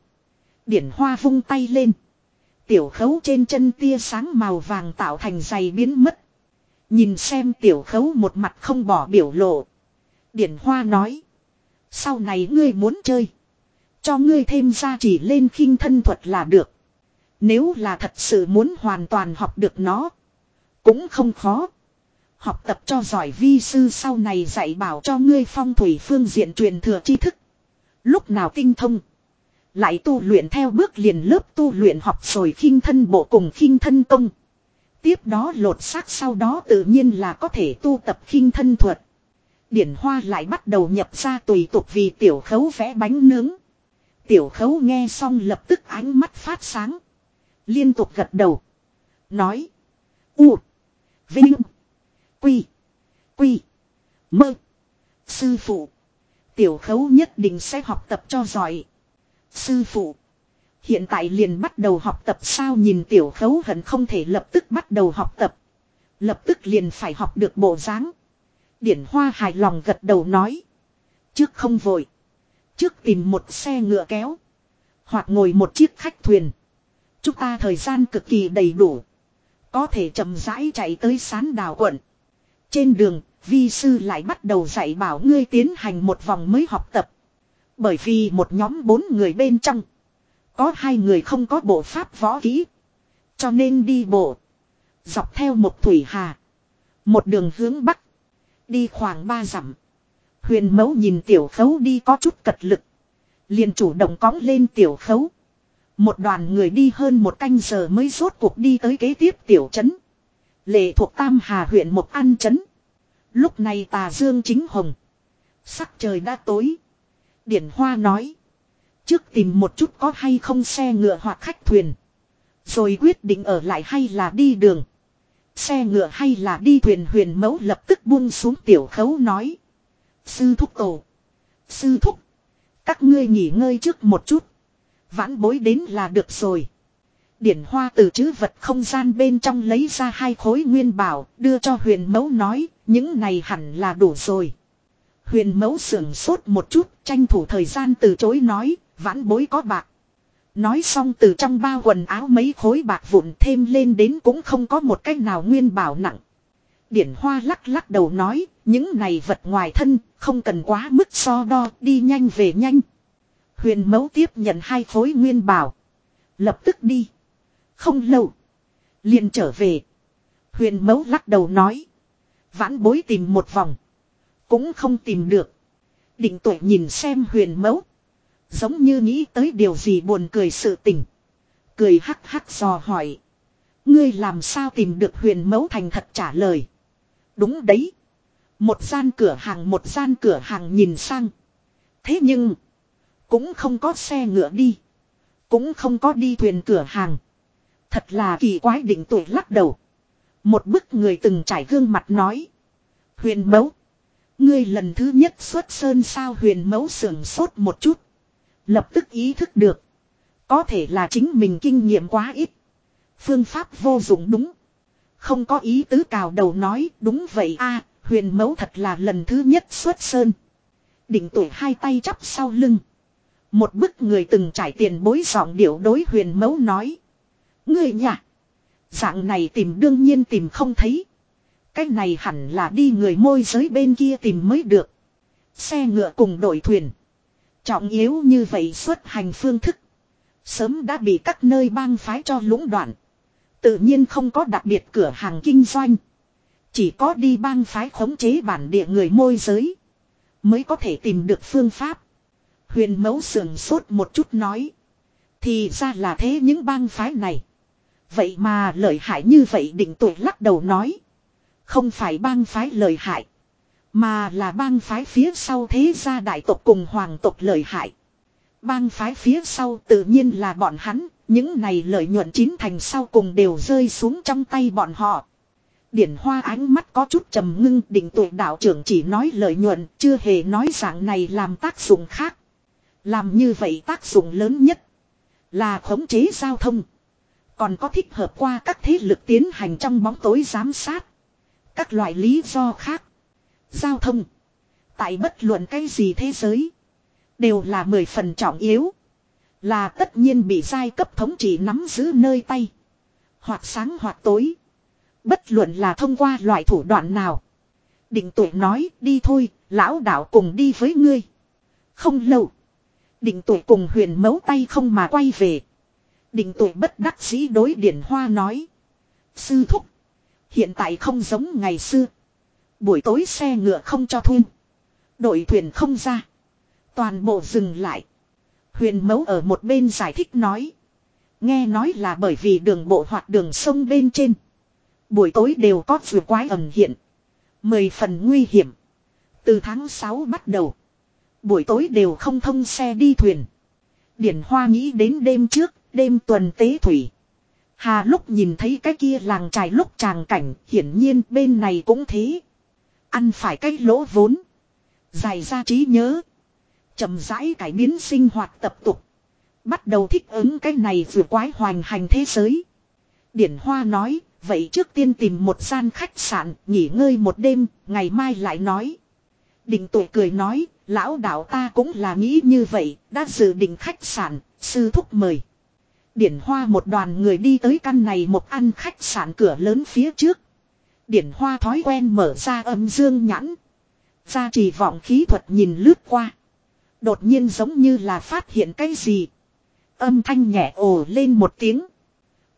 Điển hoa vung tay lên. Tiểu khấu trên chân tia sáng màu vàng tạo thành giày biến mất. Nhìn xem tiểu khấu một mặt không bỏ biểu lộ. Điển hoa nói. Sau này ngươi muốn chơi. Cho ngươi thêm ra chỉ lên khinh thân thuật là được. Nếu là thật sự muốn hoàn toàn học được nó. Cũng không khó. Học tập cho giỏi vi sư sau này dạy bảo cho ngươi phong thủy phương diện truyền thừa tri thức. Lúc nào tinh thông. Lại tu luyện theo bước liền lớp tu luyện học rồi khinh thân bộ cùng khinh thân công. Tiếp đó lột xác sau đó tự nhiên là có thể tu tập khinh thân thuật. Điển hoa lại bắt đầu nhập ra tùy tục vì tiểu khấu vẽ bánh nướng. Tiểu khấu nghe xong lập tức ánh mắt phát sáng. Liên tục gật đầu. Nói. U. Vinh. Quy. Quy. Mơ. Sư phụ. Tiểu khấu nhất định sẽ học tập cho giỏi. Sư phụ. Hiện tại liền bắt đầu học tập sao nhìn tiểu khấu hận không thể lập tức bắt đầu học tập. Lập tức liền phải học được bộ dáng. Điển hoa hài lòng gật đầu nói. Trước không vội. Trước tìm một xe ngựa kéo. Hoặc ngồi một chiếc khách thuyền. Chúng ta thời gian cực kỳ đầy đủ. Có thể chậm rãi chạy tới sán đào quận. Trên đường, vi sư lại bắt đầu dạy bảo ngươi tiến hành một vòng mới học tập. Bởi vì một nhóm bốn người bên trong. Có hai người không có bộ pháp võ kỹ. Cho nên đi bộ. Dọc theo một thủy hà. Một đường hướng bắc. Đi khoảng ba dặm. Huyền mẫu nhìn tiểu khấu đi có chút cật lực. Liền chủ động cõng lên tiểu khấu. Một đoàn người đi hơn một canh giờ mới rốt cuộc đi tới kế tiếp tiểu trấn. Lệ thuộc Tam Hà huyện một an trấn. Lúc này tà dương chính hồng. Sắc trời đã tối. Điển Hoa nói. Trước tìm một chút có hay không xe ngựa hoặc khách thuyền. Rồi quyết định ở lại hay là đi đường. Xe ngựa hay là đi thuyền huyền mẫu lập tức buông xuống tiểu khấu nói. Sư thúc tổ. Sư thúc. Các ngươi nghỉ ngơi trước một chút. Vãn bối đến là được rồi. Điển hoa từ chữ vật không gian bên trong lấy ra hai khối nguyên bảo, đưa cho huyền mẫu nói, những này hẳn là đủ rồi. Huyền mẫu sưởng sốt một chút, tranh thủ thời gian từ chối nói, vãn bối có bạc. Nói xong từ trong ba quần áo mấy khối bạc vụn thêm lên đến cũng không có một cách nào nguyên bảo nặng. Điển hoa lắc lắc đầu nói, những này vật ngoài thân, không cần quá mức so đo, đi nhanh về nhanh. Huyền mẫu tiếp nhận hai khối nguyên bảo. Lập tức đi. Không lâu. liền trở về. Huyền mẫu lắc đầu nói. Vãn bối tìm một vòng. Cũng không tìm được. Định tuệ nhìn xem huyền mẫu. Giống như nghĩ tới điều gì buồn cười sự tình. Cười hắc hắc dò hỏi. Ngươi làm sao tìm được huyền mẫu thành thật trả lời. Đúng đấy. Một gian cửa hàng, một gian cửa hàng nhìn sang. Thế nhưng. Cũng không có xe ngựa đi. Cũng không có đi thuyền cửa hàng. Thật là kỳ quái định tuổi lắc đầu. Một bức người từng trải gương mặt nói. Huyền mẫu. Ngươi lần thứ nhất xuất sơn sao huyền mẫu sườn sốt một chút. Lập tức ý thức được. Có thể là chính mình kinh nghiệm quá ít. Phương pháp vô dụng đúng. Không có ý tứ cào đầu nói, đúng vậy a, huyền mẫu thật là lần thứ nhất xuất sơn. Định tuổi hai tay chắp sau lưng. Một bức người từng trải tiền bối giọng điệu đối huyền mẫu nói. Người nhà. Dạng này tìm đương nhiên tìm không thấy. Cái này hẳn là đi người môi giới bên kia tìm mới được. Xe ngựa cùng đội thuyền. Trọng yếu như vậy xuất hành phương thức. Sớm đã bị các nơi bang phái cho lũng đoạn. Tự nhiên không có đặc biệt cửa hàng kinh doanh. Chỉ có đi bang phái khống chế bản địa người môi giới. Mới có thể tìm được phương pháp. Huyền mẫu sườn sốt một chút nói. Thì ra là thế những bang phái này. Vậy mà lợi hại như vậy định tuổi lắc đầu nói. Không phải bang phái lợi hại. Mà là bang phái phía sau thế gia đại tộc cùng hoàng tộc lợi hại. Bang phái phía sau tự nhiên là bọn hắn, những này lợi nhuận chín thành sau cùng đều rơi xuống trong tay bọn họ. Điển hoa ánh mắt có chút trầm ngưng định tụ đạo trưởng chỉ nói lợi nhuận, chưa hề nói dạng này làm tác dụng khác. Làm như vậy tác dụng lớn nhất là khống chế giao thông. Còn có thích hợp qua các thế lực tiến hành trong bóng tối giám sát. Các loại lý do khác. Giao thông. Tại bất luận cái gì thế giới. Đều là mười phần trọng yếu. Là tất nhiên bị giai cấp thống trị nắm giữ nơi tay. Hoặc sáng hoặc tối. Bất luận là thông qua loại thủ đoạn nào. Định tuệ nói đi thôi, lão đạo cùng đi với ngươi. Không lâu. Định tuệ cùng huyền mấu tay không mà quay về. Định tuệ bất đắc dĩ đối điển hoa nói. Sư thúc. Hiện tại không giống ngày xưa. Buổi tối xe ngựa không cho thu. Đội thuyền không ra. Toàn bộ dừng lại. Huyền mẫu ở một bên giải thích nói. Nghe nói là bởi vì đường bộ hoặc đường sông bên trên. Buổi tối đều có vừa quái ẩn hiện. Mười phần nguy hiểm. Từ tháng 6 bắt đầu. Buổi tối đều không thông xe đi thuyền. Điển Hoa nghĩ đến đêm trước, đêm tuần tế thủy. Hà lúc nhìn thấy cái kia làng trài lúc tràng cảnh, hiển nhiên bên này cũng thế. Ăn phải cái lỗ vốn. Dài ra trí nhớ chậm rãi cải biến sinh hoạt tập tục. Bắt đầu thích ứng cái này vừa quái hoành hành thế giới. Điển Hoa nói, vậy trước tiên tìm một gian khách sạn, nghỉ ngơi một đêm, ngày mai lại nói. Đình tuổi cười nói, lão đạo ta cũng là nghĩ như vậy, đã dự định khách sạn, Sư thúc mời. Điển hoa một đoàn người đi tới căn này một ăn khách sạn cửa lớn phía trước. Điển hoa thói quen mở ra âm dương nhãn. Ra trì vọng khí thuật nhìn lướt qua. Đột nhiên giống như là phát hiện cái gì. Âm thanh nhẹ ồ lên một tiếng.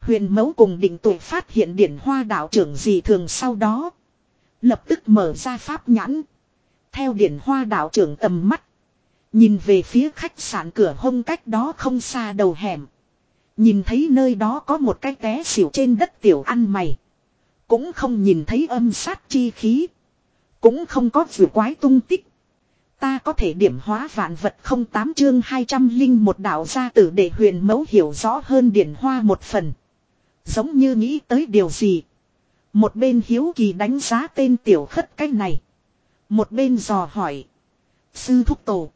Huyền mẫu cùng định tuổi phát hiện điển hoa đạo trưởng gì thường sau đó. Lập tức mở ra pháp nhãn. Theo điển hoa đạo trưởng tầm mắt. Nhìn về phía khách sạn cửa hông cách đó không xa đầu hẻm. Nhìn thấy nơi đó có một cái té xỉu trên đất tiểu ăn mày. Cũng không nhìn thấy âm sát chi khí. Cũng không có vừa quái tung tích. Ta có thể điểm hóa vạn vật không tám chương 200 linh một đạo gia tử để huyền mẫu hiểu rõ hơn điển hoa một phần. Giống như nghĩ tới điều gì. Một bên hiếu kỳ đánh giá tên tiểu khất cách này. Một bên dò hỏi. Sư thúc tổ.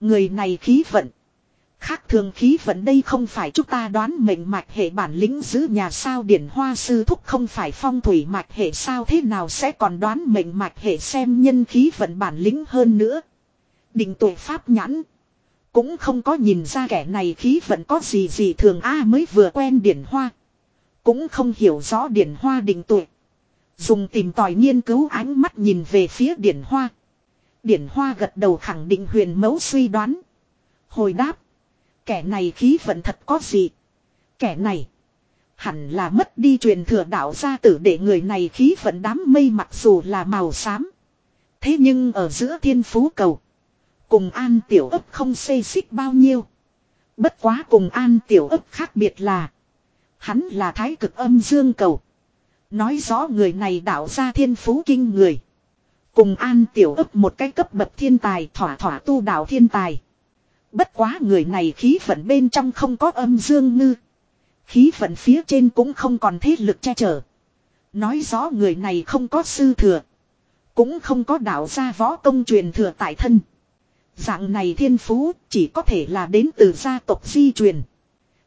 Người này khí vận. Khác thường khí vận đây không phải chúng ta đoán mệnh mạch hệ bản lĩnh giữ nhà sao điển hoa sư thúc không phải phong thủy mạch hệ sao thế nào sẽ còn đoán mệnh mạch hệ xem nhân khí vận bản lĩnh hơn nữa. Định tội pháp nhãn. Cũng không có nhìn ra kẻ này khí vận có gì gì thường a mới vừa quen điển hoa. Cũng không hiểu rõ điển hoa định tội. Dùng tìm tòi nghiên cứu ánh mắt nhìn về phía điển hoa. Điển hoa gật đầu khẳng định huyền mẫu suy đoán. Hồi đáp. Kẻ này khí vận thật có gì. Kẻ này. Hẳn là mất đi truyền thừa đạo gia tử để người này khí vận đám mây mặc dù là màu xám. Thế nhưng ở giữa thiên phú cầu. Cùng an tiểu ấp không xây xích bao nhiêu. Bất quá cùng an tiểu ấp khác biệt là. Hắn là thái cực âm dương cầu. Nói rõ người này đạo ra thiên phú kinh người. Cùng an tiểu ấp một cái cấp bậc thiên tài thỏa thỏa tu đạo thiên tài. Bất quá người này khí vận bên trong không có âm dương ngư. Khí vận phía trên cũng không còn thế lực che chở. Nói rõ người này không có sư thừa. Cũng không có đạo gia võ công truyền thừa tại thân. Dạng này thiên phú chỉ có thể là đến từ gia tộc di truyền.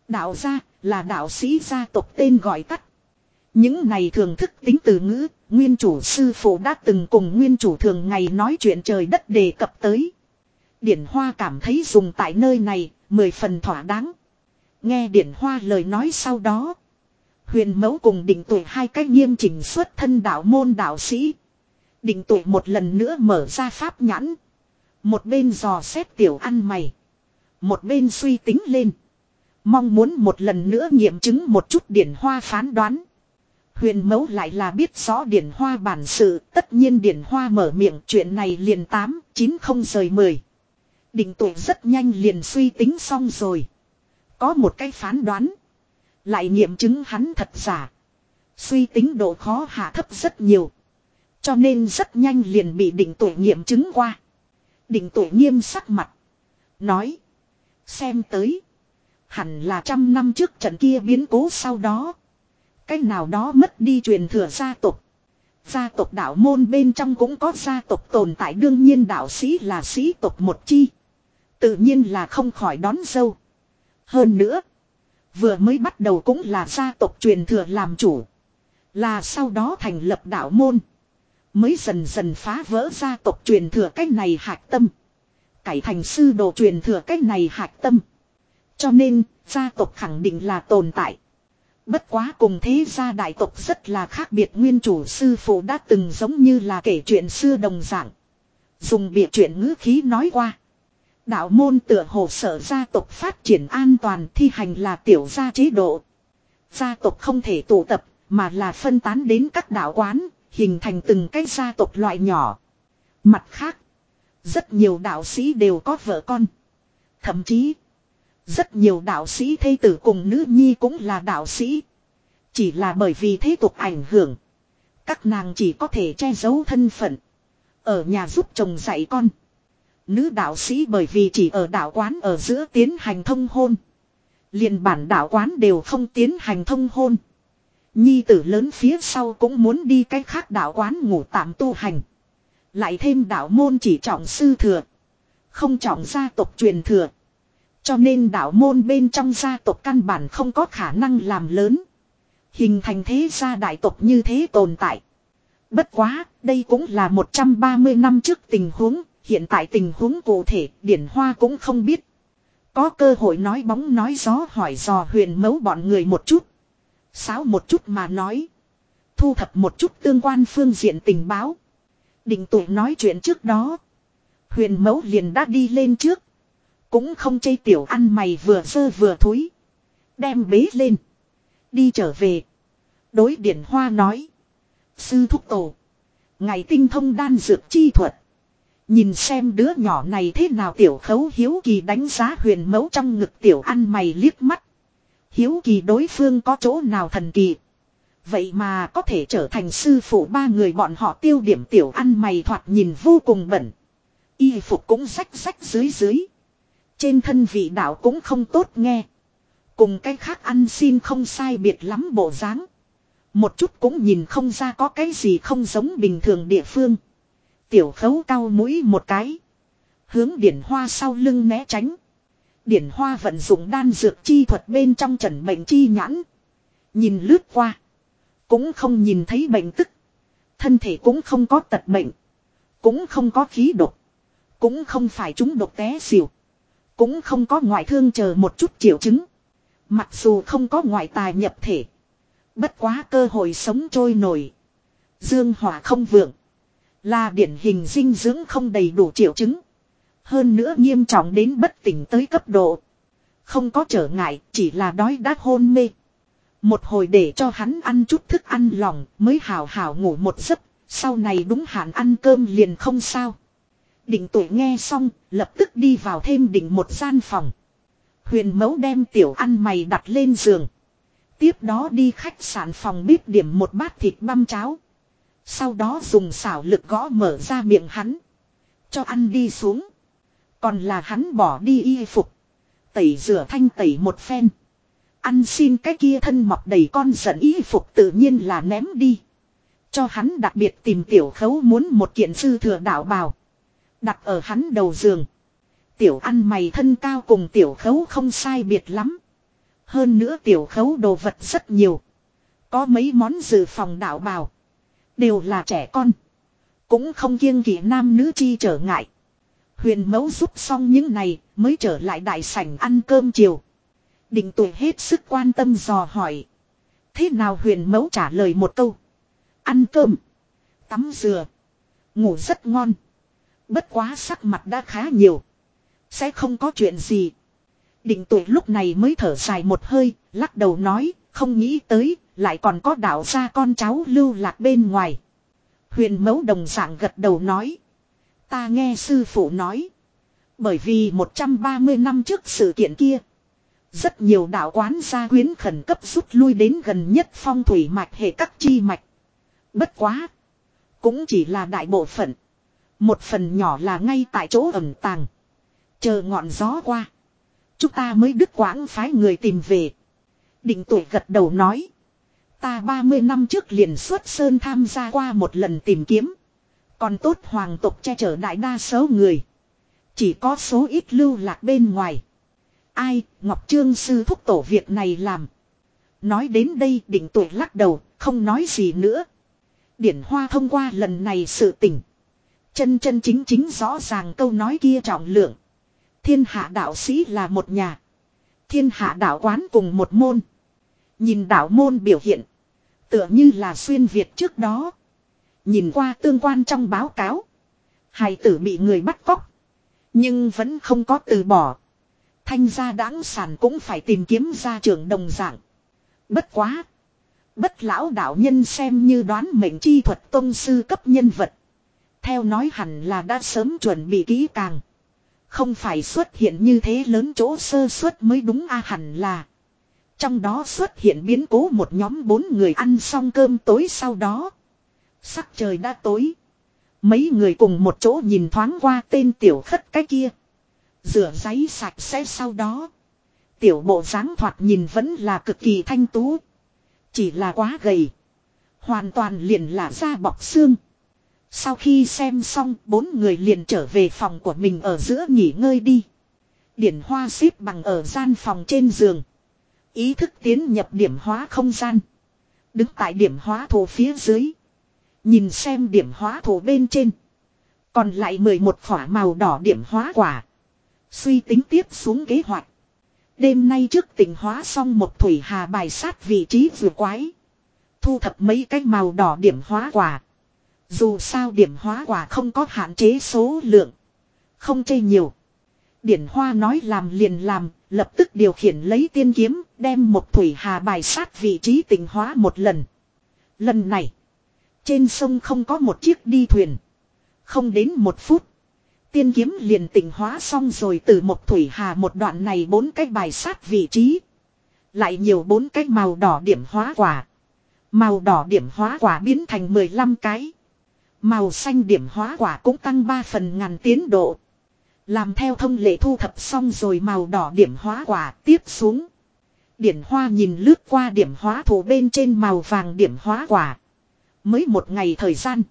Đạo gia là đạo sĩ gia tộc tên gọi tắt. Những này thường thức tính từ ngữ, nguyên chủ sư phụ đã từng cùng nguyên chủ thường ngày nói chuyện trời đất đề cập tới. Điển Hoa cảm thấy dùng tại nơi này, mười phần thỏa đáng. Nghe Điển Hoa lời nói sau đó. Huyền mẫu cùng định tuổi hai cách nghiêm chỉnh xuất thân đạo môn đạo sĩ. Định tuổi một lần nữa mở ra pháp nhãn. Một bên dò xét tiểu ăn mày. Một bên suy tính lên. Mong muốn một lần nữa nghiệm chứng một chút điển hoa phán đoán. Huyền mẫu lại là biết rõ điển hoa bản sự, tất nhiên điển hoa mở miệng chuyện này liền 8, 9 không rời 10. Định tuổi rất nhanh liền suy tính xong rồi. Có một cái phán đoán. Lại nghiệm chứng hắn thật giả. Suy tính độ khó hạ thấp rất nhiều. Cho nên rất nhanh liền bị định tuổi nghiệm chứng qua. Định tuổi nghiêm sắc mặt. Nói. Xem tới. Hẳn là trăm năm trước trận kia biến cố sau đó. Cái nào đó mất đi truyền thừa gia tộc. Gia tộc đạo môn bên trong cũng có gia tộc tồn tại đương nhiên đạo sĩ là sĩ tộc một chi. Tự nhiên là không khỏi đón dâu. Hơn nữa. Vừa mới bắt đầu cũng là gia tộc truyền thừa làm chủ. Là sau đó thành lập đạo môn. Mới dần dần phá vỡ gia tộc truyền thừa cách này hạc tâm. Cải thành sư đồ truyền thừa cách này hạc tâm. Cho nên, gia tộc khẳng định là tồn tại. Bất quá cùng thế gia đại tộc rất là khác biệt nguyên chủ sư phụ đã từng giống như là kể chuyện xưa đồng dạng. Dùng bịa chuyện ngữ khí nói qua. Đạo môn tựa hồ sở gia tộc phát triển an toàn thi hành là tiểu gia chế độ. Gia tộc không thể tụ tập mà là phân tán đến các đạo quán, hình thành từng cái gia tộc loại nhỏ. Mặt khác, rất nhiều đạo sĩ đều có vợ con. Thậm chí, rất nhiều đạo sĩ thây tử cùng nữ nhi cũng là đạo sĩ. Chỉ là bởi vì thế tục ảnh hưởng. Các nàng chỉ có thể che giấu thân phận. Ở nhà giúp chồng dạy con. Nữ đạo sĩ bởi vì chỉ ở đạo quán ở giữa tiến hành thông hôn. liền bản đạo quán đều không tiến hành thông hôn. Nhi tử lớn phía sau cũng muốn đi cách khác đạo quán ngủ tạm tu hành. Lại thêm đạo môn chỉ trọng sư thừa. Không trọng gia tộc truyền thừa. Cho nên đạo môn bên trong gia tộc căn bản không có khả năng làm lớn. Hình thành thế gia đại tộc như thế tồn tại. Bất quá, đây cũng là 130 năm trước tình huống, hiện tại tình huống cụ thể, Điển Hoa cũng không biết. Có cơ hội nói bóng nói gió hỏi dò huyền mấu bọn người một chút. Sáo một chút mà nói. Thu thập một chút tương quan phương diện tình báo. Định tụ nói chuyện trước đó. Huyền mấu liền đã đi lên trước. Cũng không chây tiểu ăn mày vừa sơ vừa thúi. Đem bế lên. Đi trở về. Đối điển hoa nói. Sư thúc tổ. Ngày tinh thông đan dược chi thuật. Nhìn xem đứa nhỏ này thế nào tiểu khấu hiếu kỳ đánh giá huyền mẫu trong ngực tiểu ăn mày liếc mắt. Hiếu kỳ đối phương có chỗ nào thần kỳ. Vậy mà có thể trở thành sư phụ ba người bọn họ tiêu điểm tiểu ăn mày thoạt nhìn vô cùng bẩn. Y phục cũng rách rách dưới dưới. Trên thân vị đạo cũng không tốt nghe. Cùng cái khác ăn xin không sai biệt lắm bộ dáng. Một chút cũng nhìn không ra có cái gì không giống bình thường địa phương. Tiểu khấu cao mũi một cái. Hướng điển hoa sau lưng né tránh. Điển hoa vận dụng đan dược chi thuật bên trong trần bệnh chi nhãn. Nhìn lướt qua. Cũng không nhìn thấy bệnh tức. Thân thể cũng không có tật bệnh. Cũng không có khí độc. Cũng không phải chúng độc té xỉu. Cũng không có ngoại thương chờ một chút triệu chứng. Mặc dù không có ngoại tài nhập thể. Bất quá cơ hội sống trôi nổi. Dương hỏa không vượng. Là điển hình dinh dưỡng không đầy đủ triệu chứng. Hơn nữa nghiêm trọng đến bất tỉnh tới cấp độ. Không có trở ngại, chỉ là đói đát hôn mê. Một hồi để cho hắn ăn chút thức ăn lòng mới hào hào ngủ một giấc, sau này đúng hạn ăn cơm liền không sao. Định tuổi nghe xong, lập tức đi vào thêm đỉnh một gian phòng. Huyền mẫu đem tiểu ăn mày đặt lên giường. Tiếp đó đi khách sạn phòng bếp điểm một bát thịt băm cháo. Sau đó dùng xảo lực gõ mở ra miệng hắn. Cho ăn đi xuống. Còn là hắn bỏ đi y phục. Tẩy rửa thanh tẩy một phen. Ăn xin cái kia thân mọc đầy con giận y phục tự nhiên là ném đi. Cho hắn đặc biệt tìm tiểu khấu muốn một kiện sư thừa đạo bào. Đặt ở hắn đầu giường. Tiểu ăn mày thân cao cùng tiểu khấu không sai biệt lắm. Hơn nữa tiểu khấu đồ vật rất nhiều. Có mấy món dự phòng đạo bào. Đều là trẻ con. Cũng không kiêng kỵ nam nữ chi trở ngại. Huyền mẫu giúp xong những này mới trở lại đại sảnh ăn cơm chiều. Định tuổi hết sức quan tâm dò hỏi. Thế nào huyền mẫu trả lời một câu. Ăn cơm. Tắm dừa. Ngủ rất ngon. Bất quá sắc mặt đã khá nhiều. Sẽ không có chuyện gì. Định tuổi lúc này mới thở dài một hơi, lắc đầu nói, không nghĩ tới, lại còn có đạo gia con cháu lưu lạc bên ngoài. Huyền mẫu đồng dạng gật đầu nói. Ta nghe sư phụ nói. Bởi vì 130 năm trước sự kiện kia. Rất nhiều đạo quán gia quyến khẩn cấp rút lui đến gần nhất phong thủy mạch hệ các chi mạch. Bất quá. Cũng chỉ là đại bộ phận. Một phần nhỏ là ngay tại chỗ ẩm tàng. Chờ ngọn gió qua. Chúng ta mới đứt quãng phái người tìm về. Định tuổi gật đầu nói. Ta 30 năm trước liền xuất sơn tham gia qua một lần tìm kiếm. Còn tốt hoàng tộc che chở đại đa số người. Chỉ có số ít lưu lạc bên ngoài. Ai, Ngọc Trương sư thúc tổ việc này làm. Nói đến đây định tuổi lắc đầu, không nói gì nữa. Điển Hoa thông qua lần này sự tỉnh. Chân chân chính chính rõ ràng câu nói kia trọng lượng. Thiên hạ đạo sĩ là một nhà. Thiên hạ đạo quán cùng một môn. Nhìn đạo môn biểu hiện. Tựa như là xuyên Việt trước đó. Nhìn qua tương quan trong báo cáo. Hài tử bị người bắt cóc. Nhưng vẫn không có từ bỏ. Thanh gia đáng sản cũng phải tìm kiếm ra trường đồng dạng. Bất quá. Bất lão đạo nhân xem như đoán mệnh chi thuật tôn sư cấp nhân vật. Theo nói hẳn là đã sớm chuẩn bị kỹ càng. Không phải xuất hiện như thế lớn chỗ sơ suất mới đúng a à hẳn là. Trong đó xuất hiện biến cố một nhóm bốn người ăn xong cơm tối sau đó. Sắc trời đã tối. Mấy người cùng một chỗ nhìn thoáng qua tên tiểu khất cái kia. Rửa giấy sạch sẽ sau đó. Tiểu bộ dáng thoạt nhìn vẫn là cực kỳ thanh tú. Chỉ là quá gầy. Hoàn toàn liền là da bọc xương. Sau khi xem xong, bốn người liền trở về phòng của mình ở giữa nghỉ ngơi đi. Điển hoa xếp bằng ở gian phòng trên giường. Ý thức tiến nhập điểm hóa không gian. Đứng tại điểm hóa thổ phía dưới. Nhìn xem điểm hóa thổ bên trên. Còn lại 11 khỏa màu đỏ điểm hóa quả. Suy tính tiếp xuống kế hoạch. Đêm nay trước tỉnh hóa xong một thủy hà bài sát vị trí vừa quái. Thu thập mấy cái màu đỏ điểm hóa quả. Dù sao điểm hóa quả không có hạn chế số lượng. Không chê nhiều. Điển Hoa nói làm liền làm, lập tức điều khiển lấy tiên kiếm, đem một thủy hà bài sát vị trí tình hóa một lần. Lần này, trên sông không có một chiếc đi thuyền. Không đến một phút. Tiên kiếm liền tình hóa xong rồi từ một thủy hà một đoạn này bốn cái bài sát vị trí. Lại nhiều bốn cái màu đỏ điểm hóa quả. Màu đỏ điểm hóa quả biến thành 15 cái. Màu xanh điểm hóa quả cũng tăng 3 phần ngàn tiến độ. Làm theo thông lệ thu thập xong rồi màu đỏ điểm hóa quả tiếp xuống. Điển hoa nhìn lướt qua điểm hóa thủ bên trên màu vàng điểm hóa quả. Mới một ngày thời gian.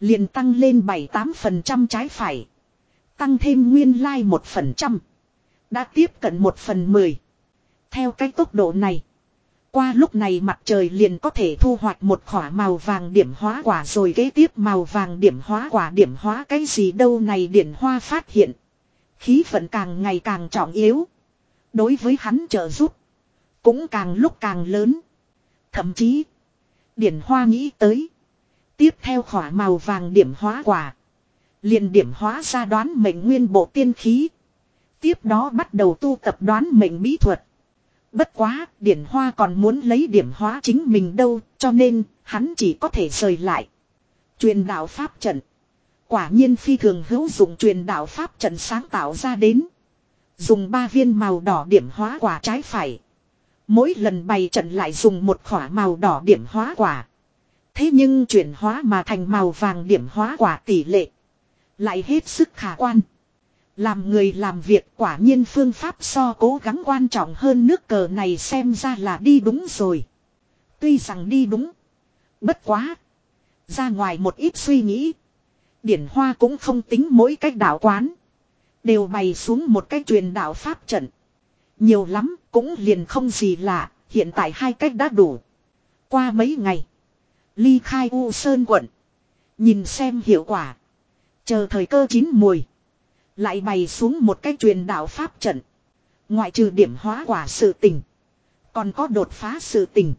Liền tăng lên 7-8% trái phải. Tăng thêm nguyên lai like 1%. Đã tiếp cận 1 phần 10. Theo cái tốc độ này. Qua lúc này mặt trời liền có thể thu hoạch một khỏa màu vàng điểm hóa quả rồi kế tiếp màu vàng điểm hóa quả điểm hóa cái gì đâu này điển hoa phát hiện. Khí vận càng ngày càng trọng yếu. Đối với hắn trợ giúp. Cũng càng lúc càng lớn. Thậm chí. Điển hoa nghĩ tới. Tiếp theo khỏa màu vàng điểm hóa quả. liền điểm hóa ra đoán mệnh nguyên bộ tiên khí. Tiếp đó bắt đầu tu tập đoán mệnh bí thuật. Bất quá, điển hoa còn muốn lấy điểm hóa chính mình đâu, cho nên, hắn chỉ có thể rời lại. Truyền đạo Pháp trận. Quả nhiên phi thường hữu dụng truyền đạo Pháp trận sáng tạo ra đến. Dùng ba viên màu đỏ điểm hóa quả trái phải. Mỗi lần bày trận lại dùng một khỏa màu đỏ điểm hóa quả. Thế nhưng chuyển hóa mà thành màu vàng điểm hóa quả tỷ lệ. Lại hết sức khả quan. Làm người làm việc quả nhiên phương pháp so cố gắng quan trọng hơn nước cờ này xem ra là đi đúng rồi. Tuy rằng đi đúng. Bất quá. Ra ngoài một ít suy nghĩ. Điển Hoa cũng không tính mỗi cách đạo quán. Đều bày xuống một cái truyền đạo pháp trận. Nhiều lắm cũng liền không gì lạ. Hiện tại hai cách đã đủ. Qua mấy ngày. Ly khai U Sơn quận. Nhìn xem hiệu quả. Chờ thời cơ chín mùi. Lại bày xuống một cái truyền đạo pháp trận. Ngoại trừ điểm hóa quả sự tình. Còn có đột phá sự tình.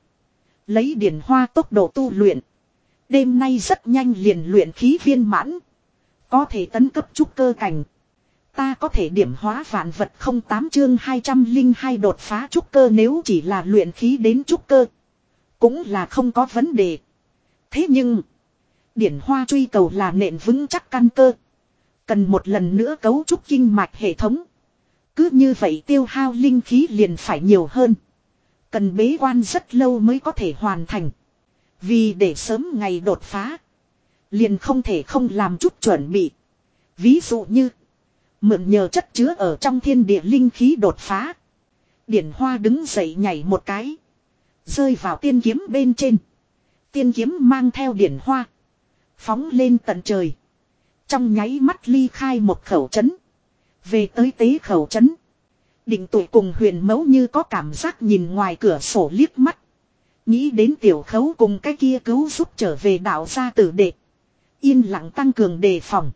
Lấy điển hoa tốc độ tu luyện. Đêm nay rất nhanh liền luyện khí viên mãn. Có thể tấn cấp trúc cơ cảnh. Ta có thể điểm hóa vạn vật không tám chương 202 đột phá trúc cơ nếu chỉ là luyện khí đến trúc cơ. Cũng là không có vấn đề. Thế nhưng. Điển hoa truy cầu là nện vững chắc căn cơ. Cần một lần nữa cấu trúc kinh mạch hệ thống. Cứ như vậy tiêu hao linh khí liền phải nhiều hơn. Cần bế quan rất lâu mới có thể hoàn thành. Vì để sớm ngày đột phá. Liền không thể không làm chút chuẩn bị. Ví dụ như. Mượn nhờ chất chứa ở trong thiên địa linh khí đột phá. Điển hoa đứng dậy nhảy một cái. Rơi vào tiên kiếm bên trên. Tiên kiếm mang theo điển hoa. Phóng lên tận trời. Trong nháy mắt ly khai một khẩu chấn. Về tới tế khẩu chấn. Định tuổi cùng huyền mẫu như có cảm giác nhìn ngoài cửa sổ liếc mắt. Nghĩ đến tiểu khấu cùng cái kia cứu giúp trở về đạo gia tử đệ. Yên lặng tăng cường đề phòng.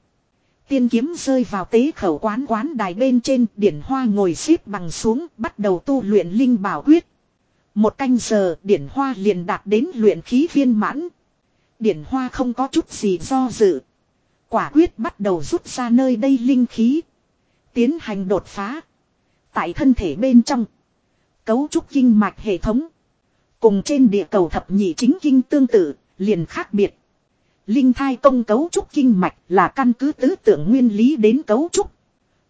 Tiên kiếm rơi vào tế khẩu quán quán đài bên trên, điển hoa ngồi xếp bằng xuống, bắt đầu tu luyện linh bảo quyết. Một canh giờ, điển hoa liền đạt đến luyện khí viên mãn. Điển hoa không có chút gì do dự. Quả quyết bắt đầu rút ra nơi đây linh khí. Tiến hành đột phá. Tại thân thể bên trong. Cấu trúc kinh mạch hệ thống. Cùng trên địa cầu thập nhị chính kinh tương tự, liền khác biệt. Linh thai công cấu trúc kinh mạch là căn cứ tứ tượng nguyên lý đến cấu trúc.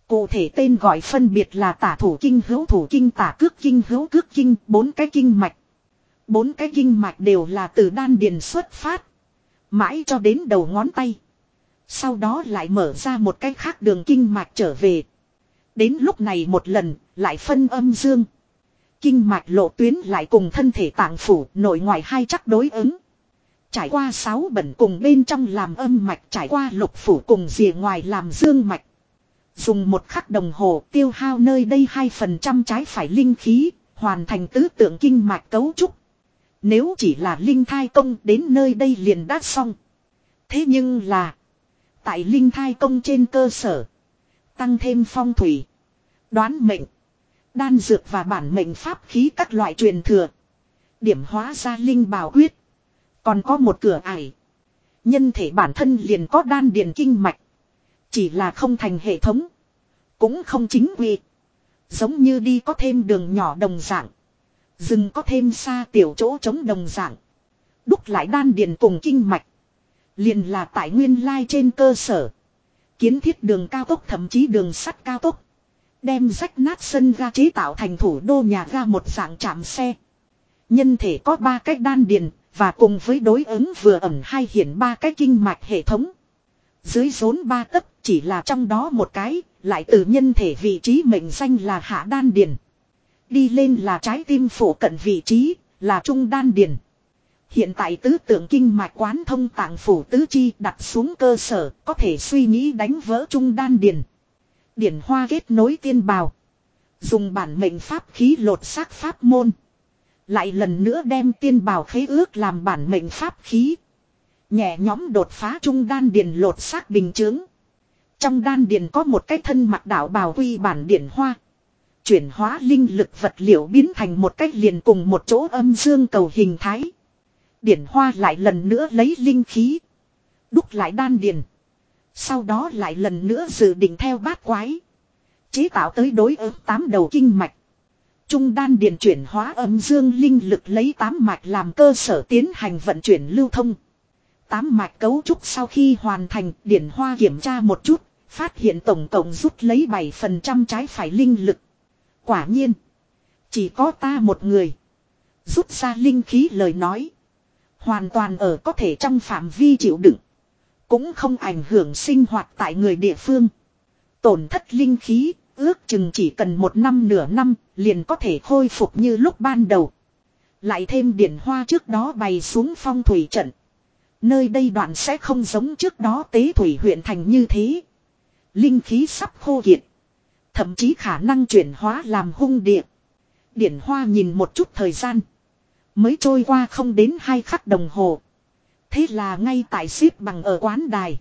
Cụ thể tên gọi phân biệt là tả thủ kinh hữu thủ kinh tả cước kinh hữu cước kinh, bốn cái kinh mạch. Bốn cái kinh mạch đều là từ đan điền xuất phát. Mãi cho đến đầu ngón tay. Sau đó lại mở ra một cái khác đường kinh mạch trở về. Đến lúc này một lần, lại phân âm dương. Kinh mạch lộ tuyến lại cùng thân thể tạng phủ nội ngoại hai chắc đối ứng. Trải qua sáu bẩn cùng bên trong làm âm mạch trải qua lục phủ cùng rìa ngoài làm dương mạch. Dùng một khắc đồng hồ tiêu hao nơi đây 2% trái phải linh khí, hoàn thành tứ tượng kinh mạch cấu trúc. Nếu chỉ là linh thai công đến nơi đây liền đã xong. Thế nhưng là, tại linh thai công trên cơ sở, tăng thêm phong thủy, Đoán mệnh. Đan dược và bản mệnh pháp khí các loại truyền thừa. Điểm hóa ra linh bảo quyết. Còn có một cửa ải. Nhân thể bản thân liền có đan điền kinh mạch. Chỉ là không thành hệ thống. Cũng không chính quy. Giống như đi có thêm đường nhỏ đồng dạng. Dừng có thêm xa tiểu chỗ chống đồng dạng. Đúc lại đan điền cùng kinh mạch. Liền là tại nguyên lai trên cơ sở. Kiến thiết đường cao tốc thậm chí đường sắt cao tốc. Đem rách nát sân ga chế tạo thành thủ đô nhà ga một dạng chạm xe. Nhân thể có ba cách đan điền, và cùng với đối ứng vừa ẩn hai hiển ba cái kinh mạch hệ thống. Dưới rốn ba tấc chỉ là trong đó một cái, lại từ nhân thể vị trí mệnh danh là hạ đan điền. Đi lên là trái tim phổ cận vị trí, là trung đan điền. Hiện tại tứ tượng kinh mạch quán thông tạng phủ tứ chi đặt xuống cơ sở, có thể suy nghĩ đánh vỡ trung đan điền. Điển hoa kết nối tiên bào. Dùng bản mệnh pháp khí lột xác pháp môn. Lại lần nữa đem tiên bào khế ước làm bản mệnh pháp khí. Nhẹ nhóm đột phá trung đan điền lột xác bình chướng. Trong đan điền có một cái thân mặc đạo bào quy bản điển hoa. Chuyển hóa linh lực vật liệu biến thành một cách liền cùng một chỗ âm dương cầu hình thái. Điển hoa lại lần nữa lấy linh khí. Đúc lại đan điền. Sau đó lại lần nữa dự định theo bát quái. Chế tạo tới đối ứng tám đầu kinh mạch. Trung đan điền chuyển hóa âm dương linh lực lấy tám mạch làm cơ sở tiến hành vận chuyển lưu thông. Tám mạch cấu trúc sau khi hoàn thành, điển hoa kiểm tra một chút, phát hiện tổng cộng rút lấy 7% trái phải linh lực. Quả nhiên, chỉ có ta một người. Rút ra linh khí lời nói. Hoàn toàn ở có thể trong phạm vi chịu đựng. Cũng không ảnh hưởng sinh hoạt tại người địa phương. Tổn thất linh khí, ước chừng chỉ cần một năm nửa năm, liền có thể khôi phục như lúc ban đầu. Lại thêm điển hoa trước đó bày xuống phong thủy trận. Nơi đây đoạn sẽ không giống trước đó tế thủy huyện thành như thế. Linh khí sắp khô kiệt. Thậm chí khả năng chuyển hóa làm hung địa. Điển hoa nhìn một chút thời gian. Mới trôi qua không đến hai khắc đồng hồ. Thế là ngay tại xếp bằng ở quán đài.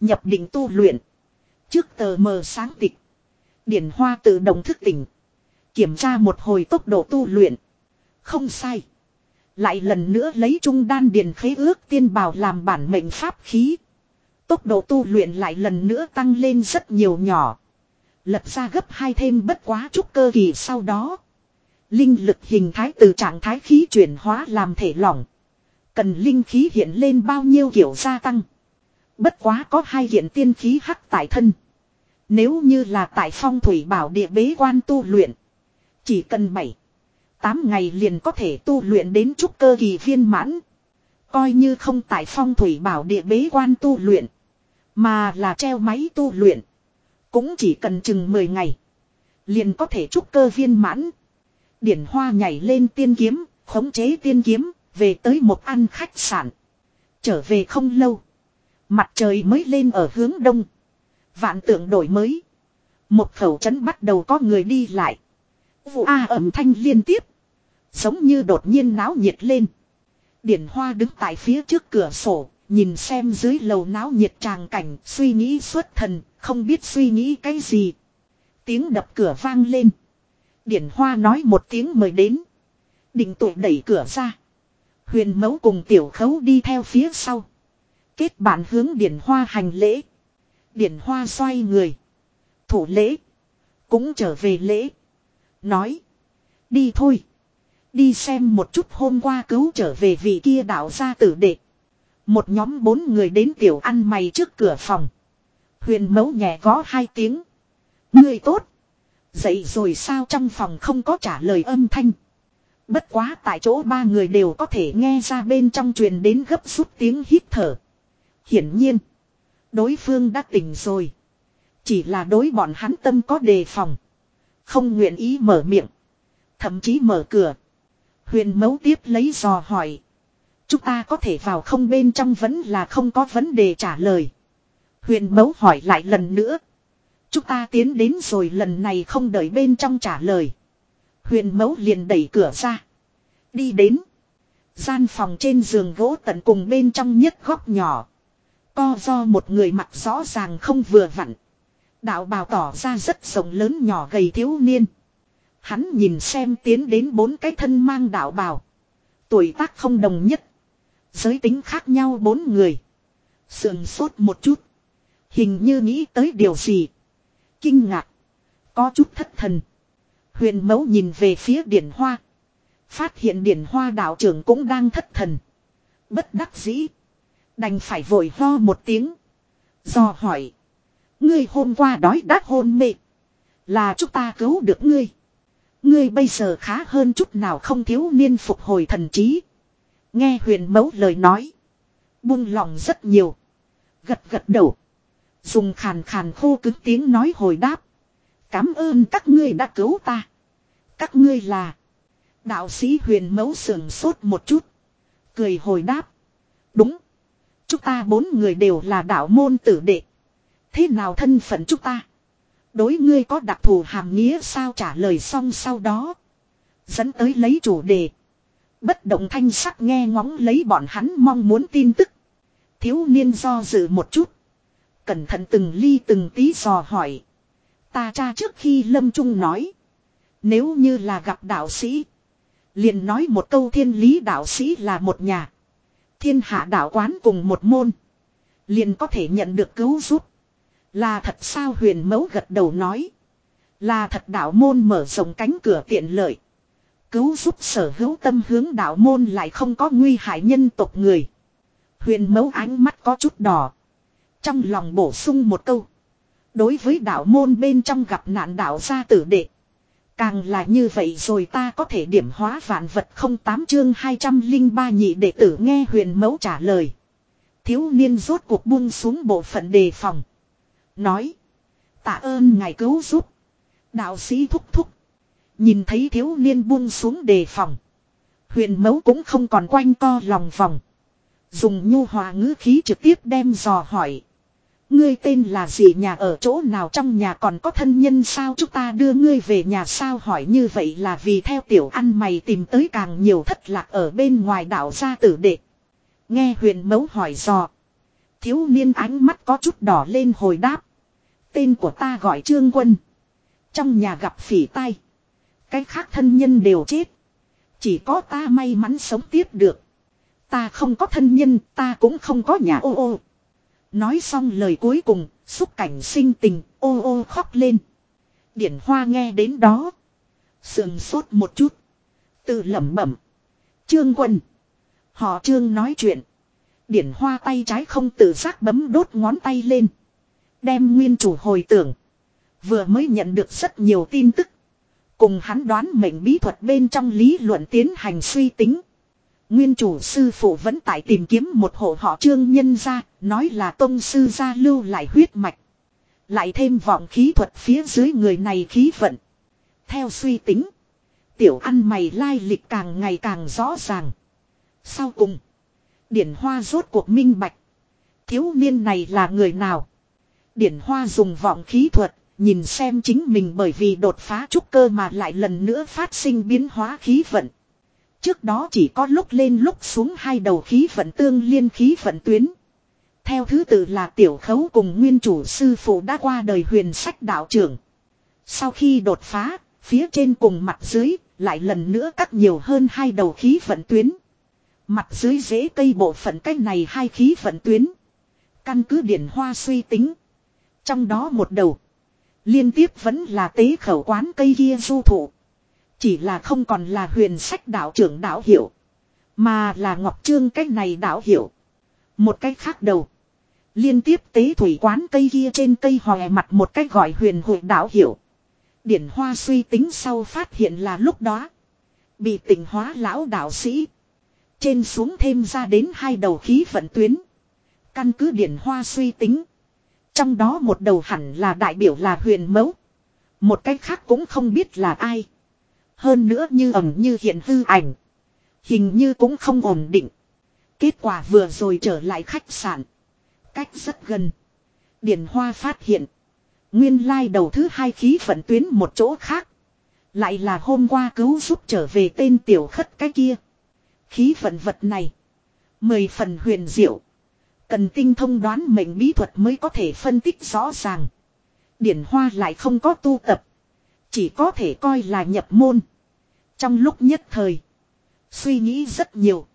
Nhập định tu luyện. Trước tờ mờ sáng tịch. Điển hoa tự động thức tỉnh. Kiểm tra một hồi tốc độ tu luyện. Không sai. Lại lần nữa lấy trung đan điền khế ước tiên bào làm bản mệnh pháp khí. Tốc độ tu luyện lại lần nữa tăng lên rất nhiều nhỏ. Lật ra gấp hai thêm bất quá chút cơ kỳ sau đó. Linh lực hình thái từ trạng thái khí chuyển hóa làm thể lỏng. Cần linh khí hiện lên bao nhiêu kiểu gia tăng. Bất quá có hai hiện tiên khí hắc tại thân. Nếu như là tại phong thủy bảo địa bế quan tu luyện. Chỉ cần 7. 8 ngày liền có thể tu luyện đến trúc cơ kỳ viên mãn. Coi như không tại phong thủy bảo địa bế quan tu luyện. Mà là treo máy tu luyện. Cũng chỉ cần chừng 10 ngày. Liền có thể trúc cơ viên mãn. Điển hoa nhảy lên tiên kiếm, khống chế tiên kiếm, về tới một ăn khách sạn. Trở về không lâu. Mặt trời mới lên ở hướng đông. Vạn tượng đổi mới. Một khẩu trấn bắt đầu có người đi lại. Vụ A ẩm thanh liên tiếp. Giống như đột nhiên náo nhiệt lên. Điển Hoa đứng tại phía trước cửa sổ, nhìn xem dưới lầu náo nhiệt tràng cảnh, suy nghĩ xuất thần, không biết suy nghĩ cái gì. Tiếng đập cửa vang lên. Điển Hoa nói một tiếng mời đến. đình tụ đẩy cửa ra. Huyền mẫu cùng tiểu khấu đi theo phía sau. Kết bạn hướng Điển Hoa hành lễ. Điển Hoa xoay người. Thủ lễ. Cũng trở về lễ. Nói. Đi thôi. Đi xem một chút hôm qua cứu trở về vị kia đạo gia tử đệ. Một nhóm bốn người đến tiểu ăn mày trước cửa phòng. Huyền mẫu nhẹ gõ hai tiếng. Người tốt. Dậy rồi sao trong phòng không có trả lời âm thanh. Bất quá tại chỗ ba người đều có thể nghe ra bên trong truyền đến gấp rút tiếng hít thở. Hiển nhiên. Đối phương đã tỉnh rồi. Chỉ là đối bọn hắn tâm có đề phòng. Không nguyện ý mở miệng. Thậm chí mở cửa. Huyền mấu tiếp lấy dò hỏi. Chúng ta có thể vào không bên trong vẫn là không có vấn đề trả lời. Huyền mấu hỏi lại lần nữa. Chúng ta tiến đến rồi, lần này không đợi bên trong trả lời. Huyền mẫu liền đẩy cửa ra. Đi đến. Gian phòng trên giường gỗ tận cùng bên trong nhất góc nhỏ. Co do một người mặt rõ ràng không vừa vặn. Đạo bào tỏ ra rất rộng lớn nhỏ gầy thiếu niên. Hắn nhìn xem tiến đến bốn cái thân mang đạo bào. Tuổi tác không đồng nhất. Giới tính khác nhau bốn người. Sườn sốt một chút. Hình như nghĩ tới điều gì. Kinh ngạc. Có chút thất thần. Huyền mẫu nhìn về phía điển hoa. Phát hiện điển hoa đạo trưởng cũng đang thất thần. Bất đắc dĩ. Đành phải vội ho một tiếng. Do hỏi. Ngươi hôm qua đói đát hôn mê. Là chúng ta cứu được ngươi. Ngươi bây giờ khá hơn chút nào không thiếu niên phục hồi thần trí. Nghe huyền mẫu lời nói. Buông lòng rất nhiều. Gật gật đầu. Dùng khàn khàn khô cứng tiếng nói hồi đáp. Cảm ơn các ngươi đã cứu ta. Các ngươi là. Đạo sĩ huyền mẫu sườn sốt một chút. Cười hồi đáp. Đúng. Chúng ta bốn người đều là đạo môn tử đệ. Thế nào thân phận chúng ta? Đối ngươi có đặc thù hàm nghĩa sao trả lời xong sau đó. Dẫn tới lấy chủ đề. Bất động thanh sắc nghe ngóng lấy bọn hắn mong muốn tin tức. Thiếu niên do dự một chút. Cẩn thận từng ly từng tí dò hỏi. Ta cha trước khi lâm trung nói. Nếu như là gặp đạo sĩ. Liền nói một câu thiên lý đạo sĩ là một nhà. Thiên hạ đạo quán cùng một môn. Liền có thể nhận được cứu giúp. Là thật sao huyền mẫu gật đầu nói. Là thật đạo môn mở rộng cánh cửa tiện lợi. Cứu giúp sở hữu tâm hướng đạo môn lại không có nguy hại nhân tộc người. Huyền mẫu ánh mắt có chút đỏ. Trong lòng bổ sung một câu. Đối với đạo môn bên trong gặp nạn đạo gia tử đệ. Càng là như vậy rồi ta có thể điểm hóa vạn vật không tám chương 203 nhị đệ tử nghe huyền mẫu trả lời. Thiếu niên rốt cuộc buông xuống bộ phận đề phòng. Nói. Tạ ơn ngài cứu giúp. Đạo sĩ thúc thúc. Nhìn thấy thiếu niên buông xuống đề phòng. Huyền mẫu cũng không còn quanh co lòng vòng. Dùng nhu hòa ngữ khí trực tiếp đem dò hỏi. Ngươi tên là gì nhà ở chỗ nào trong nhà còn có thân nhân sao chúng ta đưa ngươi về nhà sao hỏi như vậy là vì theo tiểu ăn mày tìm tới càng nhiều thất lạc ở bên ngoài đảo gia tử đệ. Nghe huyền mẫu hỏi dò. Thiếu niên ánh mắt có chút đỏ lên hồi đáp. Tên của ta gọi Trương Quân. Trong nhà gặp phỉ tai Cái khác thân nhân đều chết. Chỉ có ta may mắn sống tiếp được. Ta không có thân nhân, ta cũng không có nhà ô ô. Nói xong lời cuối cùng, xúc cảnh sinh tình, ô ô khóc lên. Điển hoa nghe đến đó. Sườn sốt một chút. Tự lẩm bẩm. Trương quân. Họ trương nói chuyện. Điển hoa tay trái không tự giác bấm đốt ngón tay lên. Đem nguyên chủ hồi tưởng. Vừa mới nhận được rất nhiều tin tức. Cùng hắn đoán mệnh bí thuật bên trong lý luận tiến hành suy tính. Nguyên chủ sư phụ vẫn tại tìm kiếm một hộ họ trương nhân ra, nói là tông sư gia lưu lại huyết mạch. Lại thêm vọng khí thuật phía dưới người này khí vận. Theo suy tính, tiểu ăn mày lai lịch càng ngày càng rõ ràng. Sau cùng, điển hoa rốt cuộc minh bạch. Thiếu niên này là người nào? Điển hoa dùng vọng khí thuật, nhìn xem chính mình bởi vì đột phá trúc cơ mà lại lần nữa phát sinh biến hóa khí vận. Trước đó chỉ có lúc lên lúc xuống hai đầu khí vận tương liên khí vận tuyến. Theo thứ tự là tiểu khấu cùng nguyên chủ sư phụ đã qua đời huyền sách đạo trưởng. Sau khi đột phá, phía trên cùng mặt dưới, lại lần nữa cắt nhiều hơn hai đầu khí vận tuyến. Mặt dưới dễ cây bộ phận cách này hai khí vận tuyến. Căn cứ điển hoa suy tính. Trong đó một đầu. Liên tiếp vẫn là tế khẩu quán cây kia du thụ. Chỉ là không còn là huyền sách đạo trưởng đạo hiệu. Mà là Ngọc Trương cách này đạo hiệu. Một cách khác đầu. Liên tiếp tế thủy quán cây kia trên cây hòe mặt một cách gọi huyền hội đạo hiểu Điển hoa suy tính sau phát hiện là lúc đó. Bị tỉnh hóa lão đạo sĩ. Trên xuống thêm ra đến hai đầu khí vận tuyến. Căn cứ điển hoa suy tính. Trong đó một đầu hẳn là đại biểu là huyền mẫu. Một cách khác cũng không biết là ai. Hơn nữa như ẩm như hiện hư ảnh. Hình như cũng không ổn định. Kết quả vừa rồi trở lại khách sạn. Cách rất gần. Điển Hoa phát hiện. Nguyên lai đầu thứ hai khí vận tuyến một chỗ khác. Lại là hôm qua cứu giúp trở về tên tiểu khất cái kia. Khí vận vật này. Mười phần huyền diệu. Cần tinh thông đoán mệnh bí thuật mới có thể phân tích rõ ràng. Điển hoa lại không có tu tập. Chỉ có thể coi là nhập môn. Trong lúc nhất thời. Suy nghĩ rất nhiều.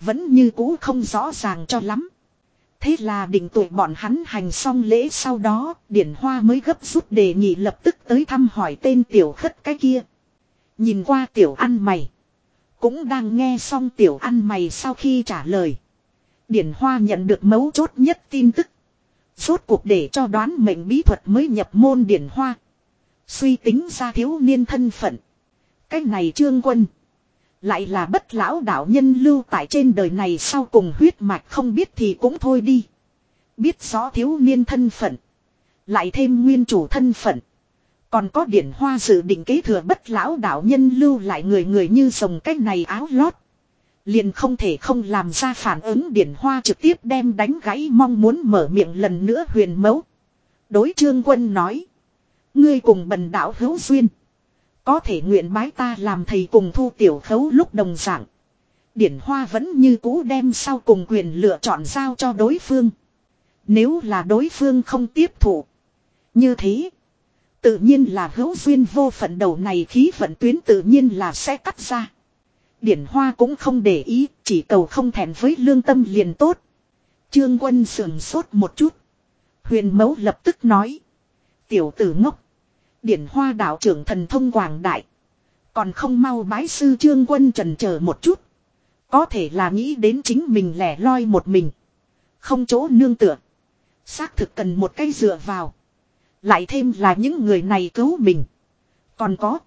Vẫn như cũ không rõ ràng cho lắm. Thế là định tuổi bọn hắn hành xong lễ sau đó, điển hoa mới gấp rút đề nghị lập tức tới thăm hỏi tên tiểu khất cái kia. Nhìn qua tiểu ăn mày. Cũng đang nghe xong tiểu ăn mày sau khi trả lời. Điển hoa nhận được mấu chốt nhất tin tức. Rốt cuộc để cho đoán mệnh bí thuật mới nhập môn điển hoa. Suy tính ra thiếu niên thân phận. Cái này trương quân. Lại là bất lão đạo nhân lưu tại trên đời này sau cùng huyết mạch không biết thì cũng thôi đi. Biết rõ thiếu niên thân phận. Lại thêm nguyên chủ thân phận. Còn có điển hoa dự định kế thừa bất lão đạo nhân lưu lại người người như rồng cách này áo lót. Liền không thể không làm ra phản ứng điển hoa trực tiếp đem đánh gãy mong muốn mở miệng lần nữa huyền mẫu Đối trương quân nói. Ngươi cùng bần đạo hữu duyên. Có thể nguyện bái ta làm thầy cùng thu tiểu khấu lúc đồng dạng. Điển hoa vẫn như cũ đem sau cùng quyền lựa chọn giao cho đối phương. Nếu là đối phương không tiếp thụ. Như thế. Tự nhiên là hữu duyên vô phận đầu này khí vận tuyến tự nhiên là sẽ cắt ra. Điển hoa cũng không để ý, chỉ cầu không thèm với lương tâm liền tốt. Trương quân sườn sốt một chút. Huyền mẫu lập tức nói. Tiểu tử ngốc. Điển hoa đạo trưởng thần thông quảng đại. Còn không mau bái sư trương quân trần chờ một chút. Có thể là nghĩ đến chính mình lẻ loi một mình. Không chỗ nương tựa. Xác thực cần một cây dựa vào. Lại thêm là những người này cứu mình. Còn có.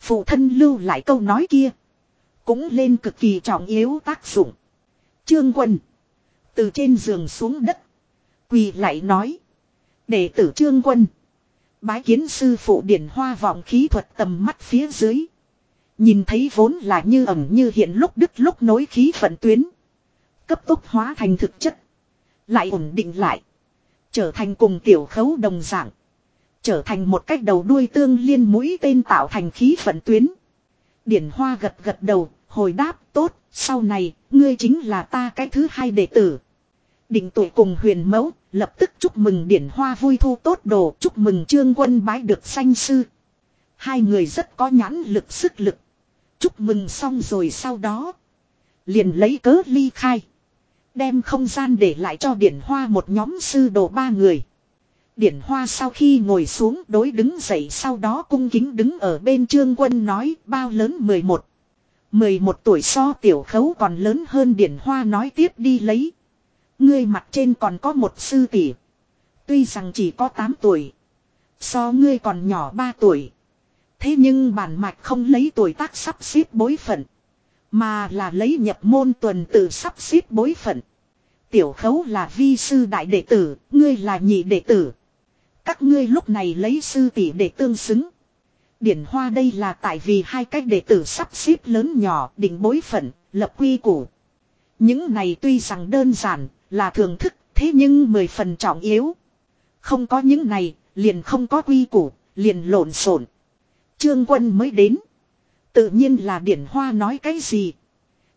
Phụ thân lưu lại câu nói kia. Cũng lên cực kỳ trọng yếu tác dụng. Trương quân. Từ trên giường xuống đất. Quỳ lại nói. để tử trương quân. Bái kiến sư phụ điển hoa vọng khí thuật tầm mắt phía dưới. Nhìn thấy vốn là như ẩm như hiện lúc đứt lúc nối khí phận tuyến. Cấp tốc hóa thành thực chất. Lại ổn định lại. Trở thành cùng tiểu khấu đồng dạng. Trở thành một cách đầu đuôi tương liên mũi tên tạo thành khí phận tuyến. Điển hoa gật gật đầu, hồi đáp tốt, sau này, ngươi chính là ta cái thứ hai đệ tử. Định tuổi cùng huyền mẫu, lập tức chúc mừng điển hoa vui thu tốt đồ, chúc mừng trương quân bái được sanh sư. Hai người rất có nhãn lực sức lực. Chúc mừng xong rồi sau đó. Liền lấy cớ ly khai. Đem không gian để lại cho điển hoa một nhóm sư đồ ba người. Điển hoa sau khi ngồi xuống đối đứng dậy sau đó cung kính đứng ở bên trương quân nói bao lớn 11. 11 tuổi so tiểu khấu còn lớn hơn điển hoa nói tiếp đi lấy. Ngươi mặt trên còn có một sư tỷ. Tuy rằng chỉ có 8 tuổi. So ngươi còn nhỏ 3 tuổi. Thế nhưng bản mạch không lấy tuổi tác sắp xếp bối phận. Mà là lấy nhập môn tuần tự sắp xếp bối phận. Tiểu khấu là vi sư đại đệ tử, ngươi là nhị đệ tử. Các ngươi lúc này lấy sư tỷ để tương xứng. Điển hoa đây là tại vì hai cách đệ tử sắp xếp lớn nhỏ định bối phận, lập quy củ. Những này tuy rằng đơn giản, là thường thức, thế nhưng mười phần trọng yếu. Không có những này, liền không có quy củ, liền lộn xộn. Trương quân mới đến. Tự nhiên là điển hoa nói cái gì.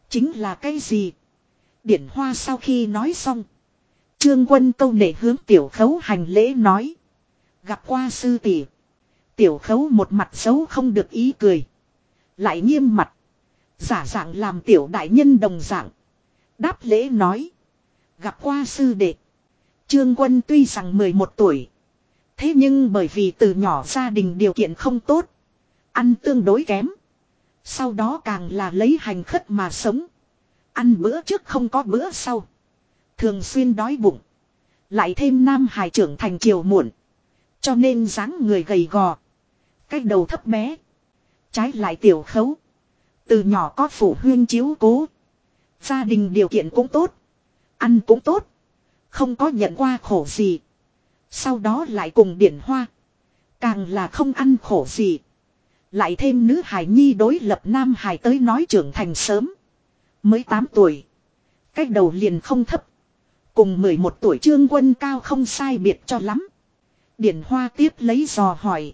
Chính là cái gì. Điển hoa sau khi nói xong. Trương quân câu nể hướng tiểu khấu hành lễ nói. Gặp qua sư tỷ. Tiểu khấu một mặt xấu không được ý cười. Lại nghiêm mặt. Giả dạng làm tiểu đại nhân đồng dạng. Đáp lễ nói. Gặp qua sư đệ. Trương quân tuy rằng 11 tuổi. Thế nhưng bởi vì từ nhỏ gia đình điều kiện không tốt. Ăn tương đối kém. Sau đó càng là lấy hành khất mà sống. Ăn bữa trước không có bữa sau. Thường xuyên đói bụng. Lại thêm nam hải trưởng thành chiều muộn. Cho nên dáng người gầy gò. Cái đầu thấp bé. Trái lại tiểu khấu. Từ nhỏ có phụ huyên chiếu cố. Gia đình điều kiện cũng tốt. Ăn cũng tốt. Không có nhận qua khổ gì. Sau đó lại cùng điển hoa. Càng là không ăn khổ gì. Lại thêm nữ hải nhi đối lập nam hải tới nói trưởng thành sớm. Mới 8 tuổi. Cách đầu liền không thấp. Cùng 11 tuổi trương quân cao không sai biệt cho lắm. Điển hoa tiếp lấy dò hỏi.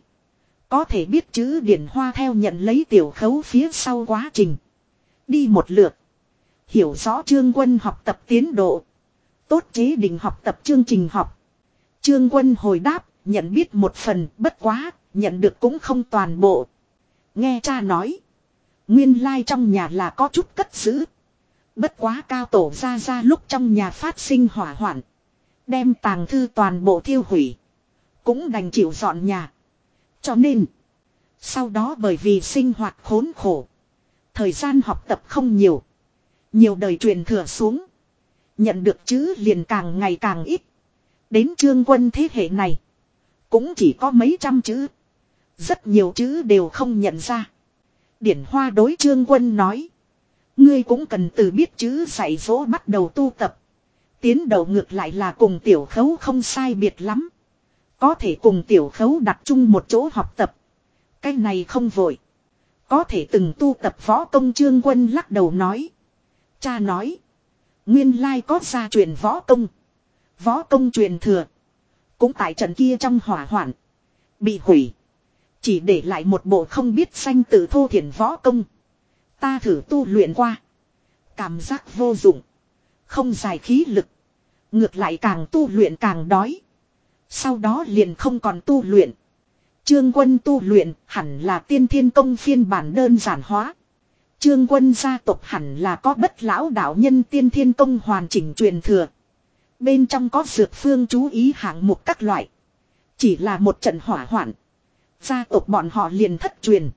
Có thể biết chữ điển hoa theo nhận lấy tiểu khấu phía sau quá trình. Đi một lượt. Hiểu rõ trương quân học tập tiến độ. Tốt chế định học tập chương trình học. Trương quân hồi đáp, nhận biết một phần, bất quá, nhận được cũng không toàn bộ. Nghe cha nói. Nguyên lai trong nhà là có chút cất giữ. Bất quá cao tổ ra ra lúc trong nhà phát sinh hỏa hoạn. Đem tàng thư toàn bộ thiêu hủy. Cũng đành chịu dọn nhà. Cho nên. Sau đó bởi vì sinh hoạt khốn khổ. Thời gian học tập không nhiều. Nhiều đời truyền thừa xuống. Nhận được chữ liền càng ngày càng ít. Đến trương quân thế hệ này. Cũng chỉ có mấy trăm chữ. Rất nhiều chữ đều không nhận ra. Điển hoa đối trương quân nói. Ngươi cũng cần từ biết chữ dạy dỗ bắt đầu tu tập. Tiến đầu ngược lại là cùng tiểu khấu không sai biệt lắm. Có thể cùng tiểu khấu đặt chung một chỗ học tập. Cái này không vội. Có thể từng tu tập võ công trương quân lắc đầu nói. Cha nói. Nguyên lai có gia truyền võ công. Võ công truyền thừa. Cũng tại trận kia trong hỏa hoạn. Bị hủy. Chỉ để lại một bộ không biết danh tử thô thiển võ công. Ta thử tu luyện qua. Cảm giác vô dụng. Không dài khí lực. Ngược lại càng tu luyện càng đói. Sau đó liền không còn tu luyện. Trương quân tu luyện hẳn là tiên thiên công phiên bản đơn giản hóa. Trương quân gia tộc hẳn là có bất lão đạo nhân tiên thiên công hoàn chỉnh truyền thừa. Bên trong có dược phương chú ý hạng mục các loại. Chỉ là một trận hỏa hoạn. Gia tộc bọn họ liền thất truyền.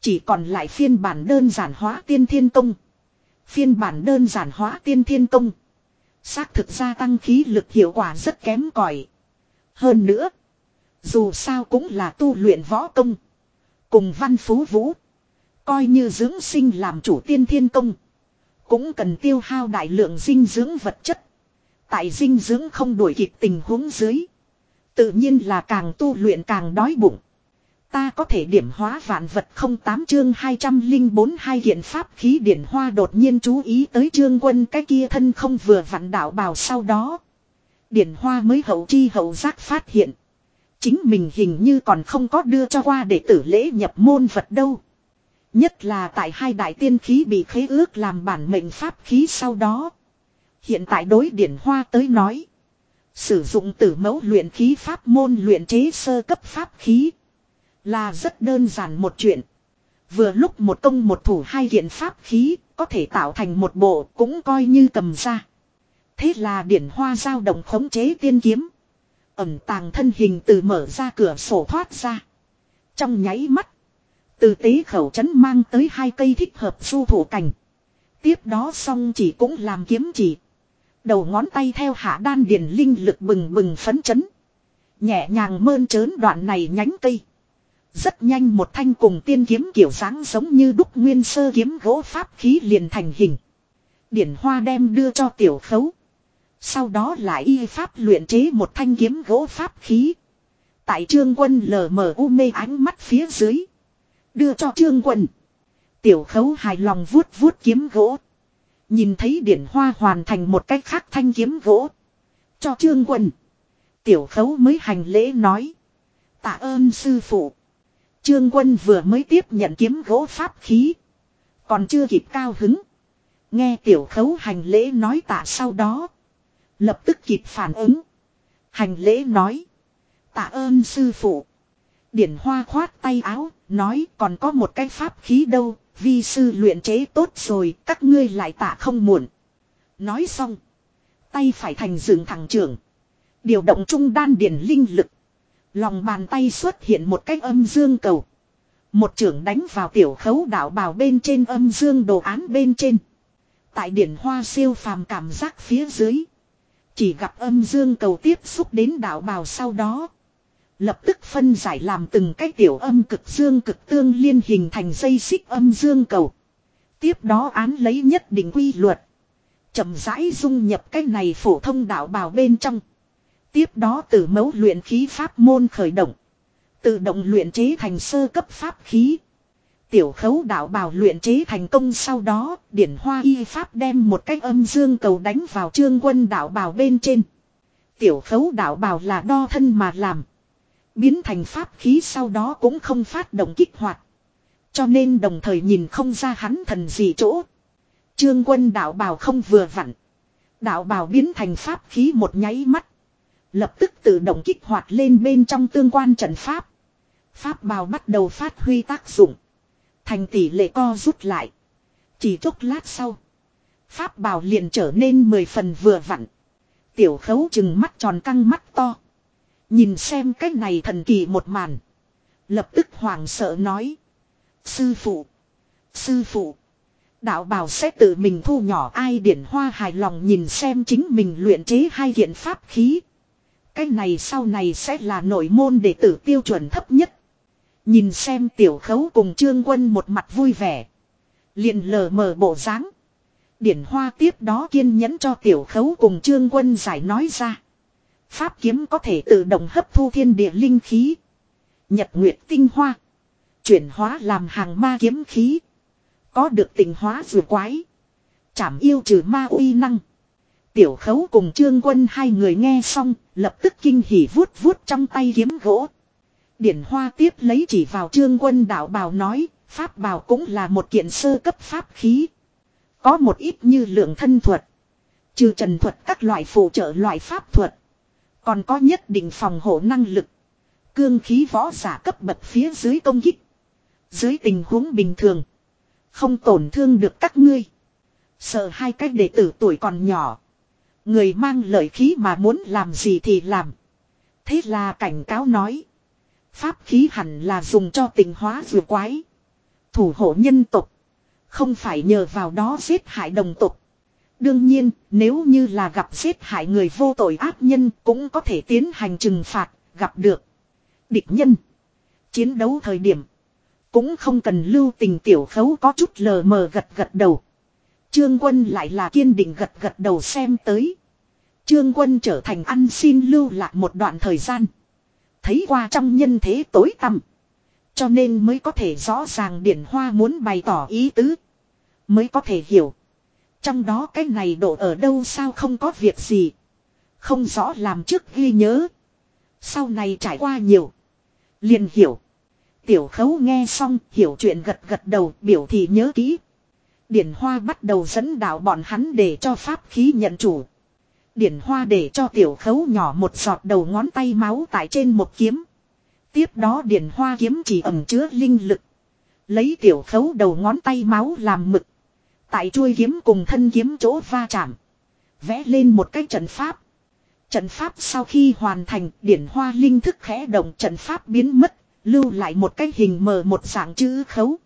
Chỉ còn lại phiên bản đơn giản hóa tiên thiên công. Phiên bản đơn giản hóa tiên thiên công. Xác thực gia tăng khí lực hiệu quả rất kém cỏi. Hơn nữa. Dù sao cũng là tu luyện võ công. Cùng văn phú vũ. Coi như dưỡng sinh làm chủ tiên thiên công. Cũng cần tiêu hao đại lượng dinh dưỡng vật chất. Tại dinh dưỡng không đuổi kịp tình huống dưới. Tự nhiên là càng tu luyện càng đói bụng. Ta có thể điểm hóa vạn vật không tám chương 204 hai hiện pháp khí điển hoa đột nhiên chú ý tới trương quân cái kia thân không vừa vặn đạo bào sau đó. Điển hoa mới hậu chi hậu giác phát hiện. Chính mình hình như còn không có đưa cho qua để tử lễ nhập môn vật đâu. Nhất là tại hai đại tiên khí bị khế ước làm bản mệnh pháp khí sau đó. Hiện tại đối điển hoa tới nói. Sử dụng tử mẫu luyện khí pháp môn luyện chế sơ cấp pháp khí. Là rất đơn giản một chuyện. Vừa lúc một công một thủ hai hiện pháp khí có thể tạo thành một bộ cũng coi như cầm ra. Thế là điển hoa giao động khống chế tiên kiếm. Ẩm tàng thân hình từ mở ra cửa sổ thoát ra. Trong nháy mắt. Từ tế khẩu chấn mang tới hai cây thích hợp su thủ cảnh. Tiếp đó xong chỉ cũng làm kiếm chỉ. Đầu ngón tay theo hạ đan điển linh lực bừng bừng phấn chấn. Nhẹ nhàng mơn trớn đoạn này nhánh cây. Rất nhanh một thanh cùng tiên kiếm kiểu dáng giống như đúc nguyên sơ kiếm gỗ pháp khí liền thành hình. Điển hoa đem đưa cho tiểu khấu. Sau đó lại y pháp luyện chế một thanh kiếm gỗ pháp khí. Tại trương quân lờ mờ u mê ánh mắt phía dưới. Đưa cho trương quân. Tiểu khấu hài lòng vuốt vuốt kiếm gỗ. Nhìn thấy điển hoa hoàn thành một cách khác thanh kiếm gỗ. Cho trương quân. Tiểu khấu mới hành lễ nói. Tạ ơn sư phụ. Trương quân vừa mới tiếp nhận kiếm gỗ pháp khí. Còn chưa kịp cao hứng. Nghe tiểu khấu hành lễ nói tạ sau đó. Lập tức kịp phản ứng. Hành lễ nói. Tạ ơn sư phụ. Điển hoa khoát tay áo, nói còn có một cái pháp khí đâu, vi sư luyện chế tốt rồi, các ngươi lại tạ không muộn. Nói xong. Tay phải thành dựng thẳng trưởng. Điều động trung đan điển linh lực. Lòng bàn tay xuất hiện một cái âm dương cầu. Một trưởng đánh vào tiểu khấu đạo bào bên trên âm dương đồ án bên trên. Tại điển hoa siêu phàm cảm giác phía dưới. Chỉ gặp âm dương cầu tiếp xúc đến đạo bào sau đó. Lập tức phân giải làm từng cái tiểu âm cực dương cực tương liên hình thành dây xích âm dương cầu. Tiếp đó án lấy nhất định quy luật. chậm rãi dung nhập cái này phổ thông đạo bào bên trong. Tiếp đó từ mẫu luyện khí pháp môn khởi động. Tự động luyện chế thành sơ cấp pháp khí. Tiểu khấu đạo bào luyện chế thành công sau đó, điển hoa y pháp đem một cái âm dương cầu đánh vào trương quân đạo bào bên trên. Tiểu khấu đạo bào là đo thân mà làm. Biến thành pháp khí sau đó cũng không phát động kích hoạt. Cho nên đồng thời nhìn không ra hắn thần gì chỗ. Trương quân đạo bào không vừa vặn. Đạo bào biến thành pháp khí một nháy mắt. Lập tức tự động kích hoạt lên bên trong tương quan trận pháp. Pháp bào bắt đầu phát huy tác dụng. Thành tỷ lệ co rút lại. Chỉ chốc lát sau. Pháp bào liền trở nên mười phần vừa vặn. Tiểu khấu chừng mắt tròn căng mắt to. Nhìn xem cách này thần kỳ một màn. Lập tức hoàng sợ nói. Sư phụ. Sư phụ. Đạo bào sẽ tự mình thu nhỏ ai điển hoa hài lòng nhìn xem chính mình luyện chế hai hiện pháp khí. Cái này sau này sẽ là nội môn đệ tử tiêu chuẩn thấp nhất. Nhìn xem tiểu khấu cùng trương quân một mặt vui vẻ. liền lờ mờ bộ dáng Điển hoa tiếp đó kiên nhẫn cho tiểu khấu cùng trương quân giải nói ra. Pháp kiếm có thể tự động hấp thu thiên địa linh khí. Nhật nguyệt tinh hoa. Chuyển hóa làm hàng ma kiếm khí. Có được tình hóa vừa quái. Chảm yêu trừ ma uy năng. Tiểu khấu cùng trương quân hai người nghe xong, lập tức kinh hỉ vuốt vuốt trong tay kiếm gỗ. Điển hoa tiếp lấy chỉ vào trương quân đạo bào nói, pháp bào cũng là một kiện sơ cấp pháp khí. Có một ít như lượng thân thuật. Trừ trần thuật các loại phụ trợ loại pháp thuật. Còn có nhất định phòng hộ năng lực. Cương khí võ giả cấp bậc phía dưới công kích. Dưới tình huống bình thường. Không tổn thương được các ngươi. Sợ hai cách đệ tử tuổi còn nhỏ. Người mang lợi khí mà muốn làm gì thì làm. Thế là cảnh cáo nói. Pháp khí hẳn là dùng cho tình hóa vừa quái. Thủ hộ nhân tục. Không phải nhờ vào đó giết hại đồng tục. Đương nhiên, nếu như là gặp giết hại người vô tội ác nhân cũng có thể tiến hành trừng phạt, gặp được. Địch nhân. Chiến đấu thời điểm. Cũng không cần lưu tình tiểu khấu có chút lờ mờ gật gật đầu. Trương quân lại là kiên định gật gật đầu xem tới. Trương quân trở thành ăn xin lưu lạc một đoạn thời gian. Thấy qua trong nhân thế tối tăm. Cho nên mới có thể rõ ràng điển hoa muốn bày tỏ ý tứ. Mới có thể hiểu. Trong đó cái này độ ở đâu sao không có việc gì. Không rõ làm trước ghi nhớ. Sau này trải qua nhiều. liền hiểu. Tiểu khấu nghe xong, hiểu chuyện gật gật đầu, biểu thị nhớ kỹ. Điển hoa bắt đầu dẫn đạo bọn hắn để cho pháp khí nhận chủ. Điển hoa để cho tiểu khấu nhỏ một giọt đầu ngón tay máu tại trên một kiếm. Tiếp đó điển hoa kiếm chỉ ẩm chứa linh lực. Lấy tiểu khấu đầu ngón tay máu làm mực. Tại chuôi kiếm cùng thân kiếm chỗ va chạm. Vẽ lên một cái trận pháp. Trận pháp sau khi hoàn thành, điển hoa linh thức khẽ động trận pháp biến mất, lưu lại một cái hình mờ một dạng chữ khấu.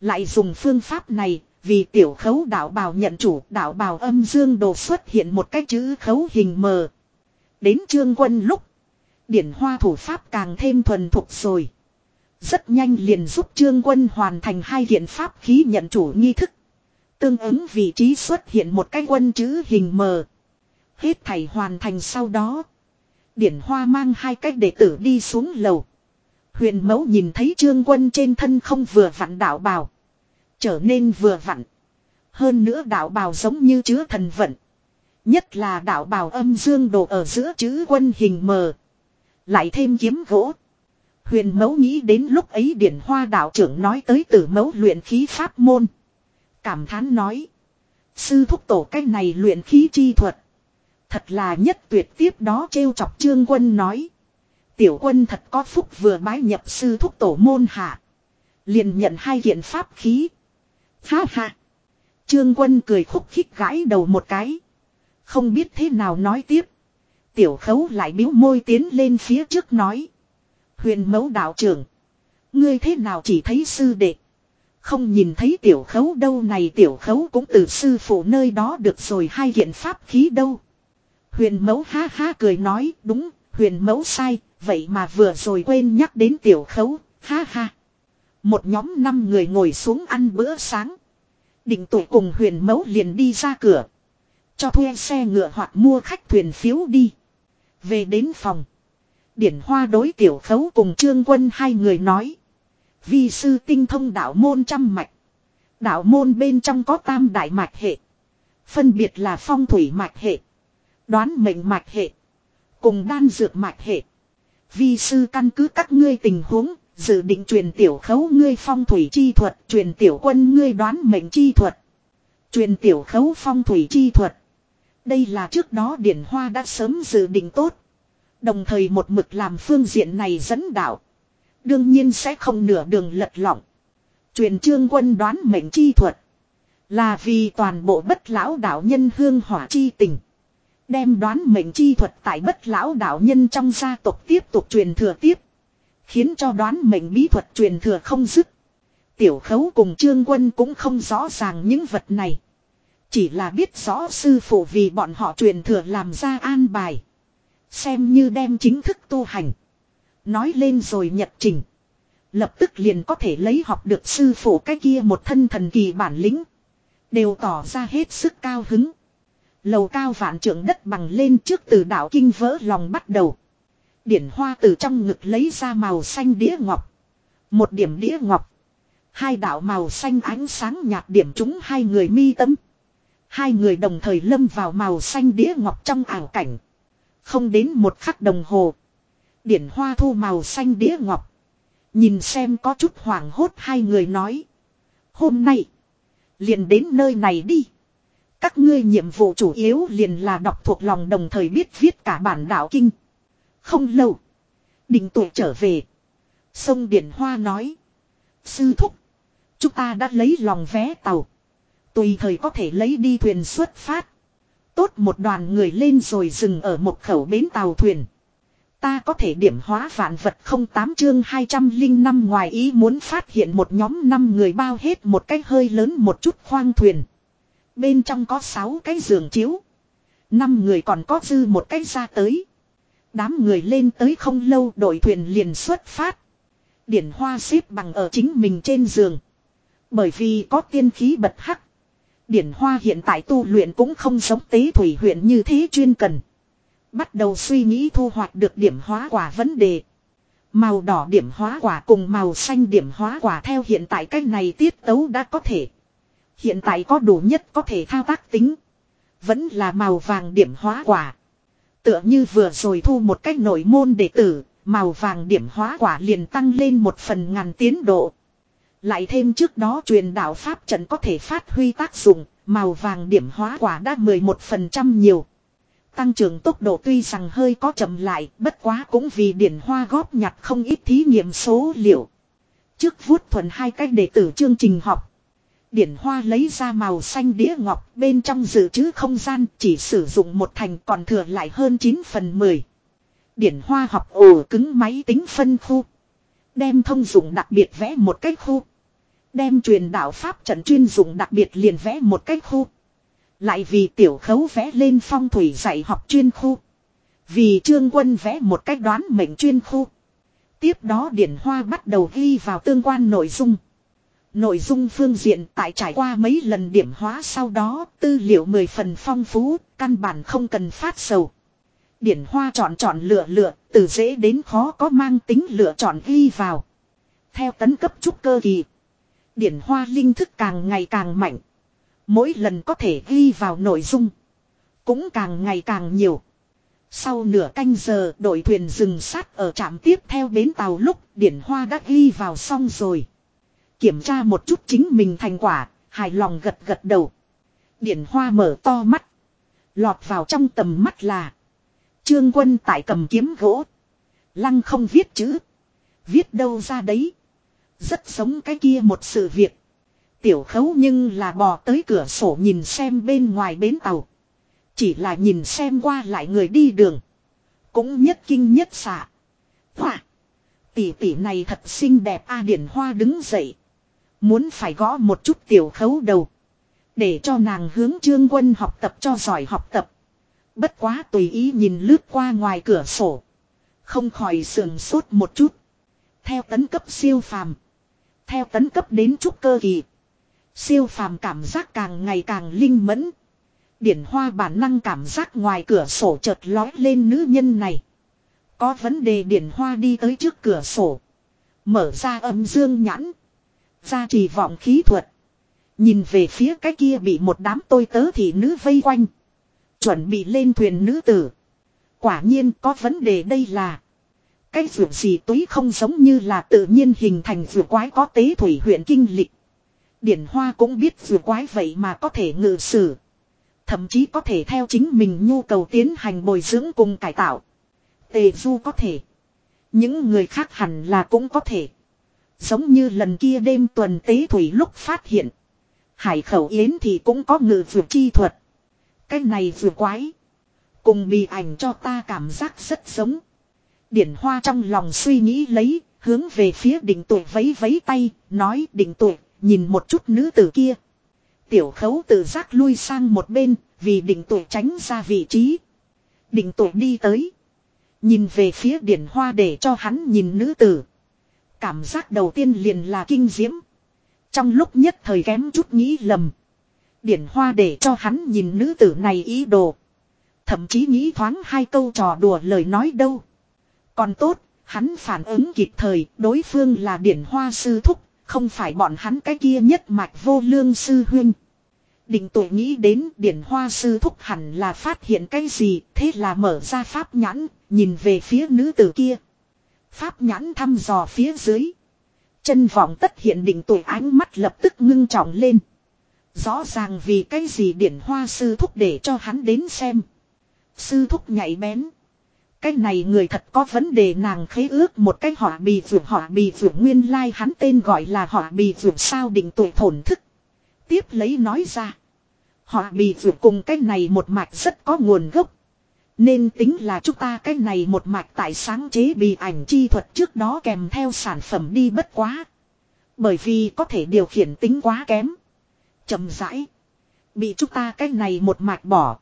Lại dùng phương pháp này, vì tiểu khấu đạo bào nhận chủ đạo bào âm dương đồ xuất hiện một cái chữ khấu hình mờ. Đến trương quân lúc, điển hoa thủ pháp càng thêm thuần thục rồi. Rất nhanh liền giúp trương quân hoàn thành hai hiện pháp khí nhận chủ nghi thức. Tương ứng vị trí xuất hiện một cái quân chữ hình mờ. Hết thảy hoàn thành sau đó. Điển hoa mang hai cách đệ tử đi xuống lầu. Huyền mẫu nhìn thấy trương quân trên thân không vừa vặn đạo bào. Trở nên vừa vặn. Hơn nữa đạo bào giống như chứa thần vận. Nhất là đạo bào âm dương đồ ở giữa chữ quân hình mờ. Lại thêm kiếm gỗ. Huyền mẫu nghĩ đến lúc ấy điển hoa đạo trưởng nói tới tử mẫu luyện khí pháp môn. Cảm thán nói. Sư thúc tổ cái này luyện khí chi thuật. Thật là nhất tuyệt tiếp đó trêu chọc trương quân nói. Tiểu quân thật có phúc vừa bái nhập sư thúc tổ môn hạ. Liền nhận hai hiện pháp khí. Ha ha. Trương quân cười khúc khích gãi đầu một cái. Không biết thế nào nói tiếp. Tiểu khấu lại biếu môi tiến lên phía trước nói. Huyền mẫu đạo trưởng. Ngươi thế nào chỉ thấy sư đệ. Không nhìn thấy tiểu khấu đâu này tiểu khấu cũng từ sư phụ nơi đó được rồi hai hiện pháp khí đâu. Huyền mẫu ha ha cười nói đúng, huyền mẫu sai, vậy mà vừa rồi quên nhắc đến tiểu khấu, ha ha. Một nhóm năm người ngồi xuống ăn bữa sáng. Định tụ cùng huyền mẫu liền đi ra cửa. Cho thuê xe ngựa hoặc mua khách thuyền phiếu đi. Về đến phòng. Điển hoa đối tiểu khấu cùng trương quân hai người nói. Vi sư tinh thông đạo môn trăm mạch. Đạo môn bên trong có tam đại mạch hệ. Phân biệt là phong thủy mạch hệ. Đoán mệnh mạch hệ. Cùng đan dược mạch hệ. Vi sư căn cứ các ngươi tình huống. Dự định truyền tiểu khấu ngươi phong thủy chi thuật. Truyền tiểu quân ngươi đoán mệnh chi thuật. Truyền tiểu khấu phong thủy chi thuật. Đây là trước đó điển hoa đã sớm dự định tốt. Đồng thời một mực làm phương diện này dẫn đạo. Đương nhiên sẽ không nửa đường lật lọng. Truyền trương quân đoán mệnh chi thuật. Là vì toàn bộ bất lão đạo nhân hương hỏa chi tình. Đem đoán mệnh chi thuật tại bất lão đạo nhân trong gia tộc tiếp tục truyền thừa tiếp. Khiến cho đoán mệnh bí thuật truyền thừa không dứt. Tiểu khấu cùng trương quân cũng không rõ ràng những vật này. Chỉ là biết rõ sư phụ vì bọn họ truyền thừa làm ra an bài. Xem như đem chính thức tu hành. Nói lên rồi nhật trình. Lập tức liền có thể lấy học được sư phụ cái kia một thân thần kỳ bản lĩnh. Đều tỏ ra hết sức cao hứng. Lầu cao vạn trượng đất bằng lên trước từ đảo kinh vỡ lòng bắt đầu. Điển hoa từ trong ngực lấy ra màu xanh đĩa ngọc. Một điểm đĩa ngọc. Hai đạo màu xanh ánh sáng nhạt điểm chúng hai người mi tâm. Hai người đồng thời lâm vào màu xanh đĩa ngọc trong ảo cảnh. Không đến một khắc đồng hồ. Điển hoa thu màu xanh đĩa ngọc. Nhìn xem có chút hoảng hốt hai người nói. Hôm nay. Liền đến nơi này đi. Các ngươi nhiệm vụ chủ yếu liền là đọc thuộc lòng đồng thời biết viết cả bản đạo kinh. Không lâu. Định tụ trở về. Sông Điển Hoa nói. Sư thúc. Chúng ta đã lấy lòng vé tàu. Tùy thời có thể lấy đi thuyền xuất phát. Tốt một đoàn người lên rồi dừng ở một khẩu bến tàu thuyền. Ta có thể điểm hóa vạn vật không tám chương 205 ngoài ý muốn phát hiện một nhóm năm người bao hết một cái hơi lớn một chút khoang thuyền. Bên trong có 6 cái giường chiếu. năm người còn có dư một cái ra tới. Đám người lên tới không lâu đội thuyền liền xuất phát. Điển hoa xếp bằng ở chính mình trên giường. Bởi vì có tiên khí bật hắc. Điển hoa hiện tại tu luyện cũng không giống tế thủy huyện như thế chuyên cần. Bắt đầu suy nghĩ thu hoạch được điểm hóa quả vấn đề. Màu đỏ điểm hóa quả cùng màu xanh điểm hóa quả theo hiện tại cách này tiết tấu đã có thể. Hiện tại có đủ nhất có thể thao tác tính. Vẫn là màu vàng điểm hóa quả. Tựa như vừa rồi thu một cách nội môn đệ tử, màu vàng điểm hóa quả liền tăng lên một phần ngàn tiến độ. Lại thêm trước đó truyền đạo Pháp trận có thể phát huy tác dụng, màu vàng điểm hóa quả đã 11% nhiều. Tăng trưởng tốc độ tuy rằng hơi có chậm lại, bất quá cũng vì điển hoa góp nhặt không ít thí nghiệm số liệu. Trước vuốt thuần hai cách đệ tử chương trình học. Điển hoa lấy ra màu xanh đĩa ngọc bên trong dự trữ không gian chỉ sử dụng một thành còn thừa lại hơn 9 phần 10. Điển hoa học ổ cứng máy tính phân khu. Đem thông dụng đặc biệt vẽ một cách khu. Đem truyền đạo pháp trận chuyên dụng đặc biệt liền vẽ một cách khu. Lại vì tiểu khấu vẽ lên phong thủy dạy học chuyên khu. Vì trương quân vẽ một cách đoán mệnh chuyên khu. Tiếp đó điển hoa bắt đầu ghi vào tương quan nội dung. Nội dung phương diện tại trải qua mấy lần điểm hóa sau đó tư liệu mười phần phong phú, căn bản không cần phát sầu. Điển hoa chọn chọn lựa lựa, từ dễ đến khó có mang tính lựa chọn ghi vào. Theo tấn cấp trúc cơ kỳ. Điển hoa linh thức càng ngày càng mạnh. Mỗi lần có thể ghi vào nội dung. Cũng càng ngày càng nhiều. Sau nửa canh giờ đội thuyền dừng sát ở trạm tiếp theo bến tàu lúc điển hoa đã ghi vào xong rồi. Kiểm tra một chút chính mình thành quả, hài lòng gật gật đầu. Điển hoa mở to mắt. Lọt vào trong tầm mắt là. Trương quân tại cầm kiếm gỗ. Lăng không viết chữ. Viết đâu ra đấy. Rất giống cái kia một sự việc. Tiểu khấu nhưng là bò tới cửa sổ nhìn xem bên ngoài bến tàu. Chỉ là nhìn xem qua lại người đi đường. Cũng nhất kinh nhất xạ. Hoa! Tỷ tỷ này thật xinh đẹp A Điển Hoa đứng dậy. Muốn phải gõ một chút tiểu khấu đầu. Để cho nàng hướng trương quân học tập cho giỏi học tập. Bất quá tùy ý nhìn lướt qua ngoài cửa sổ. Không khỏi sườn sốt một chút. Theo tấn cấp siêu phàm. Theo tấn cấp đến trúc cơ kỳ. Siêu phàm cảm giác càng ngày càng linh mẫn. Điển hoa bản năng cảm giác ngoài cửa sổ chợt lói lên nữ nhân này. Có vấn đề điển hoa đi tới trước cửa sổ. Mở ra âm dương nhãn. Ra trì vọng khí thuật. Nhìn về phía cái kia bị một đám tôi tớ thị nữ vây quanh. Chuẩn bị lên thuyền nữ tử. Quả nhiên có vấn đề đây là. Cái vượt gì túi không giống như là tự nhiên hình thành vượt quái có tế thủy huyện kinh lịch. Điển Hoa cũng biết vượt quái vậy mà có thể ngự sử. Thậm chí có thể theo chính mình nhu cầu tiến hành bồi dưỡng cùng cải tạo. Tề Du có thể. Những người khác hẳn là cũng có thể. Giống như lần kia đêm tuần tế thủy lúc phát hiện. Hải khẩu yến thì cũng có ngự vượt chi thuật. Cái này vừa quái. Cùng bị ảnh cho ta cảm giác rất giống. Điển hoa trong lòng suy nghĩ lấy, hướng về phía đỉnh tuổi vấy vấy tay, nói đỉnh tuổi, nhìn một chút nữ tử kia. Tiểu khấu tự giác lui sang một bên, vì định tuổi tránh ra vị trí. định tuổi đi tới. Nhìn về phía điển hoa để cho hắn nhìn nữ tử. Cảm giác đầu tiên liền là kinh diễm. Trong lúc nhất thời kém chút nghĩ lầm. Điển hoa để cho hắn nhìn nữ tử này ý đồ. Thậm chí nghĩ thoáng hai câu trò đùa lời nói đâu. Còn tốt, hắn phản ứng kịp thời, đối phương là điển hoa sư thúc, không phải bọn hắn cái kia nhất mạch vô lương sư huynh. Định tội nghĩ đến điển hoa sư thúc hẳn là phát hiện cái gì, thế là mở ra pháp nhãn, nhìn về phía nữ tử kia. Pháp nhãn thăm dò phía dưới. Chân vọng tất hiện định tội ánh mắt lập tức ngưng trọng lên. Rõ ràng vì cái gì điển hoa sư thúc để cho hắn đến xem. Sư thúc nhạy bén. Cái này người thật có vấn đề nàng khế ước một cái họ bì vượt họ bì vượt nguyên lai like hắn tên gọi là họ bì vượt sao định tuổi thổn thức. Tiếp lấy nói ra. Họ bì vượt cùng cái này một mạch rất có nguồn gốc. Nên tính là chúng ta cái này một mạch tại sáng chế bì ảnh chi thuật trước đó kèm theo sản phẩm đi bất quá. Bởi vì có thể điều khiển tính quá kém. chậm rãi. Bị chúng ta cái này một mạch bỏ.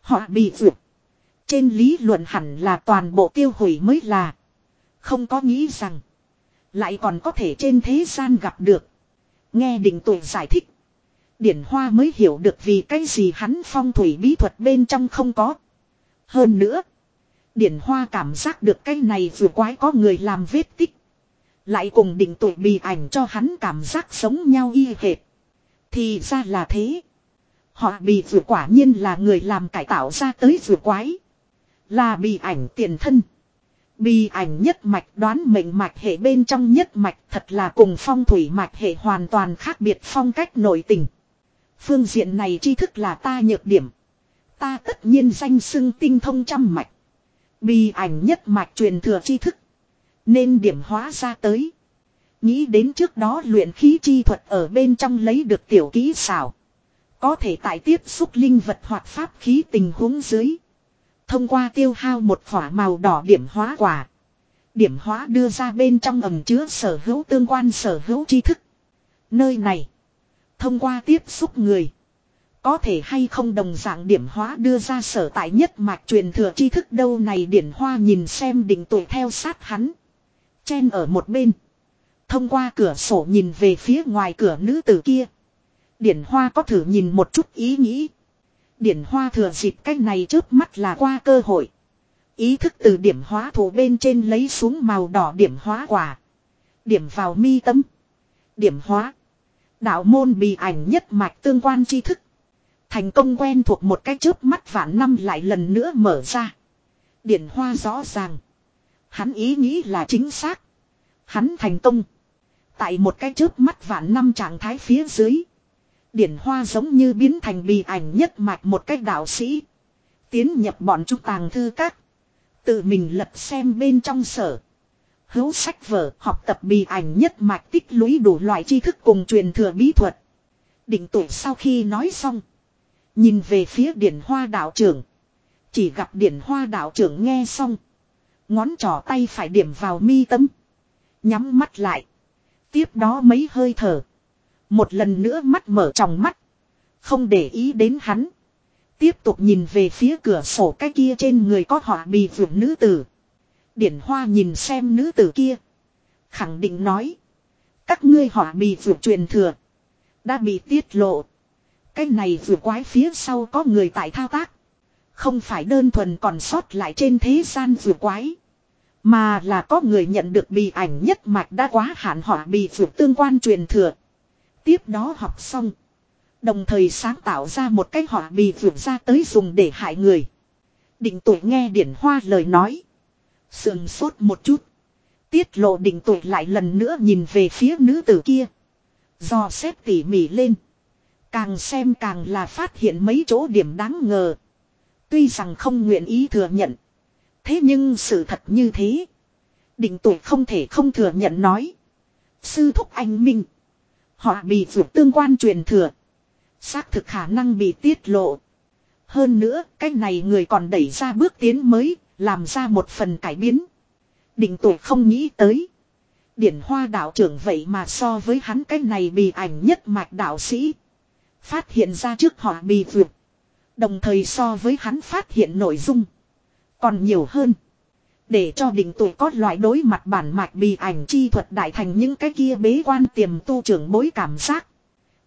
Họ bị vượt. Trên lý luận hẳn là toàn bộ tiêu hủy mới là. Không có nghĩ rằng. Lại còn có thể trên thế gian gặp được. Nghe định tuổi giải thích. Điển Hoa mới hiểu được vì cái gì hắn phong thủy bí thuật bên trong không có. Hơn nữa. Điển Hoa cảm giác được cái này vừa quái có người làm vết tích. Lại cùng định tuổi bị ảnh cho hắn cảm giác sống nhau y hệt. Thì ra là thế. Họ bị vừa quả nhiên là người làm cải tạo ra tới vừa quái. Là bị ảnh tiền thân. Bị ảnh nhất mạch đoán mệnh mạch hệ bên trong nhất mạch thật là cùng phong thủy mạch hệ hoàn toàn khác biệt phong cách nội tình. Phương diện này tri thức là ta nhược điểm. Ta tất nhiên danh xưng tinh thông trăm mạch. Bị ảnh nhất mạch truyền thừa tri thức. Nên điểm hóa ra tới. Nghĩ đến trước đó luyện khí chi thuật ở bên trong lấy được tiểu kỹ xảo. Có thể tại tiếp xúc linh vật hoặc pháp khí tình huống dưới. Thông qua tiêu hao một khỏa màu đỏ điểm hóa quả. Điểm hóa đưa ra bên trong ẩm chứa sở hữu tương quan sở hữu tri thức. Nơi này. Thông qua tiếp xúc người. Có thể hay không đồng dạng điểm hóa đưa ra sở tại nhất mạch truyền thừa tri thức đâu này điển hoa nhìn xem định tuổi theo sát hắn. Chen ở một bên. Thông qua cửa sổ nhìn về phía ngoài cửa nữ tử kia. Điển hoa có thử nhìn một chút ý nghĩ. Điển hoa thừa dịp cách này trước mắt là qua cơ hội. Ý thức từ điểm hóa thủ bên trên lấy xuống màu đỏ điểm hóa quả. Điểm vào mi tâm. Điểm hóa. Đạo môn bị ảnh nhất mạch tương quan tri thức. Thành công quen thuộc một cái chớp mắt vạn năm lại lần nữa mở ra. Điển hoa rõ ràng. Hắn ý nghĩ là chính xác. Hắn thành công. Tại một cái chớp mắt vạn năm trạng thái phía dưới. Điển hoa giống như biến thành bì ảnh nhất mạch một cách đạo sĩ. Tiến nhập bọn chúng tàng thư các. Tự mình lật xem bên trong sở. Hữu sách vở, học tập bì ảnh nhất mạch tích lũy đủ loại tri thức cùng truyền thừa bí thuật. Định tuổi sau khi nói xong. Nhìn về phía điển hoa đạo trưởng. Chỉ gặp điển hoa đạo trưởng nghe xong. Ngón trỏ tay phải điểm vào mi tâm. Nhắm mắt lại. Tiếp đó mấy hơi thở. Một lần nữa mắt mở tròng mắt. Không để ý đến hắn. Tiếp tục nhìn về phía cửa sổ cái kia trên người có họa bì vượng nữ tử. Điển hoa nhìn xem nữ tử kia. Khẳng định nói. Các ngươi họa bì vượng truyền thừa. Đã bị tiết lộ. Cái này vừa quái phía sau có người tại thao tác. Không phải đơn thuần còn sót lại trên thế gian vừa quái. Mà là có người nhận được bì ảnh nhất mạch đã quá hạn họa bì vượt tương quan truyền thừa. Tiếp đó học xong. Đồng thời sáng tạo ra một cái họa bị vượt ra tới dùng để hại người. Định tuổi nghe điển hoa lời nói. Sườn sốt một chút. Tiết lộ định tuổi lại lần nữa nhìn về phía nữ tử kia. Do xét tỉ mỉ lên. Càng xem càng là phát hiện mấy chỗ điểm đáng ngờ. Tuy rằng không nguyện ý thừa nhận. Thế nhưng sự thật như thế. Định tuổi không thể không thừa nhận nói. Sư thúc anh minh. Họ bị vượt tương quan truyền thừa. Xác thực khả năng bị tiết lộ. Hơn nữa, cái này người còn đẩy ra bước tiến mới, làm ra một phần cải biến. Định tuổi không nghĩ tới. Điển hoa đạo trưởng vậy mà so với hắn cái này bị ảnh nhất mạch đạo sĩ. Phát hiện ra trước họ bị vượt. Đồng thời so với hắn phát hiện nội dung. Còn nhiều hơn. Để cho định tuổi có loại đối mặt bản mạch bị ảnh chi thuật đại thành những cái kia bế quan tiềm tu trưởng bối cảm giác.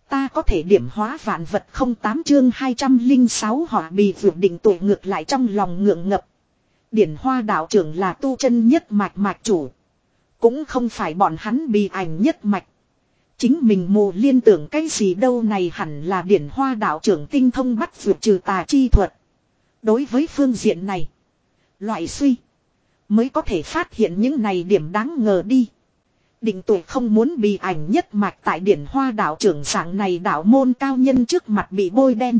Ta có thể điểm hóa vạn vật không tám chương 206 họ bị vượt định tuổi ngược lại trong lòng ngượng ngập. Điển hoa đạo trưởng là tu chân nhất mạch mạch chủ. Cũng không phải bọn hắn bị ảnh nhất mạch. Chính mình mù liên tưởng cái gì đâu này hẳn là điển hoa đạo trưởng tinh thông bắt vượt trừ tà chi thuật. Đối với phương diện này. Loại suy. Mới có thể phát hiện những này điểm đáng ngờ đi. Định tuổi không muốn bị ảnh nhất mạch tại điển hoa đạo trưởng sáng này đạo môn cao nhân trước mặt bị bôi đen.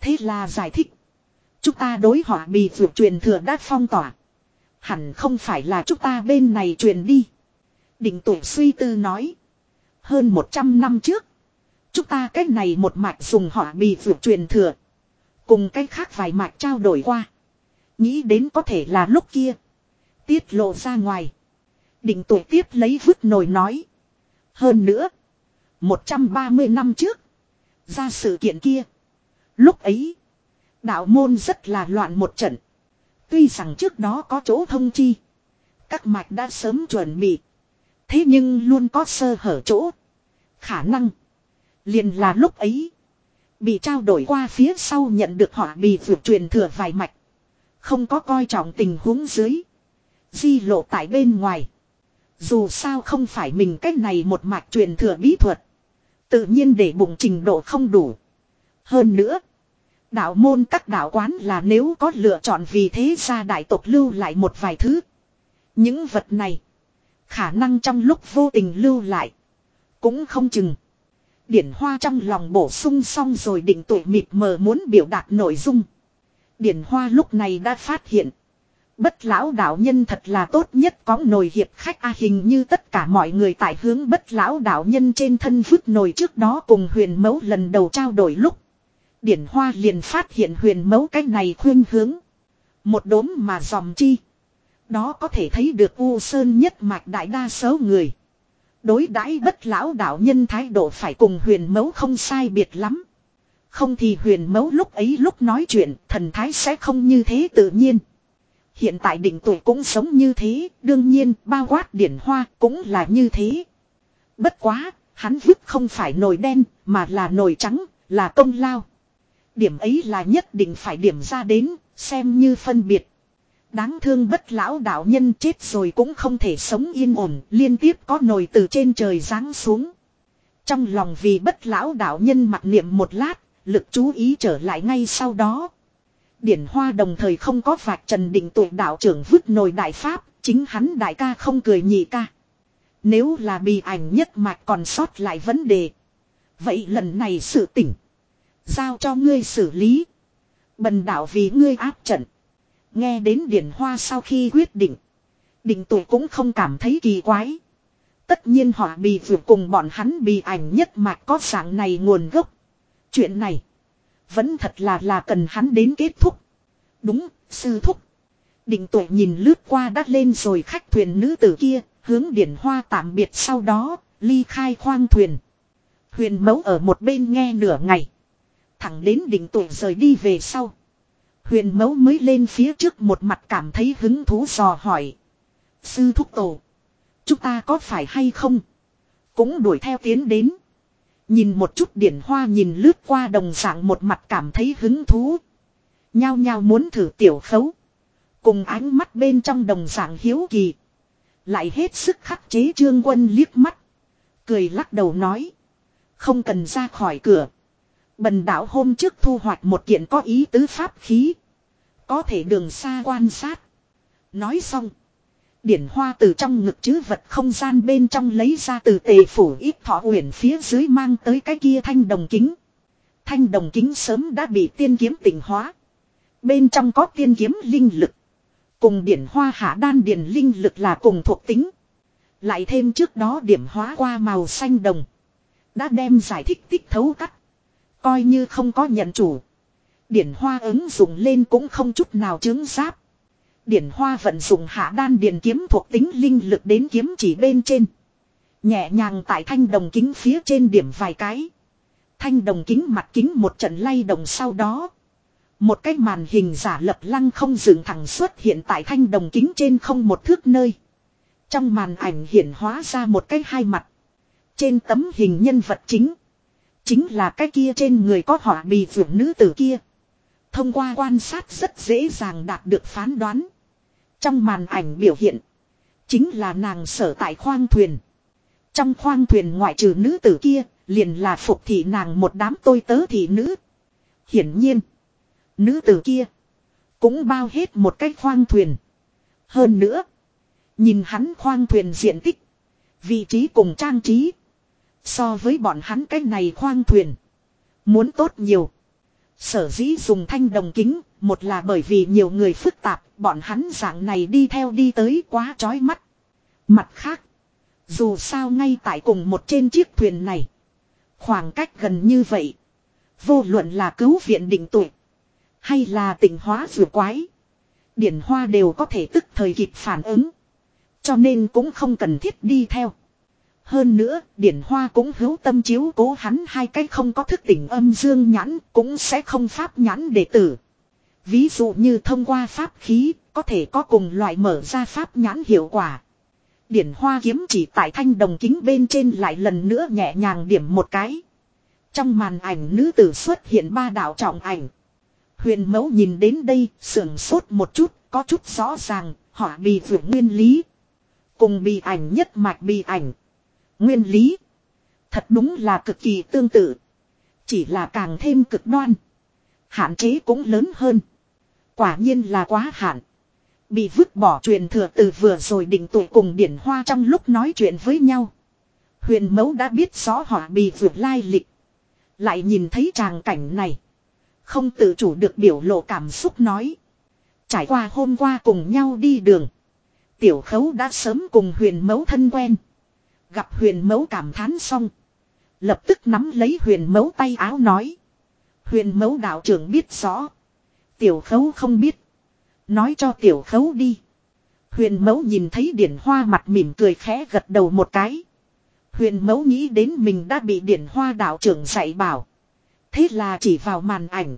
Thế là giải thích. Chúng ta đối họ bị vượt truyền thừa đã phong tỏa. Hẳn không phải là chúng ta bên này truyền đi. Định tuổi suy tư nói. Hơn 100 năm trước. Chúng ta cách này một mạch dùng họ bị vượt truyền thừa. Cùng cách khác vài mạch trao đổi qua. Nghĩ đến có thể là lúc kia. Tiết lộ ra ngoài. Định tuổi tiếp lấy vứt nồi nói. Hơn nữa. 130 năm trước. Ra sự kiện kia. Lúc ấy. Đạo môn rất là loạn một trận. Tuy rằng trước đó có chỗ thông chi. Các mạch đã sớm chuẩn bị. Thế nhưng luôn có sơ hở chỗ. Khả năng. Liền là lúc ấy. Bị trao đổi qua phía sau nhận được họ bị vượt truyền thừa vài mạch. Không có coi trọng tình huống dưới. Di lộ tại bên ngoài. Dù sao không phải mình cách này một mạch truyền thừa bí thuật. Tự nhiên để bụng trình độ không đủ. Hơn nữa. Đạo môn các đạo quán là nếu có lựa chọn vì thế ra đại tộc lưu lại một vài thứ. Những vật này. Khả năng trong lúc vô tình lưu lại. Cũng không chừng. Điển hoa trong lòng bổ sung xong rồi định tuổi mịt mờ muốn biểu đạt nội dung. Điển hoa lúc này đã phát hiện. Bất lão đạo nhân thật là tốt nhất có nồi hiệp khách a à, hình như tất cả mọi người tại hướng bất lão đạo nhân trên thân vứt nồi trước đó cùng huyền mẫu lần đầu trao đổi lúc. Điển hoa liền phát hiện huyền mẫu cái này khuyên hướng. Một đốm mà dòm chi. Đó có thể thấy được U Sơn nhất mạch đại đa số người. Đối đãi bất lão đạo nhân thái độ phải cùng huyền mẫu không sai biệt lắm. Không thì huyền mẫu lúc ấy lúc nói chuyện, thần thái sẽ không như thế tự nhiên. Hiện tại định tuổi cũng sống như thế, đương nhiên bao quát điển hoa cũng là như thế. Bất quá, hắn vứt không phải nồi đen, mà là nồi trắng, là công lao. Điểm ấy là nhất định phải điểm ra đến, xem như phân biệt. Đáng thương bất lão đạo nhân chết rồi cũng không thể sống yên ổn, liên tiếp có nồi từ trên trời giáng xuống. Trong lòng vì bất lão đạo nhân mặc niệm một lát, lực chú ý trở lại ngay sau đó. Điển Hoa đồng thời không có vạch trần định tuổi đạo trưởng vứt nồi đại pháp, chính hắn đại ca không cười nhị ca. Nếu là bị ảnh nhất mạch còn sót lại vấn đề. Vậy lần này sự tỉnh. Giao cho ngươi xử lý. Bần đạo vì ngươi áp trận. Nghe đến Điển Hoa sau khi quyết định. Định tuổi cũng không cảm thấy kỳ quái. Tất nhiên họ bị vượt cùng bọn hắn bị ảnh nhất mạch có dạng này nguồn gốc. Chuyện này. Vẫn thật là là cần hắn đến kết thúc. Đúng, sư thúc. Định tuổi nhìn lướt qua đắt lên rồi khách thuyền nữ tử kia, hướng điển hoa tạm biệt sau đó, ly khai khoang thuyền. Huyền mẫu ở một bên nghe nửa ngày. Thẳng đến định tuổi rời đi về sau. Huyền mẫu mới lên phía trước một mặt cảm thấy hứng thú dò hỏi. Sư thúc tổ. Chúng ta có phải hay không? Cũng đuổi theo tiến đến. Nhìn một chút điển hoa nhìn lướt qua đồng dạng một mặt cảm thấy hứng thú. Nhao nhao muốn thử tiểu khấu. Cùng ánh mắt bên trong đồng dạng hiếu kỳ. Lại hết sức khắc chế trương quân liếc mắt. Cười lắc đầu nói. Không cần ra khỏi cửa. Bần đảo hôm trước thu hoạch một kiện có ý tứ pháp khí. Có thể đường xa quan sát. Nói xong. Điển hoa từ trong ngực chứ vật không gian bên trong lấy ra từ tề phủ ít thọ uyển phía dưới mang tới cái kia thanh đồng kính. Thanh đồng kính sớm đã bị tiên kiếm tỉnh hóa. Bên trong có tiên kiếm linh lực. Cùng điển hoa hạ đan điển linh lực là cùng thuộc tính. Lại thêm trước đó điểm hóa qua màu xanh đồng. Đã đem giải thích tích thấu cắt. Coi như không có nhận chủ. Điển hoa ứng dụng lên cũng không chút nào chứng giáp. Điển hoa vận dụng hạ đan điền kiếm thuộc tính linh lực đến kiếm chỉ bên trên. Nhẹ nhàng tại thanh đồng kính phía trên điểm vài cái. Thanh đồng kính mặt kính một trận lay động sau đó. Một cái màn hình giả lập lăng không dừng thẳng xuất hiện tại thanh đồng kính trên không một thước nơi. Trong màn ảnh hiện hóa ra một cái hai mặt. Trên tấm hình nhân vật chính. Chính là cái kia trên người có họa bì vượng nữ tử kia. Thông qua quan sát rất dễ dàng đạt được phán đoán. Trong màn ảnh biểu hiện. Chính là nàng sở tại khoang thuyền. Trong khoang thuyền ngoại trừ nữ tử kia. Liền là phục thị nàng một đám tôi tớ thị nữ. Hiển nhiên. Nữ tử kia. Cũng bao hết một cái khoang thuyền. Hơn nữa. Nhìn hắn khoang thuyền diện tích. Vị trí cùng trang trí. So với bọn hắn cái này khoang thuyền. Muốn tốt nhiều. Sở dĩ dùng thanh đồng kính. Một là bởi vì nhiều người phức tạp. Bọn hắn dạng này đi theo đi tới quá chói mắt. Mặt khác. Dù sao ngay tại cùng một trên chiếc thuyền này. Khoảng cách gần như vậy. Vô luận là cứu viện định tuổi. Hay là tỉnh hóa rửa quái. Điển hoa đều có thể tức thời kịp phản ứng. Cho nên cũng không cần thiết đi theo. Hơn nữa, điển hoa cũng hữu tâm chiếu cố hắn hai cách không có thức tỉnh âm dương nhãn, cũng sẽ không pháp nhãn đệ tử. Ví dụ như thông qua pháp khí, có thể có cùng loại mở ra pháp nhãn hiệu quả. Điển hoa kiếm chỉ tại thanh đồng kính bên trên lại lần nữa nhẹ nhàng điểm một cái. Trong màn ảnh nữ tử xuất hiện ba đạo trọng ảnh. Huyền mẫu nhìn đến đây, sưởng sốt một chút, có chút rõ ràng, họ bị vượt nguyên lý. Cùng bị ảnh nhất mạch bị ảnh. Nguyên lý. Thật đúng là cực kỳ tương tự. Chỉ là càng thêm cực đoan. Hạn chế cũng lớn hơn. Quả nhiên là quá hạn. Bị vứt bỏ truyền thừa từ vừa rồi định tụ cùng điển hoa trong lúc nói chuyện với nhau. Huyền mẫu đã biết rõ họ bị vượt lai lịch. Lại nhìn thấy tràng cảnh này. Không tự chủ được biểu lộ cảm xúc nói. Trải qua hôm qua cùng nhau đi đường. Tiểu khấu đã sớm cùng huyền mẫu thân quen. Gặp huyền mẫu cảm thán xong. Lập tức nắm lấy huyền mẫu tay áo nói. Huyền mẫu đạo trưởng biết rõ. Tiểu khấu không biết. Nói cho tiểu khấu đi. Huyền mẫu nhìn thấy điển hoa mặt mỉm cười khẽ gật đầu một cái. Huyền mẫu nghĩ đến mình đã bị điển hoa đạo trưởng dạy bảo. Thế là chỉ vào màn ảnh.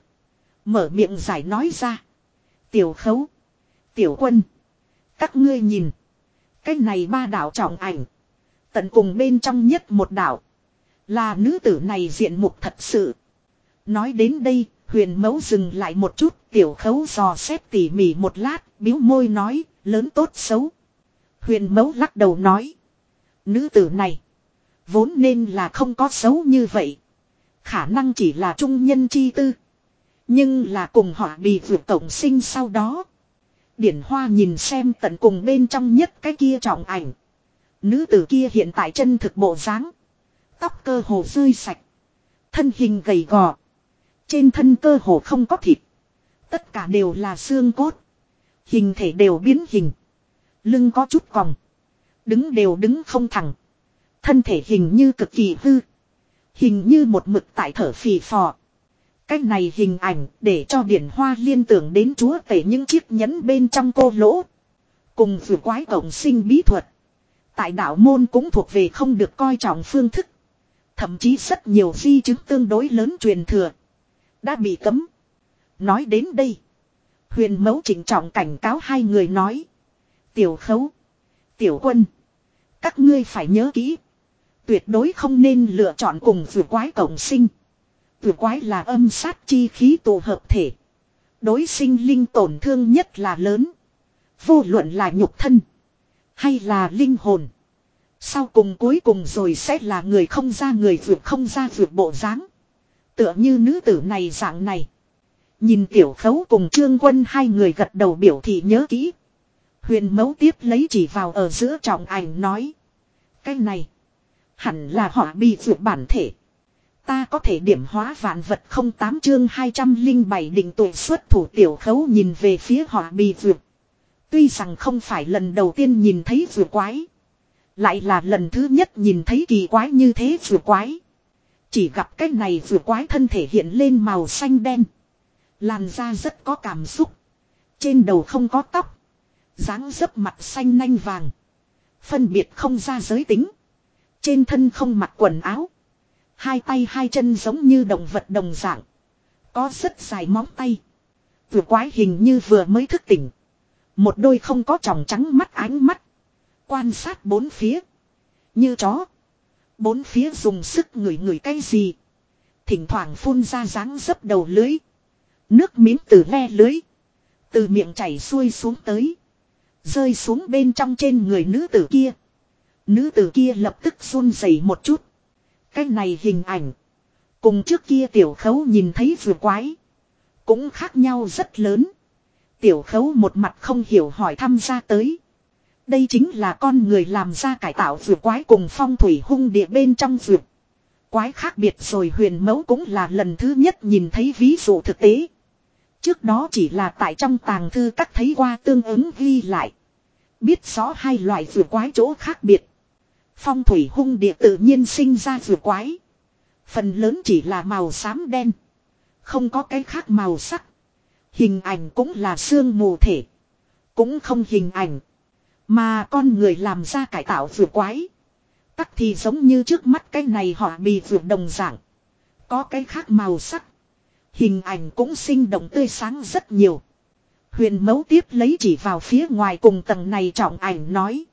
Mở miệng giải nói ra. Tiểu khấu. Tiểu quân. Các ngươi nhìn. Cái này ba đạo trọng ảnh. Tận cùng bên trong nhất một đảo Là nữ tử này diện mục thật sự. Nói đến đây, huyền mẫu dừng lại một chút, tiểu khấu dò xét tỉ mỉ một lát, biếu môi nói, lớn tốt xấu. Huyền mẫu lắc đầu nói. Nữ tử này. Vốn nên là không có xấu như vậy. Khả năng chỉ là trung nhân chi tư. Nhưng là cùng họ bị vượt tổng sinh sau đó. Điển Hoa nhìn xem tận cùng bên trong nhất cái kia trọng ảnh. Nữ tử kia hiện tại chân thực bộ dáng, Tóc cơ hồ rơi sạch. Thân hình gầy gò. Trên thân cơ hồ không có thịt. Tất cả đều là xương cốt. Hình thể đều biến hình. Lưng có chút còng. Đứng đều đứng không thẳng. Thân thể hình như cực kỳ hư. Hình như một mực tại thở phì phò. Cách này hình ảnh để cho điển hoa liên tưởng đến chúa tể những chiếc nhẫn bên trong cô lỗ. Cùng vừa quái cộng sinh bí thuật. Tại đạo môn cũng thuộc về không được coi trọng phương thức. Thậm chí rất nhiều di chứng tương đối lớn truyền thừa. Đã bị cấm. Nói đến đây. Huyền mẫu chỉnh trọng cảnh cáo hai người nói. Tiểu khấu. Tiểu quân. Các ngươi phải nhớ kỹ. Tuyệt đối không nên lựa chọn cùng vừa quái cộng sinh. Vừa quái là âm sát chi khí tụ hợp thể. Đối sinh linh tổn thương nhất là lớn. Vô luận là nhục thân. Hay là linh hồn. Sau cùng cuối cùng rồi sẽ là người không ra người vượt không ra vượt bộ dáng. Tựa như nữ tử này dạng này. Nhìn tiểu khấu cùng trương quân hai người gật đầu biểu thị nhớ kỹ. Huyền mấu tiếp lấy chỉ vào ở giữa trọng ảnh nói. Cái này. Hẳn là họ bị vượt bản thể. Ta có thể điểm hóa vạn vật không tám chương 207 định tội xuất thủ tiểu khấu nhìn về phía họ bị vượt. Tuy rằng không phải lần đầu tiên nhìn thấy vừa quái. Lại là lần thứ nhất nhìn thấy kỳ quái như thế vừa quái. Chỉ gặp cái này vừa quái thân thể hiện lên màu xanh đen. Làn da rất có cảm xúc. Trên đầu không có tóc. dáng dấp mặt xanh nanh vàng. Phân biệt không ra giới tính. Trên thân không mặc quần áo. Hai tay hai chân giống như động vật đồng dạng. Có rất dài móng tay. Vừa quái hình như vừa mới thức tỉnh. Một đôi không có tròng trắng mắt ánh mắt. Quan sát bốn phía. Như chó. Bốn phía dùng sức ngửi ngửi cái gì. Thỉnh thoảng phun ra dáng dấp đầu lưới. Nước miếng từ le lưới. Từ miệng chảy xuôi xuống tới. Rơi xuống bên trong trên người nữ tử kia. Nữ tử kia lập tức run rẩy một chút. Cái này hình ảnh. Cùng trước kia tiểu khấu nhìn thấy vừa quái. Cũng khác nhau rất lớn. Tiểu khấu một mặt không hiểu hỏi thăm ra tới. Đây chính là con người làm ra cải tạo vượt quái cùng phong thủy hung địa bên trong vượt. Quái khác biệt rồi huyền mẫu cũng là lần thứ nhất nhìn thấy ví dụ thực tế. Trước đó chỉ là tại trong tàng thư các thấy qua tương ứng ghi lại. Biết rõ hai loại vượt quái chỗ khác biệt. Phong thủy hung địa tự nhiên sinh ra vượt quái. Phần lớn chỉ là màu xám đen. Không có cái khác màu sắc. Hình ảnh cũng là xương mù thể. Cũng không hình ảnh. Mà con người làm ra cải tạo vừa quái. Tắc thì giống như trước mắt cái này họ bị vừa đồng dạng. Có cái khác màu sắc. Hình ảnh cũng sinh động tươi sáng rất nhiều. Huyền mấu tiếp lấy chỉ vào phía ngoài cùng tầng này trọng ảnh nói.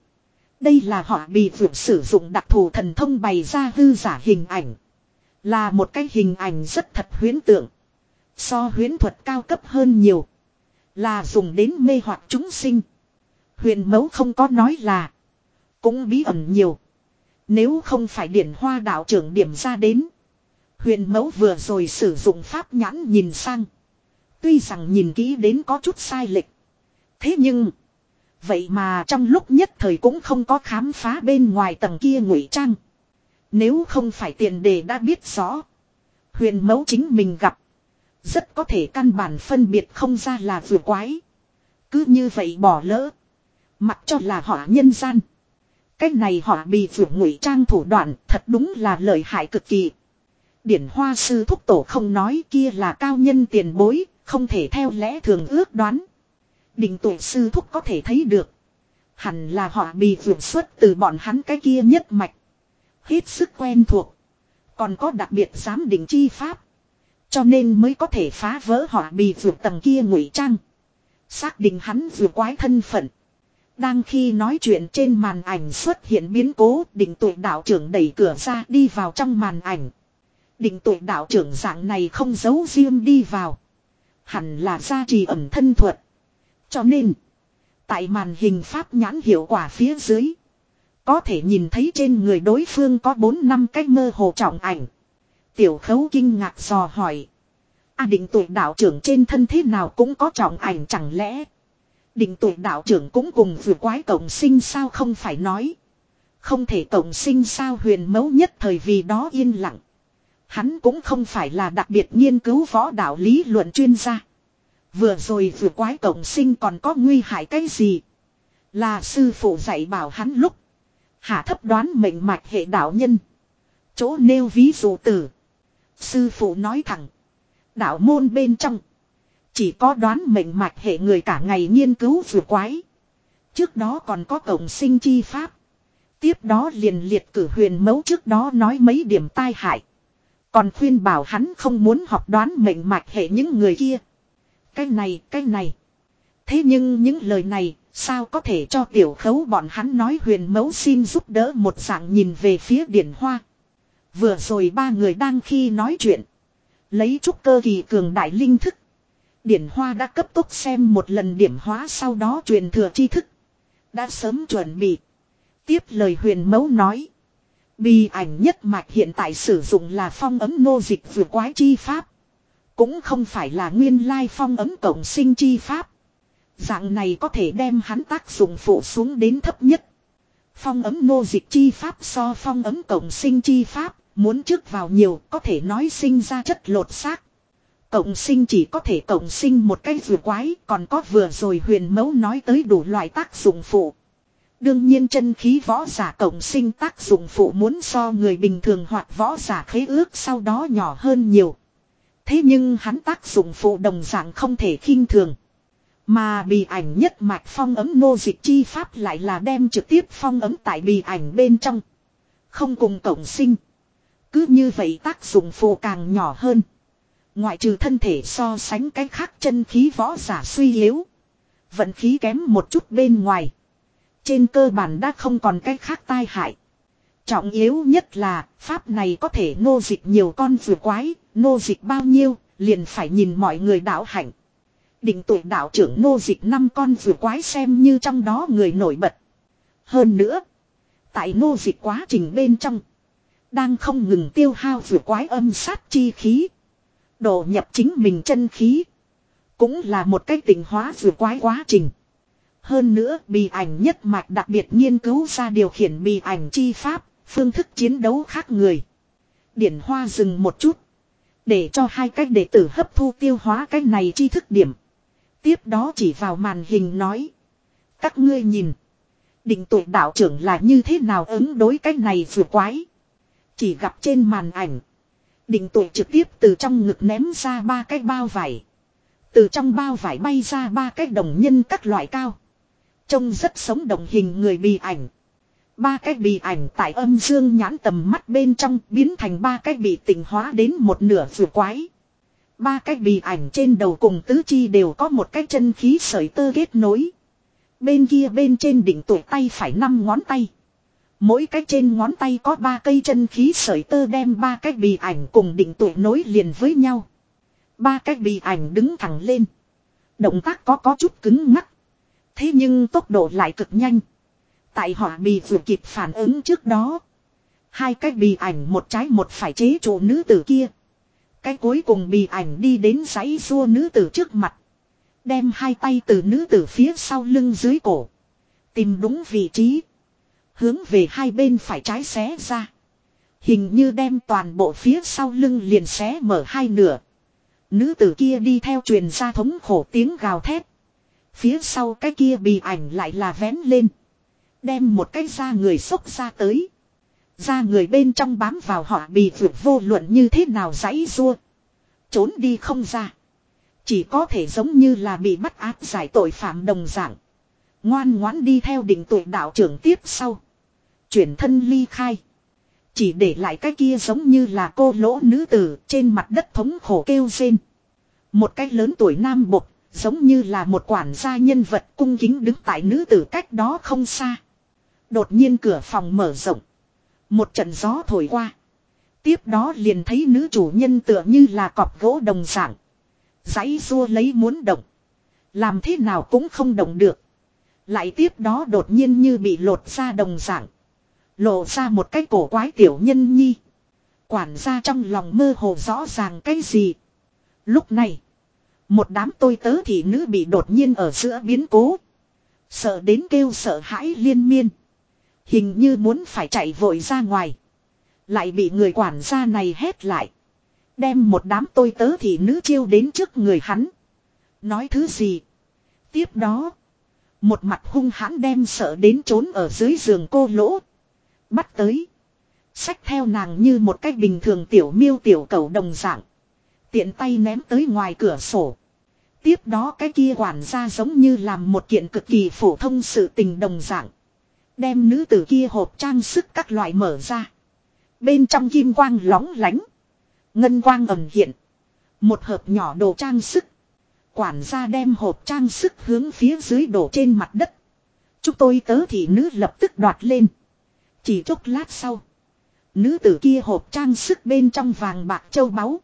Đây là họ bị vượt sử dụng đặc thù thần thông bày ra hư giả hình ảnh. Là một cái hình ảnh rất thật huyến tượng. So huyến thuật cao cấp hơn nhiều. Là dùng đến mê hoặc chúng sinh. Huyền mẫu không có nói là. Cũng bí ẩn nhiều. Nếu không phải điển hoa đạo trưởng điểm ra đến. Huyền mẫu vừa rồi sử dụng pháp nhãn nhìn sang. Tuy rằng nhìn kỹ đến có chút sai lệch. Thế nhưng. Vậy mà trong lúc nhất thời cũng không có khám phá bên ngoài tầng kia ngụy trang. Nếu không phải tiền đề đã biết rõ. Huyền mẫu chính mình gặp. Rất có thể căn bản phân biệt không ra là vừa quái. Cứ như vậy bỏ lỡ. Mặc cho là họ nhân gian. Cái này họ bị vừa ngụy trang thủ đoạn thật đúng là lợi hại cực kỳ. Điển hoa sư thúc tổ không nói kia là cao nhân tiền bối, không thể theo lẽ thường ước đoán. đình tổ sư thúc có thể thấy được. Hẳn là họ bị vượt xuất từ bọn hắn cái kia nhất mạch. Hết sức quen thuộc. Còn có đặc biệt giám định chi pháp. Cho nên mới có thể phá vỡ họ bị vượt tầng kia ngụy trang. Xác định hắn vừa quái thân phận. Đang khi nói chuyện trên màn ảnh xuất hiện biến cố định tuổi đạo trưởng đẩy cửa ra đi vào trong màn ảnh. Định tuổi đạo trưởng dạng này không giấu riêng đi vào. Hẳn là gia trì ẩm thân thuật. Cho nên, tại màn hình pháp nhãn hiệu quả phía dưới, có thể nhìn thấy trên người đối phương có 4 năm cái mơ hồ trọng ảnh. Tiểu khấu kinh ngạc dò hỏi. À định tuổi đạo trưởng trên thân thế nào cũng có trọng ảnh chẳng lẽ. Định tuổi đạo trưởng cũng cùng vừa quái cộng sinh sao không phải nói. Không thể cộng sinh sao huyền mấu nhất thời vì đó yên lặng. Hắn cũng không phải là đặc biệt nghiên cứu võ đạo lý luận chuyên gia. Vừa rồi vừa quái cộng sinh còn có nguy hại cái gì. Là sư phụ dạy bảo hắn lúc. Hạ thấp đoán mệnh mạch hệ đạo nhân. Chỗ nêu ví dụ tử Sư phụ nói thẳng. Đạo môn bên trong. Chỉ có đoán mệnh mạch hệ người cả ngày nghiên cứu vừa quái. Trước đó còn có cổng sinh chi pháp. Tiếp đó liền liệt cử huyền mẫu trước đó nói mấy điểm tai hại. Còn khuyên bảo hắn không muốn học đoán mệnh mạch hệ những người kia. Cái này, cái này. Thế nhưng những lời này, sao có thể cho tiểu khấu bọn hắn nói huyền mẫu xin giúp đỡ một dạng nhìn về phía điển hoa. Vừa rồi ba người đang khi nói chuyện. Lấy chút cơ kỳ cường đại linh thức. Điển hoa đã cấp tốc xem một lần điểm hóa sau đó truyền thừa tri thức. Đã sớm chuẩn bị. Tiếp lời huyền mẫu nói. Bì ảnh nhất mạch hiện tại sử dụng là phong ấm nô dịch vừa quái chi pháp. Cũng không phải là nguyên lai phong ấm cộng sinh chi pháp. Dạng này có thể đem hắn tác dụng phụ xuống đến thấp nhất. Phong ấm nô dịch chi pháp so phong ấm cộng sinh chi pháp, muốn trước vào nhiều có thể nói sinh ra chất lột xác. Cộng sinh chỉ có thể cộng sinh một cái vừa quái, còn có vừa rồi huyền mẫu nói tới đủ loại tác dụng phụ. Đương nhiên chân khí võ giả cộng sinh tác dụng phụ muốn so người bình thường hoặc võ giả khế ước sau đó nhỏ hơn nhiều. Thế nhưng hắn tác dụng phụ đồng dạng không thể khinh thường. Mà bị ảnh nhất mạch phong ấm nô dịch chi pháp lại là đem trực tiếp phong ấm tại bị ảnh bên trong. Không cùng cộng sinh. Cứ như vậy tác dụng phụ càng nhỏ hơn. Ngoại trừ thân thể so sánh cái khác chân khí võ giả suy yếu. Vận khí kém một chút bên ngoài. Trên cơ bản đã không còn cái khác tai hại. Trọng yếu nhất là pháp này có thể nô dịch nhiều con vừa quái, nô dịch bao nhiêu, liền phải nhìn mọi người đạo hạnh. Định tuổi đạo trưởng nô dịch năm con vừa quái xem như trong đó người nổi bật. Hơn nữa, tại nô dịch quá trình bên trong, đang không ngừng tiêu hao vừa quái âm sát chi khí. Độ nhập chính mình chân khí. Cũng là một cái tình hóa vừa quái quá trình. Hơn nữa bì ảnh nhất mạch đặc biệt nghiên cứu ra điều khiển bì ảnh chi pháp, phương thức chiến đấu khác người. Điển hoa dừng một chút. Để cho hai cách đệ tử hấp thu tiêu hóa cách này chi thức điểm. Tiếp đó chỉ vào màn hình nói. Các ngươi nhìn. Định tuổi đạo trưởng là như thế nào ứng đối cách này vừa quái. Chỉ gặp trên màn ảnh. Định tuổi trực tiếp từ trong ngực ném ra ba cái bao vải. Từ trong bao vải bay ra ba cái đồng nhân các loại cao. Trông rất sống động hình người bị ảnh. Ba cái bị ảnh tại âm dương nhãn tầm mắt bên trong biến thành ba cái bị tỉnh hóa đến một nửa vừa quái. Ba cái bị ảnh trên đầu cùng tứ chi đều có một cái chân khí sợi tơ kết nối. Bên kia bên trên đỉnh tuổi tay phải năm ngón tay. Mỗi cái trên ngón tay có ba cây chân khí sợi tơ đem ba cái bì ảnh cùng định tuổi nối liền với nhau. Ba cái bì ảnh đứng thẳng lên. Động tác có có chút cứng ngắc. Thế nhưng tốc độ lại cực nhanh. Tại họ bì vừa kịp phản ứng trước đó. Hai cái bì ảnh một trái một phải chế trụ nữ tử kia. Cái cuối cùng bì ảnh đi đến giấy xua nữ tử trước mặt. Đem hai tay từ nữ tử phía sau lưng dưới cổ. Tìm đúng vị trí. Hướng về hai bên phải trái xé ra. Hình như đem toàn bộ phía sau lưng liền xé mở hai nửa. Nữ tử kia đi theo truyền ra thống khổ tiếng gào thét. Phía sau cái kia bị ảnh lại là vén lên. Đem một cái da người xốc ra tới. Da người bên trong bám vào họ bị vượt vô luận như thế nào giãy rua. Trốn đi không ra. Chỉ có thể giống như là bị bắt áp giải tội phạm đồng dạng. Ngoan ngoãn đi theo định tuổi đạo trưởng tiếp sau. Chuyển thân ly khai. Chỉ để lại cái kia giống như là cô lỗ nữ tử trên mặt đất thống khổ kêu rên. Một cái lớn tuổi nam bột, giống như là một quản gia nhân vật cung kính đứng tại nữ tử cách đó không xa. Đột nhiên cửa phòng mở rộng. Một trận gió thổi qua. Tiếp đó liền thấy nữ chủ nhân tựa như là cọp gỗ đồng dạng. Giấy rua lấy muốn động. Làm thế nào cũng không động được. Lại tiếp đó đột nhiên như bị lột ra đồng dạng. Lộ ra một cái cổ quái tiểu nhân nhi. Quản gia trong lòng mơ hồ rõ ràng cái gì. Lúc này. Một đám tôi tớ thị nữ bị đột nhiên ở giữa biến cố. Sợ đến kêu sợ hãi liên miên. Hình như muốn phải chạy vội ra ngoài. Lại bị người quản gia này hét lại. Đem một đám tôi tớ thị nữ chiêu đến trước người hắn. Nói thứ gì. Tiếp đó. Một mặt hung hãn đem sợ đến trốn ở dưới giường cô lỗ. Bắt tới. Xách theo nàng như một cách bình thường tiểu miêu tiểu cầu đồng dạng. Tiện tay ném tới ngoài cửa sổ. Tiếp đó cái kia quản gia giống như làm một kiện cực kỳ phổ thông sự tình đồng dạng. Đem nữ tử kia hộp trang sức các loại mở ra. Bên trong kim quang lóng lánh. Ngân quang ẩm hiện. Một hộp nhỏ đồ trang sức. Quản gia đem hộp trang sức hướng phía dưới đổ trên mặt đất. Chúng tôi tớ thì nữ lập tức đoạt lên. Chỉ chốc lát sau. Nữ tử kia hộp trang sức bên trong vàng bạc châu báu.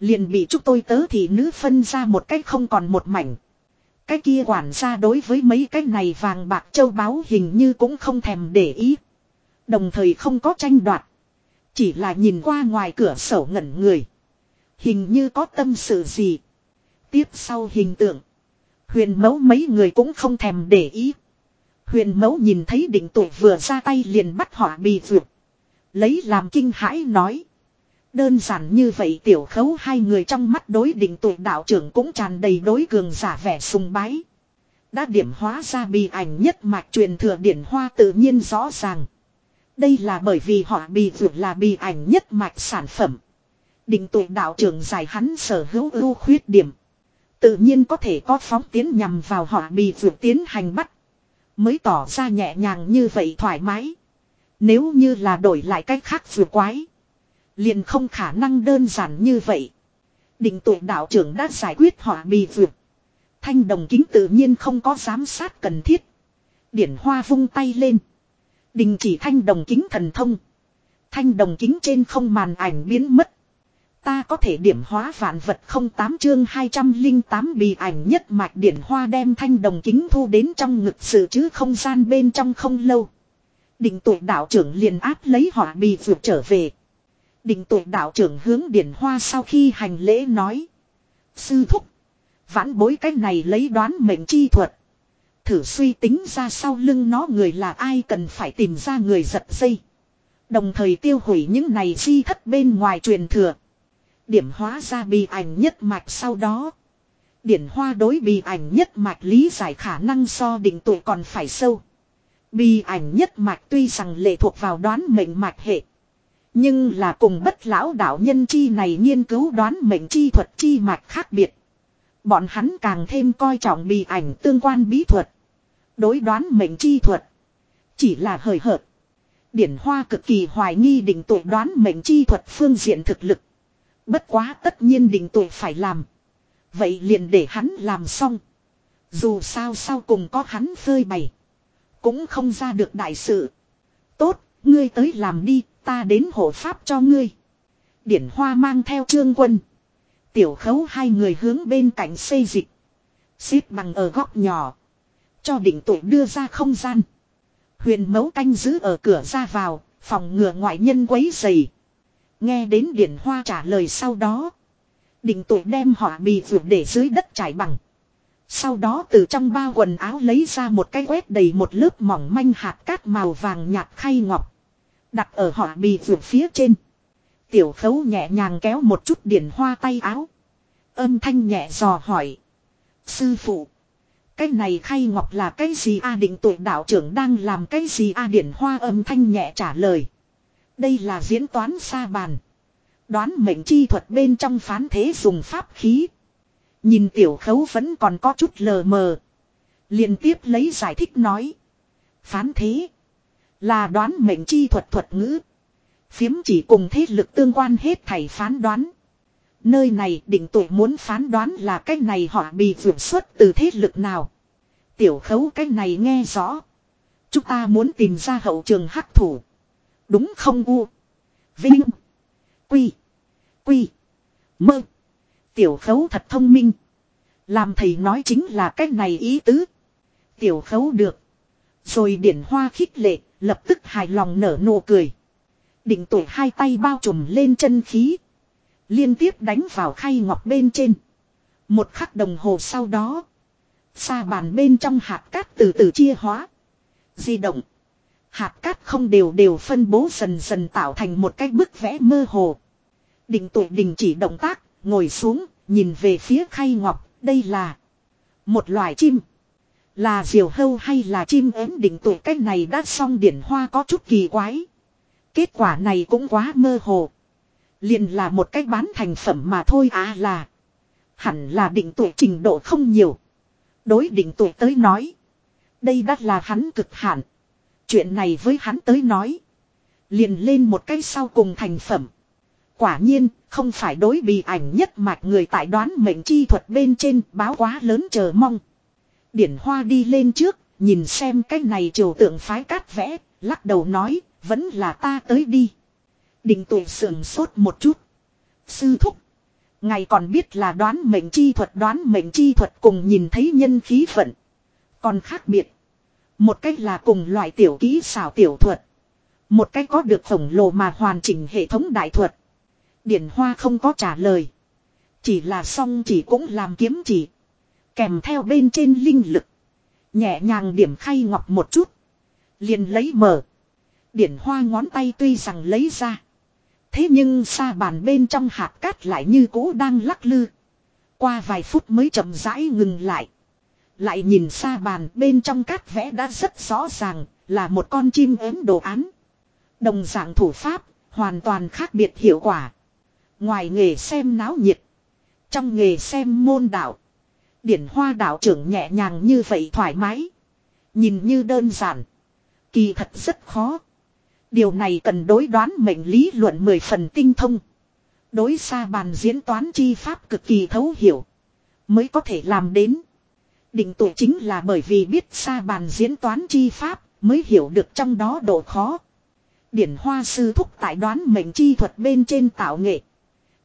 Liền bị chúng tôi tớ thì nữ phân ra một cách không còn một mảnh. Cái kia quản gia đối với mấy cái này vàng bạc châu báu hình như cũng không thèm để ý. Đồng thời không có tranh đoạt. Chỉ là nhìn qua ngoài cửa sổ ngẩn người. Hình như có tâm sự gì. Tiếp sau hình tượng. Huyền mẫu mấy người cũng không thèm để ý. Huyền mẫu nhìn thấy định tuổi vừa ra tay liền bắt họa bì vượt. Lấy làm kinh hãi nói. Đơn giản như vậy tiểu khấu hai người trong mắt đối định tuổi đạo trưởng cũng tràn đầy đối cường giả vẻ sùng bái. Đã điểm hóa ra bì ảnh nhất mạch truyền thừa điển hoa tự nhiên rõ ràng. Đây là bởi vì họ bì vượt là bì ảnh nhất mạch sản phẩm. Định tuổi đạo trưởng giải hắn sở hữu ưu khuyết điểm. Tự nhiên có thể có phóng tiến nhằm vào họ bị vượt tiến hành bắt. Mới tỏ ra nhẹ nhàng như vậy thoải mái. Nếu như là đổi lại cách khác vượt quái. Liền không khả năng đơn giản như vậy. Định tuổi đạo trưởng đã giải quyết họ bị vượt. Thanh đồng kính tự nhiên không có giám sát cần thiết. Điển hoa vung tay lên. Đình chỉ thanh đồng kính thần thông. Thanh đồng kính trên không màn ảnh biến mất. Ta có thể điểm hóa vạn vật không tám chương 208 bị ảnh nhất mạch điển hoa đem thanh đồng kính thu đến trong ngực sự chứ không gian bên trong không lâu. Định tuổi đạo trưởng liền áp lấy họ bì vượt trở về. Định tuổi đạo trưởng hướng điển hoa sau khi hành lễ nói. Sư thúc. Vãn bối cái này lấy đoán mệnh chi thuật. Thử suy tính ra sau lưng nó người là ai cần phải tìm ra người giật dây. Đồng thời tiêu hủy những này di thất bên ngoài truyền thừa. Điểm hóa ra bì ảnh nhất mạch sau đó. Điển hoa đối bì ảnh nhất mạch lý giải khả năng so định tuổi còn phải sâu. Bì ảnh nhất mạch tuy rằng lệ thuộc vào đoán mệnh mạch hệ. Nhưng là cùng bất lão đạo nhân chi này nghiên cứu đoán mệnh chi thuật chi mạch khác biệt. Bọn hắn càng thêm coi trọng bì ảnh tương quan bí thuật. Đối đoán mệnh chi thuật. Chỉ là hời hợt. Điển Hoa cực kỳ hoài nghi định tuổi đoán mệnh chi thuật phương diện thực lực. Bất quá tất nhiên định tuổi phải làm. Vậy liền để hắn làm xong. Dù sao sau cùng có hắn phơi bày. Cũng không ra được đại sự. Tốt, ngươi tới làm đi, ta đến hộ pháp cho ngươi. Điển Hoa mang theo trương quân. Tiểu khấu hai người hướng bên cạnh xây dịch. Xếp bằng ở góc nhỏ. Cho định tuổi đưa ra không gian. Huyền mấu canh giữ ở cửa ra vào, phòng ngừa ngoại nhân quấy dày. Nghe đến điển hoa trả lời sau đó. Định tụ đem họa bì vượt để dưới đất trải bằng. Sau đó từ trong bao quần áo lấy ra một cái quét đầy một lớp mỏng manh hạt cát màu vàng nhạt khay ngọc. Đặt ở họa bì vượt phía trên. Tiểu khấu nhẹ nhàng kéo một chút điển hoa tay áo. Âm thanh nhẹ dò hỏi. Sư phụ. Cái này khay ngọc là cái gì a, định tụ đạo trưởng đang làm cái gì a điển hoa âm thanh nhẹ trả lời. Đây là diễn toán xa bàn. Đoán mệnh chi thuật bên trong phán thế dùng pháp khí. Nhìn tiểu khấu vẫn còn có chút lờ mờ. liền tiếp lấy giải thích nói. Phán thế. Là đoán mệnh chi thuật thuật ngữ. Phiếm chỉ cùng thế lực tương quan hết thảy phán đoán. Nơi này định tuổi muốn phán đoán là cái này họ bị vượt xuất từ thế lực nào. Tiểu khấu cái này nghe rõ. Chúng ta muốn tìm ra hậu trường hắc thủ. Đúng không u. Vinh. Quy. Quy. Mơ. Tiểu khấu thật thông minh. Làm thầy nói chính là cái này ý tứ. Tiểu khấu được. Rồi điển hoa khích lệ, lập tức hài lòng nở nụ cười. Định tuổi hai tay bao trùm lên chân khí. Liên tiếp đánh vào khay ngọc bên trên. Một khắc đồng hồ sau đó. Xa bàn bên trong hạt cát từ từ chia hóa. Di động. Hạt cát không đều đều phân bố dần dần tạo thành một cái bức vẽ mơ hồ. Định tuổi đình chỉ động tác, ngồi xuống, nhìn về phía khay ngọc, đây là một loài chim. Là diều hâu hay là chim ếm định tuổi cách này đã xong điển hoa có chút kỳ quái. Kết quả này cũng quá mơ hồ. Liền là một cách bán thành phẩm mà thôi à là. Hẳn là định tuổi trình độ không nhiều. Đối định tuổi tới nói. Đây đã là hắn cực hạn. Chuyện này với hắn tới nói. Liền lên một cái sau cùng thành phẩm. Quả nhiên, không phải đối bị ảnh nhất mạch người tại đoán mệnh chi thuật bên trên báo quá lớn chờ mong. Điển hoa đi lên trước, nhìn xem cái này triều tượng phái cát vẽ, lắc đầu nói, vẫn là ta tới đi. Đình tuổi sườn sốt một chút. Sư thúc. Ngày còn biết là đoán mệnh chi thuật đoán mệnh chi thuật cùng nhìn thấy nhân khí phận Còn khác biệt. Một cách là cùng loại tiểu kỹ xảo tiểu thuật. Một cách có được khổng lồ mà hoàn chỉnh hệ thống đại thuật. Điển Hoa không có trả lời. Chỉ là song chỉ cũng làm kiếm chỉ. Kèm theo bên trên linh lực. Nhẹ nhàng điểm khay ngọc một chút. Liền lấy mở. Điển Hoa ngón tay tuy rằng lấy ra. Thế nhưng xa bàn bên trong hạt cát lại như cũ đang lắc lư. Qua vài phút mới chậm rãi ngừng lại. Lại nhìn xa bàn bên trong cát vẽ đã rất rõ ràng là một con chim ếm đồ án. Đồng dạng thủ pháp, hoàn toàn khác biệt hiệu quả. Ngoài nghề xem náo nhiệt. Trong nghề xem môn đạo. Điển hoa đạo trưởng nhẹ nhàng như vậy thoải mái. Nhìn như đơn giản. Kỳ thật rất khó. Điều này cần đối đoán mệnh lý luận mười phần tinh thông. Đối xa bàn diễn toán chi pháp cực kỳ thấu hiểu. Mới có thể làm đến. Định tuổi chính là bởi vì biết xa bàn diễn toán chi pháp mới hiểu được trong đó độ khó. Điển hoa sư thúc tại đoán mệnh chi thuật bên trên tạo nghệ.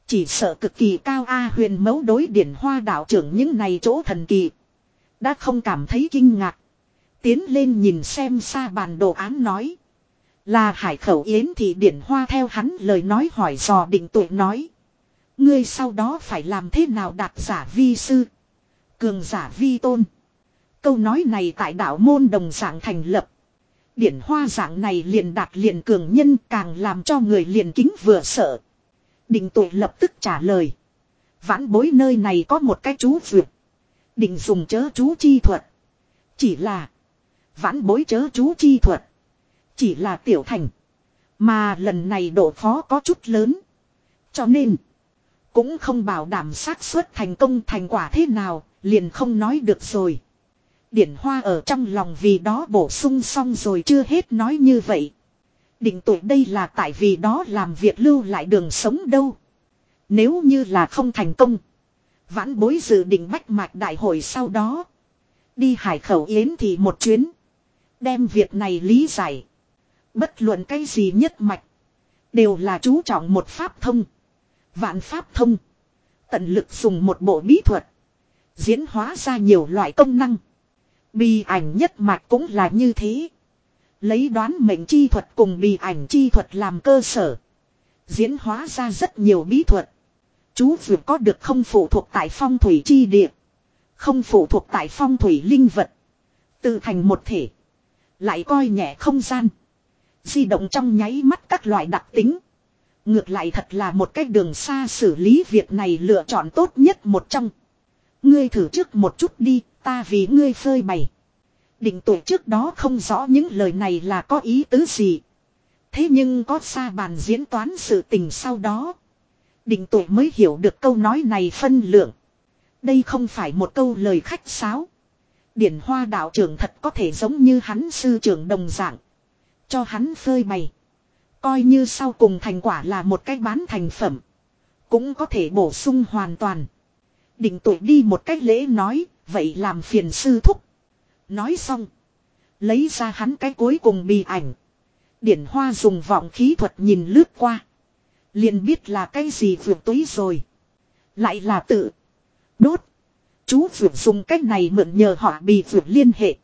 Chỉ sợ cực kỳ cao A huyền mấu đối điển hoa đạo trưởng những này chỗ thần kỳ. Đã không cảm thấy kinh ngạc. Tiến lên nhìn xem xa bàn đồ án nói. Là hải khẩu yến thì điển hoa theo hắn lời nói hỏi dò định tụ nói. Ngươi sau đó phải làm thế nào đạt giả vi sư. Cường giả vi tôn. Câu nói này tại đạo môn đồng dạng thành lập. Điển hoa dạng này liền đạt liền cường nhân càng làm cho người liền kính vừa sợ. Định tuệ lập tức trả lời. Vãn bối nơi này có một cái chú vượt. Định dùng chớ chú chi thuật. Chỉ là. Vãn bối chớ chú chi thuật. Chỉ là tiểu thành. Mà lần này độ khó có chút lớn. Cho nên. Cũng không bảo đảm xác suất thành công thành quả thế nào. Liền không nói được rồi. Điển hoa ở trong lòng vì đó bổ sung xong rồi chưa hết nói như vậy. Định tuổi đây là tại vì đó làm việc lưu lại đường sống đâu. Nếu như là không thành công. Vãn bối dự định bách mạch đại hội sau đó. Đi hải khẩu yến thì một chuyến. Đem việc này lý giải. Bất luận cái gì nhất mạch. Đều là chú trọng một pháp thông. Vạn pháp thông. Tận lực dùng một bộ bí thuật. Diễn hóa ra nhiều loại công năng. Bì ảnh nhất mạch cũng là như thế. Lấy đoán mệnh chi thuật cùng bì ảnh chi thuật làm cơ sở. Diễn hóa ra rất nhiều bí thuật. Chú vượt có được không phụ thuộc tại phong thủy chi địa. Không phụ thuộc tại phong thủy linh vật. Tự thành một thể. Lại coi nhẹ không gian. Di động trong nháy mắt các loại đặc tính. Ngược lại thật là một cách đường xa xử lý việc này lựa chọn tốt nhất một trong. Ngươi thử trước một chút đi, ta vì ngươi phơi bày. Định tuổi trước đó không rõ những lời này là có ý tứ gì. Thế nhưng có xa bàn diễn toán sự tình sau đó. Định tuổi mới hiểu được câu nói này phân lượng. Đây không phải một câu lời khách sáo. Điển hoa đạo trưởng thật có thể giống như hắn sư trưởng đồng dạng. Cho hắn phơi bày. Coi như sau cùng thành quả là một cái bán thành phẩm. Cũng có thể bổ sung hoàn toàn. Định tuổi đi một cách lễ nói, vậy làm phiền sư thúc. Nói xong. Lấy ra hắn cái cuối cùng bì ảnh. Điển hoa dùng vọng khí thuật nhìn lướt qua. liền biết là cái gì vượt túi rồi. Lại là tự. Đốt. Chú vượt dùng cách này mượn nhờ họ bị vượt liên hệ.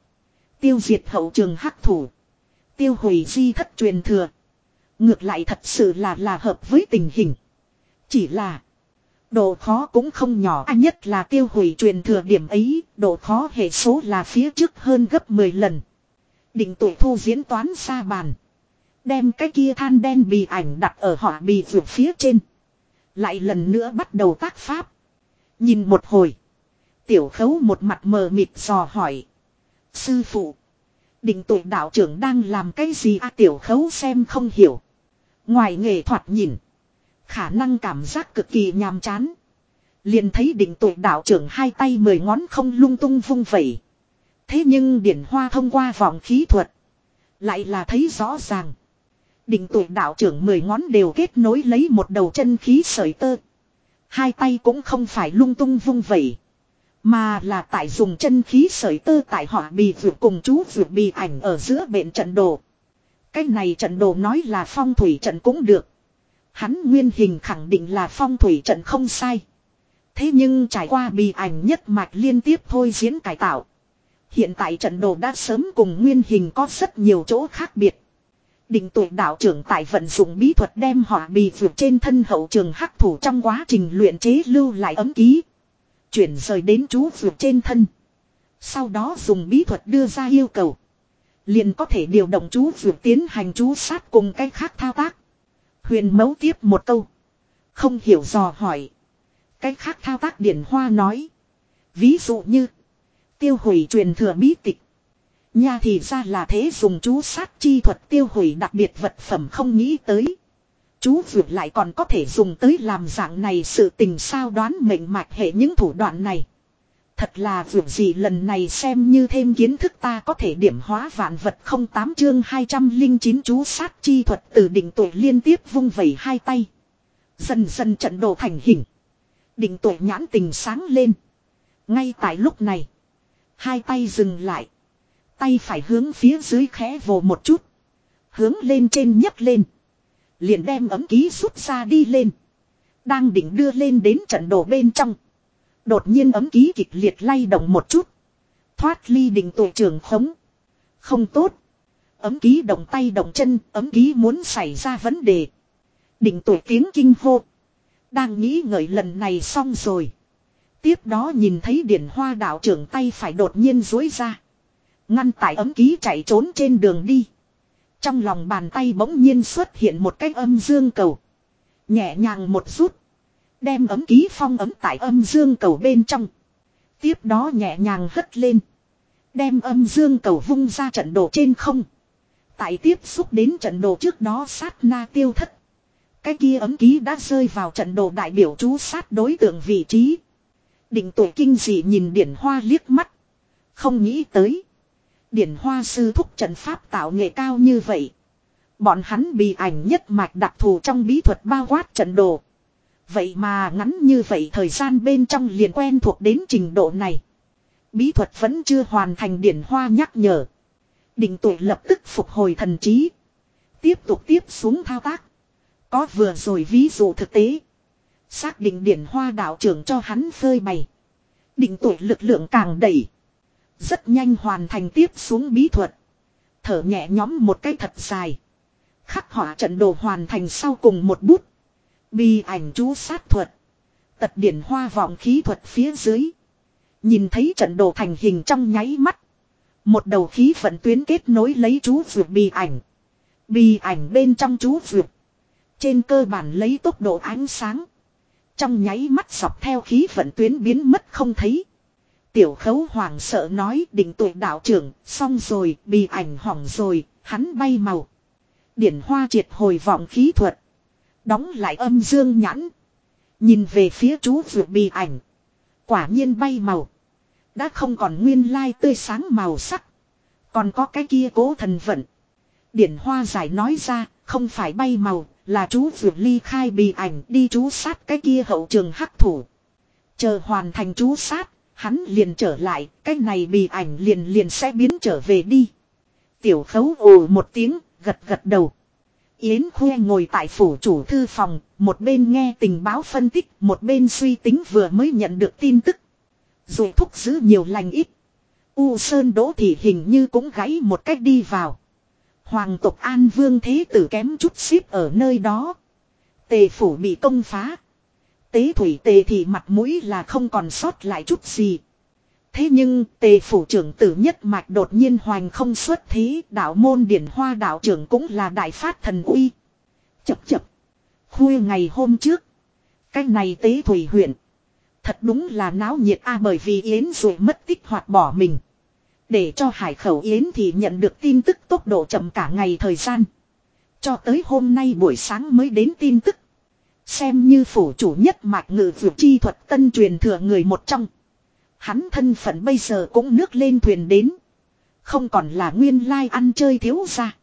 Tiêu diệt hậu trường hắc thủ. Tiêu hủy di thất truyền thừa. Ngược lại thật sự là là hợp với tình hình. Chỉ là. Độ khó cũng không nhỏ à, nhất là tiêu hủy truyền thừa điểm ấy, độ khó hệ số là phía trước hơn gấp 10 lần. Định tuổi thu diễn toán xa bàn. Đem cái kia than đen bì ảnh đặt ở họ bì vượt phía trên. Lại lần nữa bắt đầu tác pháp. Nhìn một hồi. Tiểu khấu một mặt mờ mịt dò hỏi. Sư phụ. Định tuổi đạo trưởng đang làm cái gì à tiểu khấu xem không hiểu. Ngoài nghệ thoạt nhìn. Khả năng cảm giác cực kỳ nhàm chán. Liền thấy định tuổi đạo trưởng hai tay mười ngón không lung tung vung vẩy. Thế nhưng điển hoa thông qua vòng khí thuật. Lại là thấy rõ ràng. Định tuổi đạo trưởng mười ngón đều kết nối lấy một đầu chân khí sợi tơ. Hai tay cũng không phải lung tung vung vẩy. Mà là tại dùng chân khí sợi tơ tại họ bì vượt cùng chú vượt bì ảnh ở giữa bệnh trận đồ. Cái này trận đồ nói là phong thủy trận cũng được. Hắn nguyên hình khẳng định là phong thủy trận không sai. Thế nhưng trải qua bì ảnh nhất mạch liên tiếp thôi diễn cải tạo. Hiện tại trận đồ đã sớm cùng nguyên hình có rất nhiều chỗ khác biệt. Định tuổi đạo trưởng tại vận dụng bí thuật đem họa bì vượt trên thân hậu trường hắc thủ trong quá trình luyện chế lưu lại ấm ký. Chuyển rời đến chú vượt trên thân. Sau đó dùng bí thuật đưa ra yêu cầu. Liền có thể điều động chú vượt tiến hành chú sát cùng cách khác thao tác. Huyền mấu tiếp một câu. Không hiểu dò hỏi. Cách khác thao tác điển hoa nói. Ví dụ như. Tiêu hủy truyền thừa bí tịch. Nha thì ra là thế dùng chú sát chi thuật tiêu hủy đặc biệt vật phẩm không nghĩ tới. Chú vượt lại còn có thể dùng tới làm dạng này sự tình sao đoán mệnh mạch hệ những thủ đoạn này. Thật là dù gì lần này xem như thêm kiến thức ta có thể điểm hóa vạn vật không tám chương 209 chú sát chi thuật từ đỉnh tuổi liên tiếp vung vẩy hai tay. Dần dần trận đồ thành hình. Đỉnh tuổi nhãn tình sáng lên. Ngay tại lúc này. Hai tay dừng lại. Tay phải hướng phía dưới khẽ vồ một chút. Hướng lên trên nhấc lên. Liền đem ấm ký rút ra đi lên. Đang định đưa lên đến trận đồ bên trong. Đột nhiên ấm ký kịch liệt lay động một chút. Thoát ly đình tổ trưởng khống. Không tốt. Ấm ký động tay động chân, ấm ký muốn xảy ra vấn đề. Đình tuổi tiếng kinh hô. Đang nghĩ ngợi lần này xong rồi. Tiếp đó nhìn thấy điển hoa đạo trưởng tay phải đột nhiên dối ra. Ngăn tại ấm ký chạy trốn trên đường đi. Trong lòng bàn tay bỗng nhiên xuất hiện một cái âm dương cầu. Nhẹ nhàng một rút. Đem ấm ký phong ấm tại âm dương cầu bên trong. Tiếp đó nhẹ nhàng hất lên. Đem âm dương cầu vung ra trận đồ trên không. Tại tiếp xúc đến trận đồ trước đó sát na tiêu thất. Cái kia ấm ký đã rơi vào trận đồ đại biểu chú sát đối tượng vị trí. Định tuổi kinh dị nhìn điển hoa liếc mắt. Không nghĩ tới. Điển hoa sư thúc trận pháp tạo nghệ cao như vậy. Bọn hắn bị ảnh nhất mạch đặc thù trong bí thuật bao quát trận đồ. Vậy mà ngắn như vậy thời gian bên trong liền quen thuộc đến trình độ này. Bí thuật vẫn chưa hoàn thành điển hoa nhắc nhở. Định tuổi lập tức phục hồi thần trí. Tiếp tục tiếp xuống thao tác. Có vừa rồi ví dụ thực tế. Xác định điển hoa đạo trưởng cho hắn phơi bày. Định tuổi lực lượng càng đẩy. Rất nhanh hoàn thành tiếp xuống bí thuật. Thở nhẹ nhóm một cái thật dài. Khắc họa trận đồ hoàn thành sau cùng một bút. Bi ảnh chú sát thuật. Tật điển hoa vọng khí thuật phía dưới. Nhìn thấy trận đồ thành hình trong nháy mắt. Một đầu khí vận tuyến kết nối lấy chú vượt bi ảnh. Bi ảnh bên trong chú vượt. Trên cơ bản lấy tốc độ ánh sáng. Trong nháy mắt dọc theo khí vận tuyến biến mất không thấy. Tiểu khấu hoàng sợ nói định tuổi đạo trưởng, xong rồi, bị ảnh hỏng rồi, hắn bay màu. Điển hoa triệt hồi vọng khí thuật. Đóng lại âm dương nhãn. Nhìn về phía chú vượt bị ảnh. Quả nhiên bay màu. Đã không còn nguyên lai tươi sáng màu sắc. Còn có cái kia cố thần vận. Điển hoa giải nói ra, không phải bay màu, là chú vượt ly khai bị ảnh đi chú sát cái kia hậu trường hắc thủ. Chờ hoàn thành chú sát, hắn liền trở lại, cái này bị ảnh liền liền sẽ biến trở về đi. Tiểu khấu ồ một tiếng, gật gật đầu. Yến Khuê ngồi tại phủ chủ thư phòng, một bên nghe tình báo phân tích, một bên suy tính vừa mới nhận được tin tức. Dù thúc giữ nhiều lành ít. U Sơn Đỗ Thị hình như cũng gãy một cách đi vào. Hoàng tộc An Vương Thế Tử kém chút xíp ở nơi đó. Tề phủ bị công phá. Tế thủy tề thì mặt mũi là không còn sót lại chút gì. Thế nhưng, tề phủ trưởng tử nhất mạch đột nhiên hoành không xuất thế đạo môn điển hoa đạo trưởng cũng là đại phát thần uy. Chập chập. Khuya ngày hôm trước. Cái này tế thủy huyện. Thật đúng là náo nhiệt a bởi vì Yến rồi mất tích hoặc bỏ mình. Để cho hải khẩu Yến thì nhận được tin tức tốc độ chậm cả ngày thời gian. Cho tới hôm nay buổi sáng mới đến tin tức. Xem như phủ chủ nhất mạch ngự vượt chi thuật tân truyền thừa người một trong. Hắn thân phận bây giờ cũng nước lên thuyền đến. Không còn là nguyên lai ăn chơi thiếu ra.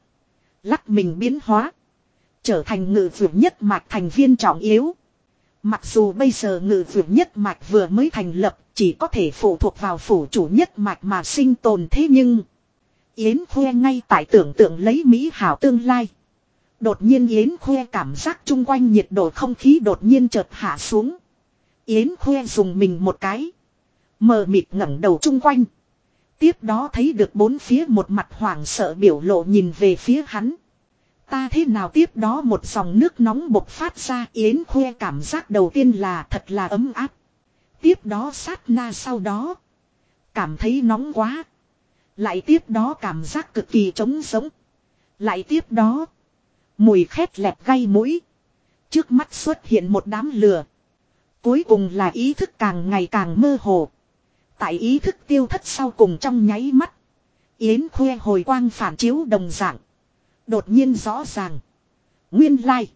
Lắc mình biến hóa. Trở thành ngự vượt nhất mạch thành viên trọng yếu. Mặc dù bây giờ ngự vượt nhất mạch vừa mới thành lập, chỉ có thể phụ thuộc vào phủ chủ nhất mạch mà sinh tồn thế nhưng. Yến khoe ngay tại tưởng tượng lấy Mỹ hảo tương lai. Đột nhiên Yến khoe cảm giác chung quanh nhiệt độ không khí đột nhiên chợt hạ xuống. Yến khoe dùng mình một cái. Mờ mịt ngẩng đầu chung quanh. Tiếp đó thấy được bốn phía một mặt hoảng sợ biểu lộ nhìn về phía hắn. Ta thế nào tiếp đó một dòng nước nóng bộc phát ra, Yến khuê cảm giác đầu tiên là thật là ấm áp. Tiếp đó sát na sau đó. Cảm thấy nóng quá. Lại tiếp đó cảm giác cực kỳ trống sống. Lại tiếp đó. Mùi khét lẹt gây mũi. Trước mắt xuất hiện một đám lửa. Cuối cùng là ý thức càng ngày càng mơ hồ. Tại ý thức tiêu thất sau cùng trong nháy mắt. Yến khuê hồi quang phản chiếu đồng dạng. Đột nhiên rõ ràng. Nguyên lai.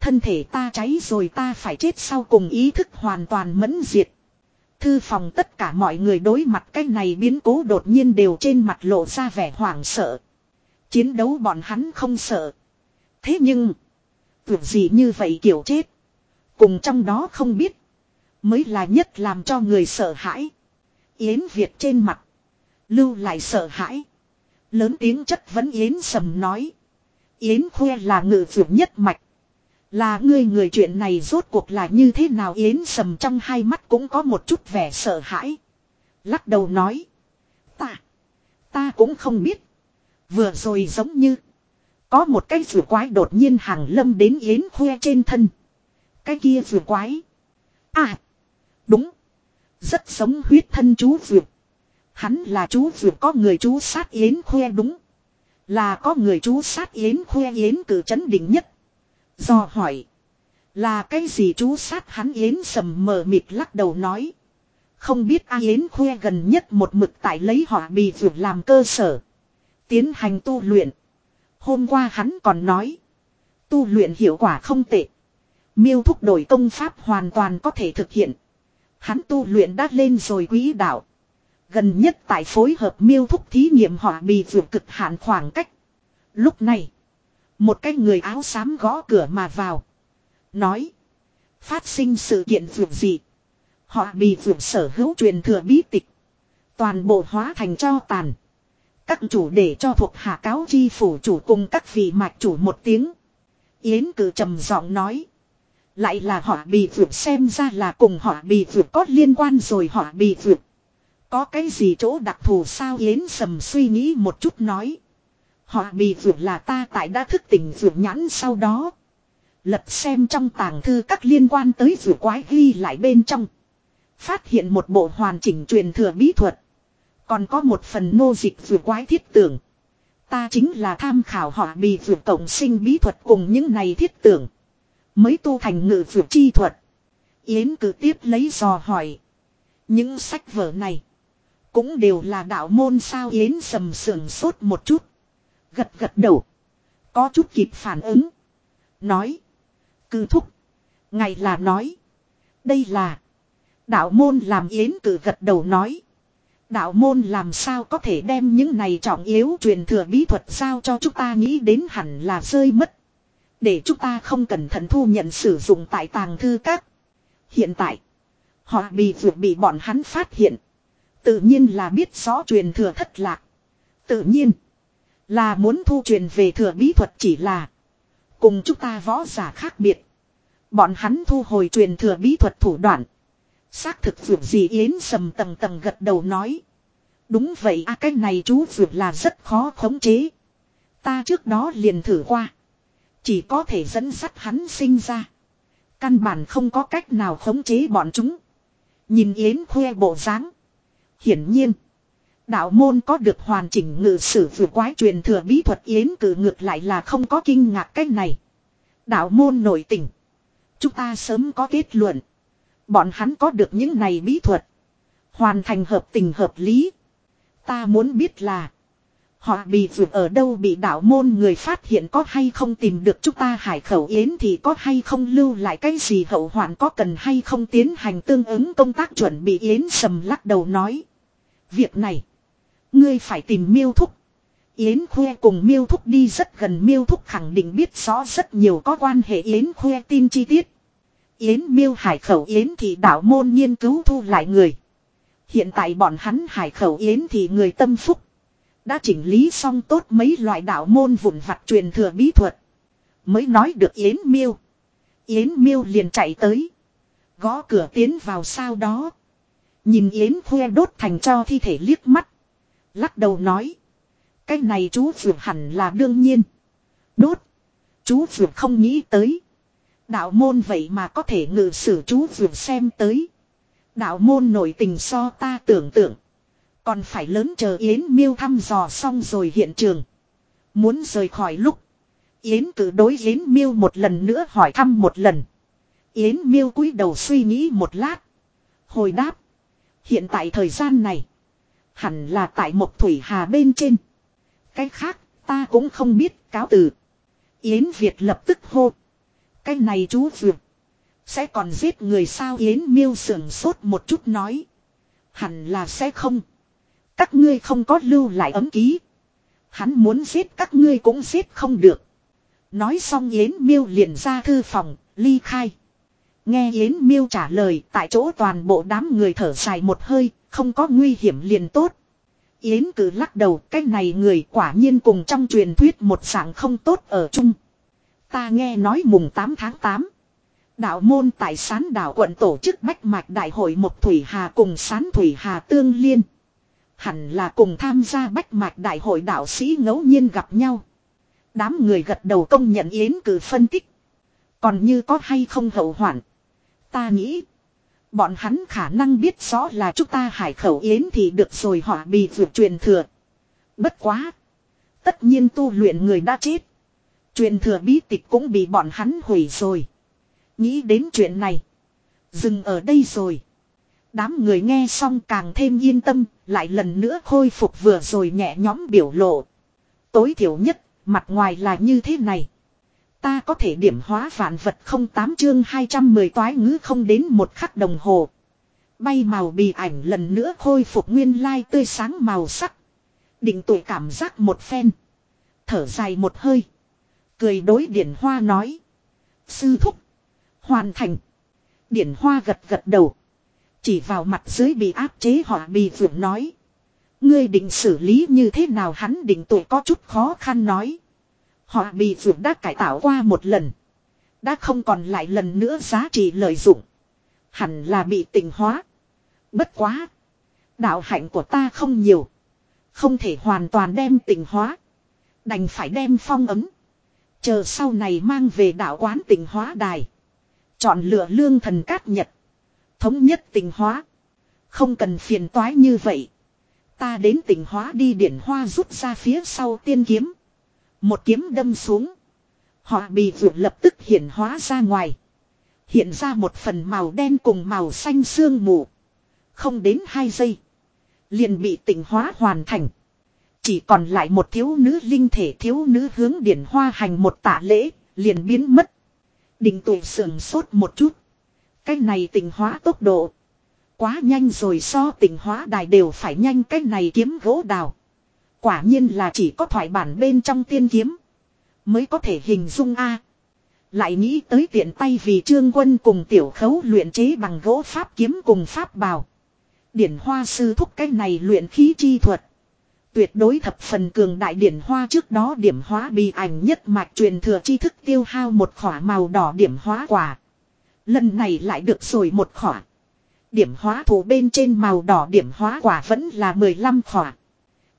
Thân thể ta cháy rồi ta phải chết sau cùng ý thức hoàn toàn mẫn diệt. Thư phòng tất cả mọi người đối mặt cái này biến cố đột nhiên đều trên mặt lộ ra vẻ hoảng sợ. Chiến đấu bọn hắn không sợ. Thế nhưng. Việc gì như vậy kiểu chết. Cùng trong đó không biết. Mới là nhất làm cho người sợ hãi. Yến Việt trên mặt. Lưu lại sợ hãi. Lớn tiếng chất vấn Yến Sầm nói. Yến Khuê là ngự vượt nhất mạch. Là ngươi người chuyện này rốt cuộc là như thế nào Yến Sầm trong hai mắt cũng có một chút vẻ sợ hãi. Lắc đầu nói. Ta. Ta cũng không biết. Vừa rồi giống như. Có một cái rùa quái đột nhiên hàng lâm đến Yến Khuê trên thân. Cái kia rùa quái. À. Đúng. Rất giống huyết thân chú vượt. Hắn là chú vượt có người chú sát Yến Khuê đúng. Là có người chú sát Yến Khuê Yến cử chấn đỉnh nhất. Do hỏi. Là cái gì chú sát hắn Yến sầm mờ mịt lắc đầu nói. Không biết A Yến Khuê gần nhất một mực tại lấy họ bì vượt làm cơ sở. Tiến hành tu luyện. Hôm qua hắn còn nói. Tu luyện hiệu quả không tệ. Miêu thúc đổi công pháp hoàn toàn có thể thực hiện. Hắn tu luyện đã lên rồi quý đạo. Gần nhất tại phối hợp miêu thúc thí nghiệm họ bị vượt cực hạn khoảng cách. Lúc này. Một cái người áo xám gõ cửa mà vào. Nói. Phát sinh sự kiện vượt gì. Họ bị vượt sở hữu truyền thừa bí tịch. Toàn bộ hóa thành cho tàn. Các chủ để cho thuộc hạ cáo chi phủ chủ cùng các vị mạch chủ một tiếng. Yến cử trầm giọng nói. Lại là họ bị vượt xem ra là cùng họ bị vượt có liên quan rồi họ bị vượt. Có cái gì chỗ đặc thù sao Yến sầm suy nghĩ một chút nói. Họ bị vượt là ta tại đã thức tỉnh vượt nhãn sau đó. Lật xem trong tàng thư các liên quan tới vượt quái ghi lại bên trong. Phát hiện một bộ hoàn chỉnh truyền thừa bí thuật. Còn có một phần nô dịch vượt quái thiết tưởng. Ta chính là tham khảo họ bị vượt tổng sinh bí thuật cùng những này thiết tưởng. Mới tu thành ngự vượt chi thuật. Yến cử tiếp lấy dò hỏi. Những sách vở này. Cũng đều là đạo môn sao Yến sầm sườn sốt một chút. Gật gật đầu. Có chút kịp phản ứng. Nói. Cư thúc. Ngày là nói. Đây là. Đạo môn làm yến cử gật đầu nói. Đạo môn làm sao có thể đem những này trọng yếu truyền thừa bí thuật sao cho chúng ta nghĩ đến hẳn là rơi mất. Để chúng ta không cẩn thận thu nhận sử dụng tại tàng thư các. Hiện tại. Họ bị vượt bị bọn hắn phát hiện. Tự nhiên là biết rõ truyền thừa thất lạc. Tự nhiên. Là muốn thu truyền về thừa bí thuật chỉ là. Cùng chúng ta võ giả khác biệt. Bọn hắn thu hồi truyền thừa bí thuật thủ đoạn. Xác thực vượt gì yến sầm tầng tầng gật đầu nói. Đúng vậy a à, cái này chú vượt là rất khó khống chế. Ta trước đó liền thử qua. Chỉ có thể dẫn sắt hắn sinh ra. Căn bản không có cách nào khống chế bọn chúng. Nhìn Yến khoe bộ dáng Hiển nhiên. Đạo môn có được hoàn chỉnh ngự sử vừa quái truyền thừa bí thuật yến cử ngược lại là không có kinh ngạc cách này. Đạo môn nổi tỉnh. Chúng ta sớm có kết luận. Bọn hắn có được những này bí thuật. Hoàn thành hợp tình hợp lý. Ta muốn biết là. Họ bị vượt ở đâu bị đạo môn người phát hiện có hay không tìm được chúng ta hải khẩu yến thì có hay không lưu lại cái gì hậu hoạn có cần hay không tiến hành tương ứng công tác chuẩn bị yến sầm lắc đầu nói. Việc này. Ngươi phải tìm miêu thúc. Yến Khuê cùng miêu thúc đi rất gần miêu thúc khẳng định biết rõ rất nhiều có quan hệ Yến Khuê tin chi tiết. Yến miêu hải khẩu Yến thì đạo môn nghiên cứu thu lại người. Hiện tại bọn hắn hải khẩu Yến thì người tâm phúc. Đã chỉnh lý xong tốt mấy loại đạo môn vụn vặt truyền thừa bí thuật. Mới nói được Yến miêu. Yến miêu liền chạy tới. Gõ cửa tiến vào sau đó. Nhìn Yến Khuê đốt thành cho thi thể liếc mắt. Lắc đầu nói. Cái này chú Phượng hẳn là đương nhiên. Đốt. Chú Phượng không nghĩ tới. Đạo môn vậy mà có thể ngự sử chú Phượng xem tới. Đạo môn nổi tình so ta tưởng tượng. Còn phải lớn chờ Yến miêu thăm dò xong rồi hiện trường. Muốn rời khỏi lúc. Yến cử đối Yến miêu một lần nữa hỏi thăm một lần. Yến miêu cúi đầu suy nghĩ một lát. Hồi đáp. Hiện tại thời gian này. Hẳn là tại một thủy hà bên trên. Cái khác, ta cũng không biết, cáo từ. Yến Việt lập tức hô. Cái này chú Việt. Sẽ còn giết người sao Yến miêu sườn sốt một chút nói. Hẳn là sẽ không. Các ngươi không có lưu lại ấm ký. Hắn muốn giết các ngươi cũng giết không được. Nói xong Yến miêu liền ra thư phòng, ly khai. Nghe Yến miêu trả lời tại chỗ toàn bộ đám người thở dài một hơi, không có nguy hiểm liền tốt. Yến cử lắc đầu cái này người quả nhiên cùng trong truyền thuyết một dạng không tốt ở chung. Ta nghe nói mùng 8 tháng 8. Đạo môn tại sán đảo quận tổ chức bách mạch đại hội một Thủy Hà cùng sán Thủy Hà tương liên. Hẳn là cùng tham gia bách mạch đại hội đạo sĩ ngẫu nhiên gặp nhau. Đám người gật đầu công nhận yến cử phân tích. Còn như có hay không hậu hoạn. Ta nghĩ. Bọn hắn khả năng biết rõ là chúng ta hải khẩu yến thì được rồi họ bị vượt truyền thừa. Bất quá. Tất nhiên tu luyện người đã chết. Truyền thừa bí tịch cũng bị bọn hắn hủy rồi. Nghĩ đến chuyện này. Dừng ở đây rồi. Đám người nghe xong càng thêm yên tâm, lại lần nữa khôi phục vừa rồi nhẹ nhõm biểu lộ. Tối thiểu nhất, mặt ngoài là như thế này. Ta có thể điểm hóa vạn vật không tám chương 210 toái ngữ không đến một khắc đồng hồ. Bay màu bì ảnh lần nữa khôi phục nguyên lai tươi sáng màu sắc. Định tuổi cảm giác một phen. Thở dài một hơi. Cười đối điển hoa nói. Sư thúc. Hoàn thành. Điển hoa gật gật đầu. Chỉ vào mặt dưới bị áp chế họ bị vượng nói. Ngươi định xử lý như thế nào hắn định tội có chút khó khăn nói. Họ bị vượng đã cải tạo qua một lần. Đã không còn lại lần nữa giá trị lợi dụng. Hẳn là bị tình hóa. Bất quá. Đạo hạnh của ta không nhiều. Không thể hoàn toàn đem tình hóa. Đành phải đem phong ấm. Chờ sau này mang về đạo quán tình hóa đài. Chọn lựa lương thần cát nhật. Thống nhất tình hóa. Không cần phiền toái như vậy. Ta đến tình hóa đi điển hoa rút ra phía sau tiên kiếm. Một kiếm đâm xuống. Họ bị vượt lập tức hiện hóa ra ngoài. Hiện ra một phần màu đen cùng màu xanh sương mù. Không đến hai giây. Liền bị tình hóa hoàn thành. Chỉ còn lại một thiếu nữ linh thể thiếu nữ hướng điển hoa hành một tạ lễ, liền biến mất. Đình tụ sườn sốt một chút. Cái này tình hóa tốc độ. Quá nhanh rồi so tình hóa đài đều phải nhanh cái này kiếm gỗ đào. Quả nhiên là chỉ có thoại bản bên trong tiên kiếm. Mới có thể hình dung A. Lại nghĩ tới tiện tay vì trương quân cùng tiểu khấu luyện chế bằng gỗ pháp kiếm cùng pháp bào. Điển hoa sư thúc cái này luyện khí chi thuật. Tuyệt đối thập phần cường đại điển hoa trước đó điểm hóa bị ảnh nhất mạch truyền thừa chi thức tiêu hao một khỏa màu đỏ điểm hóa quả. Lần này lại được rồi một khỏa. Điểm hóa thủ bên trên màu đỏ điểm hóa quả vẫn là 15 khỏa.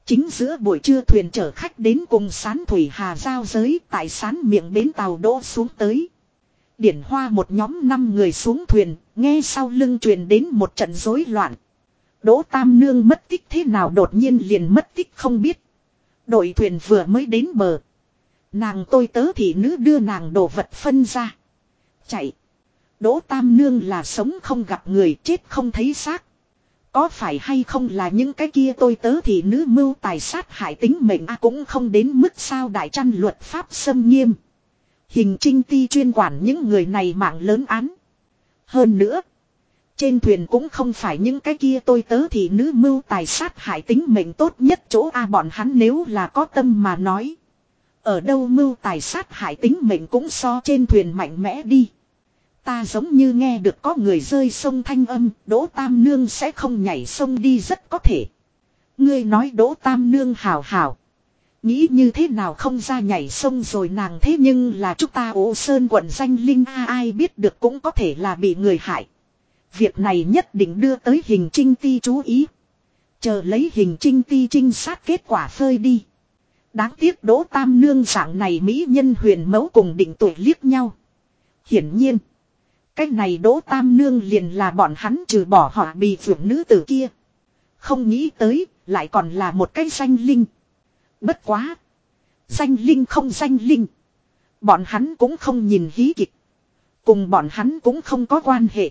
Chính giữa buổi trưa thuyền chở khách đến cùng sán thủy hà giao giới tại sán miệng bến tàu đỗ xuống tới. Điển hoa một nhóm 5 người xuống thuyền, nghe sau lưng truyền đến một trận rối loạn. Đỗ Tam Nương mất tích thế nào đột nhiên liền mất tích không biết. Đội thuyền vừa mới đến bờ. Nàng tôi tớ thì nữ đưa nàng đồ vật phân ra. Chạy. Đỗ Tam Nương là sống không gặp người, chết không thấy xác. Có phải hay không là những cái kia tôi tớ thì nữ mưu tài sát hại tính mệnh a cũng không đến mức sao đại trăn luật pháp xâm nghiêm. Hình trinh ti chuyên quản những người này mạng lớn án. Hơn nữa. Trên thuyền cũng không phải những cái kia tôi tớ thì nữ mưu tài sát hại tính mệnh tốt nhất chỗ A bọn hắn nếu là có tâm mà nói. Ở đâu mưu tài sát hại tính mệnh cũng so trên thuyền mạnh mẽ đi. Ta giống như nghe được có người rơi sông thanh âm, Đỗ Tam Nương sẽ không nhảy sông đi rất có thể. Ngươi nói Đỗ Tam Nương hào hào. Nghĩ như thế nào không ra nhảy sông rồi nàng thế nhưng là chúng ta ố sơn quận danh linh a ai biết được cũng có thể là bị người hại. Việc này nhất định đưa tới hình trinh ti chú ý. Chờ lấy hình trinh ti trinh sát kết quả phơi đi. Đáng tiếc đỗ tam nương dạng này mỹ nhân huyền mẫu cùng định tuổi liếc nhau. Hiển nhiên. Cái này đỗ tam nương liền là bọn hắn trừ bỏ họ bị phượng nữ tử kia. Không nghĩ tới, lại còn là một cái danh linh. Bất quá. Danh linh không danh linh. Bọn hắn cũng không nhìn hí kịch. Cùng bọn hắn cũng không có quan hệ.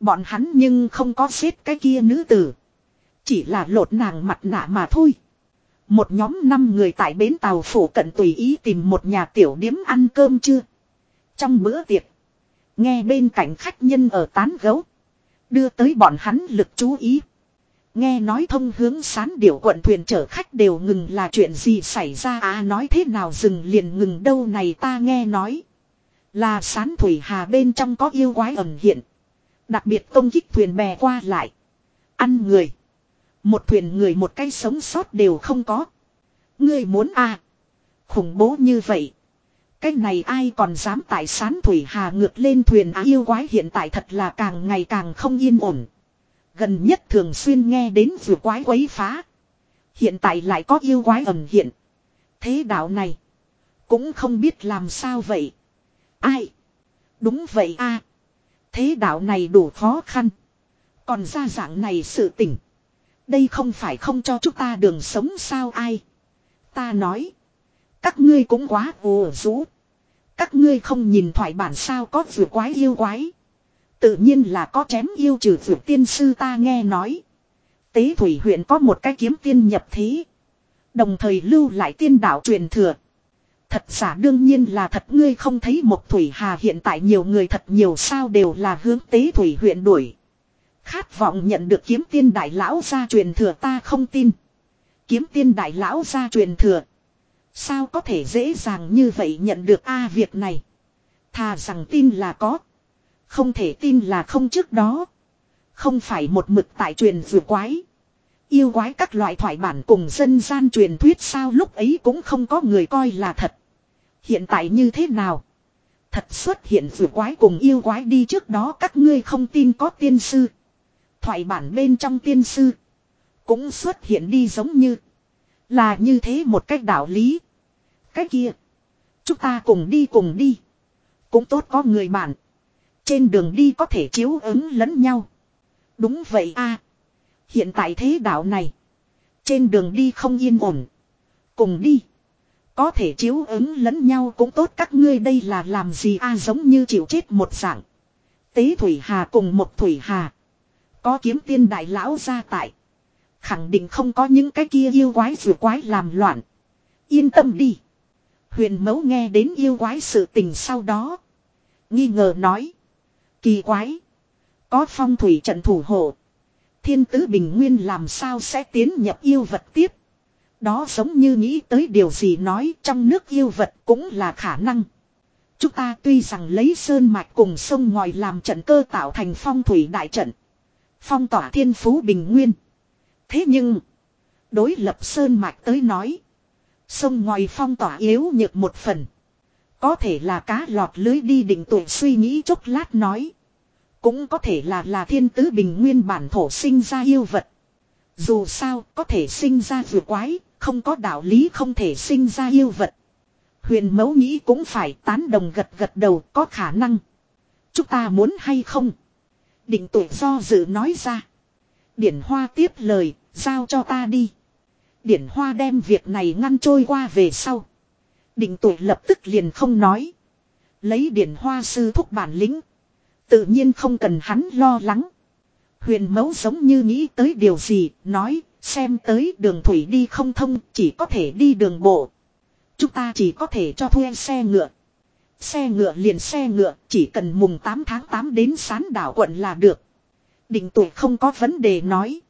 Bọn hắn nhưng không có xếp cái kia nữ tử. Chỉ là lột nàng mặt nạ mà thôi. Một nhóm năm người tại bến tàu phủ cận tùy ý tìm một nhà tiểu điếm ăn cơm chưa. Trong bữa tiệc. Nghe bên cạnh khách nhân ở tán gấu. Đưa tới bọn hắn lực chú ý. Nghe nói thông hướng sán điểu quận thuyền chở khách đều ngừng là chuyện gì xảy ra à nói thế nào dừng liền ngừng đâu này ta nghe nói. Là sán thủy hà bên trong có yêu quái ẩn hiện. Đặc biệt công kích thuyền bè qua lại. Ăn người. Một thuyền người một cái sống sót đều không có. Ngươi muốn à. Khủng bố như vậy. Cái này ai còn dám tại sán thủy hà ngược lên thuyền á yêu quái hiện tại thật là càng ngày càng không yên ổn. Gần nhất thường xuyên nghe đến vừa quái quấy phá. Hiện tại lại có yêu quái ẩn hiện. Thế đạo này. Cũng không biết làm sao vậy. Ai? Đúng vậy a Thế đạo này đủ khó khăn. Còn ra dạng này sự tỉnh. Đây không phải không cho chúng ta đường sống sao ai. Ta nói. Các ngươi cũng quá ồ rũ. Các ngươi không nhìn thoại bản sao có vừa quái yêu quái. Tự nhiên là có chém yêu trừ vừa tiên sư ta nghe nói. Tế thủy huyện có một cái kiếm tiên nhập thế. Đồng thời lưu lại tiên đạo truyền thừa. Thật giả đương nhiên là thật ngươi không thấy một thủy hà hiện tại nhiều người thật nhiều sao đều là hướng tế thủy huyện đuổi. Khát vọng nhận được kiếm tiên đại lão gia truyền thừa ta không tin. Kiếm tiên đại lão gia truyền thừa. Sao có thể dễ dàng như vậy nhận được a việc này. Thà rằng tin là có. Không thể tin là không trước đó. Không phải một mực tại truyền vừa quái. Yêu quái các loại thoại bản cùng dân gian truyền thuyết sao lúc ấy cũng không có người coi là thật. Hiện tại như thế nào? Thật xuất hiện vừa quái cùng yêu quái đi trước đó các ngươi không tin có tiên sư. Thoại bản bên trong tiên sư. Cũng xuất hiện đi giống như. Là như thế một cách đạo lý. Cái kia. Chúng ta cùng đi cùng đi. Cũng tốt có người bạn. Trên đường đi có thể chiếu ứng lẫn nhau. Đúng vậy a Hiện tại thế đạo này. Trên đường đi không yên ổn. Cùng đi. Có thể chiếu ứng lẫn nhau cũng tốt các ngươi đây là làm gì a giống như chịu chết một dạng. Tế Thủy Hà cùng một Thủy Hà. Có kiếm tiên đại lão ra tại. Khẳng định không có những cái kia yêu quái vừa quái làm loạn. Yên tâm đi. Huyền mẫu nghe đến yêu quái sự tình sau đó. Nghi ngờ nói. Kỳ quái. Có phong thủy trận thủ hộ. Thiên tứ bình nguyên làm sao sẽ tiến nhập yêu vật tiếp. Đó giống như nghĩ tới điều gì nói trong nước yêu vật cũng là khả năng. Chúng ta tuy rằng lấy sơn mạch cùng sông ngòi làm trận cơ tạo thành phong thủy đại trận. Phong tỏa thiên phú bình nguyên. Thế nhưng. Đối lập sơn mạch tới nói. Sông ngoài phong tỏa yếu nhược một phần. Có thể là cá lọt lưới đi định tuổi suy nghĩ chốc lát nói. Cũng có thể là là thiên tứ bình nguyên bản thổ sinh ra yêu vật. Dù sao có thể sinh ra vừa quái, không có đạo lý không thể sinh ra yêu vật. Huyền mẫu nghĩ cũng phải tán đồng gật gật đầu có khả năng. Chúng ta muốn hay không? Định tuổi do dự nói ra. Điển hoa tiếp lời, giao cho ta đi. Điển hoa đem việc này ngăn trôi qua về sau. Định tuổi lập tức liền không nói. Lấy điển hoa sư thúc bản lĩnh. Tự nhiên không cần hắn lo lắng. Huyền mẫu giống như nghĩ tới điều gì, nói, xem tới đường thủy đi không thông, chỉ có thể đi đường bộ. Chúng ta chỉ có thể cho thuê xe ngựa. Xe ngựa liền xe ngựa, chỉ cần mùng 8 tháng 8 đến sán đảo quận là được. Định tuổi không có vấn đề nói.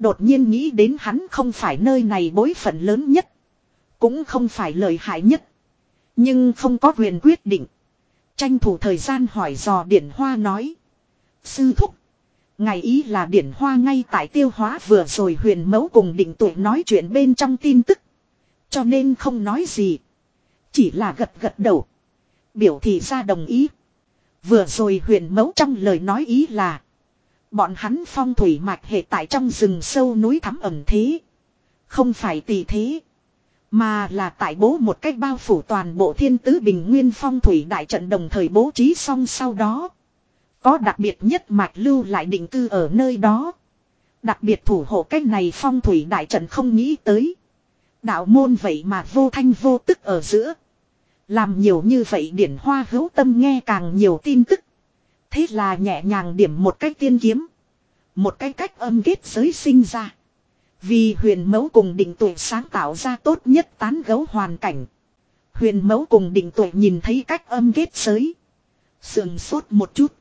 Đột nhiên nghĩ đến hắn không phải nơi này bối phận lớn nhất. Cũng không phải lợi hại nhất. Nhưng không có quyền quyết định. Tranh thủ thời gian hỏi dò điển hoa nói. Sư thúc. Ngày ý là điển hoa ngay tại tiêu hóa vừa rồi huyền mẫu cùng định tuổi nói chuyện bên trong tin tức. Cho nên không nói gì. Chỉ là gật gật đầu. Biểu thị ra đồng ý. Vừa rồi huyền mẫu trong lời nói ý là. Bọn hắn phong thủy mạch hệ tại trong rừng sâu núi thắm ẩm thế. Không phải tỷ thế. Mà là tại bố một cách bao phủ toàn bộ thiên tứ bình nguyên phong thủy đại trận đồng thời bố trí xong sau đó. Có đặc biệt nhất mạch lưu lại định cư ở nơi đó. Đặc biệt thủ hộ cách này phong thủy đại trận không nghĩ tới. Đạo môn vậy mà vô thanh vô tức ở giữa. Làm nhiều như vậy điển hoa hữu tâm nghe càng nhiều tin tức. Thế là nhẹ nhàng điểm một cách tiên kiếm. Một cái cách âm kết giới sinh ra. Vì huyền mẫu cùng định tuổi sáng tạo ra tốt nhất tán gấu hoàn cảnh. Huyền mẫu cùng định tuổi nhìn thấy cách âm kết giới. Sườn sốt một chút.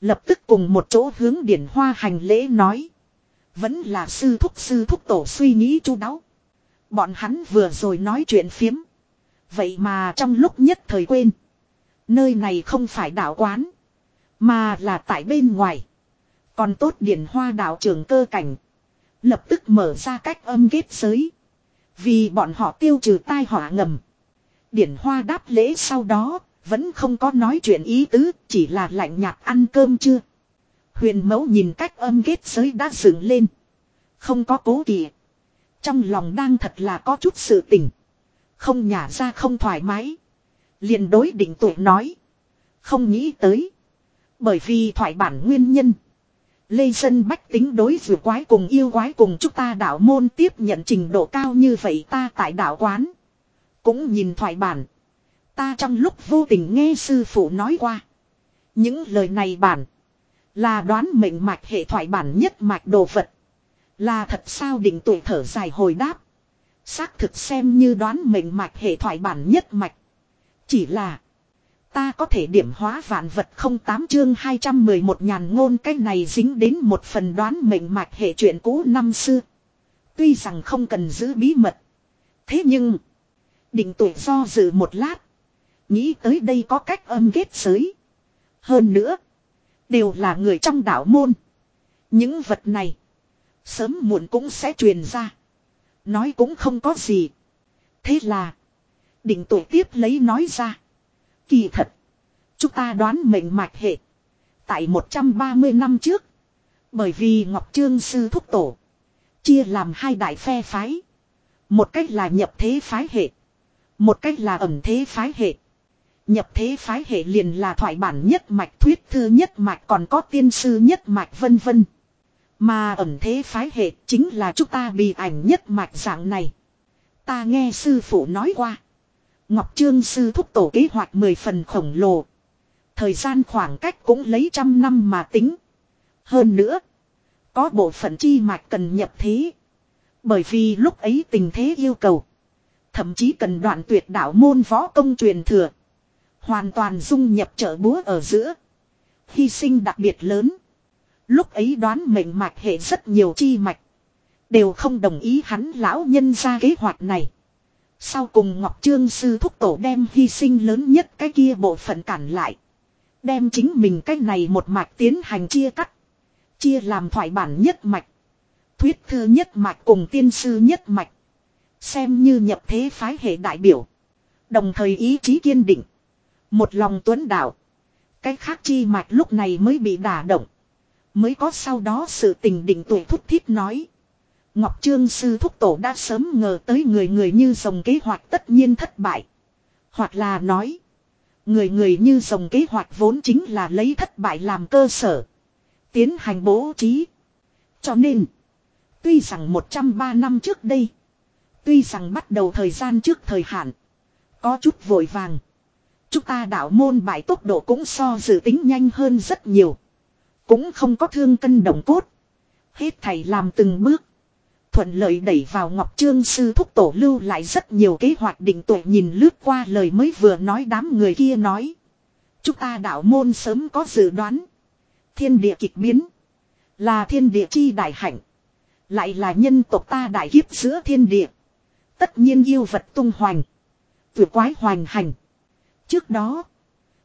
Lập tức cùng một chỗ hướng điển hoa hành lễ nói. Vẫn là sư thúc sư thúc tổ suy nghĩ chu đáo. Bọn hắn vừa rồi nói chuyện phiếm. Vậy mà trong lúc nhất thời quên. Nơi này không phải đạo quán. Mà là tại bên ngoài. Còn tốt điển hoa đạo trưởng cơ cảnh. Lập tức mở ra cách âm kết giới. Vì bọn họ tiêu trừ tai họa ngầm. Điển hoa đáp lễ sau đó, vẫn không có nói chuyện ý tứ, chỉ là lạnh nhạt ăn cơm chưa. Huyền mẫu nhìn cách âm kết giới đã dựng lên. Không có cố kỵ. Trong lòng đang thật là có chút sự tỉnh. Không nhả ra không thoải mái. liền đối định tuổi nói. Không nghĩ tới. Bởi vì thoại bản nguyên nhân. Lê dân bách tính đối vừa quái cùng yêu quái cùng chúng ta đạo môn tiếp nhận trình độ cao như vậy ta tại đạo quán. Cũng nhìn thoại bản. Ta trong lúc vô tình nghe sư phụ nói qua. Những lời này bản. Là đoán mệnh mạch hệ thoại bản nhất mạch đồ vật. Là thật sao định tuổi thở dài hồi đáp. Xác thực xem như đoán mệnh mạch hệ thoại bản nhất mạch. Chỉ là. Ta có thể điểm hóa vạn vật không tám chương 211 nhàn ngôn, cái này dính đến một phần đoán mệnh mạch hệ chuyện cũ năm xưa. Tuy rằng không cần giữ bí mật. Thế nhưng. Định tuổi do dự một lát. Nghĩ tới đây có cách âm kết giới. Hơn nữa. Đều là người trong đạo môn. Những vật này. Sớm muộn cũng sẽ truyền ra. Nói cũng không có gì. Thế là. Định tuổi tiếp lấy nói ra. Kỳ thật. Chúng ta đoán mệnh mạch hệ. Tại 130 năm trước. Bởi vì Ngọc Trương Sư Thúc Tổ. Chia làm hai đại phe phái. Một cách là nhập thế phái hệ. Một cách là ẩm thế phái hệ. Nhập thế phái hệ liền là thoại bản nhất mạch, thuyết thư nhất mạch, còn có tiên sư nhất mạch, vân vân. Mà ẩm thế phái hệ chính là chúng ta bị ảnh nhất mạch dạng này. Ta nghe sư phụ nói qua. Ngọc Trương sư thúc tổ kế hoạch 10 phần khổng lồ. Thời gian khoảng cách cũng lấy trăm năm mà tính. Hơn nữa. Có bộ phận chi mạch cần nhập thế. Bởi vì lúc ấy tình thế yêu cầu. Thậm chí cần đoạn tuyệt đạo môn võ công truyền thừa. Hoàn toàn dung nhập trợ búa ở giữa. Hy sinh đặc biệt lớn. Lúc ấy đoán mệnh mạch hệ rất nhiều chi mạch. Đều không đồng ý hắn lão nhân ra kế hoạch này. Sau cùng Ngọc Trương Sư Thúc Tổ đem hy sinh lớn nhất cái kia bộ phận cản lại. Đem chính mình cái này một mạch tiến hành chia cắt. Chia làm thoại bản nhất mạch. Thuyết thư nhất mạch cùng tiên sư nhất mạch. Xem như nhập thế phái hệ đại biểu. Đồng thời ý chí kiên định. Một lòng tuấn đạo. Cái khác chi mạch lúc này mới bị đả động. Mới có sau đó sự tình định tuổi thúc thiết nói. Ngọc Trương Sư Thúc Tổ đã sớm ngờ tới người người như dòng kế hoạch tất nhiên thất bại. Hoặc là nói. Người người như dòng kế hoạch vốn chính là lấy thất bại làm cơ sở. Tiến hành bố trí. Cho nên. Tuy rằng 103 năm trước đây. Tuy rằng bắt đầu thời gian trước thời hạn. Có chút vội vàng. Chúng ta đạo môn bại tốc độ cũng so dự tính nhanh hơn rất nhiều. Cũng không có thương cân động cốt. Hết thầy làm từng bước. Thuận lợi đẩy vào Ngọc Trương Sư Thúc Tổ lưu lại rất nhiều kế hoạch định tội nhìn lướt qua lời mới vừa nói đám người kia nói. Chúng ta đạo môn sớm có dự đoán. Thiên địa kịch biến. Là thiên địa chi đại hạnh. Lại là nhân tộc ta đại kiếp giữa thiên địa. Tất nhiên yêu vật tung hoành. Vừa quái hoành hành. Trước đó.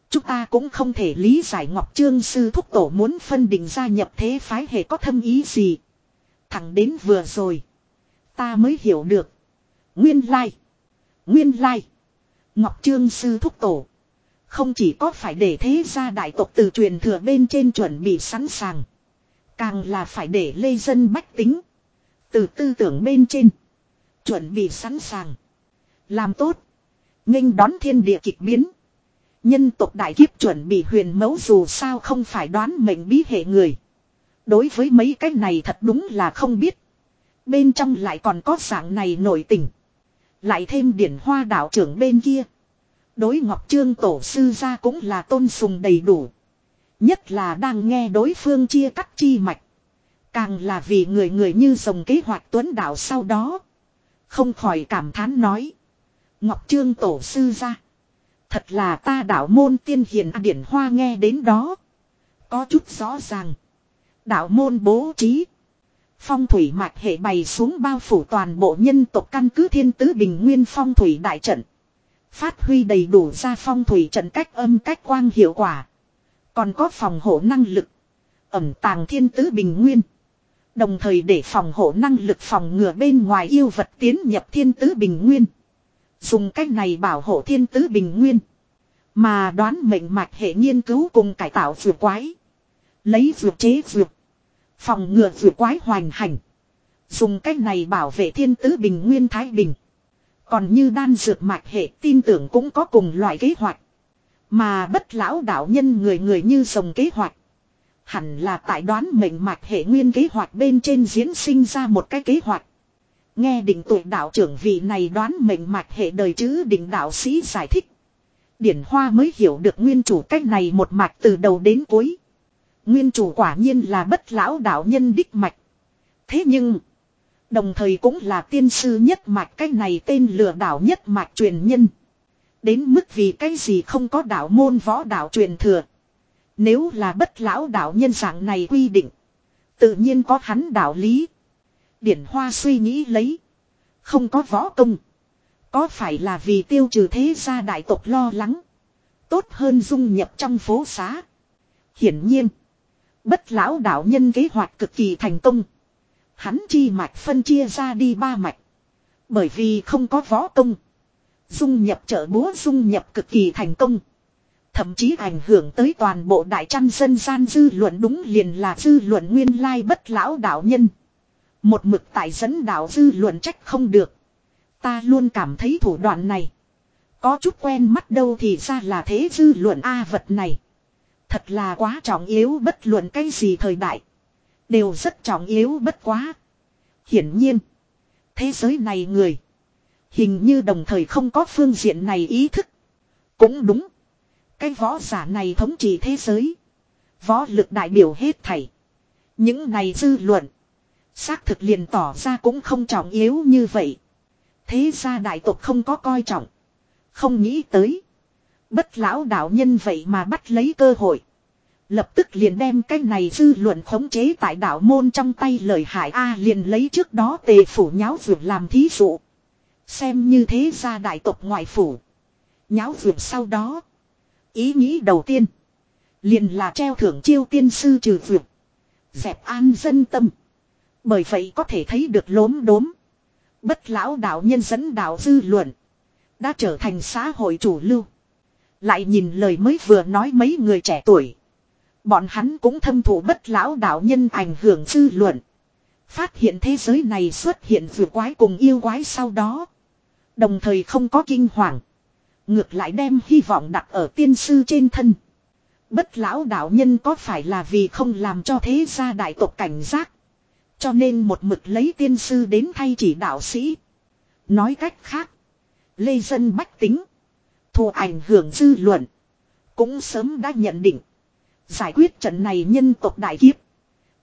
Chúng ta cũng không thể lý giải Ngọc Trương Sư Thúc Tổ muốn phân định gia nhập thế phái hệ có thâm ý gì. Thẳng đến vừa rồi. Ta mới hiểu được. Nguyên lai. Nguyên lai. Ngọc Trương Sư Thúc Tổ. Không chỉ có phải để thế gia đại tộc từ truyền thừa bên trên chuẩn bị sẵn sàng. Càng là phải để lê dân bách tính. Từ tư tưởng bên trên. Chuẩn bị sẵn sàng. Làm tốt. nghênh đón thiên địa kịch biến. Nhân tộc đại kiếp chuẩn bị huyền mẫu dù sao không phải đoán mệnh bí hệ người. Đối với mấy cái này thật đúng là không biết. Bên trong lại còn có dạng này nổi tình. Lại thêm điển hoa đạo trưởng bên kia. Đối Ngọc Trương tổ sư ra cũng là tôn sùng đầy đủ. Nhất là đang nghe đối phương chia cắt chi mạch. Càng là vì người người như dòng kế hoạch tuấn đạo sau đó. Không khỏi cảm thán nói. Ngọc Trương tổ sư ra. Thật là ta đạo môn tiên hiền điển hoa nghe đến đó. Có chút rõ ràng. Đạo môn bố trí. Phong thủy mạch hệ bày xuống bao phủ toàn bộ nhân tộc căn cứ thiên tứ bình nguyên phong thủy đại trận. Phát huy đầy đủ ra phong thủy trận cách âm cách quang hiệu quả. Còn có phòng hộ năng lực. Ẩm tàng thiên tứ bình nguyên. Đồng thời để phòng hộ năng lực phòng ngừa bên ngoài yêu vật tiến nhập thiên tứ bình nguyên. Dùng cách này bảo hộ thiên tứ bình nguyên. Mà đoán mệnh mạch hệ nghiên cứu cùng cải tạo vượt quái. Lấy vượt chế vượt. Phòng ngừa vượt quái hoành hành. Dùng cách này bảo vệ thiên tứ bình nguyên thái bình. Còn như đan dược mạch hệ, tin tưởng cũng có cùng loại kế hoạch. Mà bất lão đạo nhân người người như dòng kế hoạch. Hẳn là tại đoán mệnh mạch hệ nguyên kế hoạch bên trên diễn sinh ra một cái kế hoạch. Nghe định tụ đạo trưởng vị này đoán mệnh mạch hệ đời chứ định đạo sĩ giải thích. Điển Hoa mới hiểu được nguyên chủ cách này một mạch từ đầu đến cuối. Nguyên chủ quả nhiên là bất lão đạo nhân đích mạch. Thế nhưng, đồng thời cũng là tiên sư nhất mạch cách này tên lừa đảo nhất mạch truyền nhân. Đến mức vì cái gì không có đạo môn võ đạo truyền thừa. Nếu là bất lão đạo nhân dạng này quy định. Tự nhiên có hắn đạo lý. Điển Hoa suy nghĩ lấy. Không có võ công. Có phải là vì tiêu trừ thế gia đại tộc lo lắng. Tốt hơn dung nhập trong phố xá. Hiển nhiên. Bất lão đạo nhân kế hoạch cực kỳ thành công. Hắn chi mạch phân chia ra đi ba mạch. Bởi vì không có võ công. Dung nhập trợ búa dung nhập cực kỳ thành công. Thậm chí ảnh hưởng tới toàn bộ đại trăn dân gian dư luận đúng liền là dư luận nguyên lai bất lão đạo nhân. Một mực tại dẫn đạo dư luận trách không được. Ta luôn cảm thấy thủ đoạn này. Có chút quen mắt đâu thì ra là thế dư luận A vật này. Thật là quá trọng yếu bất luận cái gì thời đại. Đều rất trọng yếu bất quá. Hiển nhiên. Thế giới này người. Hình như đồng thời không có phương diện này ý thức. Cũng đúng. Cái võ giả này thống trị thế giới. Võ lực đại biểu hết thảy. Những này dư luận. Xác thực liền tỏ ra cũng không trọng yếu như vậy. Thế ra đại tộc không có coi trọng. Không nghĩ tới. Bất lão đạo nhân vậy mà bắt lấy cơ hội. Lập tức liền đem cái này dư luận khống chế tại đạo môn trong tay lời hại A liền lấy trước đó tề phủ nháo vượt làm thí dụ. Xem như thế ra đại tộc ngoại phủ. Nháo vượt sau đó. Ý nghĩ đầu tiên. Liền là treo thưởng chiêu tiên sư trừ vượt. Dẹp an dân tâm. Bởi vậy có thể thấy được lốm đốm. Bất lão đạo nhân dẫn đạo dư luận. Đã trở thành xã hội chủ lưu. Lại nhìn lời mới vừa nói mấy người trẻ tuổi. Bọn hắn cũng thâm thụ bất lão đạo nhân ảnh hưởng dư luận. Phát hiện thế giới này xuất hiện vừa quái cùng yêu quái sau đó. Đồng thời không có kinh hoàng. Ngược lại đem hy vọng đặt ở tiên sư trên thân. Bất lão đạo nhân có phải là vì không làm cho thế gia đại tộc cảnh giác. Cho nên một mực lấy tiên sư đến thay chỉ đạo sĩ. Nói cách khác. Lê dân bách tính. Thù ảnh hưởng dư luận. Cũng sớm đã nhận định. Giải quyết trận này nhân tộc đại kiếp.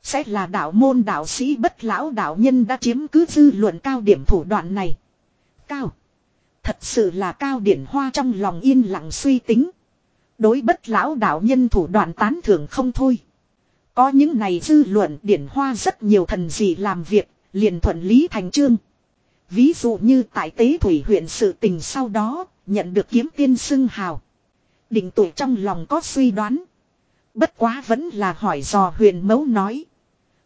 Sẽ là đạo môn đạo sĩ bất lão đạo nhân đã chiếm cứ dư luận cao điểm thủ đoạn này. Cao. Thật sự là cao điển hoa trong lòng yên lặng suy tính. Đối bất lão đạo nhân thủ đoạn tán thưởng không thôi. Có những này dư luận điển hoa rất nhiều thần gì làm việc, liền thuận lý thành trương. Ví dụ như tại tế thủy huyện sự tình sau đó, nhận được kiếm tiên xưng hào. Định tuổi trong lòng có suy đoán. Bất quá vẫn là hỏi dò huyền mấu nói.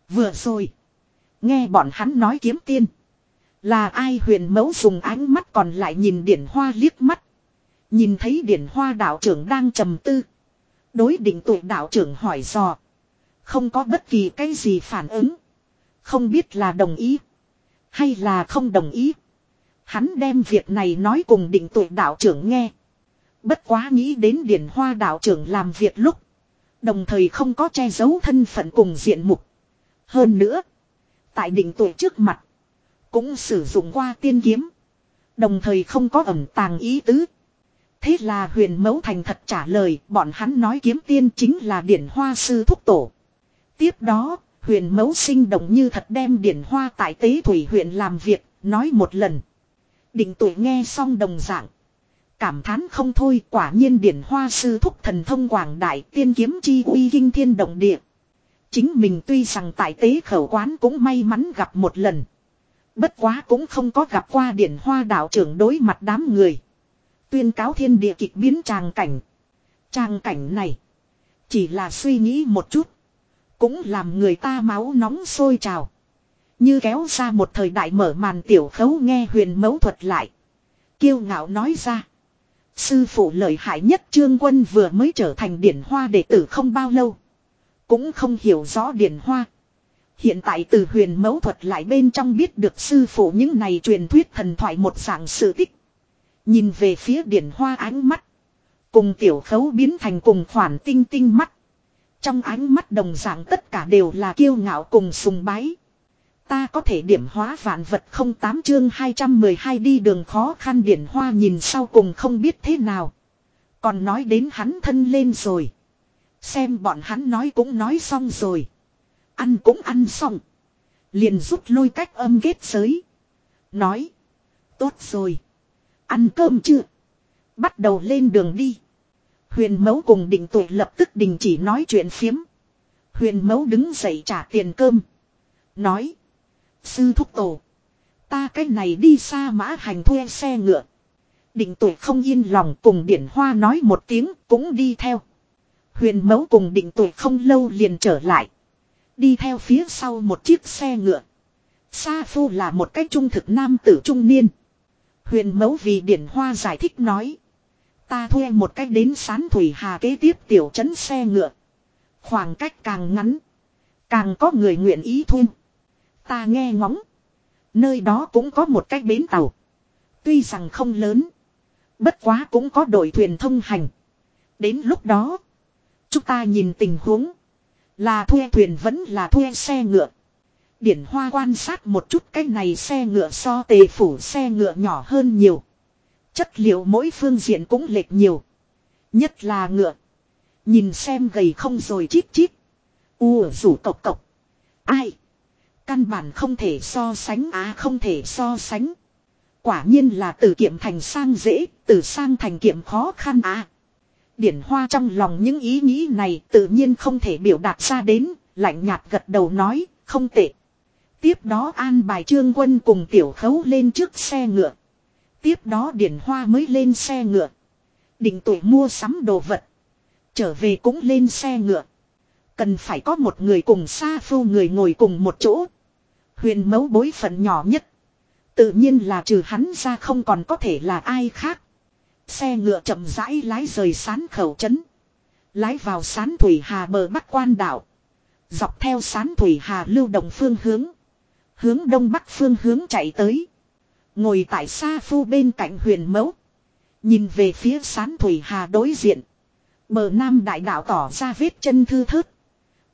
Vừa rồi. Nghe bọn hắn nói kiếm tiên. Là ai huyền mấu dùng ánh mắt còn lại nhìn điển hoa liếc mắt. Nhìn thấy điển hoa đạo trưởng đang trầm tư. Đối định tuổi đạo trưởng hỏi dò. Không có bất kỳ cái gì phản ứng. Không biết là đồng ý. Hay là không đồng ý. Hắn đem việc này nói cùng định tuổi đạo trưởng nghe. Bất quá nghĩ đến điển hoa đạo trưởng làm việc lúc. Đồng thời không có che giấu thân phận cùng diện mục. Hơn nữa. Tại định tuổi trước mặt. Cũng sử dụng qua tiên kiếm. Đồng thời không có ẩm tàng ý tứ. Thế là huyền mẫu thành thật trả lời bọn hắn nói kiếm tiên chính là điển hoa sư thúc tổ. Tiếp đó, huyền mẫu sinh động như thật đem điển hoa tại tế thủy huyện làm việc, nói một lần. Định tuổi nghe xong đồng dạng. Cảm thán không thôi quả nhiên điển hoa sư thúc thần thông quảng đại tiên kiếm chi uy kinh thiên động địa. Chính mình tuy rằng tại tế khẩu quán cũng may mắn gặp một lần. Bất quá cũng không có gặp qua điển hoa đạo trưởng đối mặt đám người. Tuyên cáo thiên địa kịch biến tràng cảnh. Tràng cảnh này. Chỉ là suy nghĩ một chút. Cũng làm người ta máu nóng sôi trào. Như kéo ra một thời đại mở màn tiểu khấu nghe huyền mẫu thuật lại. Kiêu ngạo nói ra. Sư phụ lợi hại nhất trương quân vừa mới trở thành điển hoa đệ tử không bao lâu. Cũng không hiểu rõ điển hoa. Hiện tại từ huyền mẫu thuật lại bên trong biết được sư phụ những này truyền thuyết thần thoại một dạng sự tích. Nhìn về phía điển hoa ánh mắt. Cùng tiểu khấu biến thành cùng khoản tinh tinh mắt. Trong ánh mắt đồng dạng tất cả đều là kiêu ngạo cùng sùng bái. Ta có thể điểm hóa vạn vật không tám chương 212 đi đường khó khăn điển hoa nhìn sau cùng không biết thế nào. Còn nói đến hắn thân lên rồi. Xem bọn hắn nói cũng nói xong rồi. Ăn cũng ăn xong. Liền rút lôi cách âm kết giới. Nói. Tốt rồi. Ăn cơm chưa? Bắt đầu lên đường đi. Huyền Mẫu cùng định tuổi lập tức đình chỉ nói chuyện phiếm. Huyền Mẫu đứng dậy trả tiền cơm. Nói. Sư thúc tổ. Ta cái này đi xa mã hành thuê xe ngựa. Định tuổi không yên lòng cùng điển hoa nói một tiếng cũng đi theo. Huyền Mẫu cùng định tuổi không lâu liền trở lại. Đi theo phía sau một chiếc xe ngựa. Sa phu là một cái trung thực nam tử trung niên. Huyền Mẫu vì điển hoa giải thích nói. Ta thuê một cách đến sán thủy hà kế tiếp tiểu trấn xe ngựa. Khoảng cách càng ngắn. Càng có người nguyện ý thuê. Ta nghe ngóng. Nơi đó cũng có một cách bến tàu. Tuy rằng không lớn. Bất quá cũng có đội thuyền thông hành. Đến lúc đó. Chúng ta nhìn tình huống. Là thuê thuyền vẫn là thuê xe ngựa. Điển hoa quan sát một chút cái này xe ngựa so tề phủ xe ngựa nhỏ hơn nhiều. Chất liệu mỗi phương diện cũng lệch nhiều. Nhất là ngựa. Nhìn xem gầy không rồi chít chít. U rủ cộc cộc. Ai? Căn bản không thể so sánh á à, không thể so sánh. Quả nhiên là từ kiệm thành sang dễ, từ sang thành kiệm khó khăn á. À. Điển hoa trong lòng những ý nghĩ này tự nhiên không thể biểu đạt ra đến, lạnh nhạt gật đầu nói, không tệ. Tiếp đó an bài trương quân cùng tiểu khấu lên trước xe ngựa. Tiếp đó điển hoa mới lên xe ngựa. Định tuổi mua sắm đồ vật. Trở về cũng lên xe ngựa. Cần phải có một người cùng xa phu người ngồi cùng một chỗ. Huyền mấu bối phận nhỏ nhất. Tự nhiên là trừ hắn ra không còn có thể là ai khác. Xe ngựa chậm rãi lái rời sán khẩu trấn. Lái vào sán thủy hà bờ bắc quan đảo. Dọc theo sán thủy hà lưu động phương hướng. Hướng đông bắc phương hướng chạy tới. Ngồi tại xa phu bên cạnh huyền mẫu. Nhìn về phía sán thủy hà đối diện. Bờ nam đại đảo tỏ ra vết chân thư thớt.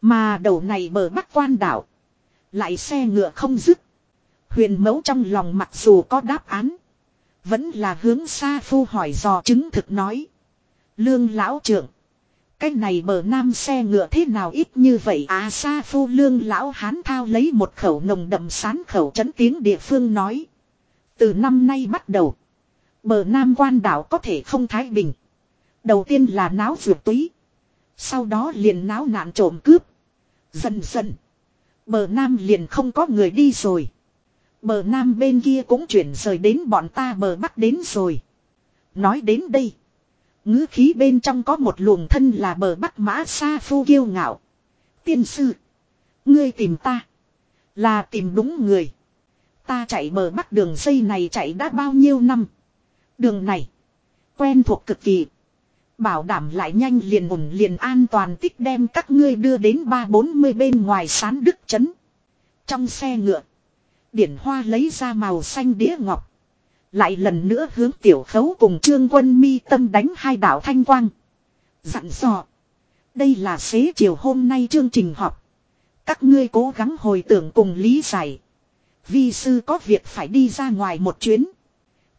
Mà đầu này bờ bắc quan đảo. Lại xe ngựa không dứt. Huyền mẫu trong lòng mặc dù có đáp án. Vẫn là hướng xa phu hỏi dò chứng thực nói. Lương lão trưởng. Cái này bờ nam xe ngựa thế nào ít như vậy à xa phu lương lão hán thao lấy một khẩu nồng đậm sán khẩu chấn tiếng địa phương nói. Từ năm nay bắt đầu. Bờ nam quan đảo có thể không thái bình. Đầu tiên là náo vượt túy. Sau đó liền náo nạn trộm cướp. Dần dần. Bờ nam liền không có người đi rồi. Bờ nam bên kia cũng chuyển rời đến bọn ta bờ bắc đến rồi. Nói đến đây. ngữ khí bên trong có một luồng thân là bờ bắc mã xa phu kiêu ngạo. Tiên sư. Ngươi tìm ta. Là tìm đúng người. Ta chạy bờ bắc đường dây này chạy đã bao nhiêu năm. Đường này. Quen thuộc cực kỳ. Bảo đảm lại nhanh liền ổn liền an toàn tích đem các ngươi đưa đến ba bốn mươi bên ngoài sán đức chấn. Trong xe ngựa. Điển hoa lấy ra màu xanh đĩa ngọc. Lại lần nữa hướng tiểu khấu cùng trương quân mi tâm đánh hai đạo thanh quang. Dặn dò. Đây là xế chiều hôm nay chương trình họp. Các ngươi cố gắng hồi tưởng cùng lý giải. Vi sư có việc phải đi ra ngoài một chuyến.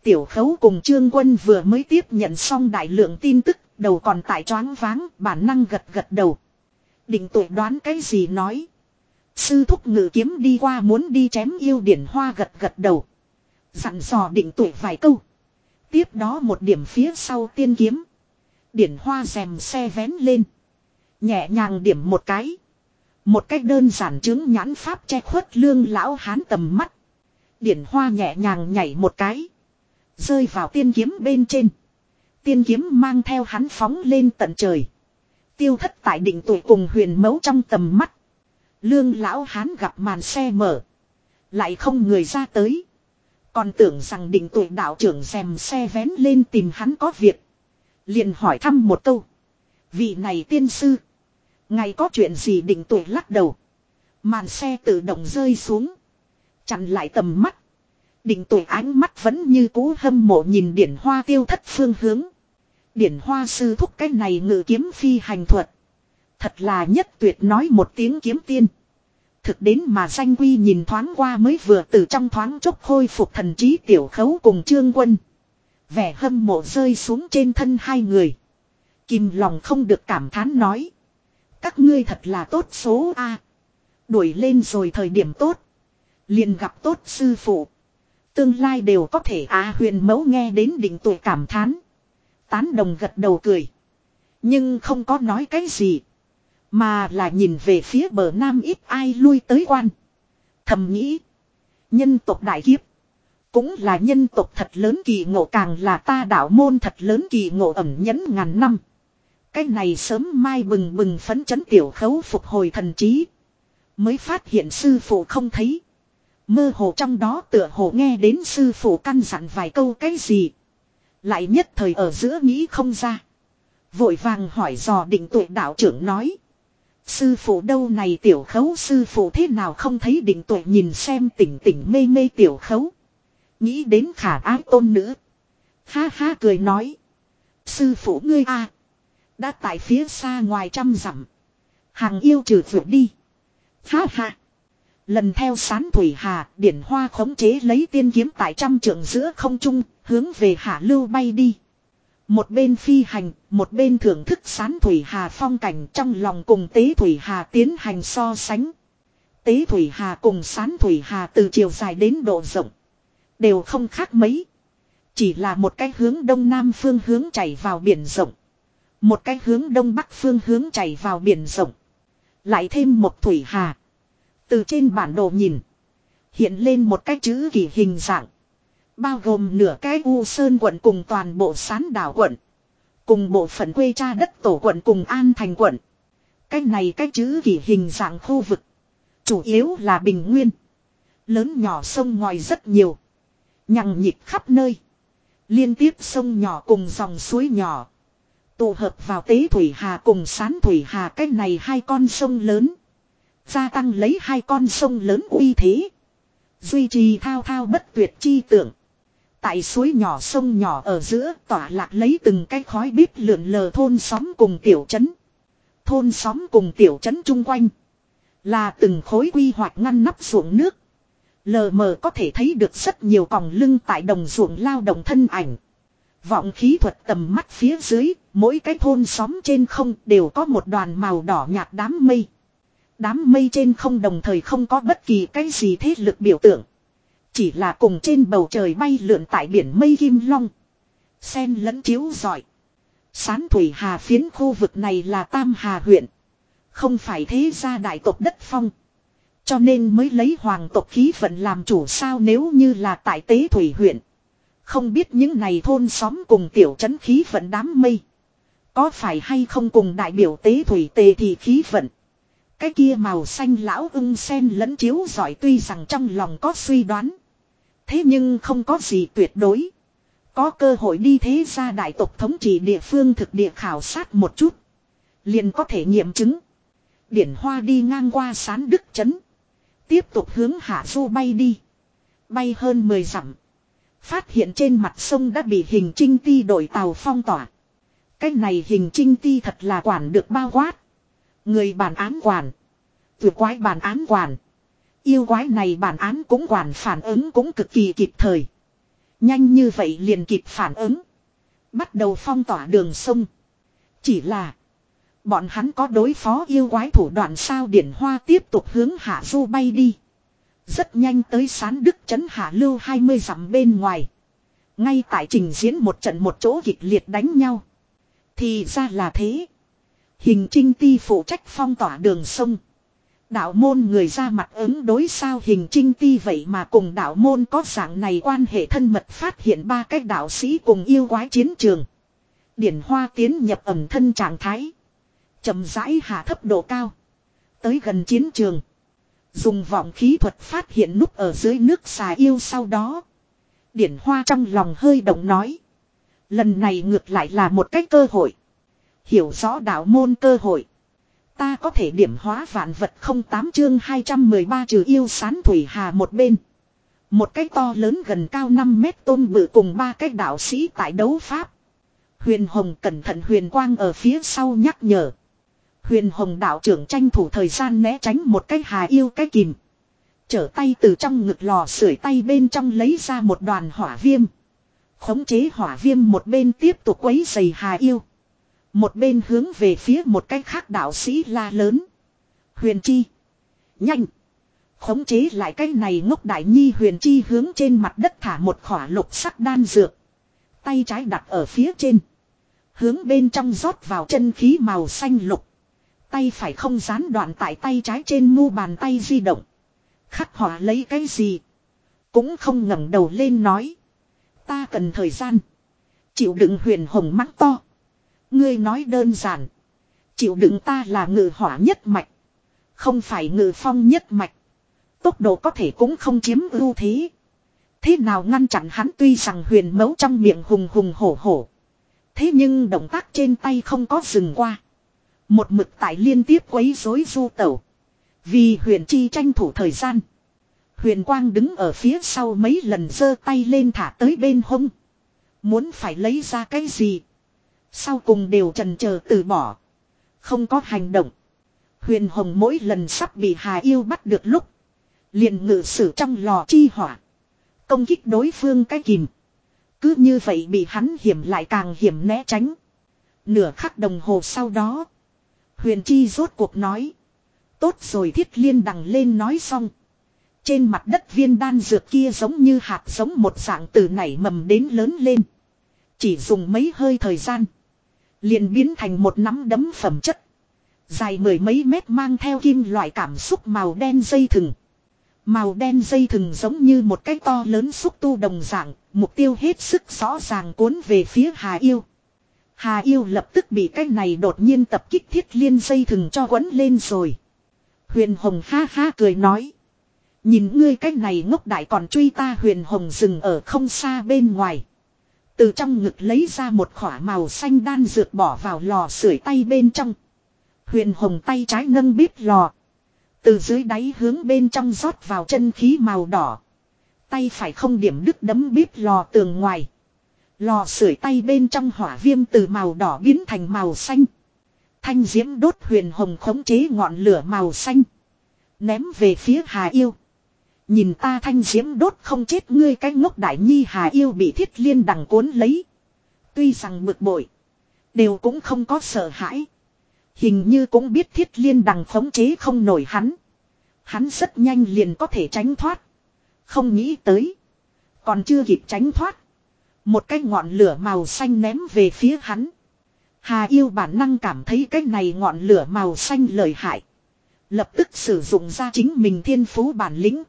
Tiểu khấu cùng trương quân vừa mới tiếp nhận xong đại lượng tin tức, đầu còn tại choáng váng, bản năng gật gật đầu. Định tuổi đoán cái gì nói. Sư thúc ngự kiếm đi qua muốn đi chém yêu điển hoa gật gật đầu. Dặn dò định tuổi vài câu. Tiếp đó một điểm phía sau tiên kiếm. Điển hoa rèm xe vén lên. Nhẹ nhàng điểm một cái. Một cách đơn giản chứng nhãn pháp che khuất lương lão hán tầm mắt. Điển hoa nhẹ nhàng nhảy một cái. Rơi vào tiên kiếm bên trên. Tiên kiếm mang theo hắn phóng lên tận trời. Tiêu thất tại định tuổi cùng huyền mấu trong tầm mắt. Lương lão hán gặp màn xe mở. Lại không người ra tới. Còn tưởng rằng định tuổi đạo trưởng xem xe vén lên tìm hắn có việc. liền hỏi thăm một câu. Vị này tiên sư. Ngày có chuyện gì định tuổi lắc đầu. Màn xe tự động rơi xuống. Chặn lại tầm mắt. Định tuổi ánh mắt vẫn như cú hâm mộ nhìn điển hoa tiêu thất phương hướng. Điển hoa sư thúc cái này ngự kiếm phi hành thuật. Thật là nhất tuyệt nói một tiếng kiếm tiên. Thực đến mà danh quy nhìn thoáng qua mới vừa từ trong thoáng chốc khôi phục thần trí tiểu khấu cùng trương quân. Vẻ hâm mộ rơi xuống trên thân hai người. Kìm lòng không được cảm thán nói. Các ngươi thật là tốt số A. Đuổi lên rồi thời điểm tốt. liền gặp tốt sư phụ. Tương lai đều có thể á huyền mẫu nghe đến đỉnh tuổi cảm thán. Tán đồng gật đầu cười. Nhưng không có nói cái gì. Mà là nhìn về phía bờ nam ít ai lui tới quan. Thầm nghĩ. Nhân tộc đại kiếp. Cũng là nhân tộc thật lớn kỳ ngộ càng là ta đạo môn thật lớn kỳ ngộ ẩm nhẫn ngàn năm. Cái này sớm mai bừng bừng phấn chấn tiểu khấu phục hồi thần trí. Mới phát hiện sư phụ không thấy. Mơ hồ trong đó tựa hồ nghe đến sư phụ căn dặn vài câu cái gì. Lại nhất thời ở giữa nghĩ không ra. Vội vàng hỏi dò định tuệ đạo trưởng nói. Sư phụ đâu này tiểu khấu sư phụ thế nào không thấy định tuệ nhìn xem tỉnh tỉnh mê mê tiểu khấu. Nghĩ đến khả ái tôn nữ. Ha ha cười nói. Sư phụ ngươi a đã tại phía xa ngoài trăm dặm. Hàng yêu trừ vượt đi. Ha ha. Lần theo sán thủy hà, điển hoa khống chế lấy tiên kiếm tại trăm trượng giữa không trung, hướng về hạ lưu bay đi. Một bên phi hành, một bên thưởng thức sán thủy hà phong cảnh trong lòng cùng tế thủy hà tiến hành so sánh. Tế thủy hà cùng sán thủy hà từ chiều dài đến độ rộng. Đều không khác mấy. Chỉ là một cái hướng đông nam phương hướng chảy vào biển rộng. Một cái hướng đông bắc phương hướng chảy vào biển rộng. Lại thêm một thủy hà. Từ trên bản đồ nhìn. Hiện lên một cái chữ kỳ hình dạng. Bao gồm nửa cái U Sơn quận cùng toàn bộ sán đảo quận. Cùng bộ phận quê cha đất tổ quận cùng An Thành quận. Cái này cái chữ kỳ hình dạng khu vực. Chủ yếu là bình nguyên. Lớn nhỏ sông ngòi rất nhiều. Nhằng nhịp khắp nơi. Liên tiếp sông nhỏ cùng dòng suối nhỏ. Tụ hợp vào tế thủy hà cùng sán thủy hà cách này hai con sông lớn. Gia tăng lấy hai con sông lớn uy thế. Duy trì thao thao bất tuyệt chi tưởng. Tại suối nhỏ sông nhỏ ở giữa tỏa lạc lấy từng cái khói bếp lượn lờ thôn xóm cùng tiểu trấn. Thôn xóm cùng tiểu trấn chung quanh. Là từng khối quy hoạch ngăn nắp ruộng nước. Lờ mờ có thể thấy được rất nhiều còng lưng tại đồng ruộng lao động thân ảnh. Vọng khí thuật tầm mắt phía dưới, mỗi cái thôn xóm trên không đều có một đoàn màu đỏ nhạt đám mây. Đám mây trên không đồng thời không có bất kỳ cái gì thế lực biểu tượng. Chỉ là cùng trên bầu trời bay lượn tại biển mây kim long. Xen lẫn chiếu giỏi. Sán thủy hà phiến khu vực này là Tam Hà huyện. Không phải thế gia đại tộc đất phong. Cho nên mới lấy hoàng tộc khí vận làm chủ sao nếu như là tại tế thủy huyện. Không biết những này thôn xóm cùng tiểu trấn khí vận đám mây. Có phải hay không cùng đại biểu tế thủy tề thì khí vận. Cái kia màu xanh lão ưng sen lẫn chiếu giỏi tuy rằng trong lòng có suy đoán. Thế nhưng không có gì tuyệt đối. Có cơ hội đi thế ra đại tộc thống trị địa phương thực địa khảo sát một chút. Liền có thể nghiệm chứng. Điển hoa đi ngang qua sán đức chấn. Tiếp tục hướng hạ du bay đi. Bay hơn 10 dặm. Phát hiện trên mặt sông đã bị hình trinh ti đổi tàu phong tỏa. Cái này hình trinh ti thật là quản được bao quát. Người bản án quản. Tuyệt quái bản án quản. Yêu quái này bản án cũng quản phản ứng cũng cực kỳ kịp thời. Nhanh như vậy liền kịp phản ứng. Bắt đầu phong tỏa đường sông. Chỉ là. Bọn hắn có đối phó yêu quái thủ đoạn sao điển hoa tiếp tục hướng hạ du bay đi. Rất nhanh tới sán đức trấn hạ lưu 20 dặm bên ngoài. Ngay tại trình diễn một trận một chỗ kịch liệt đánh nhau. Thì ra là thế. Hình trinh ti phụ trách phong tỏa đường sông. Đạo môn người ra mặt ứng đối sao hình trinh ti vậy mà cùng đạo môn có dạng này quan hệ thân mật phát hiện ba cái đạo sĩ cùng yêu quái chiến trường. Điển hoa tiến nhập ẩm thân trạng thái. chậm rãi hạ thấp độ cao. Tới gần chiến trường. Dùng vọng khí thuật phát hiện núp ở dưới nước xà yêu sau đó. Điển hoa trong lòng hơi động nói. Lần này ngược lại là một cái cơ hội. Hiểu rõ đạo môn cơ hội. Ta có thể điểm hóa vạn vật không tám chương 213 trừ yêu sán thủy hà một bên. Một cái to lớn gần cao 5 mét tôn bự cùng ba cái đạo sĩ tại đấu pháp. Huyền Hồng cẩn thận huyền quang ở phía sau nhắc nhở. Huyền Hồng đạo trưởng tranh thủ thời gian né tránh một cái hà yêu cái kìm. Trở tay từ trong ngực lò sưởi tay bên trong lấy ra một đoàn hỏa viêm. Khống chế hỏa viêm một bên tiếp tục quấy giày hà yêu. Một bên hướng về phía một cái khác đạo sĩ la lớn. Huyền chi. Nhanh. Khống chế lại cái này ngốc đại nhi huyền chi hướng trên mặt đất thả một khỏa lục sắc đan dược. Tay trái đặt ở phía trên. Hướng bên trong rót vào chân khí màu xanh lục. Tay phải không gián đoạn tại tay trái trên mu bàn tay di động. Khắc họa lấy cái gì. Cũng không ngẩng đầu lên nói. Ta cần thời gian. Chịu đựng huyền hồng mắt to. Ngươi nói đơn giản. Chịu đựng ta là ngự hỏa nhất mạch. Không phải ngự phong nhất mạch. Tốc độ có thể cũng không chiếm ưu thế. Thế nào ngăn chặn hắn tuy rằng huyền mấu trong miệng hùng hùng hổ hổ. Thế nhưng động tác trên tay không có dừng qua. Một mực tại liên tiếp quấy rối du tẩu. Vì huyền chi tranh thủ thời gian. Huyền quang đứng ở phía sau mấy lần giơ tay lên thả tới bên hông. Muốn phải lấy ra cái gì. Sau cùng đều trần chờ từ bỏ. Không có hành động. Huyền hồng mỗi lần sắp bị hà yêu bắt được lúc. Liền ngự sử trong lò chi hỏa. Công kích đối phương cái kìm. Cứ như vậy bị hắn hiểm lại càng hiểm né tránh. Nửa khắc đồng hồ sau đó. Huyền chi rốt cuộc nói. Tốt rồi thiết liên đằng lên nói xong. Trên mặt đất viên đan dược kia giống như hạt giống một dạng từ nảy mầm đến lớn lên. Chỉ dùng mấy hơi thời gian. Liền biến thành một nắm đấm phẩm chất. Dài mười mấy mét mang theo kim loại cảm xúc màu đen dây thừng. Màu đen dây thừng giống như một cái to lớn xúc tu đồng dạng, mục tiêu hết sức rõ ràng cuốn về phía Hà Yêu. Hà Yêu lập tức bị cái này đột nhiên tập kích thiết liên dây thừng cho quấn lên rồi. Huyền Hồng ha ha cười nói. Nhìn ngươi cái này ngốc đại còn truy ta Huyền Hồng dừng ở không xa bên ngoài. Từ trong ngực lấy ra một khỏa màu xanh đan dược bỏ vào lò sưởi tay bên trong. Huyền hồng tay trái nâng bếp lò. Từ dưới đáy hướng bên trong rót vào chân khí màu đỏ. Tay phải không điểm đứt đấm bếp lò tường ngoài. Lò sưởi tay bên trong hỏa viêm từ màu đỏ biến thành màu xanh. Thanh diễm đốt huyền hồng khống chế ngọn lửa màu xanh. Ném về phía Hà Yêu. Nhìn ta thanh diễm đốt không chết ngươi cái ngốc đại nhi hà yêu bị thiết liên đằng cuốn lấy. Tuy rằng bực bội. Đều cũng không có sợ hãi. Hình như cũng biết thiết liên đằng khống chế không nổi hắn. Hắn rất nhanh liền có thể tránh thoát. Không nghĩ tới. Còn chưa kịp tránh thoát. Một cái ngọn lửa màu xanh ném về phía hắn. Hà yêu bản năng cảm thấy cái này ngọn lửa màu xanh lợi hại. Lập tức sử dụng ra chính mình thiên phú bản lĩnh.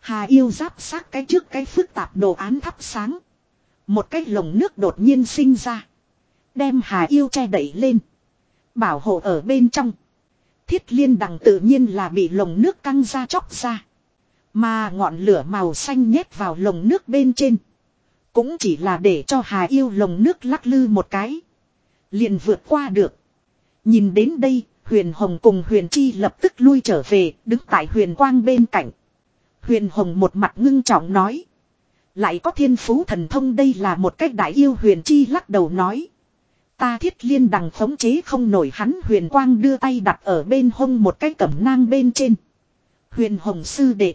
Hà yêu giáp sát cái trước cái phức tạp đồ án thắp sáng. Một cái lồng nước đột nhiên sinh ra. Đem hà yêu che đẩy lên. Bảo hộ ở bên trong. Thiết liên đằng tự nhiên là bị lồng nước căng ra chóc ra. Mà ngọn lửa màu xanh nhét vào lồng nước bên trên. Cũng chỉ là để cho hà yêu lồng nước lắc lư một cái. Liền vượt qua được. Nhìn đến đây, huyền hồng cùng huyền chi lập tức lui trở về, đứng tại huyền quang bên cạnh. Huyền Hồng một mặt ngưng trọng nói. Lại có thiên phú thần thông đây là một cách đại yêu huyền chi lắc đầu nói. Ta thiết liên đằng khống chế không nổi hắn huyền quang đưa tay đặt ở bên hông một cái cẩm nang bên trên. Huyền Hồng sư đệ.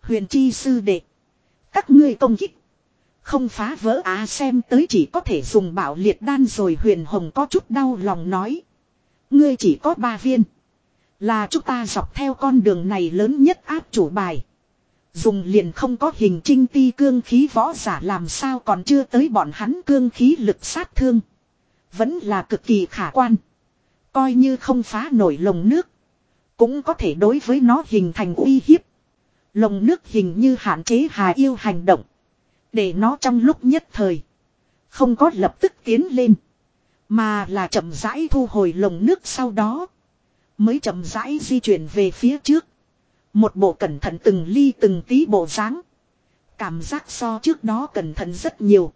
Huyền chi sư đệ. Các ngươi công kích. Không phá vỡ á xem tới chỉ có thể dùng bảo liệt đan rồi huyền hồng có chút đau lòng nói. Ngươi chỉ có ba viên. Là chúng ta dọc theo con đường này lớn nhất áp chủ bài. Dùng liền không có hình trinh ti cương khí võ giả làm sao còn chưa tới bọn hắn cương khí lực sát thương. Vẫn là cực kỳ khả quan. Coi như không phá nổi lồng nước. Cũng có thể đối với nó hình thành uy hiếp. Lồng nước hình như hạn chế hà yêu hành động. Để nó trong lúc nhất thời. Không có lập tức tiến lên. Mà là chậm rãi thu hồi lồng nước sau đó. Mới chậm rãi di chuyển về phía trước. Một bộ cẩn thận từng ly từng tí bộ dáng Cảm giác so trước đó cẩn thận rất nhiều.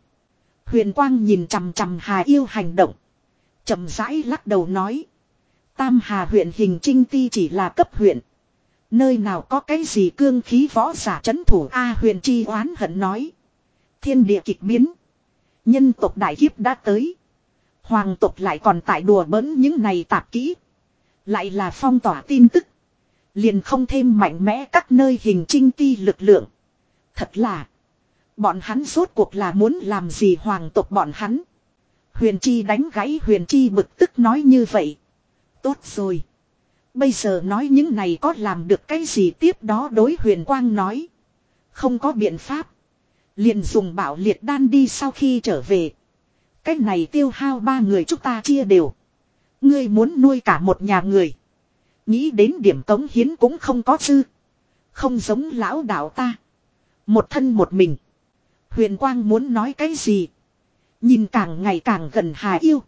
Huyền Quang nhìn chằm chằm Hà Yêu hành động. chậm rãi lắc đầu nói. Tam Hà huyện hình trinh ti chỉ là cấp huyện. Nơi nào có cái gì cương khí võ giả chấn thủ A à, huyền chi oán hận nói. Thiên địa kịch biến. Nhân tộc đại kiếp đã tới. Hoàng tộc lại còn tại đùa bỡn những này tạp kỹ. Lại là phong tỏa tin tức. Liền không thêm mạnh mẽ các nơi hình trinh ti lực lượng. Thật là. Bọn hắn rốt cuộc là muốn làm gì hoàng tộc bọn hắn. Huyền Chi đánh gãy Huyền Chi bực tức nói như vậy. Tốt rồi. Bây giờ nói những này có làm được cái gì tiếp đó đối huyền quang nói. Không có biện pháp. Liền dùng bảo liệt đan đi sau khi trở về. cách này tiêu hao ba người chúng ta chia đều. Ngươi muốn nuôi cả một nhà người. Nghĩ đến điểm cống hiến cũng không có dư. Không giống lão đạo ta. Một thân một mình. Huyền Quang muốn nói cái gì? Nhìn càng ngày càng gần Hà Yêu.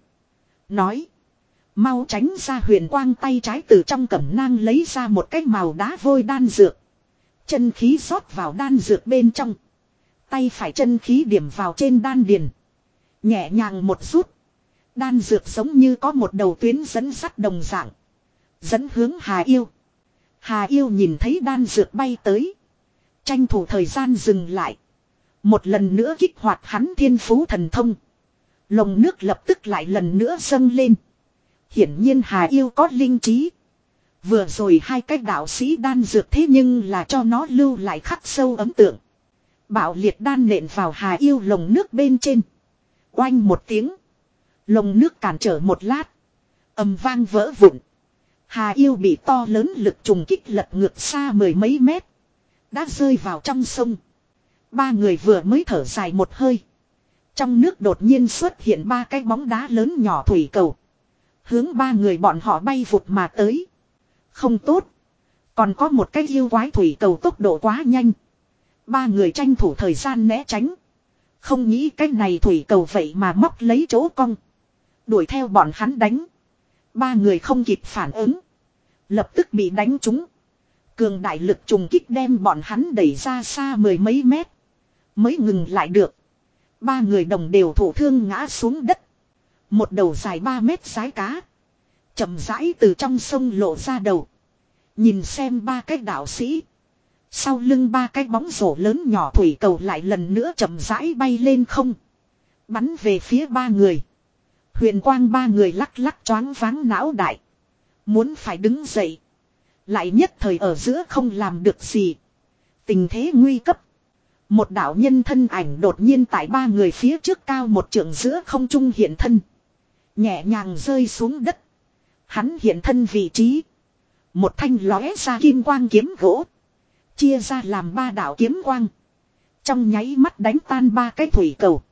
Nói. Mau tránh ra huyền quang tay trái từ trong cẩm nang lấy ra một cái màu đá vôi đan dược. Chân khí rót vào đan dược bên trong. Tay phải chân khí điểm vào trên đan điền. Nhẹ nhàng một rút. Đan dược giống như có một đầu tuyến dẫn sắt đồng dạng. Dẫn hướng Hà Yêu. Hà Yêu nhìn thấy đan dược bay tới. Tranh thủ thời gian dừng lại. Một lần nữa kích hoạt hắn thiên phú thần thông. Lồng nước lập tức lại lần nữa dâng lên. Hiển nhiên Hà Yêu có linh trí. Vừa rồi hai cái đạo sĩ đan dược thế nhưng là cho nó lưu lại khắc sâu ấn tượng bạo liệt đan nện vào Hà Yêu lồng nước bên trên. Oanh một tiếng. Lồng nước cản trở một lát. ầm vang vỡ vụn. Hà Yêu bị to lớn lực trùng kích lật ngược xa mười mấy mét. Đã rơi vào trong sông. Ba người vừa mới thở dài một hơi. Trong nước đột nhiên xuất hiện ba cái bóng đá lớn nhỏ thủy cầu. Hướng ba người bọn họ bay vụt mà tới. Không tốt. Còn có một cái yêu quái thủy cầu tốc độ quá nhanh. Ba người tranh thủ thời gian né tránh. Không nghĩ cái này thủy cầu vậy mà móc lấy chỗ cong. Đuổi theo bọn hắn đánh. Ba người không kịp phản ứng. Lập tức bị đánh trúng. Cường đại lực trùng kích đem bọn hắn đẩy ra xa mười mấy mét. Mới ngừng lại được. Ba người đồng đều thổ thương ngã xuống đất. Một đầu dài 3 mét sái cá. chậm rãi từ trong sông lộ ra đầu. Nhìn xem ba cái đạo sĩ. Sau lưng ba cái bóng rổ lớn nhỏ thủy cầu lại lần nữa chậm rãi bay lên không. Bắn về phía ba người. Huyền quang ba người lắc lắc choáng váng não đại. Muốn phải đứng dậy. Lại nhất thời ở giữa không làm được gì. Tình thế nguy cấp. Một đạo nhân thân ảnh đột nhiên tại ba người phía trước cao một trượng giữa không trung hiện thân. Nhẹ nhàng rơi xuống đất. Hắn hiện thân vị trí. Một thanh lóe ra kim quang kiếm gỗ. Chia ra làm ba đạo kiếm quang. Trong nháy mắt đánh tan ba cái thủy cầu.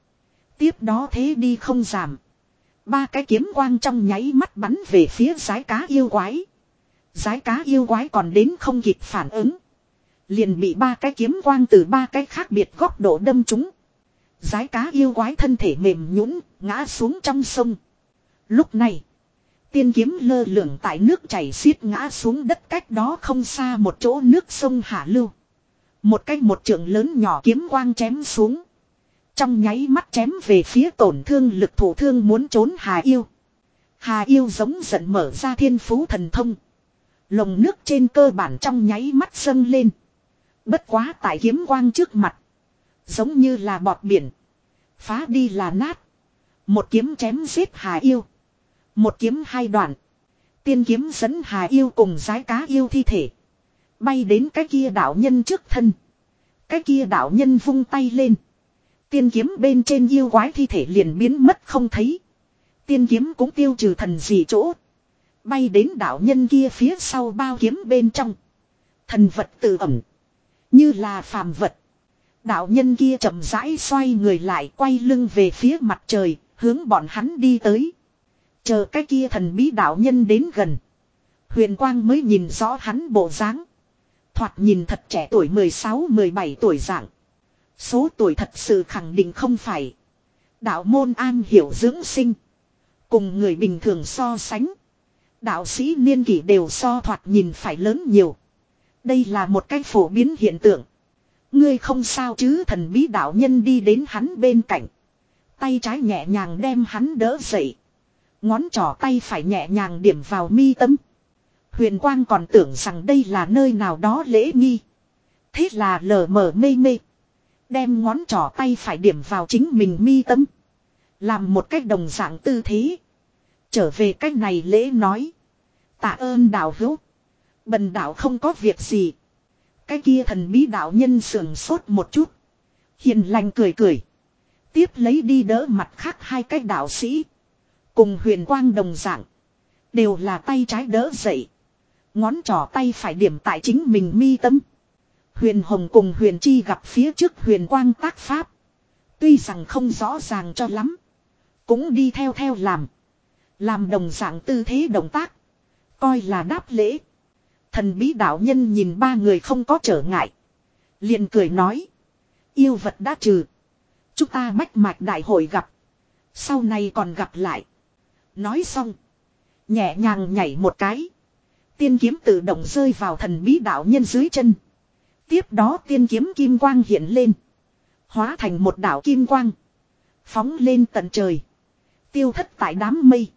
Tiếp đó thế đi không giảm. Ba cái kiếm quang trong nháy mắt bắn về phía giái cá yêu quái. Giái cá yêu quái còn đến không kịp phản ứng. Liền bị ba cái kiếm quang từ ba cái khác biệt góc độ đâm trúng. Giái cá yêu quái thân thể mềm nhũn ngã xuống trong sông. Lúc này, tiên kiếm lơ lửng tại nước chảy xiết ngã xuống đất cách đó không xa một chỗ nước sông Hạ Lưu. Một cách một trường lớn nhỏ kiếm quang chém xuống. Trong nháy mắt chém về phía tổn thương lực thủ thương muốn trốn Hà Yêu. Hà Yêu giống giận mở ra thiên phú thần thông. Lồng nước trên cơ bản trong nháy mắt dâng lên. Bất quá tại kiếm quang trước mặt. Giống như là bọt biển. Phá đi là nát. Một kiếm chém giết Hà Yêu. Một kiếm hai đoạn. Tiên kiếm dẫn Hà Yêu cùng giái cá yêu thi thể. Bay đến cái kia đạo nhân trước thân. Cái kia đạo nhân vung tay lên. Tiên kiếm bên trên yêu quái thi thể liền biến mất không thấy. Tiên kiếm cũng tiêu trừ thần gì chỗ. Bay đến đạo nhân kia phía sau bao kiếm bên trong. Thần vật tự ẩm. Như là phàm vật. Đạo nhân kia chậm rãi xoay người lại quay lưng về phía mặt trời, hướng bọn hắn đi tới. Chờ cái kia thần bí đạo nhân đến gần. Huyền Quang mới nhìn rõ hắn bộ dáng. Thoạt nhìn thật trẻ tuổi 16-17 tuổi dạng. Số tuổi thật sự khẳng định không phải. Đạo môn an hiểu dưỡng sinh. Cùng người bình thường so sánh. Đạo sĩ niên kỷ đều so thoạt nhìn phải lớn nhiều. Đây là một cách phổ biến hiện tượng. Ngươi không sao chứ thần bí đạo nhân đi đến hắn bên cạnh. Tay trái nhẹ nhàng đem hắn đỡ dậy. Ngón trỏ tay phải nhẹ nhàng điểm vào mi tâm. Huyền Quang còn tưởng rằng đây là nơi nào đó lễ nghi. Thế là lờ mờ mê mê. Đem ngón trỏ tay phải điểm vào chính mình mi tâm. Làm một cách đồng dạng tư thế. Trở về cách này lễ nói. Tạ ơn đạo hữu. Bần đạo không có việc gì. Cái kia thần bí đạo nhân sườn sốt một chút. Hiền lành cười cười. Tiếp lấy đi đỡ mặt khác hai cái đạo sĩ. Cùng huyền quang đồng dạng. Đều là tay trái đỡ dậy. Ngón trỏ tay phải điểm tại chính mình mi tâm. Huyền Hồng cùng Huyền Chi gặp phía trước huyền quang tác pháp. Tuy rằng không rõ ràng cho lắm. Cũng đi theo theo làm. Làm đồng dạng tư thế động tác. Coi là đáp lễ. Thần bí đạo nhân nhìn ba người không có trở ngại. liền cười nói. Yêu vật đã trừ. Chúng ta bách mạch đại hội gặp. Sau này còn gặp lại. Nói xong. Nhẹ nhàng nhảy một cái. Tiên kiếm tự động rơi vào thần bí đạo nhân dưới chân. Tiếp đó tiên kiếm kim quang hiện lên. Hóa thành một đảo kim quang. Phóng lên tận trời. Tiêu thất tại đám mây.